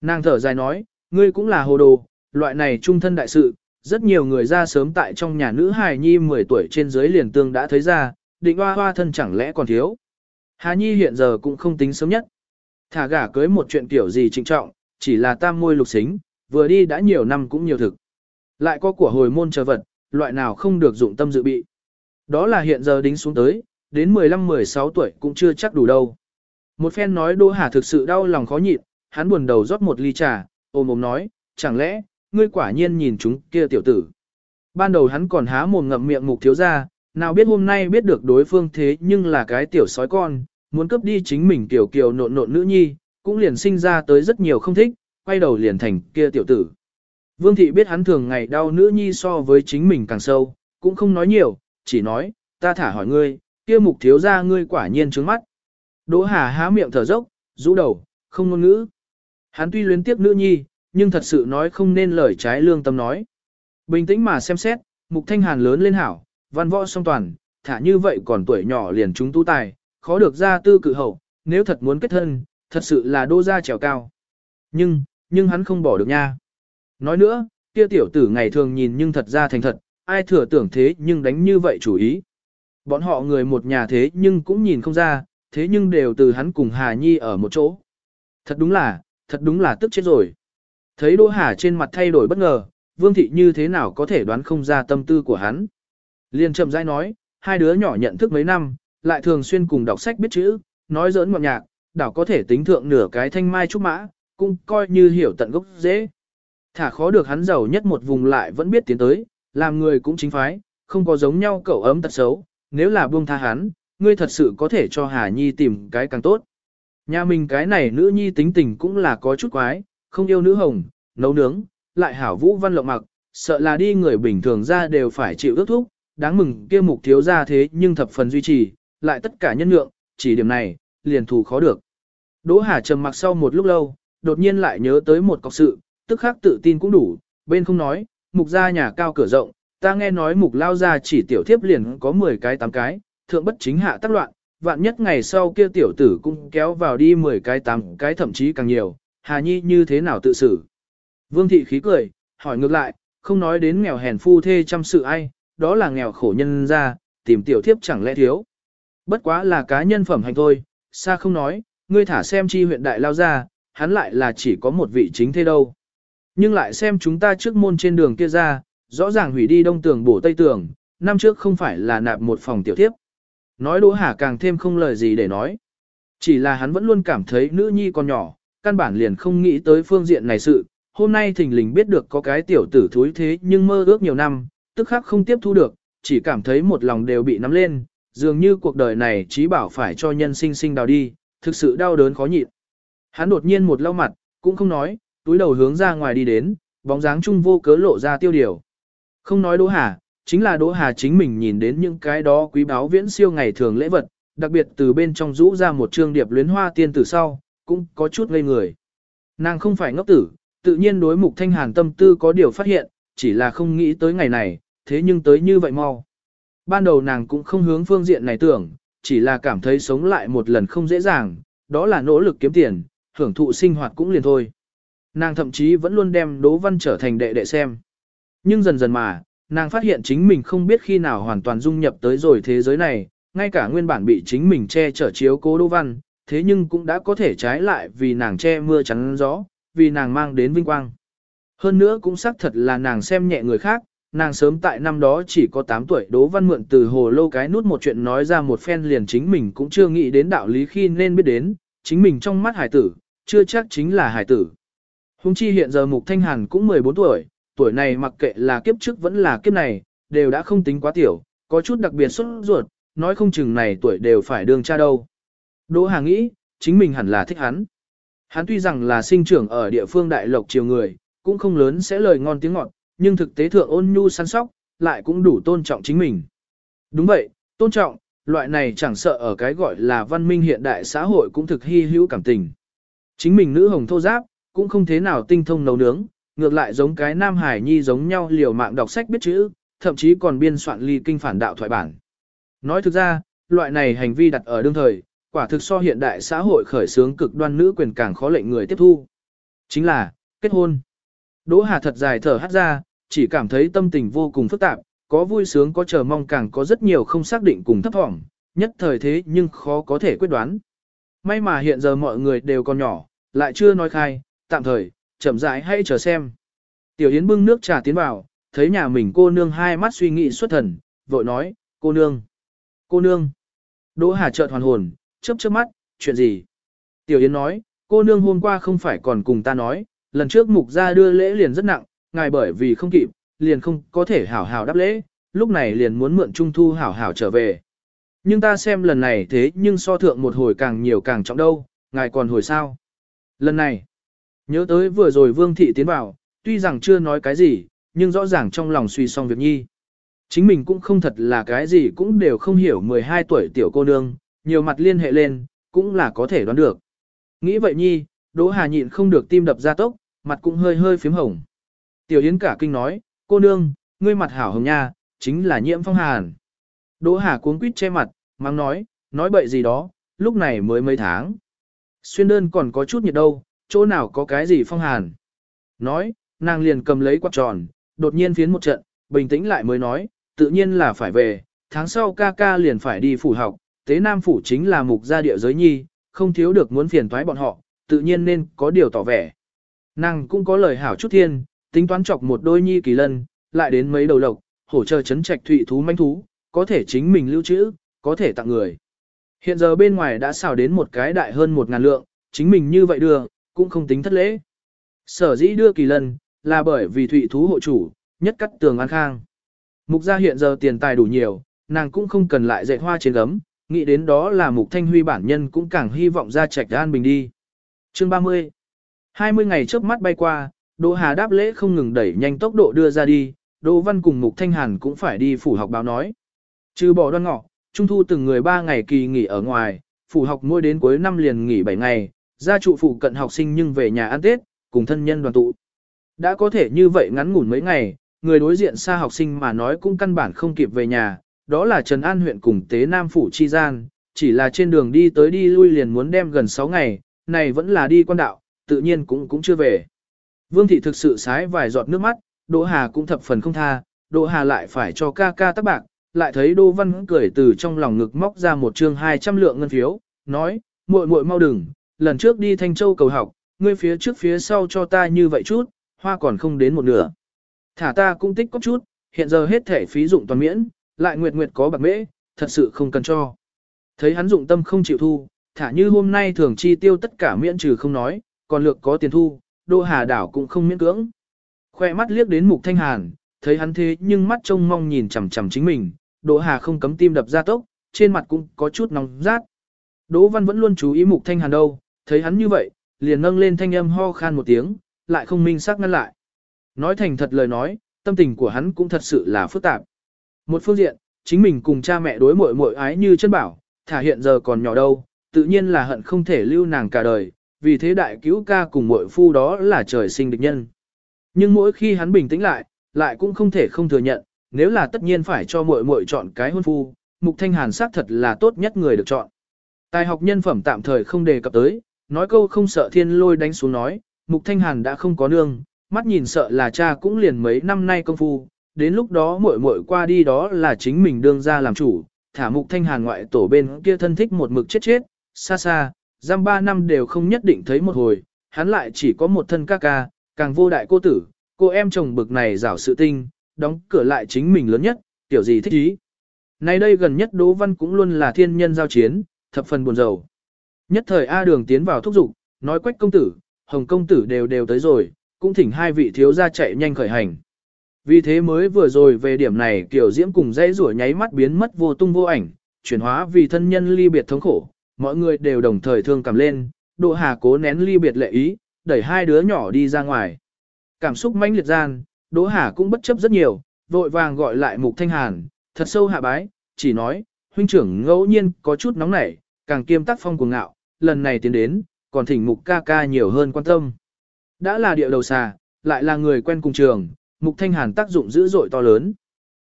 Nàng thở dài nói, ngươi cũng là hồ đồ, loại này trung thân đại sự, rất nhiều người ra sớm tại trong nhà nữ hài nhi 10 tuổi trên dưới liền tương đã thấy ra, định hoa hoa thân chẳng lẽ còn thiếu. Hà Nhi hiện giờ cũng không tính sớm nhất. Thả gả cưới một chuyện kiểu gì trịnh trọng, chỉ là tam môi lục xính, vừa đi đã nhiều năm cũng nhiều thực. Lại có của hồi môn chờ vật, loại nào không được dụng tâm dự bị. Đó là hiện giờ đính xuống tới, đến 15-16 tuổi cũng chưa chắc đủ đâu. Một phen nói Đỗ Hà thực sự đau lòng khó nhịn, hắn buồn đầu rót một ly trà, ôm ôm nói, chẳng lẽ, ngươi quả nhiên nhìn chúng kia tiểu tử. Ban đầu hắn còn há mồm ngậm miệng mục thiếu ra, nào biết hôm nay biết được đối phương thế nhưng là cái tiểu sói con, muốn cướp đi chính mình tiểu kiều nộn nộn nữ nhi, cũng liền sinh ra tới rất nhiều không thích, quay đầu liền thành kia tiểu tử. Vương thị biết hắn thường ngày đau nữ nhi so với chính mình càng sâu, cũng không nói nhiều, chỉ nói, ta thả hỏi ngươi, kia mục thiếu ra ngươi quả nhiên trướng mắt. Đỗ Hà há miệng thở dốc, rũ đầu, không ngôn ngữ. Hắn tuy luyến tiếc nữ nhi, nhưng thật sự nói không nên lời trái lương tâm nói. Bình tĩnh mà xem xét, mục thanh hàn lớn lên hảo, văn võ song toàn, thả như vậy còn tuổi nhỏ liền chúng tu tài, khó được ra tư cự hậu, nếu thật muốn kết thân, thật sự là đô gia trèo cao. Nhưng, nhưng hắn không bỏ được nha. Nói nữa, kia tiểu tử ngày thường nhìn nhưng thật ra thành thật, ai thừa tưởng thế nhưng đánh như vậy chủ ý. Bọn họ người một nhà thế nhưng cũng nhìn không ra, thế nhưng đều từ hắn cùng Hà Nhi ở một chỗ. Thật đúng là, thật đúng là tức chết rồi. Thấy Đỗ Hà trên mặt thay đổi bất ngờ, Vương Thị như thế nào có thể đoán không ra tâm tư của hắn. Liên chậm rãi nói, hai đứa nhỏ nhận thức mấy năm, lại thường xuyên cùng đọc sách biết chữ, nói giỡn ngọt nhạc, đảo có thể tính thượng nửa cái thanh mai trúc mã, cũng coi như hiểu tận gốc dễ. Thả khó được hắn giàu nhất một vùng lại vẫn biết tiến tới, làm người cũng chính phái, không có giống nhau cậu ấm tật xấu, nếu là buông tha hắn, ngươi thật sự có thể cho Hà Nhi tìm cái càng tốt. Nhà mình cái này nữ nhi tính tình cũng là có chút quái, không yêu nữ hồng, nấu nướng, lại hảo vũ văn lộng mặc, sợ là đi người bình thường ra đều phải chịu ước thúc, đáng mừng kia mục thiếu ra thế nhưng thập phần duy trì, lại tất cả nhân lượng, chỉ điểm này, liền thù khó được. Đỗ Hà trầm mặc sau một lúc lâu, đột nhiên lại nhớ tới một cọc sự, tức khắc tự tin cũng đủ, bên không nói, mục gia nhà cao cửa rộng, ta nghe nói mục lao gia chỉ tiểu thiếp liền có 10 cái 8 cái, thượng bất chính hạ tác loạn, vạn nhất ngày sau kia tiểu tử cũng kéo vào đi 10 cái 8 cái thậm chí càng nhiều, Hà Nhi như thế nào tự xử. Vương thị khí cười, hỏi ngược lại, không nói đến nghèo hèn phu thê chăm sự ai, đó là nghèo khổ nhân ra, tìm tiểu thiếp chẳng lẽ thiếu. Bất quá là cá nhân phẩm hành thôi, xa không nói, ngươi thả xem chi huyện đại lao ra, hắn lại là chỉ có một vị chính thế đâu. Nhưng lại xem chúng ta trước môn trên đường kia ra, rõ ràng hủy đi đông tường bổ tây tường, năm trước không phải là nạp một phòng tiểu tiếp. Nói Đỗ Hà càng thêm không lời gì để nói. Chỉ là hắn vẫn luôn cảm thấy nữ nhi còn nhỏ, căn bản liền không nghĩ tới phương diện này sự. Hôm nay thình lình biết được có cái tiểu tử thúi thế nhưng mơ ước nhiều năm, tức khắc không tiếp thu được, chỉ cảm thấy một lòng đều bị nắm lên, dường như cuộc đời này trí bảo phải cho nhân sinh sinh đào đi, thực sự đau đớn khó nhịn. Hắn đột nhiên một lau mặt, cũng không nói, túi đầu hướng ra ngoài đi đến, bóng dáng chung vô cớ lộ ra tiêu điều. Không nói Đỗ Hà, chính là Đỗ Hà chính mình nhìn đến những cái đó quý báu viễn siêu ngày thường lễ vật, đặc biệt từ bên trong rũ ra một trương điệp luyến hoa tiên tử sau, cũng có chút ngây người. Nàng không phải ngốc tử, tự nhiên đối mục thanh hàn tâm tư có điều phát hiện, chỉ là không nghĩ tới ngày này, thế nhưng tới như vậy mau. Ban đầu nàng cũng không hướng phương diện này tưởng, chỉ là cảm thấy sống lại một lần không dễ dàng, đó là nỗ lực kiếm tiền, hưởng thụ sinh hoạt cũng liền thôi. Nàng thậm chí vẫn luôn đem Đỗ Văn trở thành đệ đệ xem. Nhưng dần dần mà, nàng phát hiện chính mình không biết khi nào hoàn toàn dung nhập tới rồi thế giới này, ngay cả nguyên bản bị chính mình che chở chiếu cố Đỗ Văn, thế nhưng cũng đã có thể trái lại vì nàng che mưa chắn gió, vì nàng mang đến vinh quang. Hơn nữa cũng xác thật là nàng xem nhẹ người khác, nàng sớm tại năm đó chỉ có 8 tuổi Đỗ Văn mượn từ hồ lâu cái nút một chuyện nói ra một phen liền chính mình cũng chưa nghĩ đến đạo lý khi nên biết đến, chính mình trong mắt hải tử, chưa chắc chính là hải tử. Hùng chi hiện giờ Mục Thanh Hàn cũng 14 tuổi, tuổi này mặc kệ là kiếp trước vẫn là kiếp này, đều đã không tính quá tiểu, có chút đặc biệt xuất ruột, nói không chừng này tuổi đều phải đương cha đâu. Đỗ Hà nghĩ, chính mình hẳn là thích hắn. Hắn tuy rằng là sinh trưởng ở địa phương đại lộc triều người, cũng không lớn sẽ lời ngon tiếng ngọt, nhưng thực tế thượng ôn nhu săn sóc, lại cũng đủ tôn trọng chính mình. Đúng vậy, tôn trọng, loại này chẳng sợ ở cái gọi là văn minh hiện đại xã hội cũng thực hy hữu cảm tình. Chính mình nữ hồng thô giáp, cũng không thế nào tinh thông nấu nướng, ngược lại giống cái nam hải nhi giống nhau liều mạng đọc sách biết chữ, thậm chí còn biên soạn ly kinh phản đạo thoại bản. Nói thực ra, loại này hành vi đặt ở đương thời, quả thực so hiện đại xã hội khởi xướng cực đoan nữ quyền càng khó lệnh người tiếp thu. Chính là, kết hôn. Đỗ Hà thật dài thở hắt ra, chỉ cảm thấy tâm tình vô cùng phức tạp, có vui sướng có chờ mong càng có rất nhiều không xác định cùng thấp thỏm, nhất thời thế nhưng khó có thể quyết đoán. May mà hiện giờ mọi người đều còn nhỏ, lại chưa nói khai, tạm thời, chậm rãi hay chờ xem. Tiểu Yến bưng nước trà tiến vào, thấy nhà mình cô nương hai mắt suy nghĩ xuất thần, vội nói, cô nương, cô nương. Đỗ Hà chợt hoàn hồn, chớp chớp mắt, chuyện gì? Tiểu Yến nói, cô nương hôm qua không phải còn cùng ta nói, lần trước mục gia đưa lễ liền rất nặng, ngài bởi vì không kịp, liền không có thể hảo hảo đáp lễ, lúc này liền muốn mượn trung thu hảo hảo trở về. Nhưng ta xem lần này thế nhưng so thượng một hồi càng nhiều càng trọng đâu, ngài còn hồi sao? Lần này, nhớ tới vừa rồi Vương Thị tiến vào, tuy rằng chưa nói cái gì, nhưng rõ ràng trong lòng suy xong việc nhi. Chính mình cũng không thật là cái gì cũng đều không hiểu 12 tuổi tiểu cô nương, nhiều mặt liên hệ lên, cũng là có thể đoán được. Nghĩ vậy nhi, Đỗ Hà nhịn không được tim đập ra tốc, mặt cũng hơi hơi phím hồng. Tiểu Yến cả kinh nói, cô nương, ngươi mặt hảo hồng nha, chính là nhiễm phong hàn. Đỗ Hà cuống quýt che mặt, mang nói, nói bậy gì đó, lúc này mới mấy tháng. Xuyên đơn còn có chút nhiệt đâu, chỗ nào có cái gì phong hàn. Nói, nàng liền cầm lấy quạt tròn, đột nhiên phiến một trận, bình tĩnh lại mới nói, tự nhiên là phải về, tháng sau ca ca liền phải đi phủ học, tế nam phủ chính là mục gia địa giới nhi, không thiếu được muốn phiền toái bọn họ, tự nhiên nên có điều tỏ vẻ. Nàng cũng có lời hảo chút thiên, tính toán chọc một đôi nhi kỳ lân, lại đến mấy đầu lộc, hỗ trợ chấn trạch thụy thú manh thú, có thể chính mình lưu trữ, có thể tặng người. Hiện giờ bên ngoài đã xào đến một cái đại hơn một ngàn lượng, chính mình như vậy đưa, cũng không tính thất lễ. Sở dĩ đưa kỳ lân, là bởi vì thụy thú hộ chủ, nhất cắt tường an khang. Mục gia hiện giờ tiền tài đủ nhiều, nàng cũng không cần lại dạy hoa trên gấm, nghĩ đến đó là mục thanh huy bản nhân cũng càng hy vọng ra trạch an bình đi. Chương 30 20 ngày trước mắt bay qua, Đỗ Hà đáp lễ không ngừng đẩy nhanh tốc độ đưa ra đi, Đỗ Văn cùng Mục Thanh Hàn cũng phải đi phủ học báo nói. Trừ bỏ đoan ngọ, trung thu từng người 3 ngày kỳ nghỉ ở ngoài, phủ học mỗi đến cuối năm liền nghỉ 7 ngày, gia trụ phụ cận học sinh nhưng về nhà ăn Tết, cùng thân nhân đoàn tụ. Đã có thể như vậy ngắn ngủn mấy ngày, người đối diện xa học sinh mà nói cũng căn bản không kịp về nhà, đó là Trần An huyện cùng Tế Nam Phủ Chi Gian, chỉ là trên đường đi tới đi lui liền muốn đem gần 6 ngày, này vẫn là đi quan đạo, tự nhiên cũng cũng chưa về. Vương thị thực sự sái vài giọt nước mắt, Đỗ Hà cũng thập phần không tha, Đỗ Hà lại phải cho ca ca tác bạc, lại thấy Đỗ Văn cười từ trong lòng ngực móc ra một chương 200 lượng ngân phiếu, nói, muội muội mau đừng, lần trước đi Thanh Châu cầu học, ngươi phía trước phía sau cho ta như vậy chút, hoa còn không đến một nửa. Thả ta cũng tích có chút, hiện giờ hết thể phí dụng toàn miễn, lại nguyệt nguyệt có bạc mễ, thật sự không cần cho. Thấy hắn dụng tâm không chịu thu, thả như hôm nay thường chi tiêu tất cả miễn trừ không nói, còn lược có tiền thu, Đô Hà đảo cũng không miễn cưỡng. Khoe mắt liếc đến Mục Thanh Hàn, thấy hắn thế nhưng mắt trông mong nhìn chằm chằm chính mình, Đỗ Hà không cấm tim đập ra tốc, trên mặt cũng có chút nóng rát. Đỗ Văn vẫn luôn chú ý Mục Thanh Hàn đâu, thấy hắn như vậy, liền nâng lên thanh âm ho khan một tiếng, lại không minh xác ngăn lại. Nói thành thật lời nói, tâm tình của hắn cũng thật sự là phức tạp. Một phương diện, chính mình cùng cha mẹ đối muội muội ái như chân bảo, thả hiện giờ còn nhỏ đâu, tự nhiên là hận không thể lưu nàng cả đời, vì thế đại cứu ca cùng muội phu đó là trời sinh địch nhân. Nhưng mỗi khi hắn bình tĩnh lại, lại cũng không thể không thừa nhận, nếu là tất nhiên phải cho muội muội chọn cái hôn phu, Mục Thanh Hàn xác thật là tốt nhất người được chọn. Tài học nhân phẩm tạm thời không đề cập tới, nói câu không sợ thiên lôi đánh xuống nói, Mục Thanh Hàn đã không có nương, mắt nhìn sợ là cha cũng liền mấy năm nay công phu, đến lúc đó muội muội qua đi đó là chính mình đương ra làm chủ, thả Mục Thanh Hàn ngoại tổ bên kia thân thích một mực chết chết, xa xa, giam ba năm đều không nhất định thấy một hồi, hắn lại chỉ có một thân ca ca, càng vô đại cô tử, cô em chồng bực này rảo sự tinh, đóng cửa lại chính mình lớn nhất, tiểu gì thích ý. Nay đây gần nhất Đỗ Văn cũng luôn là thiên nhân giao chiến, thập phần buồn rầu. Nhất thời A đường tiến vào thúc giục, nói quách công tử, hồng công tử đều đều tới rồi, cũng thỉnh hai vị thiếu gia chạy nhanh khởi hành. Vì thế mới vừa rồi về điểm này kiểu diễm cùng dây rủa nháy mắt biến mất vô tung vô ảnh, chuyển hóa vì thân nhân ly biệt thống khổ, mọi người đều đồng thời thương cảm lên, Đỗ Hà cố nén ly biệt lệ ý, đẩy hai đứa nhỏ đi ra ngoài. Cảm xúc mãnh liệt gian, Đỗ Hà cũng bất chấp rất nhiều, vội vàng gọi lại Mục Thanh Hàn, thật sâu hạ bái, chỉ nói, huynh trưởng ngẫu nhiên có chút nóng nảy, càng kiêm tác phong cuồng ngạo, lần này tiến đến, còn thỉnh Mục ca ca nhiều hơn quan tâm. Đã là địa đầu xà, lại là người quen cùng trường, Mục Thanh Hàn tác dụng dữ dội to lớn.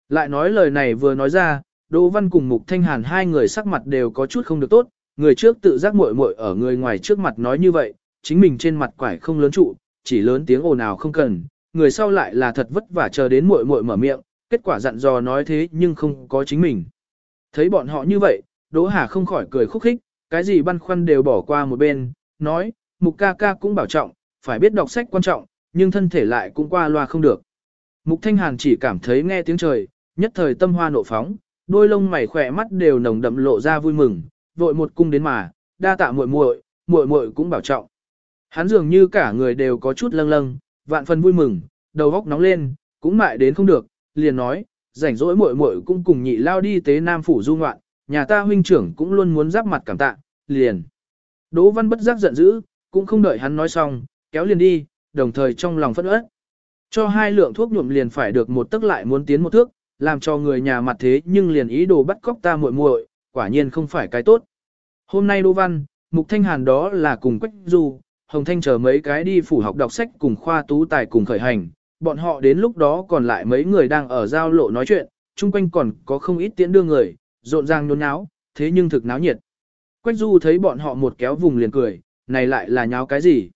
Lại nói lời này vừa nói ra, Đỗ Văn cùng Mục Thanh Hàn hai người sắc mặt đều có chút không được tốt, người trước tự giác muội muội ở người ngoài trước mặt nói như vậy, chính mình trên mặt quải không lớn trụ, chỉ lớn tiếng ồn ào không cần, người sau lại là thật vất vả chờ đến muội muội mở miệng, kết quả dặn dò nói thế nhưng không có chính mình. Thấy bọn họ như vậy, Đỗ Hà không khỏi cười khúc khích, cái gì băn khoăn đều bỏ qua một bên, nói, Mục ca ca cũng bảo trọng, phải biết đọc sách quan trọng, nhưng thân thể lại cũng qua loa không được. Mục Thanh Hàn chỉ cảm thấy nghe tiếng trời, nhất thời tâm hoa nộ phóng, đôi lông mày khỏe mắt đều nồng đậm lộ ra vui mừng, vội một cung đến mà, đa tạ muội muội, muội muội cũng bảo trọng. Hắn dường như cả người đều có chút lâng lâng, vạn phần vui mừng, đầu góc nóng lên, cũng mại đến không được, liền nói, rảnh rỗi muội muội cũng cùng nhị lao đi tế Nam phủ du ngoạn, nhà ta huynh trưởng cũng luôn muốn giáp mặt cảm tạ, liền. Đỗ Văn bất giác giận dữ, cũng không đợi hắn nói xong, kéo liền đi, đồng thời trong lòng phẫn uất. Cho hai lượng thuốc nhuộm liền phải được một tức lại muốn tiến một thước, làm cho người nhà mặt thế nhưng liền ý đồ bắt cóc ta muội muội, quả nhiên không phải cái tốt. Hôm nay Đỗ Văn, Mục Thanh Hàn đó là cùng Quách Du, Hồng Thanh chờ mấy cái đi phủ học đọc sách cùng khoa tú tài cùng khởi hành, bọn họ đến lúc đó còn lại mấy người đang ở giao lộ nói chuyện, chung quanh còn có không ít tiễn đưa người, rộn ràng nhốn nháo, thế nhưng thực náo nhiệt. Quách Du thấy bọn họ một kéo vùng liền cười, này lại là nháo cái gì?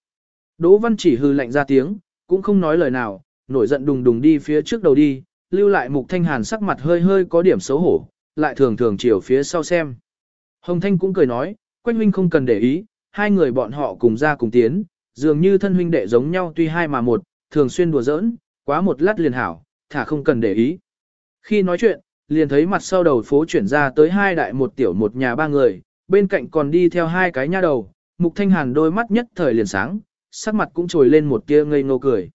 Đỗ Văn chỉ hư lạnh ra tiếng, cũng không nói lời nào, nổi giận đùng đùng đi phía trước đầu đi, lưu lại Mục Thanh Hàn sắc mặt hơi hơi có điểm xấu hổ, lại thường thường chiều phía sau xem. Hồng Thanh cũng cười nói, Quách huynh không cần để ý, hai người bọn họ cùng ra cùng tiến, dường như thân huynh đệ giống nhau tuy hai mà một, thường xuyên đùa giỡn, quá một lát liền hảo, thả không cần để ý. Khi nói chuyện, liền thấy mặt sau đầu phố chuyển ra tới hai đại một tiểu một nhà ba người, bên cạnh còn đi theo hai cái nha đầu, Mục Thanh Hàn đôi mắt nhất thời liền sáng, sắc mặt cũng trồi lên một tia ngây ngô cười.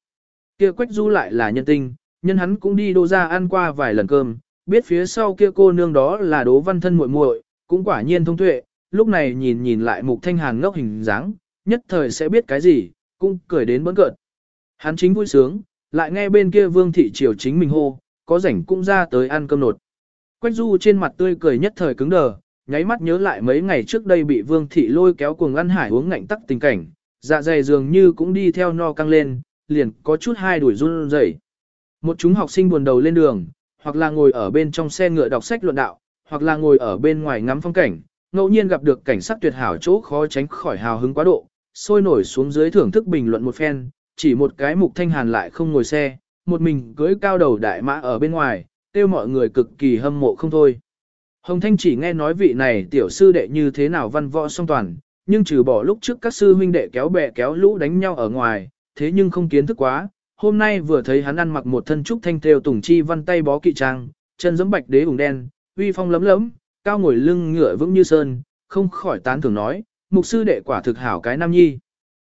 kia Quách Du lại là nhân tinh, nhân hắn cũng đi đô ra ăn qua vài lần cơm, biết phía sau kia cô nương đó là đỗ văn thân muội muội, cũng quả nhiên thông tuệ, lúc này nhìn nhìn lại Mục Thanh Hàn ngốc hình dáng, nhất thời sẽ biết cái gì, cũng cười đến bỡn cợt. Hắn chính vui sướng, lại nghe bên kia Vương thị triều chính mình hô, có rảnh cũng ra tới ăn cơm nột. Quách Du trên mặt tươi cười nhất thời cứng đờ, nháy mắt nhớ lại mấy ngày trước đây bị Vương thị lôi kéo cuồng ăn hải uống ngạnh tắc tình cảnh, dạ dày dường như cũng đi theo no căng lên, liền có chút hai đuổi run rẩy. Một chúng học sinh buồn đầu lên đường, hoặc là ngồi ở bên trong xe ngựa đọc sách luận đạo, hoặc là ngồi ở bên ngoài ngắm phong cảnh, ngẫu nhiên gặp được cảnh sắc tuyệt hảo chỗ khó tránh khỏi hào hứng quá độ, sôi nổi xuống dưới thưởng thức bình luận một phen, chỉ một cái mục thanh hàn lại không ngồi xe, một mình cưỡi cao đầu đại mã ở bên ngoài, tiêu mọi người cực kỳ hâm mộ không thôi. Hồng Thanh chỉ nghe nói vị này tiểu sư đệ như thế nào văn võ song toàn, nhưng trừ bỏ lúc trước các sư huynh đệ kéo bè kéo lũ đánh nhau ở ngoài, thế nhưng không kiến thức quá, hôm nay vừa thấy hắn ăn mặc một thân trúc thanh thêu tùng chi văn tay bó kỵ trang, chân giống bạch đế ủng đen, uy phong lấm lấm, cao ngồi lưng ngựa vững như sơn, không khỏi tán thưởng nói, mục sư đệ quả thực hảo cái nam nhi.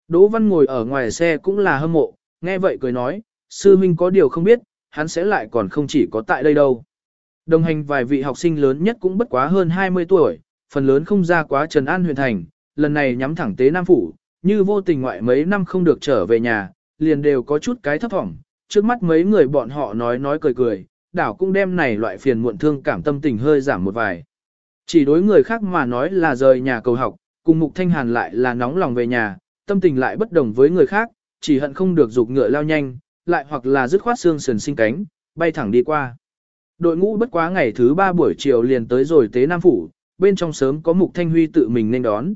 Đỗ Văn ngồi ở ngoài xe cũng là hâm mộ, nghe vậy cười nói, sư huynh có điều không biết, hắn sẽ lại còn không chỉ có tại đây đâu. Đồng hành vài vị học sinh lớn nhất cũng bất quá hơn 20 tuổi, phần lớn không ra quá Trần An huyện thành, lần này nhắm thẳng tế Nam Phủ, như vô tình ngoại mấy năm không được trở về nhà, liền đều có chút cái thấp thỏm, trước mắt mấy người bọn họ nói nói cười cười, đảo cũng đem này loại phiền muộn thương cảm tâm tình hơi giảm một vài. Chỉ đối người khác mà nói là rời nhà cầu học, cùng Mục Thanh Hàn lại là nóng lòng về nhà, tâm tình lại bất đồng với người khác, chỉ hận không được dục ngựa lao nhanh, lại hoặc là dứt khoát xương sườn sinh cánh, bay thẳng đi qua. Đội ngũ bất quá ngày thứ ba buổi chiều liền tới rồi tế Nam Phủ, bên trong sớm có Mục Thanh Huy tự mình nên đón.